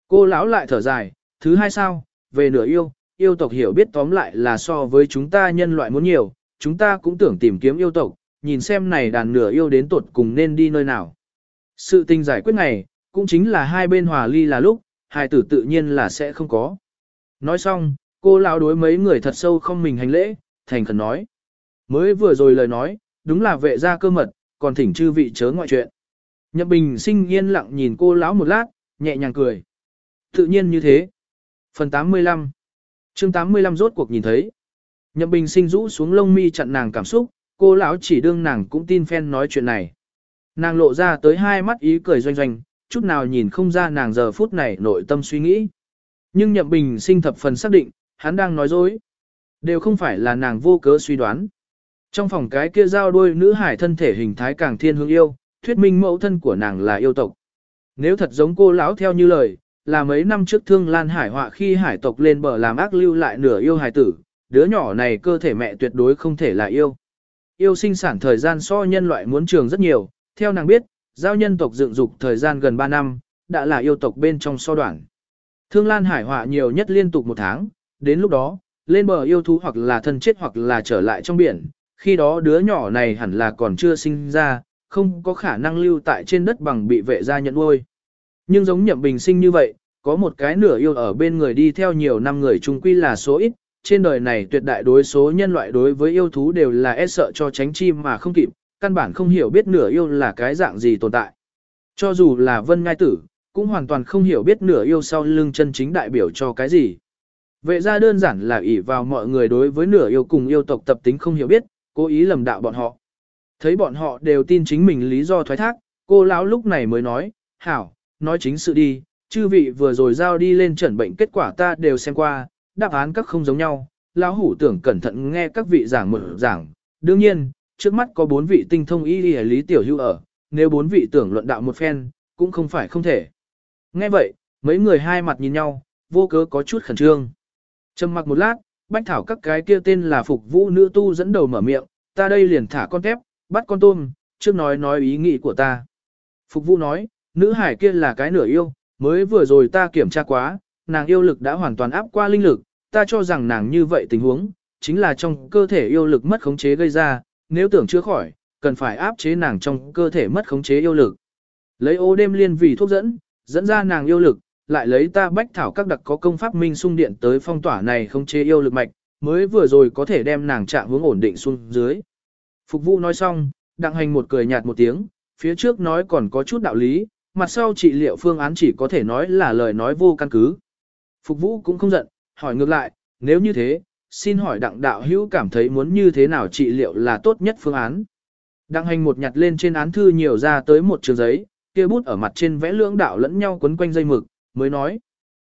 Cô lão lại thở dài, thứ hai sao, về nửa yêu, yêu tộc hiểu biết tóm lại là so với chúng ta nhân loại muốn nhiều, chúng ta cũng tưởng tìm kiếm yêu tộc, nhìn xem này đàn nửa yêu đến tột cùng nên đi nơi nào. Sự tình giải quyết này, cũng chính là hai bên hòa ly là lúc, hai tử tự nhiên là sẽ không có. Nói xong, cô lão đối mấy người thật sâu không mình hành lễ, thành khẩn nói. Mới vừa rồi lời nói, đúng là vệ gia cơ mật, còn thỉnh chư vị chớ ngoại chuyện. Nhậm Bình sinh yên lặng nhìn cô lão một lát, nhẹ nhàng cười. Tự nhiên như thế. Phần 85 chương 85 rốt cuộc nhìn thấy. Nhậm Bình sinh rũ xuống lông mi chặn nàng cảm xúc, cô lão chỉ đương nàng cũng tin phen nói chuyện này. Nàng lộ ra tới hai mắt ý cười doanh doanh, chút nào nhìn không ra nàng giờ phút này nội tâm suy nghĩ. Nhưng Nhậm Bình sinh thập phần xác định, hắn đang nói dối. Đều không phải là nàng vô cớ suy đoán. Trong phòng cái kia giao đuôi nữ hải thân thể hình thái càng thiên hướng yêu, thuyết minh mẫu thân của nàng là yêu tộc. Nếu thật giống cô lão theo như lời, là mấy năm trước thương lan hải họa khi hải tộc lên bờ làm ác lưu lại nửa yêu hải tử, đứa nhỏ này cơ thể mẹ tuyệt đối không thể là yêu. Yêu sinh sản thời gian so nhân loại muốn trường rất nhiều, theo nàng biết, giao nhân tộc dựng dục thời gian gần 3 năm, đã là yêu tộc bên trong so đoạn. Thương lan hải họa nhiều nhất liên tục một tháng, đến lúc đó, lên bờ yêu thú hoặc là thân chết hoặc là trở lại trong biển, khi đó đứa nhỏ này hẳn là còn chưa sinh ra, không có khả năng lưu tại trên đất bằng bị vệ gia nhận nuôi. Nhưng giống nhậm bình sinh như vậy, có một cái nửa yêu ở bên người đi theo nhiều năm người chung quy là số ít, trên đời này tuyệt đại đối số nhân loại đối với yêu thú đều là e sợ cho tránh chim mà không kịp, căn bản không hiểu biết nửa yêu là cái dạng gì tồn tại. Cho dù là vân ngai tử, cũng hoàn toàn không hiểu biết nửa yêu sau lưng chân chính đại biểu cho cái gì. Vệ ra đơn giản là ỷ vào mọi người đối với nửa yêu cùng yêu tộc tập tính không hiểu biết, cố ý lầm đạo bọn họ. Thấy bọn họ đều tin chính mình lý do thoái thác, cô lão lúc này mới nói, hảo, nói chính sự đi, chư vị vừa rồi giao đi lên chuẩn bệnh kết quả ta đều xem qua, đáp án các không giống nhau, lão hủ tưởng cẩn thận nghe các vị giảng một giảng. Đương nhiên, trước mắt có bốn vị tinh thông y lý, lý tiểu hữu ở, nếu bốn vị tưởng luận đạo một phen, cũng không phải không thể. Nghe vậy, mấy người hai mặt nhìn nhau, vô cớ có chút khẩn trương. Trầm mặc một lát, bách thảo các cái kia tên là phục vũ nữ tu dẫn đầu mở miệng, ta đây liền thả con tép, bắt con tôm, trước nói nói ý nghĩ của ta. Phục vũ nói, nữ hải kia là cái nửa yêu, mới vừa rồi ta kiểm tra quá, nàng yêu lực đã hoàn toàn áp qua linh lực, ta cho rằng nàng như vậy tình huống, chính là trong cơ thể yêu lực mất khống chế gây ra, nếu tưởng chữa khỏi, cần phải áp chế nàng trong cơ thể mất khống chế yêu lực. Lấy ô đêm liên vì thuốc dẫn, dẫn ra nàng yêu lực, lại lấy ta bách thảo các đặc có công pháp minh sung điện tới phong tỏa này không chế yêu lực mạch, mới vừa rồi có thể đem nàng trạng hướng ổn định xuống dưới. Phục vụ nói xong, đặng hành một cười nhạt một tiếng, phía trước nói còn có chút đạo lý, mặt sau trị liệu phương án chỉ có thể nói là lời nói vô căn cứ. Phục vũ cũng không giận, hỏi ngược lại, nếu như thế, xin hỏi đặng đạo hữu cảm thấy muốn như thế nào trị liệu là tốt nhất phương án. Đặng hành một nhặt lên trên án thư nhiều ra tới một trường giấy, kia bút ở mặt trên vẽ lưỡng đạo lẫn nhau quấn quanh dây mực, mới nói.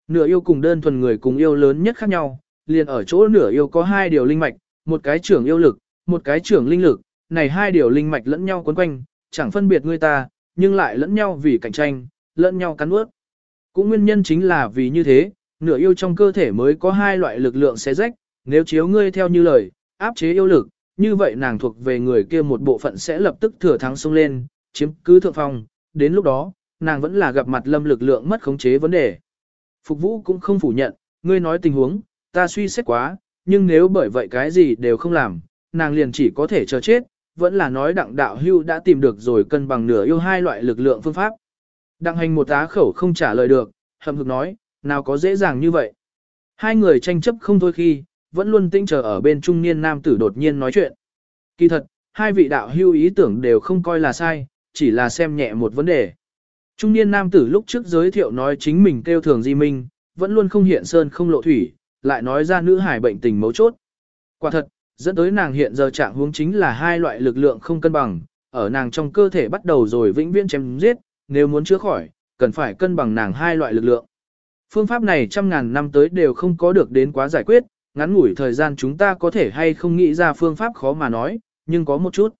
Nửa yêu cùng đơn thuần người cùng yêu lớn nhất khác nhau, liền ở chỗ nửa yêu có hai điều linh mạch, một cái trưởng yêu lực, một cái trưởng linh lực, này hai điều linh mạch lẫn nhau quấn quanh, chẳng phân biệt người ta, nhưng lại lẫn nhau vì cạnh tranh, lẫn nhau cắn ướt. Cũng nguyên nhân chính là vì như thế, nửa yêu trong cơ thể mới có hai loại lực lượng xé rách, nếu chiếu ngươi theo như lời, áp chế yêu lực, như vậy nàng thuộc về người kia một bộ phận sẽ lập tức thừa thắng xông lên, chiếm cứ thượng phong, đến lúc đó, nàng vẫn là gặp mặt lâm lực lượng mất khống chế vấn đề. Phục vũ cũng không phủ nhận, ngươi nói tình huống, ta suy xét quá, nhưng nếu bởi vậy cái gì đều không làm, nàng liền chỉ có thể chờ chết, vẫn là nói đặng đạo hưu đã tìm được rồi cân bằng nửa yêu hai loại lực lượng phương pháp. Đặng hành một tá khẩu không trả lời được, hầm hực nói, nào có dễ dàng như vậy. Hai người tranh chấp không thôi khi, vẫn luôn tinh chờ ở bên trung niên nam tử đột nhiên nói chuyện. Kỳ thật, hai vị đạo hưu ý tưởng đều không coi là sai, chỉ là xem nhẹ một vấn đề. Trung niên nam tử lúc trước giới thiệu nói chính mình kêu thường di minh, vẫn luôn không hiện sơn không lộ thủy, lại nói ra nữ hải bệnh tình mấu chốt. Quả thật, dẫn tới nàng hiện giờ trạng huống chính là hai loại lực lượng không cân bằng, ở nàng trong cơ thể bắt đầu rồi vĩnh viễn chém giết, nếu muốn chữa khỏi, cần phải cân bằng nàng hai loại lực lượng. Phương pháp này trăm ngàn năm tới đều không có được đến quá giải quyết, ngắn ngủi thời gian chúng ta có thể hay không nghĩ ra phương pháp khó mà nói, nhưng có một chút.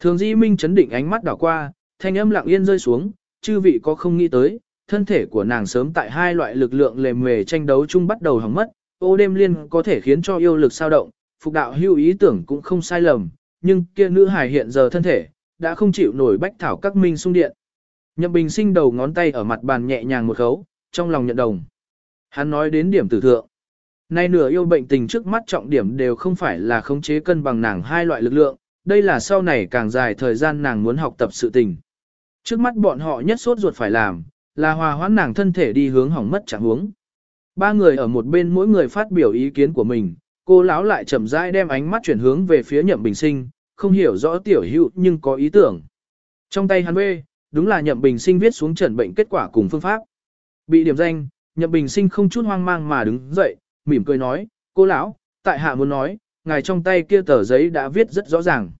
Thường Di Minh chấn định ánh mắt đảo qua, thanh âm lặng yên rơi xuống, chư vị có không nghĩ tới, thân thể của nàng sớm tại hai loại lực lượng lề mề tranh đấu chung bắt đầu hỏng mất, ô đêm liên có thể khiến cho yêu lực sao động, phục đạo hưu ý tưởng cũng không sai lầm, nhưng kia nữ hài hiện giờ thân thể, đã không chịu nổi bách thảo các minh sung điện. Nhậm bình sinh đầu ngón tay ở mặt bàn nhẹ nhàng một khấu, trong lòng nhận đồng. Hắn nói đến điểm tử thượng. Nay nửa yêu bệnh tình trước mắt trọng điểm đều không phải là khống chế cân bằng nàng hai loại lực lượng, đây là sau này càng dài thời gian nàng muốn học tập sự tình. Trước mắt bọn họ nhất sốt ruột phải làm, là hòa hoãn nàng thân thể đi hướng hỏng mất chẳng hướng. Ba người ở một bên mỗi người phát biểu ý kiến của mình, cô lão lại chậm rãi đem ánh mắt chuyển hướng về phía nhậm bình sinh, không hiểu rõ tiểu hữu nhưng có ý tưởng. Trong tay hắn bê, đúng là nhậm bình sinh viết xuống trần bệnh kết quả cùng phương pháp. Bị điểm danh, nhậm bình sinh không chút hoang mang mà đứng dậy, mỉm cười nói, cô lão, tại hạ muốn nói, ngài trong tay kia tờ giấy đã viết rất rõ ràng.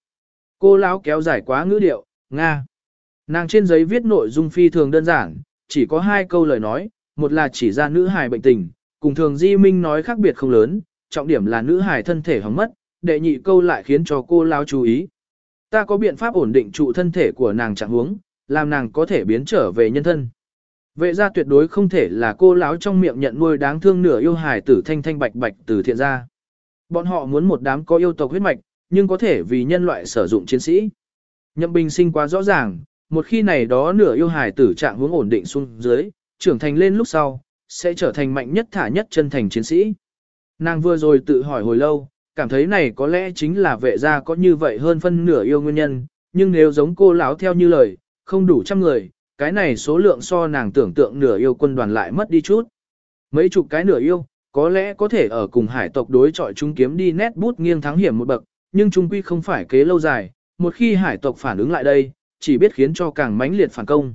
Cô lão kéo dài quá ngữ điệu, Nga. Nàng trên giấy viết nội dung phi thường đơn giản, chỉ có hai câu lời nói, một là chỉ ra nữ hài bệnh tình, cùng thường Di Minh nói khác biệt không lớn, trọng điểm là nữ hài thân thể hỏng mất, đệ nhị câu lại khiến cho cô lao chú ý. Ta có biện pháp ổn định trụ thân thể của nàng trạng huống, làm nàng có thể biến trở về nhân thân. Vệ gia tuyệt đối không thể là cô lão trong miệng nhận nuôi đáng thương nửa yêu hài tử thanh thanh bạch bạch từ thiện gia. Bọn họ muốn một đám có yêu tộc huyết mạch, nhưng có thể vì nhân loại sử dụng chiến sĩ. Nhậm bình sinh quá rõ ràng, một khi này đó nửa yêu hài tử trạng hướng ổn định xuống dưới, trưởng thành lên lúc sau, sẽ trở thành mạnh nhất thả nhất chân thành chiến sĩ. Nàng vừa rồi tự hỏi hồi lâu, cảm thấy này có lẽ chính là vệ gia có như vậy hơn phân nửa yêu nguyên nhân, nhưng nếu giống cô lão theo như lời, không đủ trăm người, cái này số lượng so nàng tưởng tượng nửa yêu quân đoàn lại mất đi chút. Mấy chục cái nửa yêu, có lẽ có thể ở cùng hải tộc đối chọi chúng kiếm đi nét bút nghiêng thắng hiểm một bậc, nhưng chung quy không phải kế lâu dài, một khi hải tộc phản ứng lại đây, chỉ biết khiến cho càng mãnh liệt phản công.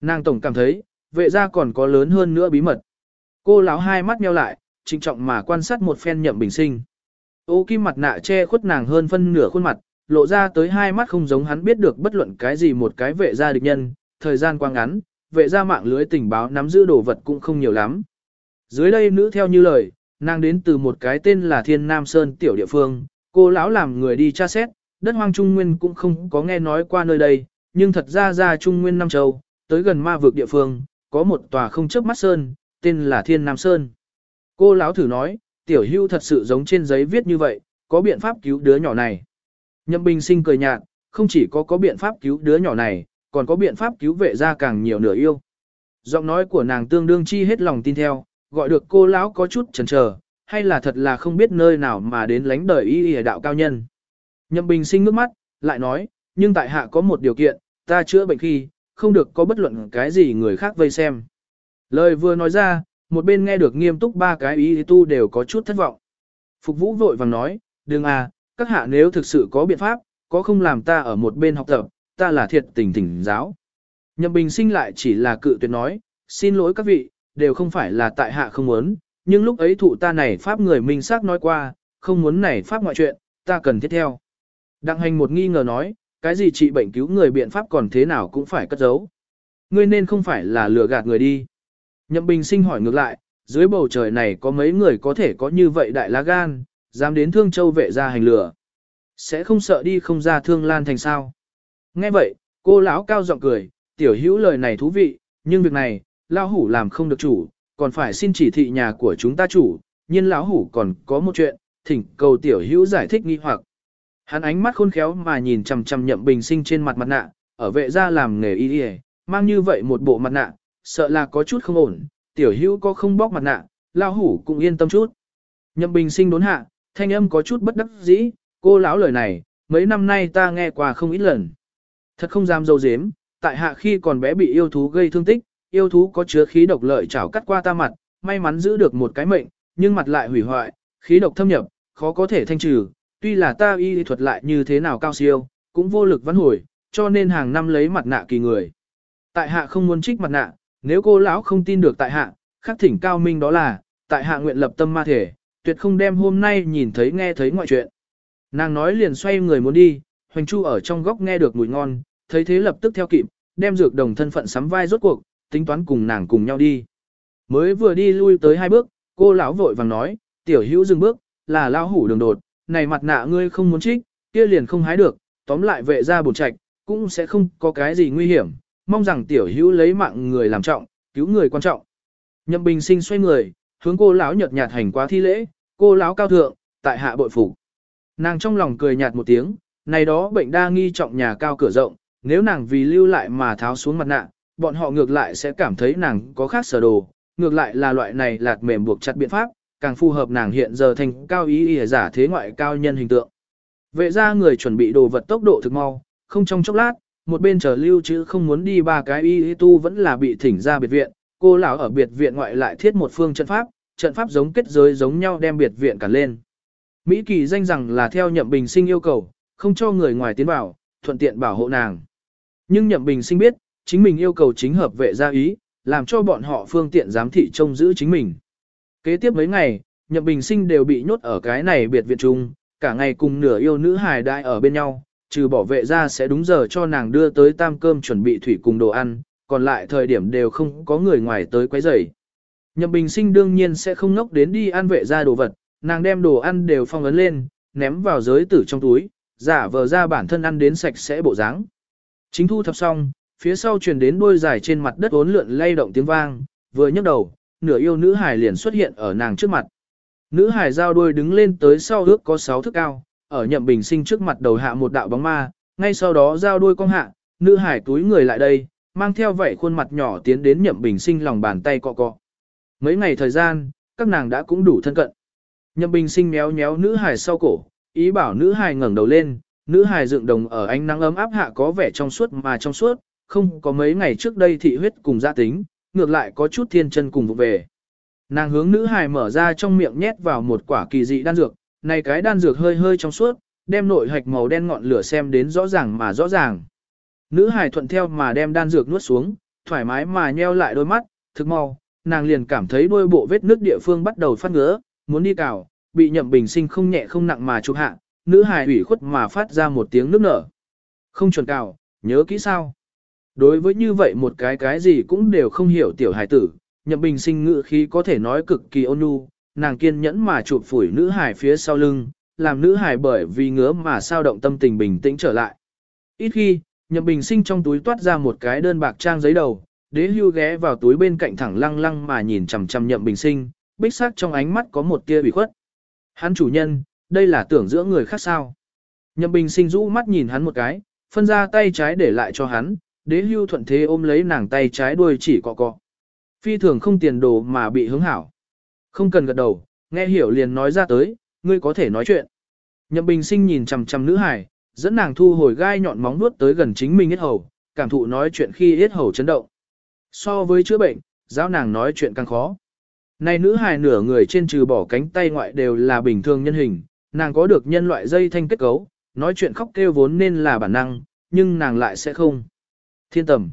Nàng tổng cảm thấy, vệ gia còn có lớn hơn nữa bí mật. Cô lão hai mắt nheo lại, trịnh trọng mà quan sát một phen nhậm bình sinh. Ô kim mặt nạ che khuất nàng hơn phân nửa khuôn mặt, lộ ra tới hai mắt không giống hắn biết được bất luận cái gì một cái vệ gia địch nhân, thời gian qua ngắn, vệ gia mạng lưới tình báo nắm giữ đồ vật cũng không nhiều lắm. Dưới đây nữ theo như lời, nàng đến từ một cái tên là Thiên Nam Sơn tiểu địa phương, cô lão làm người đi tra xét, đất hoang Trung Nguyên cũng không có nghe nói qua nơi đây, nhưng thật ra ra Trung Nguyên Nam Châu, tới gần ma vực địa phương, có một tòa không chớp mắt sơn, tên là Thiên Nam Sơn. Cô lão thử nói, tiểu hưu thật sự giống trên giấy viết như vậy, có biện pháp cứu đứa nhỏ này. Nhậm Bình Sinh cười nhạt, không chỉ có có biện pháp cứu đứa nhỏ này, còn có biện pháp cứu vệ ra càng nhiều nửa yêu. Giọng nói của nàng tương đương chi hết lòng tin theo, gọi được cô lão có chút chần chờ, hay là thật là không biết nơi nào mà đến lánh đời y y đạo cao nhân. Nhậm Bình Sinh nước mắt, lại nói, nhưng tại hạ có một điều kiện, ta chữa bệnh khi, không được có bất luận cái gì người khác vây xem. Lời vừa nói ra, một bên nghe được nghiêm túc ba cái ý tu đều có chút thất vọng. Phục vũ vội vàng nói, đừng à, các hạ nếu thực sự có biện pháp, có không làm ta ở một bên học tập, ta là thiệt tình thỉnh giáo. Nhậm bình sinh lại chỉ là cự tuyệt nói, xin lỗi các vị, đều không phải là tại hạ không muốn, nhưng lúc ấy thụ ta này pháp người minh xác nói qua, không muốn này pháp ngoại chuyện, ta cần thiết theo. Đặng hành một nghi ngờ nói, cái gì trị bệnh cứu người biện pháp còn thế nào cũng phải cất giấu. Ngươi nên không phải là lừa gạt người đi. Nhậm Bình sinh hỏi ngược lại, dưới bầu trời này có mấy người có thể có như vậy đại lá gan, dám đến thương châu vệ ra hành lửa. Sẽ không sợ đi không ra thương lan thành sao. Nghe vậy, cô lão cao giọng cười, tiểu hữu lời này thú vị, nhưng việc này, lão hủ làm không được chủ, còn phải xin chỉ thị nhà của chúng ta chủ, nhưng lão hủ còn có một chuyện, thỉnh cầu tiểu hữu giải thích nghi hoặc. Hắn ánh mắt khôn khéo mà nhìn chằm chằm nhậm bình sinh trên mặt mặt nạ, ở vệ gia làm nghề y y, mang như vậy một bộ mặt nạ, sợ là có chút không ổn, tiểu hữu có không bóc mặt nạ, Lão hủ cũng yên tâm chút. Nhậm bình sinh đốn hạ, thanh âm có chút bất đắc dĩ, cô lão lời này, mấy năm nay ta nghe qua không ít lần. Thật không dám dâu dếm, tại hạ khi còn bé bị yêu thú gây thương tích, yêu thú có chứa khí độc lợi chảo cắt qua ta mặt, may mắn giữ được một cái mệnh, nhưng mặt lại hủy hoại, khí độc thâm nhập, khó có thể thanh trừ, tuy là ta y thuật lại như thế nào cao siêu, cũng vô lực vãn hồi, cho nên hàng năm lấy mặt nạ kỳ người. Tại hạ không muốn trích mặt nạ, nếu cô lão không tin được tại hạ, khắc thỉnh cao minh đó là, tại hạ nguyện lập tâm ma thể, tuyệt không đem hôm nay nhìn thấy nghe thấy ngoại chuyện. Nàng nói liền xoay người muốn đi, Hoành Chu ở trong góc nghe được mùi ngon, thấy thế lập tức theo kịp, đem dược đồng thân phận sắm vai rốt cuộc, tính toán cùng nàng cùng nhau đi. Mới vừa đi lui tới hai bước, cô lão vội vàng nói, tiểu hữu dừng bước, là lao hủ đường đột, này mặt nạ ngươi không muốn trích, kia liền không hái được, tóm lại vệ ra bổn trạch, cũng sẽ không có cái gì nguy hiểm, mong rằng tiểu hữu lấy mạng người làm trọng, cứu người quan trọng. Nhậm Bình Sinh xoay người, hướng cô lão nhợt nhạt hành quá thi lễ, cô lão cao thượng, tại hạ bội phủ. Nàng trong lòng cười nhạt một tiếng, này đó bệnh đa nghi trọng nhà cao cửa rộng, nếu nàng vì lưu lại mà tháo xuống mặt nạ, bọn họ ngược lại sẽ cảm thấy nàng có khác sở đồ, ngược lại là loại này lạt mềm buộc chặt biện pháp, càng phù hợp nàng hiện giờ thành cao ý ỉa giả thế ngoại cao nhân hình tượng. Vệ ra người chuẩn bị đồ vật tốc độ thực mau, không trong chốc lát, một bên chờ lưu chứ không muốn đi ba cái y tu vẫn là bị thỉnh ra biệt viện, cô lão ở biệt viện ngoại lại thiết một phương trận pháp, trận pháp giống kết giới giống nhau đem biệt viện cản lên. Mỹ kỳ danh rằng là theo nhậm bình sinh yêu cầu, không cho người ngoài tiến vào, thuận tiện bảo hộ nàng. Nhưng nhậm bình sinh biết, chính mình yêu cầu chính hợp vệ gia ý, làm cho bọn họ phương tiện giám thị trông giữ chính mình. Kế tiếp mấy ngày, nhậm bình sinh đều bị nhốt ở cái này biệt viện chung, cả ngày cùng nửa yêu nữ hài đại ở bên nhau, trừ bảo vệ ra sẽ đúng giờ cho nàng đưa tới tam cơm chuẩn bị thủy cùng đồ ăn, còn lại thời điểm đều không có người ngoài tới quấy rầy. Nhậm Bình Sinh đương nhiên sẽ không ngốc đến đi ăn vệ ra đồ vật, nàng đem đồ ăn đều phong ấn lên, ném vào giới tử trong túi, giả vờ ra bản thân ăn đến sạch sẽ bộ dáng. Chính thu thập xong, phía sau truyền đến đôi dài trên mặt đất uốn lượn lay động tiếng vang, vừa nhấc đầu, nửa yêu nữ hài liền xuất hiện ở nàng trước mặt. Nữ hài giao đuôi đứng lên tới sau ước có 6 thước cao, ở nhậm bình sinh trước mặt đầu hạ một đạo bóng ma, ngay sau đó giao đuôi cong hạ, nữ hài túi người lại đây, mang theo vậy khuôn mặt nhỏ tiến đến nhậm bình sinh lòng bàn tay cọ cọ. Mấy ngày thời gian, các nàng đã cũng đủ thân cận. Nhậm bình sinh méo méo nữ hài sau cổ, ý bảo nữ hài ngẩng đầu lên, nữ hài dựng đồng ở ánh nắng ấm áp hạ có vẻ trong suốt mà trong suốt, không có mấy ngày trước đây thị huyết cùng gia tính, ngược lại có chút thiên chân cùng vụ về. Nàng hướng nữ hài mở ra trong miệng nhét vào một quả kỳ dị đan dược, này cái đan dược hơi hơi trong suốt, đem nội hạch màu đen ngọn lửa xem đến rõ ràng mà rõ ràng. Nữ hài thuận theo mà đem đan dược nuốt xuống, thoải mái mà nheo lại đôi mắt, thực mau, nàng liền cảm thấy đôi bộ vết nước địa phương bắt đầu phát ngứa, muốn đi cào, bị nhậm bình sinh không nhẹ không nặng mà chụp hạ, nữ hài ủy khuất mà phát ra một tiếng nước nở. Không chuẩn cào, nhớ kỹ sao. Đối với như vậy một cái cái gì cũng đều không hiểu tiểu hài tử, nhậm bình sinh ngự khí có thể nói cực kỳ ôn nhu, nàng kiên nhẫn mà chụp phủi nữ hài phía sau lưng, làm nữ hài bởi vì ngứa mà sao động tâm tình bình tĩnh trở lại. Ít khi, nhậm bình sinh trong túi toát ra một cái đơn bạc trang giấy đầu, đế hưu ghé vào túi bên cạnh thẳng lăng lăng mà nhìn chằm chằm nhậm bình sinh, bích sắc trong ánh mắt có một tia bị khuất. Hắn chủ nhân, đây là tưởng giữa người khác sao. Nhậm bình sinh rũ mắt nhìn hắn một cái, phân ra tay trái để lại cho hắn, đế hưu thuận thế ôm lấy nàng tay trái đuôi chỉ cọ cọ. Phi thường không tiền đồ mà bị hướng hảo. Không cần gật đầu, nghe hiểu liền nói ra tới, ngươi có thể nói chuyện. Nhậm bình sinh nhìn chằm chằm nữ hải, dẫn nàng thu hồi gai nhọn móng nuốt tới gần chính mình hết hầu, cảm thụ nói chuyện khi hết hầu chấn động. So với chữa bệnh, giáo nàng nói chuyện càng khó. Này nữ hài nửa người trên trừ bỏ cánh tay ngoại đều là bình thường nhân hình, nàng có được nhân loại dây thanh kết cấu, nói chuyện khóc kêu vốn nên là bản năng, nhưng nàng lại sẽ không. Thiên tầm.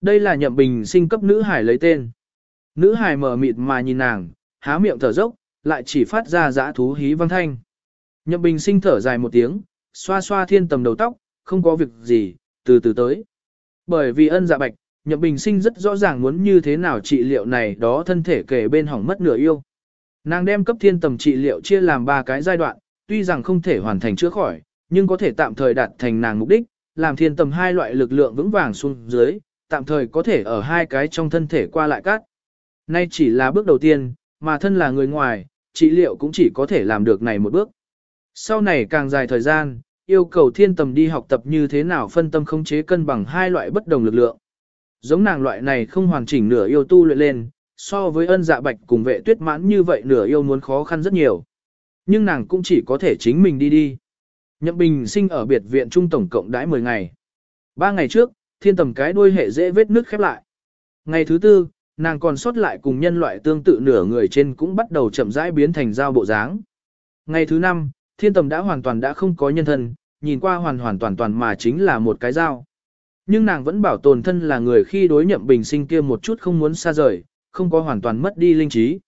Đây là nhậm bình sinh cấp nữ hải lấy tên. Nữ hải mở mịt mà nhìn nàng, há miệng thở dốc, lại chỉ phát ra dã thú hí vang thanh. Nhậm bình sinh thở dài một tiếng, xoa xoa thiên tầm đầu tóc, không có việc gì, từ từ tới. Bởi vì ân dạ bạch, nhậm bình sinh rất rõ ràng muốn như thế nào trị liệu này đó thân thể kể bên hỏng mất nửa yêu. Nàng đem cấp thiên tầm trị liệu chia làm ba cái giai đoạn, tuy rằng không thể hoàn thành chữa khỏi, nhưng có thể tạm thời đạt thành nàng mục đích, làm thiên tầm hai loại lực lượng vững vàng xuống dưới, tạm thời có thể ở hai cái trong thân thể qua lại cắt. Nay chỉ là bước đầu tiên, mà thân là người ngoài, trị liệu cũng chỉ có thể làm được này một bước. Sau này càng dài thời gian, yêu cầu thiên tầm đi học tập như thế nào phân tâm khống chế cân bằng hai loại bất đồng lực lượng. Giống nàng loại này không hoàn chỉnh nửa yêu tu luyện lên, so với ân dạ bạch cùng vệ tuyết mãn như vậy nửa yêu muốn khó khăn rất nhiều. Nhưng nàng cũng chỉ có thể chính mình đi đi. Nhậm Bình sinh ở biệt viện trung tổng cộng đãi 10 ngày. Ba ngày trước, thiên tầm cái đuôi hệ dễ vết nước khép lại. Ngày thứ tư, nàng còn sót lại cùng nhân loại tương tự nửa người trên cũng bắt đầu chậm rãi biến thành dao bộ dáng. Ngày thứ năm, thiên tầm đã hoàn toàn đã không có nhân thân, nhìn qua hoàn hoàn toàn toàn mà chính là một cái dao. Nhưng nàng vẫn bảo tồn thân là người khi đối nhậm bình sinh kia một chút không muốn xa rời, không có hoàn toàn mất đi linh trí.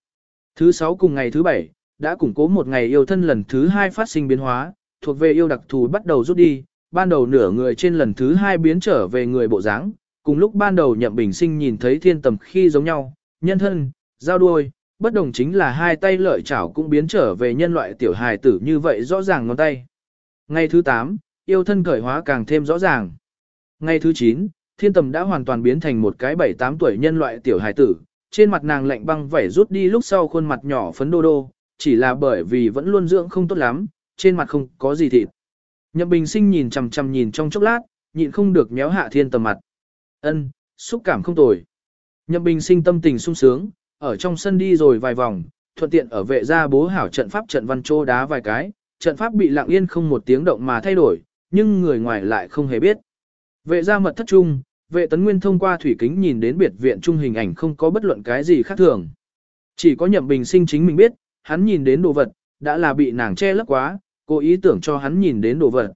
Thứ sáu cùng ngày thứ bảy, đã củng cố một ngày yêu thân lần thứ hai phát sinh biến hóa, thuộc về yêu đặc thù bắt đầu rút đi, ban đầu nửa người trên lần thứ hai biến trở về người bộ dáng, cùng lúc ban đầu nhậm bình sinh nhìn thấy thiên tầm khi giống nhau, nhân thân, giao đuôi, bất đồng chính là hai tay lợi chảo cũng biến trở về nhân loại tiểu hài tử như vậy rõ ràng ngón tay. Ngày thứ 8, yêu thân cởi hóa càng thêm rõ ràng. Ngày thứ 9, thiên tầm đã hoàn toàn biến thành một cái 7-8 tuổi nhân loại tiểu hài tử, trên mặt nàng lạnh băng vảy rút đi lúc sau khuôn mặt nhỏ phấn đô đô, chỉ là bởi vì vẫn luôn dưỡng không tốt lắm, trên mặt không có gì thịt. Nhậm Bình Sinh nhìn chằm chằm nhìn trong chốc lát, nhịn không được méo hạ thiên tầm mặt. Ân, xúc cảm không tồi. Nhậm Bình Sinh tâm tình sung sướng, ở trong sân đi rồi vài vòng, thuận tiện ở vệ gia bố hảo trận pháp trận văn trô đá vài cái, trận pháp bị lặng yên không một tiếng động mà thay đổi, nhưng người ngoài lại không hề biết. Vệ gia mật thất trung, vệ tấn nguyên thông qua thủy kính nhìn đến biệt viện trung hình ảnh không có bất luận cái gì khác thường. Chỉ có nhậm bình sinh chính mình biết, hắn nhìn đến đồ vật, đã là bị nàng che lấp quá, cố ý tưởng cho hắn nhìn đến đồ vật.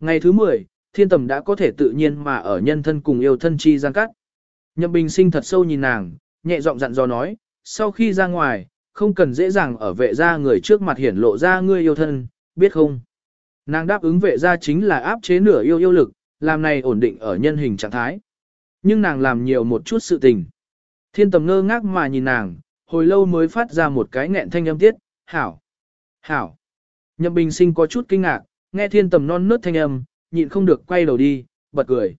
Ngày thứ 10, thiên tầm đã có thể tự nhiên mà ở nhân thân cùng yêu thân chi gian cắt. Nhậm bình sinh thật sâu nhìn nàng, nhẹ giọng dặn dò nói, sau khi ra ngoài, không cần dễ dàng ở vệ ra người trước mặt hiển lộ ra ngươi yêu thân, biết không? Nàng đáp ứng vệ gia chính là áp chế nửa yêu yêu lực, làm này ổn định ở nhân hình trạng thái. Nhưng nàng làm nhiều một chút sự tình. Thiên tầm ngơ ngác mà nhìn nàng, hồi lâu mới phát ra một cái nghẹn thanh âm tiết, hảo, hảo. Nhậm bình sinh có chút kinh ngạc, nghe thiên tầm non nớt thanh âm, nhịn không được quay đầu đi, bật cười.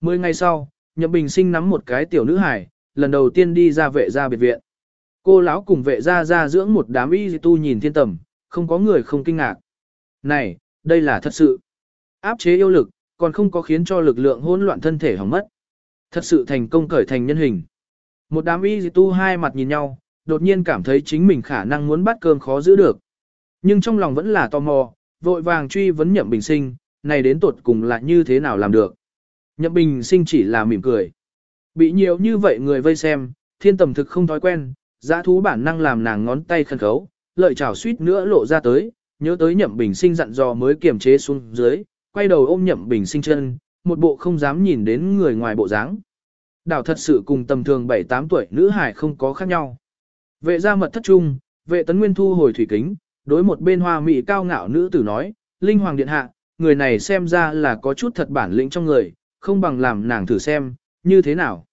Mười ngày sau, nhậm bình sinh nắm một cái tiểu nữ hải, lần đầu tiên đi ra vệ gia biệt viện. Cô lão cùng vệ gia ra dưỡng một đám y tu nhìn thiên tầm, không có người không kinh ngạc. Này, đây là thật sự. Áp chế yêu lực, còn không có khiến cho lực lượng hỗn loạn thân thể hỏng mất. Thật sự thành công cởi thành nhân hình. Một đám y tu hai mặt nhìn nhau, đột nhiên cảm thấy chính mình khả năng muốn bắt cơm khó giữ được. Nhưng trong lòng vẫn là tò mò, vội vàng truy vấn nhậm bình sinh, này đến tột cùng là như thế nào làm được. Nhậm bình sinh chỉ là mỉm cười. Bị nhiều như vậy người vây xem, thiên tầm thực không thói quen, giã thú bản năng làm nàng ngón tay khẩn khấu, lợi chảo suýt nữa lộ ra tới, nhớ tới nhậm bình sinh dặn dò mới kiềm chế xuống dưới, quay đầu ôm nhậm bình sinh chân, một bộ không dám nhìn đến người ngoài bộ dáng. Đảo thật sự cùng tầm thường 7-8 tuổi nữ hải không có khác nhau. Vệ gia mật thất trung, vệ tấn nguyên thu hồi thủy kính, đối một bên hoa mỹ cao ngạo nữ tử nói, Linh Hoàng Điện Hạ, người này xem ra là có chút thật bản lĩnh trong người, không bằng làm nàng thử xem, như thế nào.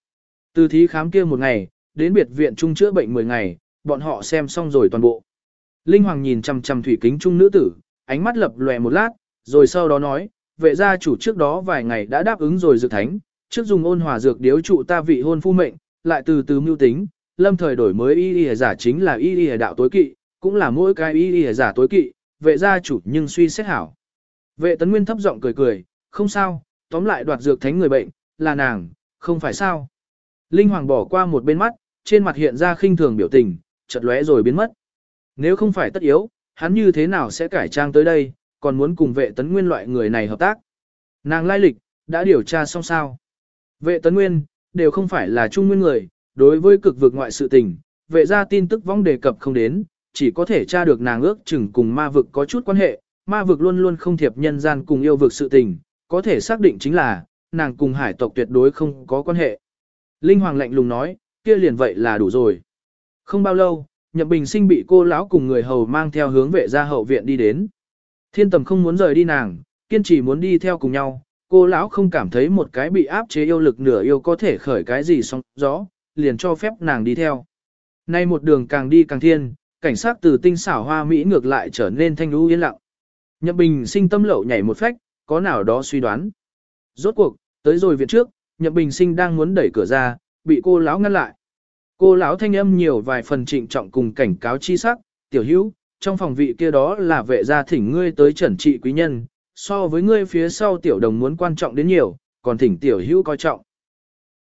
Từ thí khám kia một ngày, đến biệt viện trung chữa bệnh 10 ngày, bọn họ xem xong rồi toàn bộ. Linh Hoàng nhìn chằm chằm thủy kính trung nữ tử, ánh mắt lập lòe một lát, rồi sau đó nói, vệ gia chủ trước đó vài ngày đã đáp ứng rồi dược thánh, trước dùng ôn hòa dược điếu trụ ta vị hôn phu mệnh, lại từ từ mưu tính, lâm thời đổi mới y y giả chính là y y đạo tối kỵ, cũng là mỗi cái y y giả tối kỵ, vệ gia chủ nhưng suy xét hảo. Vệ tấn nguyên thấp giọng cười cười, không sao, tóm lại đoạt dược thánh người bệnh, là nàng, không phải sao. Linh Hoàng bỏ qua một bên mắt, trên mặt hiện ra khinh thường biểu tình, chợt lóe rồi biến mất. Nếu không phải tất yếu, hắn như thế nào sẽ cải trang tới đây, còn muốn cùng vệ tấn nguyên loại người này hợp tác. Nàng lai lịch, đã điều tra xong sao. Vệ tấn nguyên, đều không phải là trung nguyên người, đối với cực vực ngoại sự tình, vệ ra tin tức vong đề cập không đến, chỉ có thể tra được nàng ước chừng cùng ma vực có chút quan hệ, ma vực luôn luôn không thiệp nhân gian cùng yêu vực sự tình, có thể xác định chính là, nàng cùng hải tộc tuyệt đối không có quan hệ. Linh Hoàng lạnh lùng nói, kia liền vậy là đủ rồi. Không bao lâu, Nhậm Bình Sinh bị cô lão cùng người hầu mang theo hướng vệ ra hậu viện đi đến. Thiên Tầm không muốn rời đi nàng, kiên trì muốn đi theo cùng nhau. Cô lão không cảm thấy một cái bị áp chế yêu lực nửa yêu có thể khởi cái gì song gió, liền cho phép nàng đi theo. Nay một đường càng đi càng thiên, cảnh sát từ tinh xảo hoa mỹ ngược lại trở nên thanh lũ yên lặng. Nhậm Bình Sinh tâm lậu nhảy một phách, có nào đó suy đoán. Rốt cuộc, tới rồi viện trước, Nhậm Bình Sinh đang muốn đẩy cửa ra, bị cô lão ngăn lại. Cô lão thanh âm nhiều vài phần trịnh trọng cùng cảnh cáo chi sắc, tiểu hữu, trong phòng vị kia đó là vệ gia thỉnh ngươi tới trần trị quý nhân, so với ngươi phía sau tiểu đồng muốn quan trọng đến nhiều, còn thỉnh tiểu hữu coi trọng.